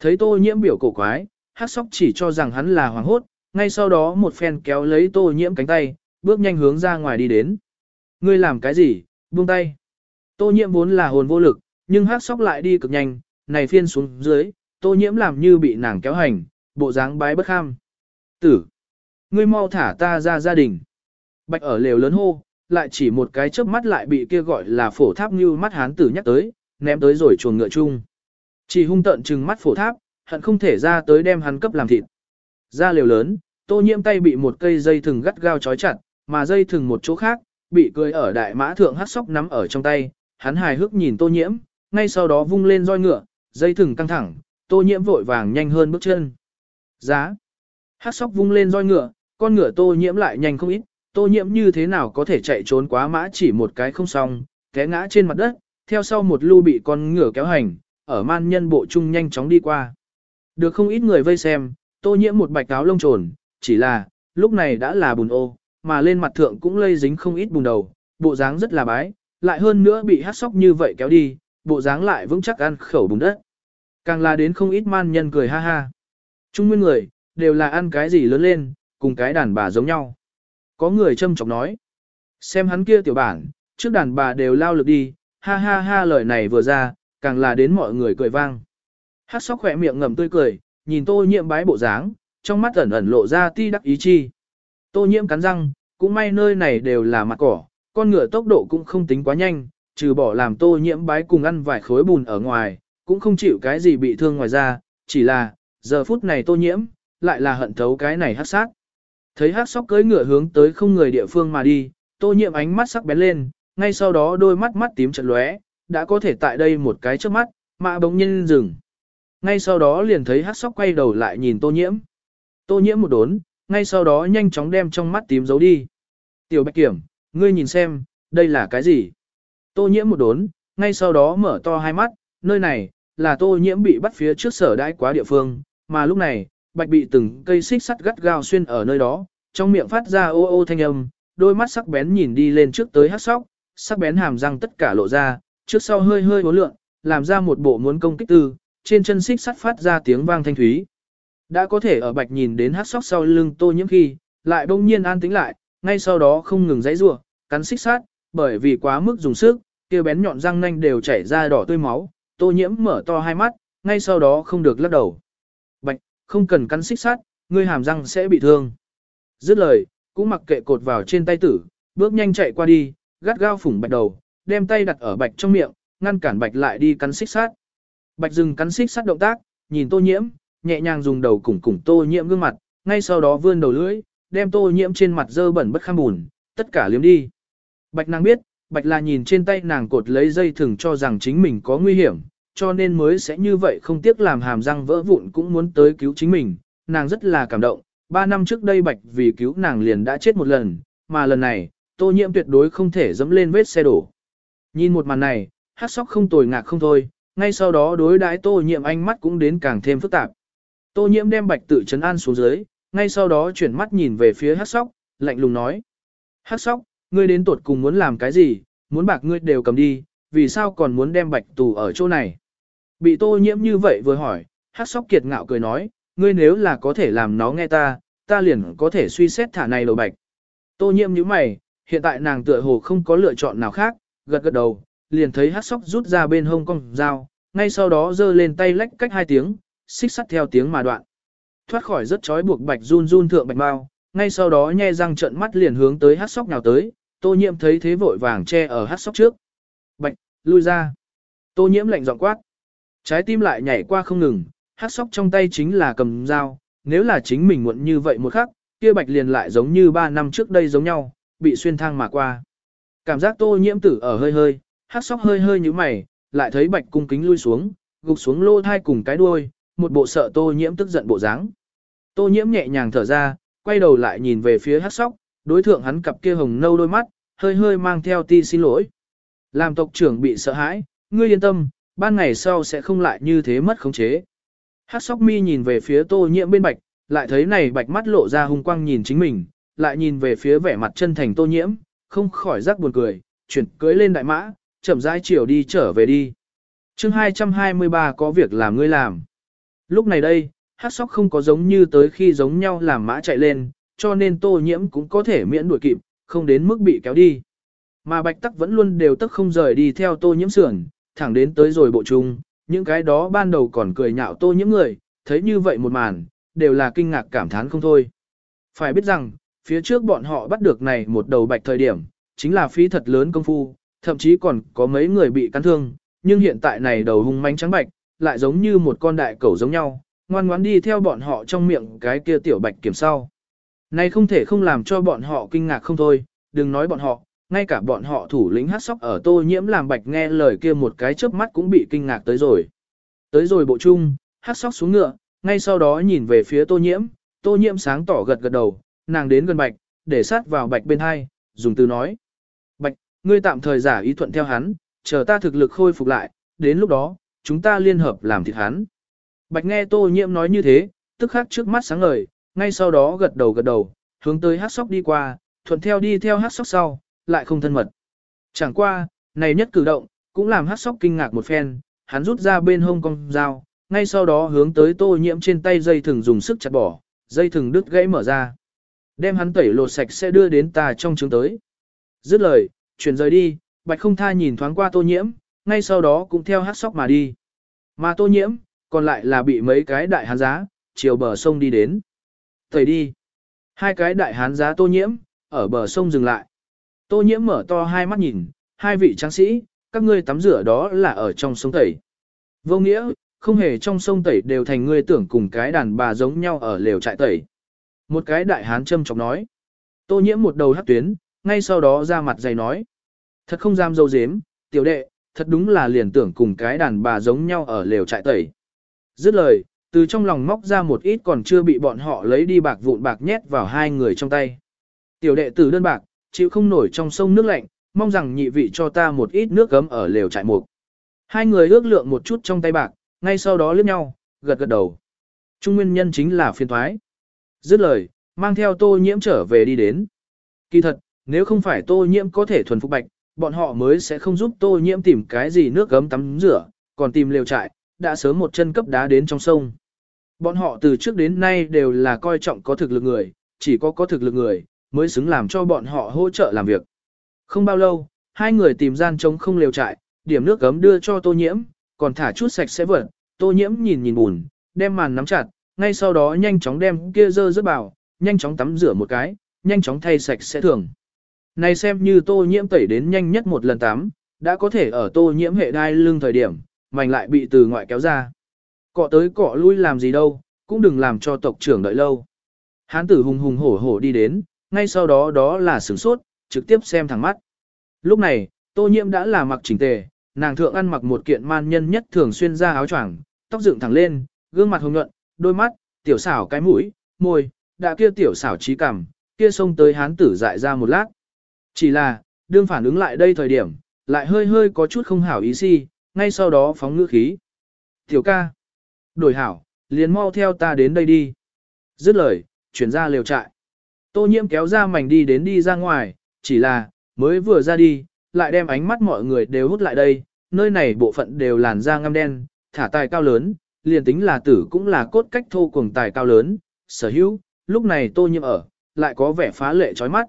Thấy tô nhiễm biểu cổ quái, hát sóc chỉ cho rằng hắn là hoàng hốt, ngay sau đó một phen kéo lấy tô nhiễm cánh tay, bước nhanh hướng ra ngoài đi đến. Ngươi làm cái gì, buông tay. Tô nhiễm vốn là hồn vô lực, nhưng hát sóc lại đi cực nhanh, này phiên xuống dưới, tô nhiễm làm như bị nàng kéo hành, bộ dáng bái bất kham. Tử! Ngươi mau thả ta ra gia đình. Bạch ở lều lớn hô, lại chỉ một cái chớp mắt lại bị kia gọi là phổ tháp như mắt hán tử nhắc tới, ném tới rồi chuồng ngựa chung. Chỉ hung tận trừng mắt phổ tháp, hận không thể ra tới đem hắn cấp làm thịt. Ra lều lớn, tô nhiễm tay bị một cây dây thừng gắt gao chói chặt, mà dây thừng một chỗ khác, bị cười ở đại mã thượng hắc sóc nắm ở trong tay, hắn hài hước nhìn tô nhiễm, ngay sau đó vung lên roi ngựa, dây thừng căng thẳng, tô nhiễm vội vàng nhanh hơn bước chân. Giá. Hắc sóc vung lên roi ngựa, con ngựa tô nhiễm lại nhanh không ít, tô nhiễm như thế nào có thể chạy trốn quá mã chỉ một cái không xong, té ngã trên mặt đất, theo sau một lưu bị con ngựa kéo hành, ở man nhân bộ trung nhanh chóng đi qua. Được không ít người vây xem, tô nhiễm một bạch áo lông trồn, chỉ là, lúc này đã là bùn ô, mà lên mặt thượng cũng lây dính không ít bùn đầu, bộ dáng rất là bái, lại hơn nữa bị hát sóc như vậy kéo đi, bộ dáng lại vững chắc ăn khẩu bùn đất. Càng là đến không ít man nhân cười ha ha. Trung nguyên người, đều là ăn cái gì lớn lên, cùng cái đàn bà giống nhau. Có người châm chọc nói. Xem hắn kia tiểu bản, trước đàn bà đều lao lực đi, ha ha ha lời này vừa ra, càng là đến mọi người cười vang. Hát sóc khỏe miệng ngầm tươi cười, nhìn tô nhiệm bái bộ dáng, trong mắt ẩn ẩn lộ ra ti đắc ý chi. Tô nhiễm cắn răng, cũng may nơi này đều là mặt cỏ, con ngựa tốc độ cũng không tính quá nhanh, trừ bỏ làm tô nhiễm bái cùng ăn vài khối bùn ở ngoài, cũng không chịu cái gì bị thương ngoài ra, chỉ là, giờ phút này tô nhiễm, lại là hận thấu cái này hát sát. Thấy hát sóc cưỡi ngựa hướng tới không người địa phương mà đi, tô nhiễm ánh mắt sắc bén lên, ngay sau đó đôi mắt mắt tím chợt lóe, đã có thể tại đây một cái trước mắt, mã bỗng nhiên dừng. Ngay sau đó liền thấy hát sóc quay đầu lại nhìn tô nhiễm. Tô nhiễm một đốn, ngay sau đó nhanh chóng đem trong mắt tím giấu đi. Tiểu bạch kiểm, ngươi nhìn xem, đây là cái gì? Tô nhiễm một đốn, ngay sau đó mở to hai mắt, nơi này, là tô nhiễm bị bắt phía trước sở đãi quá địa phương, mà lúc này, bạch bị từng cây xích sắt gắt gao xuyên ở nơi đó, trong miệng phát ra ô ô thanh âm, đôi mắt sắc bén nhìn đi lên trước tới hát sóc, sắc bén hàm răng tất cả lộ ra, trước sau hơi hơi bốn lượng, làm ra một bộ muốn công kích tư, trên chân xích sắt phát ra tiếng vang thanh thúy. Đã có thể ở bạch nhìn đến hát sóc sau lưng tô nhiễm khi, lại bỗng nhiên an tĩnh lại, ngay sau đó không ngừng dãy rủa, cắn xích sát bởi vì quá mức dùng sức, kia bén nhọn răng nanh đều chảy ra đỏ tươi máu, tô nhiễm mở to hai mắt, ngay sau đó không được lắc đầu. Bạch, không cần cắn xích sát ngươi hàm răng sẽ bị thương. Dứt lời, cũng mặc kệ cột vào trên tay tử, bước nhanh chạy qua đi, gắt gao phủng bạch đầu, đem tay đặt ở bạch trong miệng, ngăn cản bạch lại đi cắn xích sát Bạch dừng cắn xích sát động tác, nhìn tô nhiễm, nhẹ nhàng dùng đầu củng củng tô nhiễm gương mặt, ngay sau đó vươn đầu lưỡi, đem tô nhiễm trên mặt dơ bẩn bất kham bùn, tất cả liếm đi. Bạch nàng biết, bạch là nhìn trên tay nàng cột lấy dây thừng cho rằng chính mình có nguy hiểm, cho nên mới sẽ như vậy không tiếc làm hàm răng vỡ vụn cũng muốn tới cứu chính mình, nàng rất là cảm động. Ba năm trước đây bạch vì cứu nàng liền đã chết một lần, mà lần này, tô nhiễm tuyệt đối không thể dẫm lên vết xe đổ. Nhìn một màn này, hát sóc không tồi ngạc không thôi, ngay sau đó đối đãi tô nhiễm ánh mắt cũng đến càng thêm phức tạp. Tô nhiễm đem bạch tự chấn an xuống dưới, ngay sau đó chuyển mắt nhìn về phía hát sóc, lạnh lùng nói. Hát sóc, ngươi đến tuột cùng muốn làm cái gì, muốn bạc ngươi đều cầm đi, vì sao còn muốn đem bạch tù ở chỗ này. Bị tô nhiễm như vậy vừa hỏi, hát sóc kiệt ngạo cười nói, ngươi nếu là có thể làm nó nghe ta, ta liền có thể suy xét thả này lầu bạch. Tô nhiễm như mày, hiện tại nàng tựa hồ không có lựa chọn nào khác, gật gật đầu, liền thấy hát sóc rút ra bên hông con dao, ngay sau đó giơ lên tay lách cách hai tiếng, xích sắt theo tiếng mà đoạn. Thoát khỏi rất chói buộc bạch run run thượng bạch bao, ngay sau đó nhe răng trợn mắt liền hướng tới hát sóc nhào tới, tô nhiễm thấy thế vội vàng che ở hát sóc trước. Bạch, lui ra. Tô nhiễm lạnh giọng quát. Trái tim lại nhảy qua không ngừng, hát sóc trong tay chính là cầm dao, nếu là chính mình muộn như vậy một khắc, kia bạch liền lại giống như ba năm trước đây giống nhau, bị xuyên thang mà qua. Cảm giác tô nhiễm tử ở hơi hơi, hát sóc hơi hơi như mày, lại thấy bạch cung kính lui xuống, gục xuống lô thai cùng cái đuôi, một bộ sợ tô nhiễm tức giận bộ dáng. Tô nhiễm nhẹ nhàng thở ra, quay đầu lại nhìn về phía hát sóc, đối thượng hắn cặp kia hồng nâu đôi mắt, hơi hơi mang theo ti xin lỗi. Làm tộc trưởng bị sợ hãi, ngươi yên tâm, ban ngày sau sẽ không lại như thế mất khống chế. Hát sóc mi nhìn về phía tô nhiễm bên bạch, lại thấy này bạch mắt lộ ra hung quang nhìn chính mình, lại nhìn về phía vẻ mặt chân thành tô nhiễm, không khỏi rắc buồn cười, chuyển cưới lên đại mã, chậm rãi chiều đi trở về đi. chương 223 có việc làm ngươi làm. Lúc này đây, hát sóc không có giống như tới khi giống nhau làm mã chạy lên, cho nên tô nhiễm cũng có thể miễn đuổi kịp, không đến mức bị kéo đi. Mà bạch tắc vẫn luôn đều tức không rời đi theo tô nhiễm sườn, thẳng đến tới rồi bộ trung, những cái đó ban đầu còn cười nhạo tô nhiễm người, thấy như vậy một màn, đều là kinh ngạc cảm thán không thôi. Phải biết rằng, phía trước bọn họ bắt được này một đầu bạch thời điểm, chính là phí thật lớn công phu, thậm chí còn có mấy người bị cắn thương, nhưng hiện tại này đầu hung manh trắng bạch, lại giống như một con đại cẩu giống nhau, ngoan ngoãn đi theo bọn họ trong miệng cái kia tiểu bạch kiểm sau. Này không thể không làm cho bọn họ kinh ngạc không thôi, đừng nói bọn họ, ngay cả bọn họ thủ lĩnh hát sóc ở tô nhiễm làm bạch nghe lời kia một cái chớp mắt cũng bị kinh ngạc tới rồi. Tới rồi bộ trung hát sóc xuống ngựa, ngay sau đó nhìn về phía tô nhiễm, tô nhiễm sáng tỏ gật gật đầu, nàng đến gần bạch, để sát vào bạch bên hai, dùng từ nói. Bạch, ngươi tạm thời giả ý thuận theo hắn, chờ ta thực lực khôi phục lại, đến lúc đó, chúng ta liên hợp làm thịt hắn. Bạch nghe tô nhiễm nói như thế, tức khắc trước mắt sáng ngời, ngay sau đó gật đầu gật đầu, hướng tới hát sóc đi qua, thuận theo đi theo hát sóc sau, lại không thân mật. Chẳng qua, này nhất cử động, cũng làm hát sóc kinh ngạc một phen, hắn rút ra bên hông con dao, ngay sau đó hướng tới tô nhiễm trên tay dây thừng dùng sức chặt bỏ, dây thừng đứt gãy mở ra. Đem hắn tẩy lột sạch sẽ đưa đến ta trong trứng tới. Dứt lời, chuyển rời đi, bạch không tha nhìn thoáng qua tô nhiễm, ngay sau đó cũng theo hát sóc mà đi. Mà tô nhiễm, còn lại là bị mấy cái đại hán giá, chiều bờ sông đi đến. Thầy đi. Hai cái đại hán giá tô nhiễm, ở bờ sông dừng lại. Tô nhiễm mở to hai mắt nhìn, hai vị tráng sĩ, các ngươi tắm rửa đó là ở trong sông tẩy. Vô nghĩa, không hề trong sông tẩy đều thành ngươi tưởng cùng cái đàn bà giống nhau ở lều trại tẩy. Một cái đại hán châm chọc nói. Tô nhiễm một đầu hắt tuyến, ngay sau đó ra mặt dày nói. Thật không dám dâu dếm, tiểu đệ, thật đúng là liền tưởng cùng cái đàn bà giống nhau ở lều trại tẩy. Dứt lời, từ trong lòng móc ra một ít còn chưa bị bọn họ lấy đi bạc vụn bạc nhét vào hai người trong tay. Tiểu đệ tử đơn bạc, chịu không nổi trong sông nước lạnh, mong rằng nhị vị cho ta một ít nước gấm ở lều trại mục. Hai người ước lượng một chút trong tay bạc, ngay sau đó liếc nhau, gật gật đầu. Trung nguyên nhân chính là phiên thoái. Dứt lời, mang theo tô nhiễm trở về đi đến. Kỳ thật, nếu không phải tô nhiễm có thể thuần phục bạch, bọn họ mới sẽ không giúp tô nhiễm tìm cái gì nước gấm tắm rửa, còn tìm lều trại, đã sớm một chân cấp đá đến trong sông. Bọn họ từ trước đến nay đều là coi trọng có thực lực người, chỉ có có thực lực người, mới xứng làm cho bọn họ hỗ trợ làm việc. Không bao lâu, hai người tìm gian trống không lều trại, điểm nước gấm đưa cho tô nhiễm, còn thả chút sạch sẽ vợt, tô nhiễm nhìn nhìn buồn, đem màn nắm chặt, ngay sau đó nhanh chóng đem kia dơ rớt bảo, nhanh chóng tắm rửa một cái, nhanh chóng thay sạch sẽ thường. Này xem như tô nhiễm tẩy đến nhanh nhất một lần tắm, đã có thể ở tô nhiễm hệ đai lưng thời điểm, mảnh lại bị từ ngoại kéo ra. Cọ tới cọ lui làm gì đâu, cũng đừng làm cho tộc trưởng đợi lâu. Hán tử hùng hùng hổ hổ đi đến, ngay sau đó đó là sửng sốt, trực tiếp xem thẳng mắt. Lúc này, tô nhiễm đã là mặc chỉnh tề, nàng thượng ăn mặc một kiện man nhân nhất thường xuyên ra áo choàng, tóc dựng thẳng lên, gương mặt hồng nhuận, đôi mắt, tiểu xảo cái mũi, môi, đã kia tiểu xảo trí cảm, kia xông tới hán tử dại ra một lát. Chỉ là, đương phản ứng lại đây thời điểm, lại hơi hơi có chút không hảo ý si, ngay sau đó phóng ngữ khí. Tiểu ca, đổi hảo, liền mau theo ta đến đây đi. Dứt lời, chuyển ra liều trại. Tô nhiễm kéo ra mảnh đi đến đi ra ngoài, chỉ là, mới vừa ra đi, lại đem ánh mắt mọi người đều hút lại đây, nơi này bộ phận đều làn da ngăm đen, thả tài cao lớn, liền tính là tử cũng là cốt cách thô cùng tài cao lớn, sở hữu, lúc này tô nhiễm ở, lại có vẻ phá lệ chói mắt.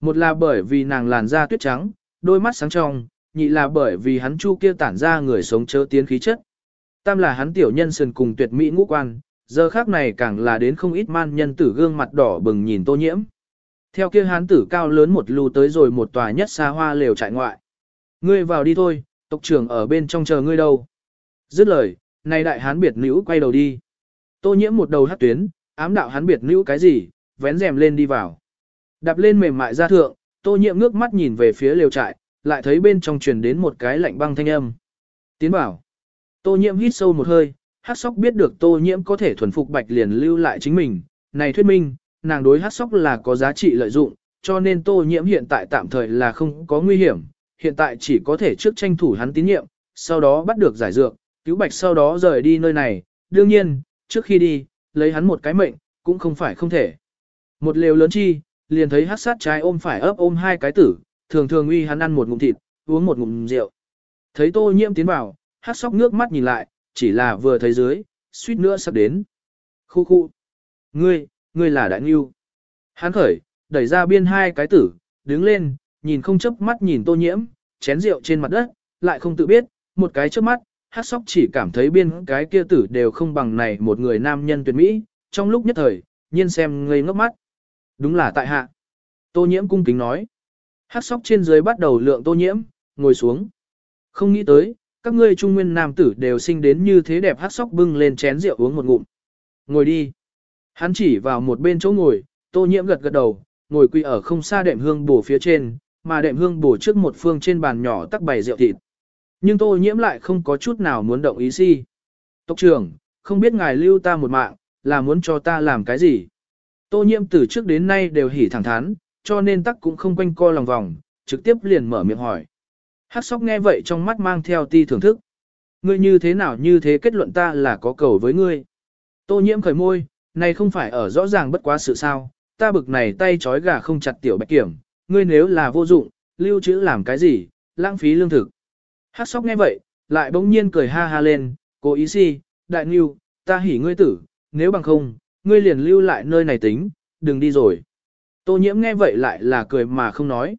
Một là bởi vì nàng làn da tuyết trắng, đôi mắt sáng trong, nhị là bởi vì hắn chu kia tản ra người sống chớ tiến khí chất. Tam là hắn tiểu nhân sườn cùng tuyệt mỹ ngũ quan, giờ khác này càng là đến không ít man nhân tử gương mặt đỏ bừng nhìn tô nhiễm. Theo kia hán tử cao lớn một lù tới rồi một tòa nhất xa hoa lều trại ngoại. Ngươi vào đi thôi, tộc trưởng ở bên trong chờ ngươi đâu. Dứt lời, này đại hán biệt nữ quay đầu đi. Tô nhiễm một đầu hát tuyến, ám đạo hán biệt nữ cái gì, vén rèm lên đi vào. Đạp lên mềm mại ra thượng, tô nhiễm ngước mắt nhìn về phía lều trại, lại thấy bên trong truyền đến một cái lạnh băng thanh âm. Tiến bảo. Tô nhiễm hít sâu một hơi, hát sóc biết được tô nhiễm có thể thuần phục bạch liền lưu lại chính mình. Này thuyết minh, nàng đối hát sóc là có giá trị lợi dụng, cho nên tô nhiễm hiện tại tạm thời là không có nguy hiểm, hiện tại chỉ có thể trước tranh thủ hắn tín nhiệm, sau đó bắt được giải dược, cứu bạch sau đó rời đi nơi này, đương nhiên, trước khi đi, lấy hắn một cái mệnh, cũng không phải không thể. Một lều lớn chi, liền thấy hát sát trái ôm phải ấp ôm hai cái tử, thường thường uy hắn ăn một ngụm thịt, uống một ngụm rượu. Thấy tô nhiễm tiến vào, hát sóc nước mắt nhìn lại, chỉ là vừa thấy dưới, suýt nữa sắp đến. Khu khu. Ngươi, ngươi là đại nghiêu. Hắn khởi, đẩy ra biên hai cái tử, đứng lên, nhìn không chớp mắt nhìn tô nhiễm, chén rượu trên mặt đất, lại không tự biết, một cái chớp mắt, hát sóc chỉ cảm thấy biên cái kia tử đều không bằng này một người nam nhân tuyệt mỹ, trong lúc nhất thời, nhiên xem ngây ngốc mắt. Đúng là tại hạ. Tô nhiễm cung kính nói. Hát sóc trên dưới bắt đầu lượng tô nhiễm, ngồi xuống. Không nghĩ tới, các ngươi trung nguyên nam tử đều sinh đến như thế đẹp hát sóc bưng lên chén rượu uống một ngụm. Ngồi đi. Hắn chỉ vào một bên chỗ ngồi, tô nhiễm gật gật đầu, ngồi quỳ ở không xa đệm hương bổ phía trên, mà đệm hương bổ trước một phương trên bàn nhỏ tắc bày rượu thịt. Nhưng tô nhiễm lại không có chút nào muốn động ý si. Tộc trưởng, không biết ngài lưu ta một mạng, là muốn cho ta làm cái gì? Tô nhiễm từ trước đến nay đều hỉ thẳng thắn, cho nên tắc cũng không quanh co lòng vòng, trực tiếp liền mở miệng hỏi. Hắc sóc nghe vậy trong mắt mang theo ti thưởng thức. Ngươi như thế nào như thế kết luận ta là có cầu với ngươi. Tô nhiễm khởi môi, này không phải ở rõ ràng bất quá sự sao, ta bực này tay chói gà không chặt tiểu bạch kiểm, ngươi nếu là vô dụng, lưu trữ làm cái gì, lãng phí lương thực. Hắc sóc nghe vậy, lại bỗng nhiên cười ha ha lên, cố ý si, đại nghiêu, ta hỉ ngươi tử, nếu bằng không, ngươi liền lưu lại nơi này tính, đừng đi rồi. Tô nhiễm nghe vậy lại là cười mà không nói.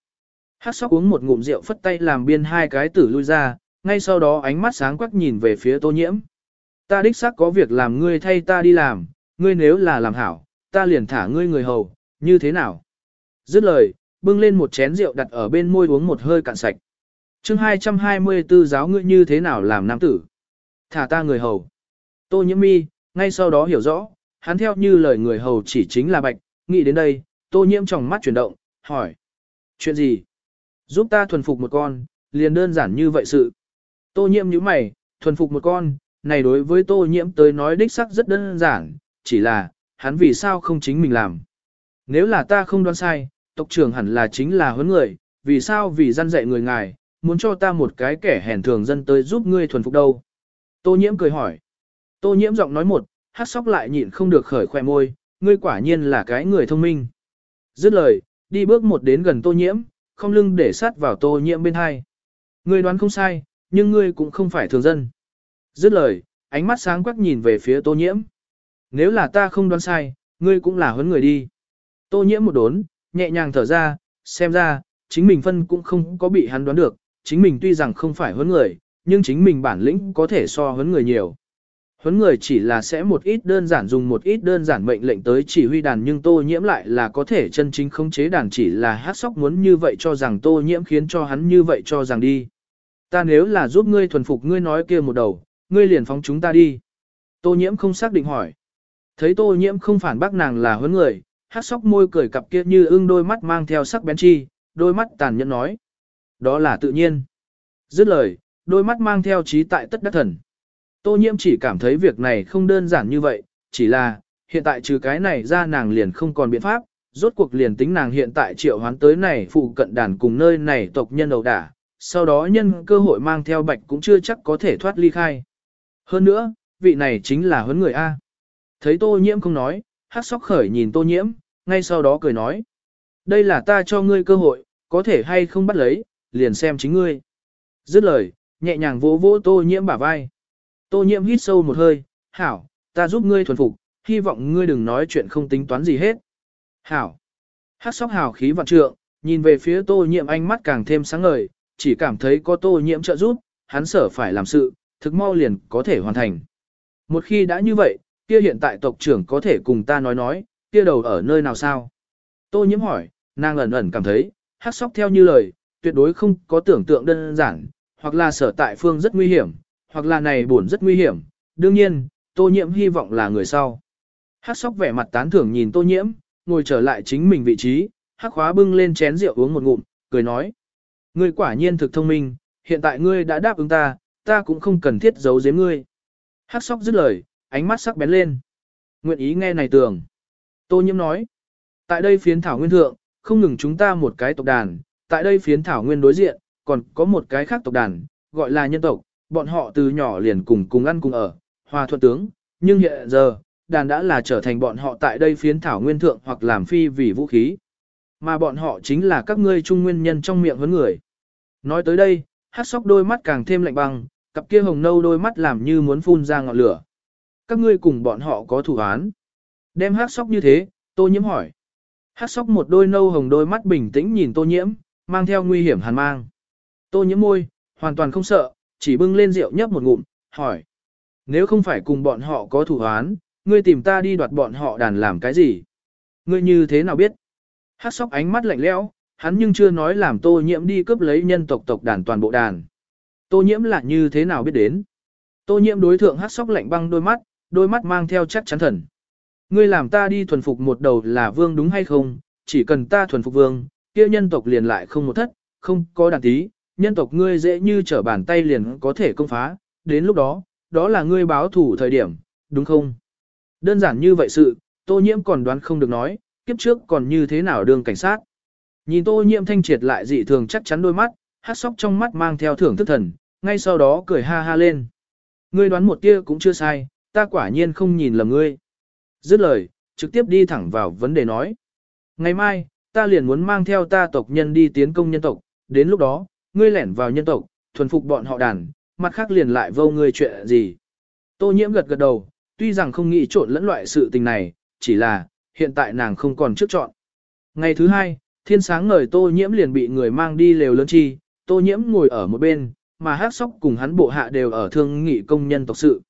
Hát sóc uống một ngụm rượu phất tay làm biên hai cái tử lui ra, ngay sau đó ánh mắt sáng quắc nhìn về phía tô nhiễm. Ta đích xác có việc làm ngươi thay ta đi làm, ngươi nếu là làm hảo, ta liền thả ngươi người hầu, như thế nào? Dứt lời, bưng lên một chén rượu đặt ở bên môi uống một hơi cạn sạch. Chương 224 giáo ngươi như thế nào làm nam tử? Thả ta người hầu. Tô nhiễm mi, ngay sau đó hiểu rõ, hắn theo như lời người hầu chỉ chính là bạch, nghĩ đến đây, tô nhiễm trong mắt chuyển động, hỏi. Chuyện gì? Giúp ta thuần phục một con, liền đơn giản như vậy sự. Tô nhiễm như mày, thuần phục một con, này đối với tô nhiễm tới nói đích sắc rất đơn giản, chỉ là, hắn vì sao không chính mình làm. Nếu là ta không đoán sai, tộc trưởng hẳn là chính là huấn người, vì sao vì dân dạy người ngài, muốn cho ta một cái kẻ hèn thường dân tới giúp ngươi thuần phục đâu. Tô nhiễm cười hỏi. Tô nhiễm giọng nói một, hát sóc lại nhịn không được khởi khoe môi, ngươi quả nhiên là cái người thông minh. Dứt lời, đi bước một đến gần tô nhiễm, không lưng để sát vào tô nhiễm bên hai. Ngươi đoán không sai, nhưng ngươi cũng không phải thường dân. Dứt lời, ánh mắt sáng quắc nhìn về phía tô nhiễm. Nếu là ta không đoán sai, ngươi cũng là huấn người đi. Tô nhiễm một đốn, nhẹ nhàng thở ra, xem ra, chính mình phân cũng không có bị hắn đoán được, chính mình tuy rằng không phải huấn người, nhưng chính mình bản lĩnh có thể so huấn người nhiều. Huấn người chỉ là sẽ một ít đơn giản dùng một ít đơn giản mệnh lệnh tới chỉ huy đàn nhưng tô nhiễm lại là có thể chân chính khống chế đàn chỉ là hát sóc muốn như vậy cho rằng tô nhiễm khiến cho hắn như vậy cho rằng đi. Ta nếu là giúp ngươi thuần phục ngươi nói kia một đầu, ngươi liền phóng chúng ta đi. Tô nhiễm không xác định hỏi. Thấy tô nhiễm không phản bác nàng là huấn người, hát sóc môi cười cặp kia như ưng đôi mắt mang theo sắc bén chi, đôi mắt tàn nhẫn nói. Đó là tự nhiên. Dứt lời, đôi mắt mang theo trí tại tất đắc thần. Tô nhiễm chỉ cảm thấy việc này không đơn giản như vậy, chỉ là, hiện tại trừ cái này ra nàng liền không còn biện pháp, rốt cuộc liền tính nàng hiện tại triệu hoán tới này phụ cận đàn cùng nơi này tộc nhân đầu đả, sau đó nhân cơ hội mang theo bạch cũng chưa chắc có thể thoát ly khai. Hơn nữa, vị này chính là huấn người A. Thấy tô nhiễm không nói, hát sóc khởi nhìn tô nhiễm, ngay sau đó cười nói. Đây là ta cho ngươi cơ hội, có thể hay không bắt lấy, liền xem chính ngươi. Dứt lời, nhẹ nhàng vỗ vỗ tô nhiễm bả vai. Tô nhiễm hít sâu một hơi, hảo, ta giúp ngươi thuần phục, hy vọng ngươi đừng nói chuyện không tính toán gì hết. Hảo. Hát sóc hào khí vạn trượng, nhìn về phía tô nhiễm ánh mắt càng thêm sáng ngời, chỉ cảm thấy có tô nhiễm trợ giúp, hắn sở phải làm sự, thực mau liền có thể hoàn thành. Một khi đã như vậy, kia hiện tại tộc trưởng có thể cùng ta nói nói, kia đầu ở nơi nào sao? Tô nhiễm hỏi, nàng ẩn ẩn cảm thấy, hát sóc theo như lời, tuyệt đối không có tưởng tượng đơn giản, hoặc là sở tại phương rất nguy hiểm, hoặc là này buồn rất nguy hiểm, đương nhiên, tô nhiễm hy vọng là người sau. Hắc sóc vẻ mặt tán thưởng nhìn tô nhiễm, ngồi trở lại chính mình vị trí, hắc khóa bưng lên chén rượu uống một ngụm, cười nói. Ngươi quả nhiên thực thông minh, hiện tại ngươi đã đáp ứng ta, ta cũng không cần thiết giấu giếm ngươi. Hắc sóc dứt lời, ánh mắt sắc bén lên. Nguyện ý nghe này tưởng. Tô nhiễm nói. Tại đây phiến thảo nguyên thượng, không ngừng chúng ta một cái tộc đàn, tại đây phiến thảo nguyên đối diện, còn có một cái khác tộc đàn, gọi là nhân tộc, bọn họ từ nhỏ liền cùng cùng ăn cùng ở, hòa thuận tướng, nhưng hiện giờ, đàn đã là trở thành bọn họ tại đây phiến thảo nguyên thượng hoặc làm phi vì vũ khí. Mà bọn họ chính là các ngươi trung nguyên nhân trong miệng vấn người. Nói tới đây, hát sóc đôi mắt càng thêm lạnh băng, cặp kia hồng nâu đôi mắt làm như muốn phun ra ngọn lửa. Các ngươi cùng bọn họ có thủ án. Đem hát sóc như thế, tô nhiễm hỏi. Hát sóc một đôi nâu hồng đôi mắt bình tĩnh nhìn tô nhiễm, mang theo nguy hiểm hàn mang. Tô nhiễm môi, hoàn toàn không sợ, chỉ bưng lên rượu nhấp một ngụm, hỏi. Nếu không phải cùng bọn họ có thủ án, ngươi tìm ta đi đoạt bọn họ đàn làm cái gì? Ngươi như thế nào biết? Hát sóc ánh mắt lạnh lẽo, hắn nhưng chưa nói làm tô nhiễm đi cướp lấy nhân tộc tộc đàn toàn bộ đàn. Tô nhiễm là như thế nào biết đến? Tô nhiễm đối thượng hát sóc lạnh băng đôi mắt, đôi mắt mang theo chắc chắn thần. Ngươi làm ta đi thuần phục một đầu là vương đúng hay không? Chỉ cần ta thuần phục vương, kia nhân tộc liền lại không một thất, không có đàn tí, nhân tộc ngươi dễ như trở bàn tay liền có thể công phá, đến lúc đó, đó là ngươi báo thủ thời điểm, đúng không? Đơn giản như vậy sự, tô nhiễm còn đoán không được nói, kiếp trước còn như thế nào đương cảnh sát. Nhìn tô nhiễm thanh triệt lại dị thường chắc chắn đôi mắt, hát sóc trong mắt mang theo thưởng thức thần, ngay sau đó cười ha ha lên. Ngươi đoán một tia cũng chưa sai, ta quả nhiên không nhìn lầm ngươi. Dứt lời, trực tiếp đi thẳng vào vấn đề nói. Ngày mai, ta liền muốn mang theo ta tộc nhân đi tiến công nhân tộc, đến lúc đó, ngươi lẻn vào nhân tộc, thuần phục bọn họ đàn, mặt khác liền lại vô ngươi chuyện gì. Tô nhiễm gật gật đầu, tuy rằng không nghĩ trộn lẫn loại sự tình này, chỉ là, hiện tại nàng không còn trước chọn. Ngày thứ hai, thiên sáng ngời tô nhiễm liền bị người mang đi lều lớn chi, tô nhiễm ngồi ở một bên, mà hát sóc cùng hắn bộ hạ đều ở thương nghị công nhân tộc sự.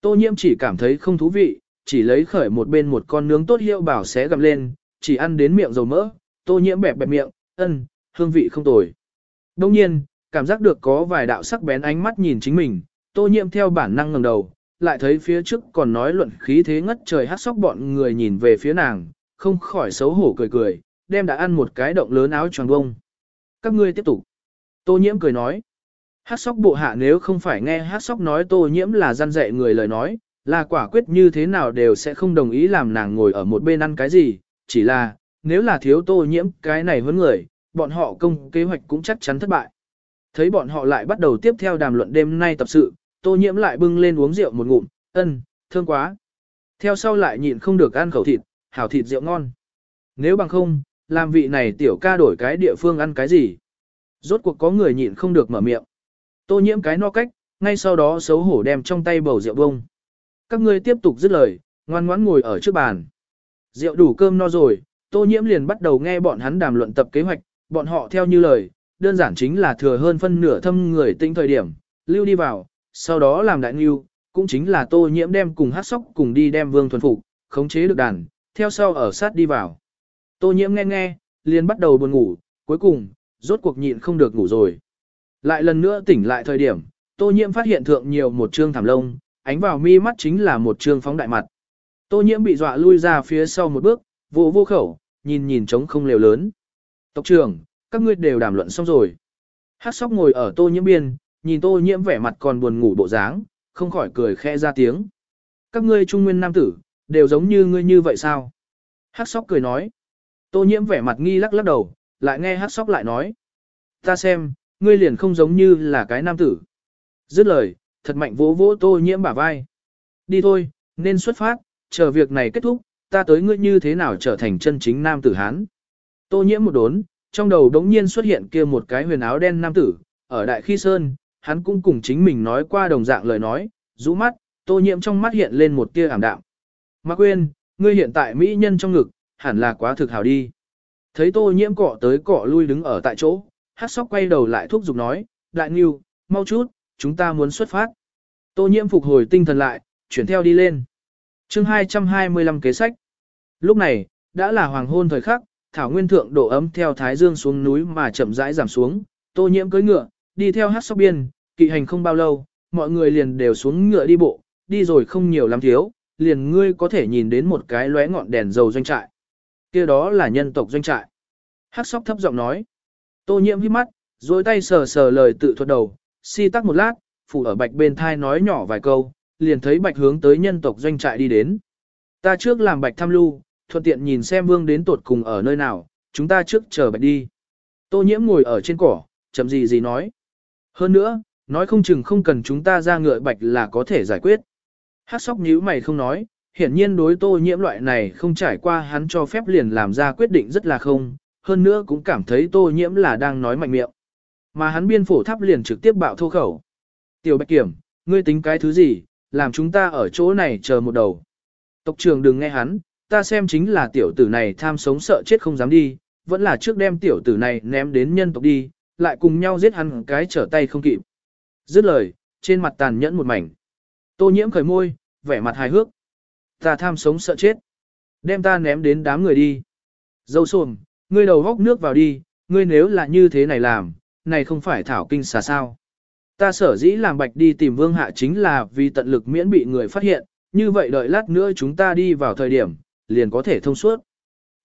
Tô nhiễm chỉ cảm thấy không thú vị, chỉ lấy khởi một bên một con nướng tốt hiệu bảo xé gặm lên, chỉ ăn đến miệng dầu mỡ, tô nhiễm bẹp bẹp miệng, ân, hương vị không tồi. Đông nhiên, cảm giác được có vài đạo sắc bén ánh mắt nhìn chính mình, tô nhiễm theo bản năng ngẩng đầu, lại thấy phía trước còn nói luận khí thế ngất trời hát sóc bọn người nhìn về phía nàng, không khỏi xấu hổ cười cười, đem đã ăn một cái động lớn áo choàng bông. Các ngươi tiếp tục. Tô nhiễm cười nói. Hát sóc bộ hạ nếu không phải nghe hát sóc nói tô nhiễm là gian dạy người lời nói, là quả quyết như thế nào đều sẽ không đồng ý làm nàng ngồi ở một bên ăn cái gì, chỉ là, nếu là thiếu tô nhiễm cái này hơn người, bọn họ công kế hoạch cũng chắc chắn thất bại. Thấy bọn họ lại bắt đầu tiếp theo đàm luận đêm nay tập sự, tô nhiễm lại bưng lên uống rượu một ngụm, ân, thương quá. Theo sau lại nhịn không được ăn khẩu thịt, hảo thịt rượu ngon. Nếu bằng không, làm vị này tiểu ca đổi cái địa phương ăn cái gì. Rốt cuộc có người nhịn không được mở miệng. Tô nhiễm cái no cách, ngay sau đó xấu hổ đem trong tay bầu rượu bông. Các ngươi tiếp tục dứt lời, ngoan ngoãn ngồi ở trước bàn. Rượu đủ cơm no rồi, tô nhiễm liền bắt đầu nghe bọn hắn đàm luận tập kế hoạch, bọn họ theo như lời, đơn giản chính là thừa hơn phân nửa thâm người tinh thời điểm, lưu đi vào, sau đó làm đại nghiêu, cũng chính là tô nhiễm đem cùng hát sóc cùng đi đem vương thuần phục, khống chế được đàn, theo sau ở sát đi vào. Tô nhiễm nghe nghe, liền bắt đầu buồn ngủ, cuối cùng, rốt cuộc nhịn không được ngủ rồi. Lại lần nữa tỉnh lại thời điểm, tô nhiễm phát hiện thượng nhiều một trương thảm lông, ánh vào mi mắt chính là một trương phóng đại mặt. Tô nhiễm bị dọa lui ra phía sau một bước, vô vô khẩu, nhìn nhìn trống không lều lớn. Tộc trưởng, các ngươi đều đàm luận xong rồi. Hát sóc ngồi ở tô nhiễm biên, nhìn tô nhiễm vẻ mặt còn buồn ngủ bộ dáng, không khỏi cười khẽ ra tiếng. Các ngươi trung nguyên nam tử, đều giống như ngươi như vậy sao? Hát sóc cười nói. Tô nhiễm vẻ mặt nghi lắc lắc đầu, lại nghe hát sóc lại nói. Ta xem, ngươi liền không giống như là cái nam tử. Dứt lời, thật mạnh vỗ vỗ tô nhiễm bả vai. Đi thôi, nên xuất phát, chờ việc này kết thúc, ta tới ngươi như thế nào trở thành chân chính nam tử Hán. Tô nhiễm một đốn, trong đầu đống nhiên xuất hiện kia một cái huyền áo đen nam tử, ở Đại Khi Sơn, hắn cũng cùng chính mình nói qua đồng dạng lời nói, rũ mắt, tô nhiễm trong mắt hiện lên một tia ảm đạm. Mạc Quyên, ngươi hiện tại mỹ nhân trong ngực, hẳn là quá thực hảo đi. Thấy tô nhiễm cọ tới cọ lui đứng ở tại chỗ, hát sóc quay đầu lại thúc giục nói, đại nghiêu, mau chút, chúng ta muốn xuất phát. Tô nhiễm phục hồi tinh thần lại, chuyển theo đi lên. Chương 225 kế sách. Lúc này, đã là hoàng hôn thời khắc, thảo nguyên thượng độ ấm theo thái dương xuống núi mà chậm rãi giảm xuống, tô nhiễm cưỡi ngựa, đi theo hát sóc biên, kỵ hành không bao lâu, mọi người liền đều xuống ngựa đi bộ, đi rồi không nhiều lắm thiếu, liền ngươi có thể nhìn đến một cái lóe ngọn đèn dầu doanh trại. kia đó là nhân tộc doanh trại. Hát sóc thấp giọng nói. Tô nhiễm hít mắt, rồi tay sờ sờ lời tự thuật đầu, si tắc một lát, phủ ở bạch bên thai nói nhỏ vài câu, liền thấy bạch hướng tới nhân tộc doanh trại đi đến. Ta trước làm bạch tham lưu, thuận tiện nhìn xem vương đến tột cùng ở nơi nào, chúng ta trước chờ bạch đi. Tô nhiễm ngồi ở trên cỏ, chậm gì gì nói. Hơn nữa, Nói không chừng không cần chúng ta ra ngựa bạch là có thể giải quyết. Hát sóc nhíu mày không nói, hiển nhiên đối tô nhiễm loại này không trải qua hắn cho phép liền làm ra quyết định rất là không, hơn nữa cũng cảm thấy tô nhiễm là đang nói mạnh miệng. Mà hắn biên phổ tháp liền trực tiếp bạo thô khẩu. Tiểu bạch kiểm, ngươi tính cái thứ gì, làm chúng ta ở chỗ này chờ một đầu. Tộc trưởng đừng nghe hắn, ta xem chính là tiểu tử này tham sống sợ chết không dám đi, vẫn là trước đem tiểu tử này ném đến nhân tộc đi, lại cùng nhau giết hắn cái trở tay không kịp. Dứt lời, trên mặt tàn nhẫn một mảnh. Tô nhiễm khởi môi, vẻ mặt hài hước. Ta tham sống sợ chết. Đem ta ném đến đám người đi. Dâu xuồng, ngươi đầu góc nước vào đi, ngươi nếu là như thế này làm, này không phải thảo kinh xà sao. Ta sở dĩ làm bạch đi tìm vương hạ chính là vì tận lực miễn bị người phát hiện, như vậy đợi lát nữa chúng ta đi vào thời điểm, liền có thể thông suốt.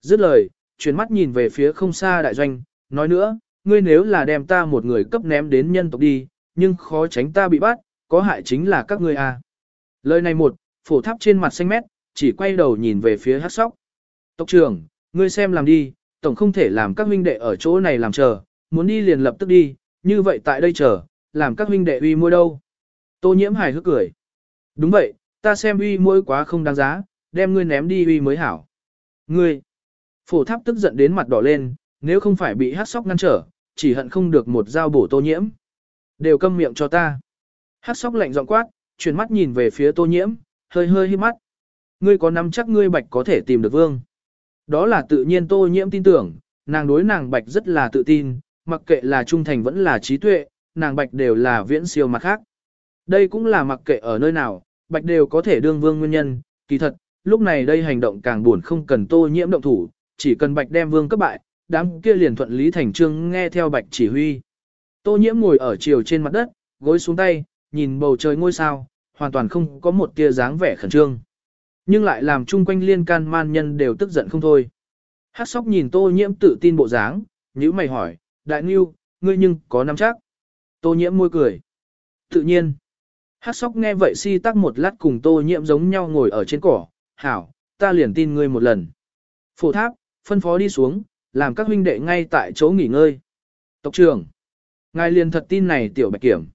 Dứt lời, chuyển mắt nhìn về phía không xa đại doanh, nói nữa, ngươi nếu là đem ta một người cấp ném đến nhân tộc đi, nhưng khó tránh ta bị bắt, có hại chính là các ngươi à. Lời này một, phổ tháp trên mặt xanh mét, chỉ quay đầu nhìn về phía hát sóc. Tộc trưởng, ngươi xem làm đi, tổng không thể làm các huynh đệ ở chỗ này làm chờ, muốn đi liền lập tức đi, như vậy tại đây chờ, làm các huynh đệ uy mua đâu. Tô nhiễm hài hước cười. Đúng vậy, ta xem uy môi quá không đáng giá, đem ngươi ném đi uy mới hảo. Ngươi, phổ tháp tức giận đến mặt đỏ lên, nếu không phải bị hát sóc ngăn trở, chỉ hận không được một dao bổ tô nhiễm. Đều câm miệng cho ta. Hát sóc lạnh giọng quát, chuyển mắt nhìn về phía tô nhiễm, hơi hơi hí mắt. Ngươi có nắm chắc ngươi bạch có thể tìm được vương. Đó là tự nhiên tô nhiễm tin tưởng, nàng đối nàng bạch rất là tự tin, mặc kệ là trung thành vẫn là trí tuệ, nàng bạch đều là viễn siêu mặt khác. Đây cũng là mặc kệ ở nơi nào, bạch đều có thể đương vương nguyên nhân, kỳ thật, lúc này đây hành động càng buồn không cần tô nhiễm động thủ, chỉ cần bạch đem vương cấp bại, đám kia liền thuận lý thành trương nghe theo bạch chỉ huy. Tô nhiễm ngồi ở chiều trên mặt đất, gối xuống tay, nhìn bầu trời ngôi sao, hoàn toàn không có một tia dáng vẻ khẩn trương. Nhưng lại làm chung quanh liên can man nhân đều tức giận không thôi. Hát sóc nhìn tô nhiễm tự tin bộ dáng, nhữ mày hỏi, đại nghiêu, ngươi nhưng có nắm chắc. Tô nhiễm môi cười. Tự nhiên. Hát sóc nghe vậy si tắc một lát cùng tô nhiễm giống nhau ngồi ở trên cỏ, hảo, ta liền tin ngươi một lần. Phổ tháp, phân phó đi xuống, làm các huynh đệ ngay tại chỗ nghỉ ngơi. Tộc trưởng, ngài liền thật tin này tiểu bạch kiểm.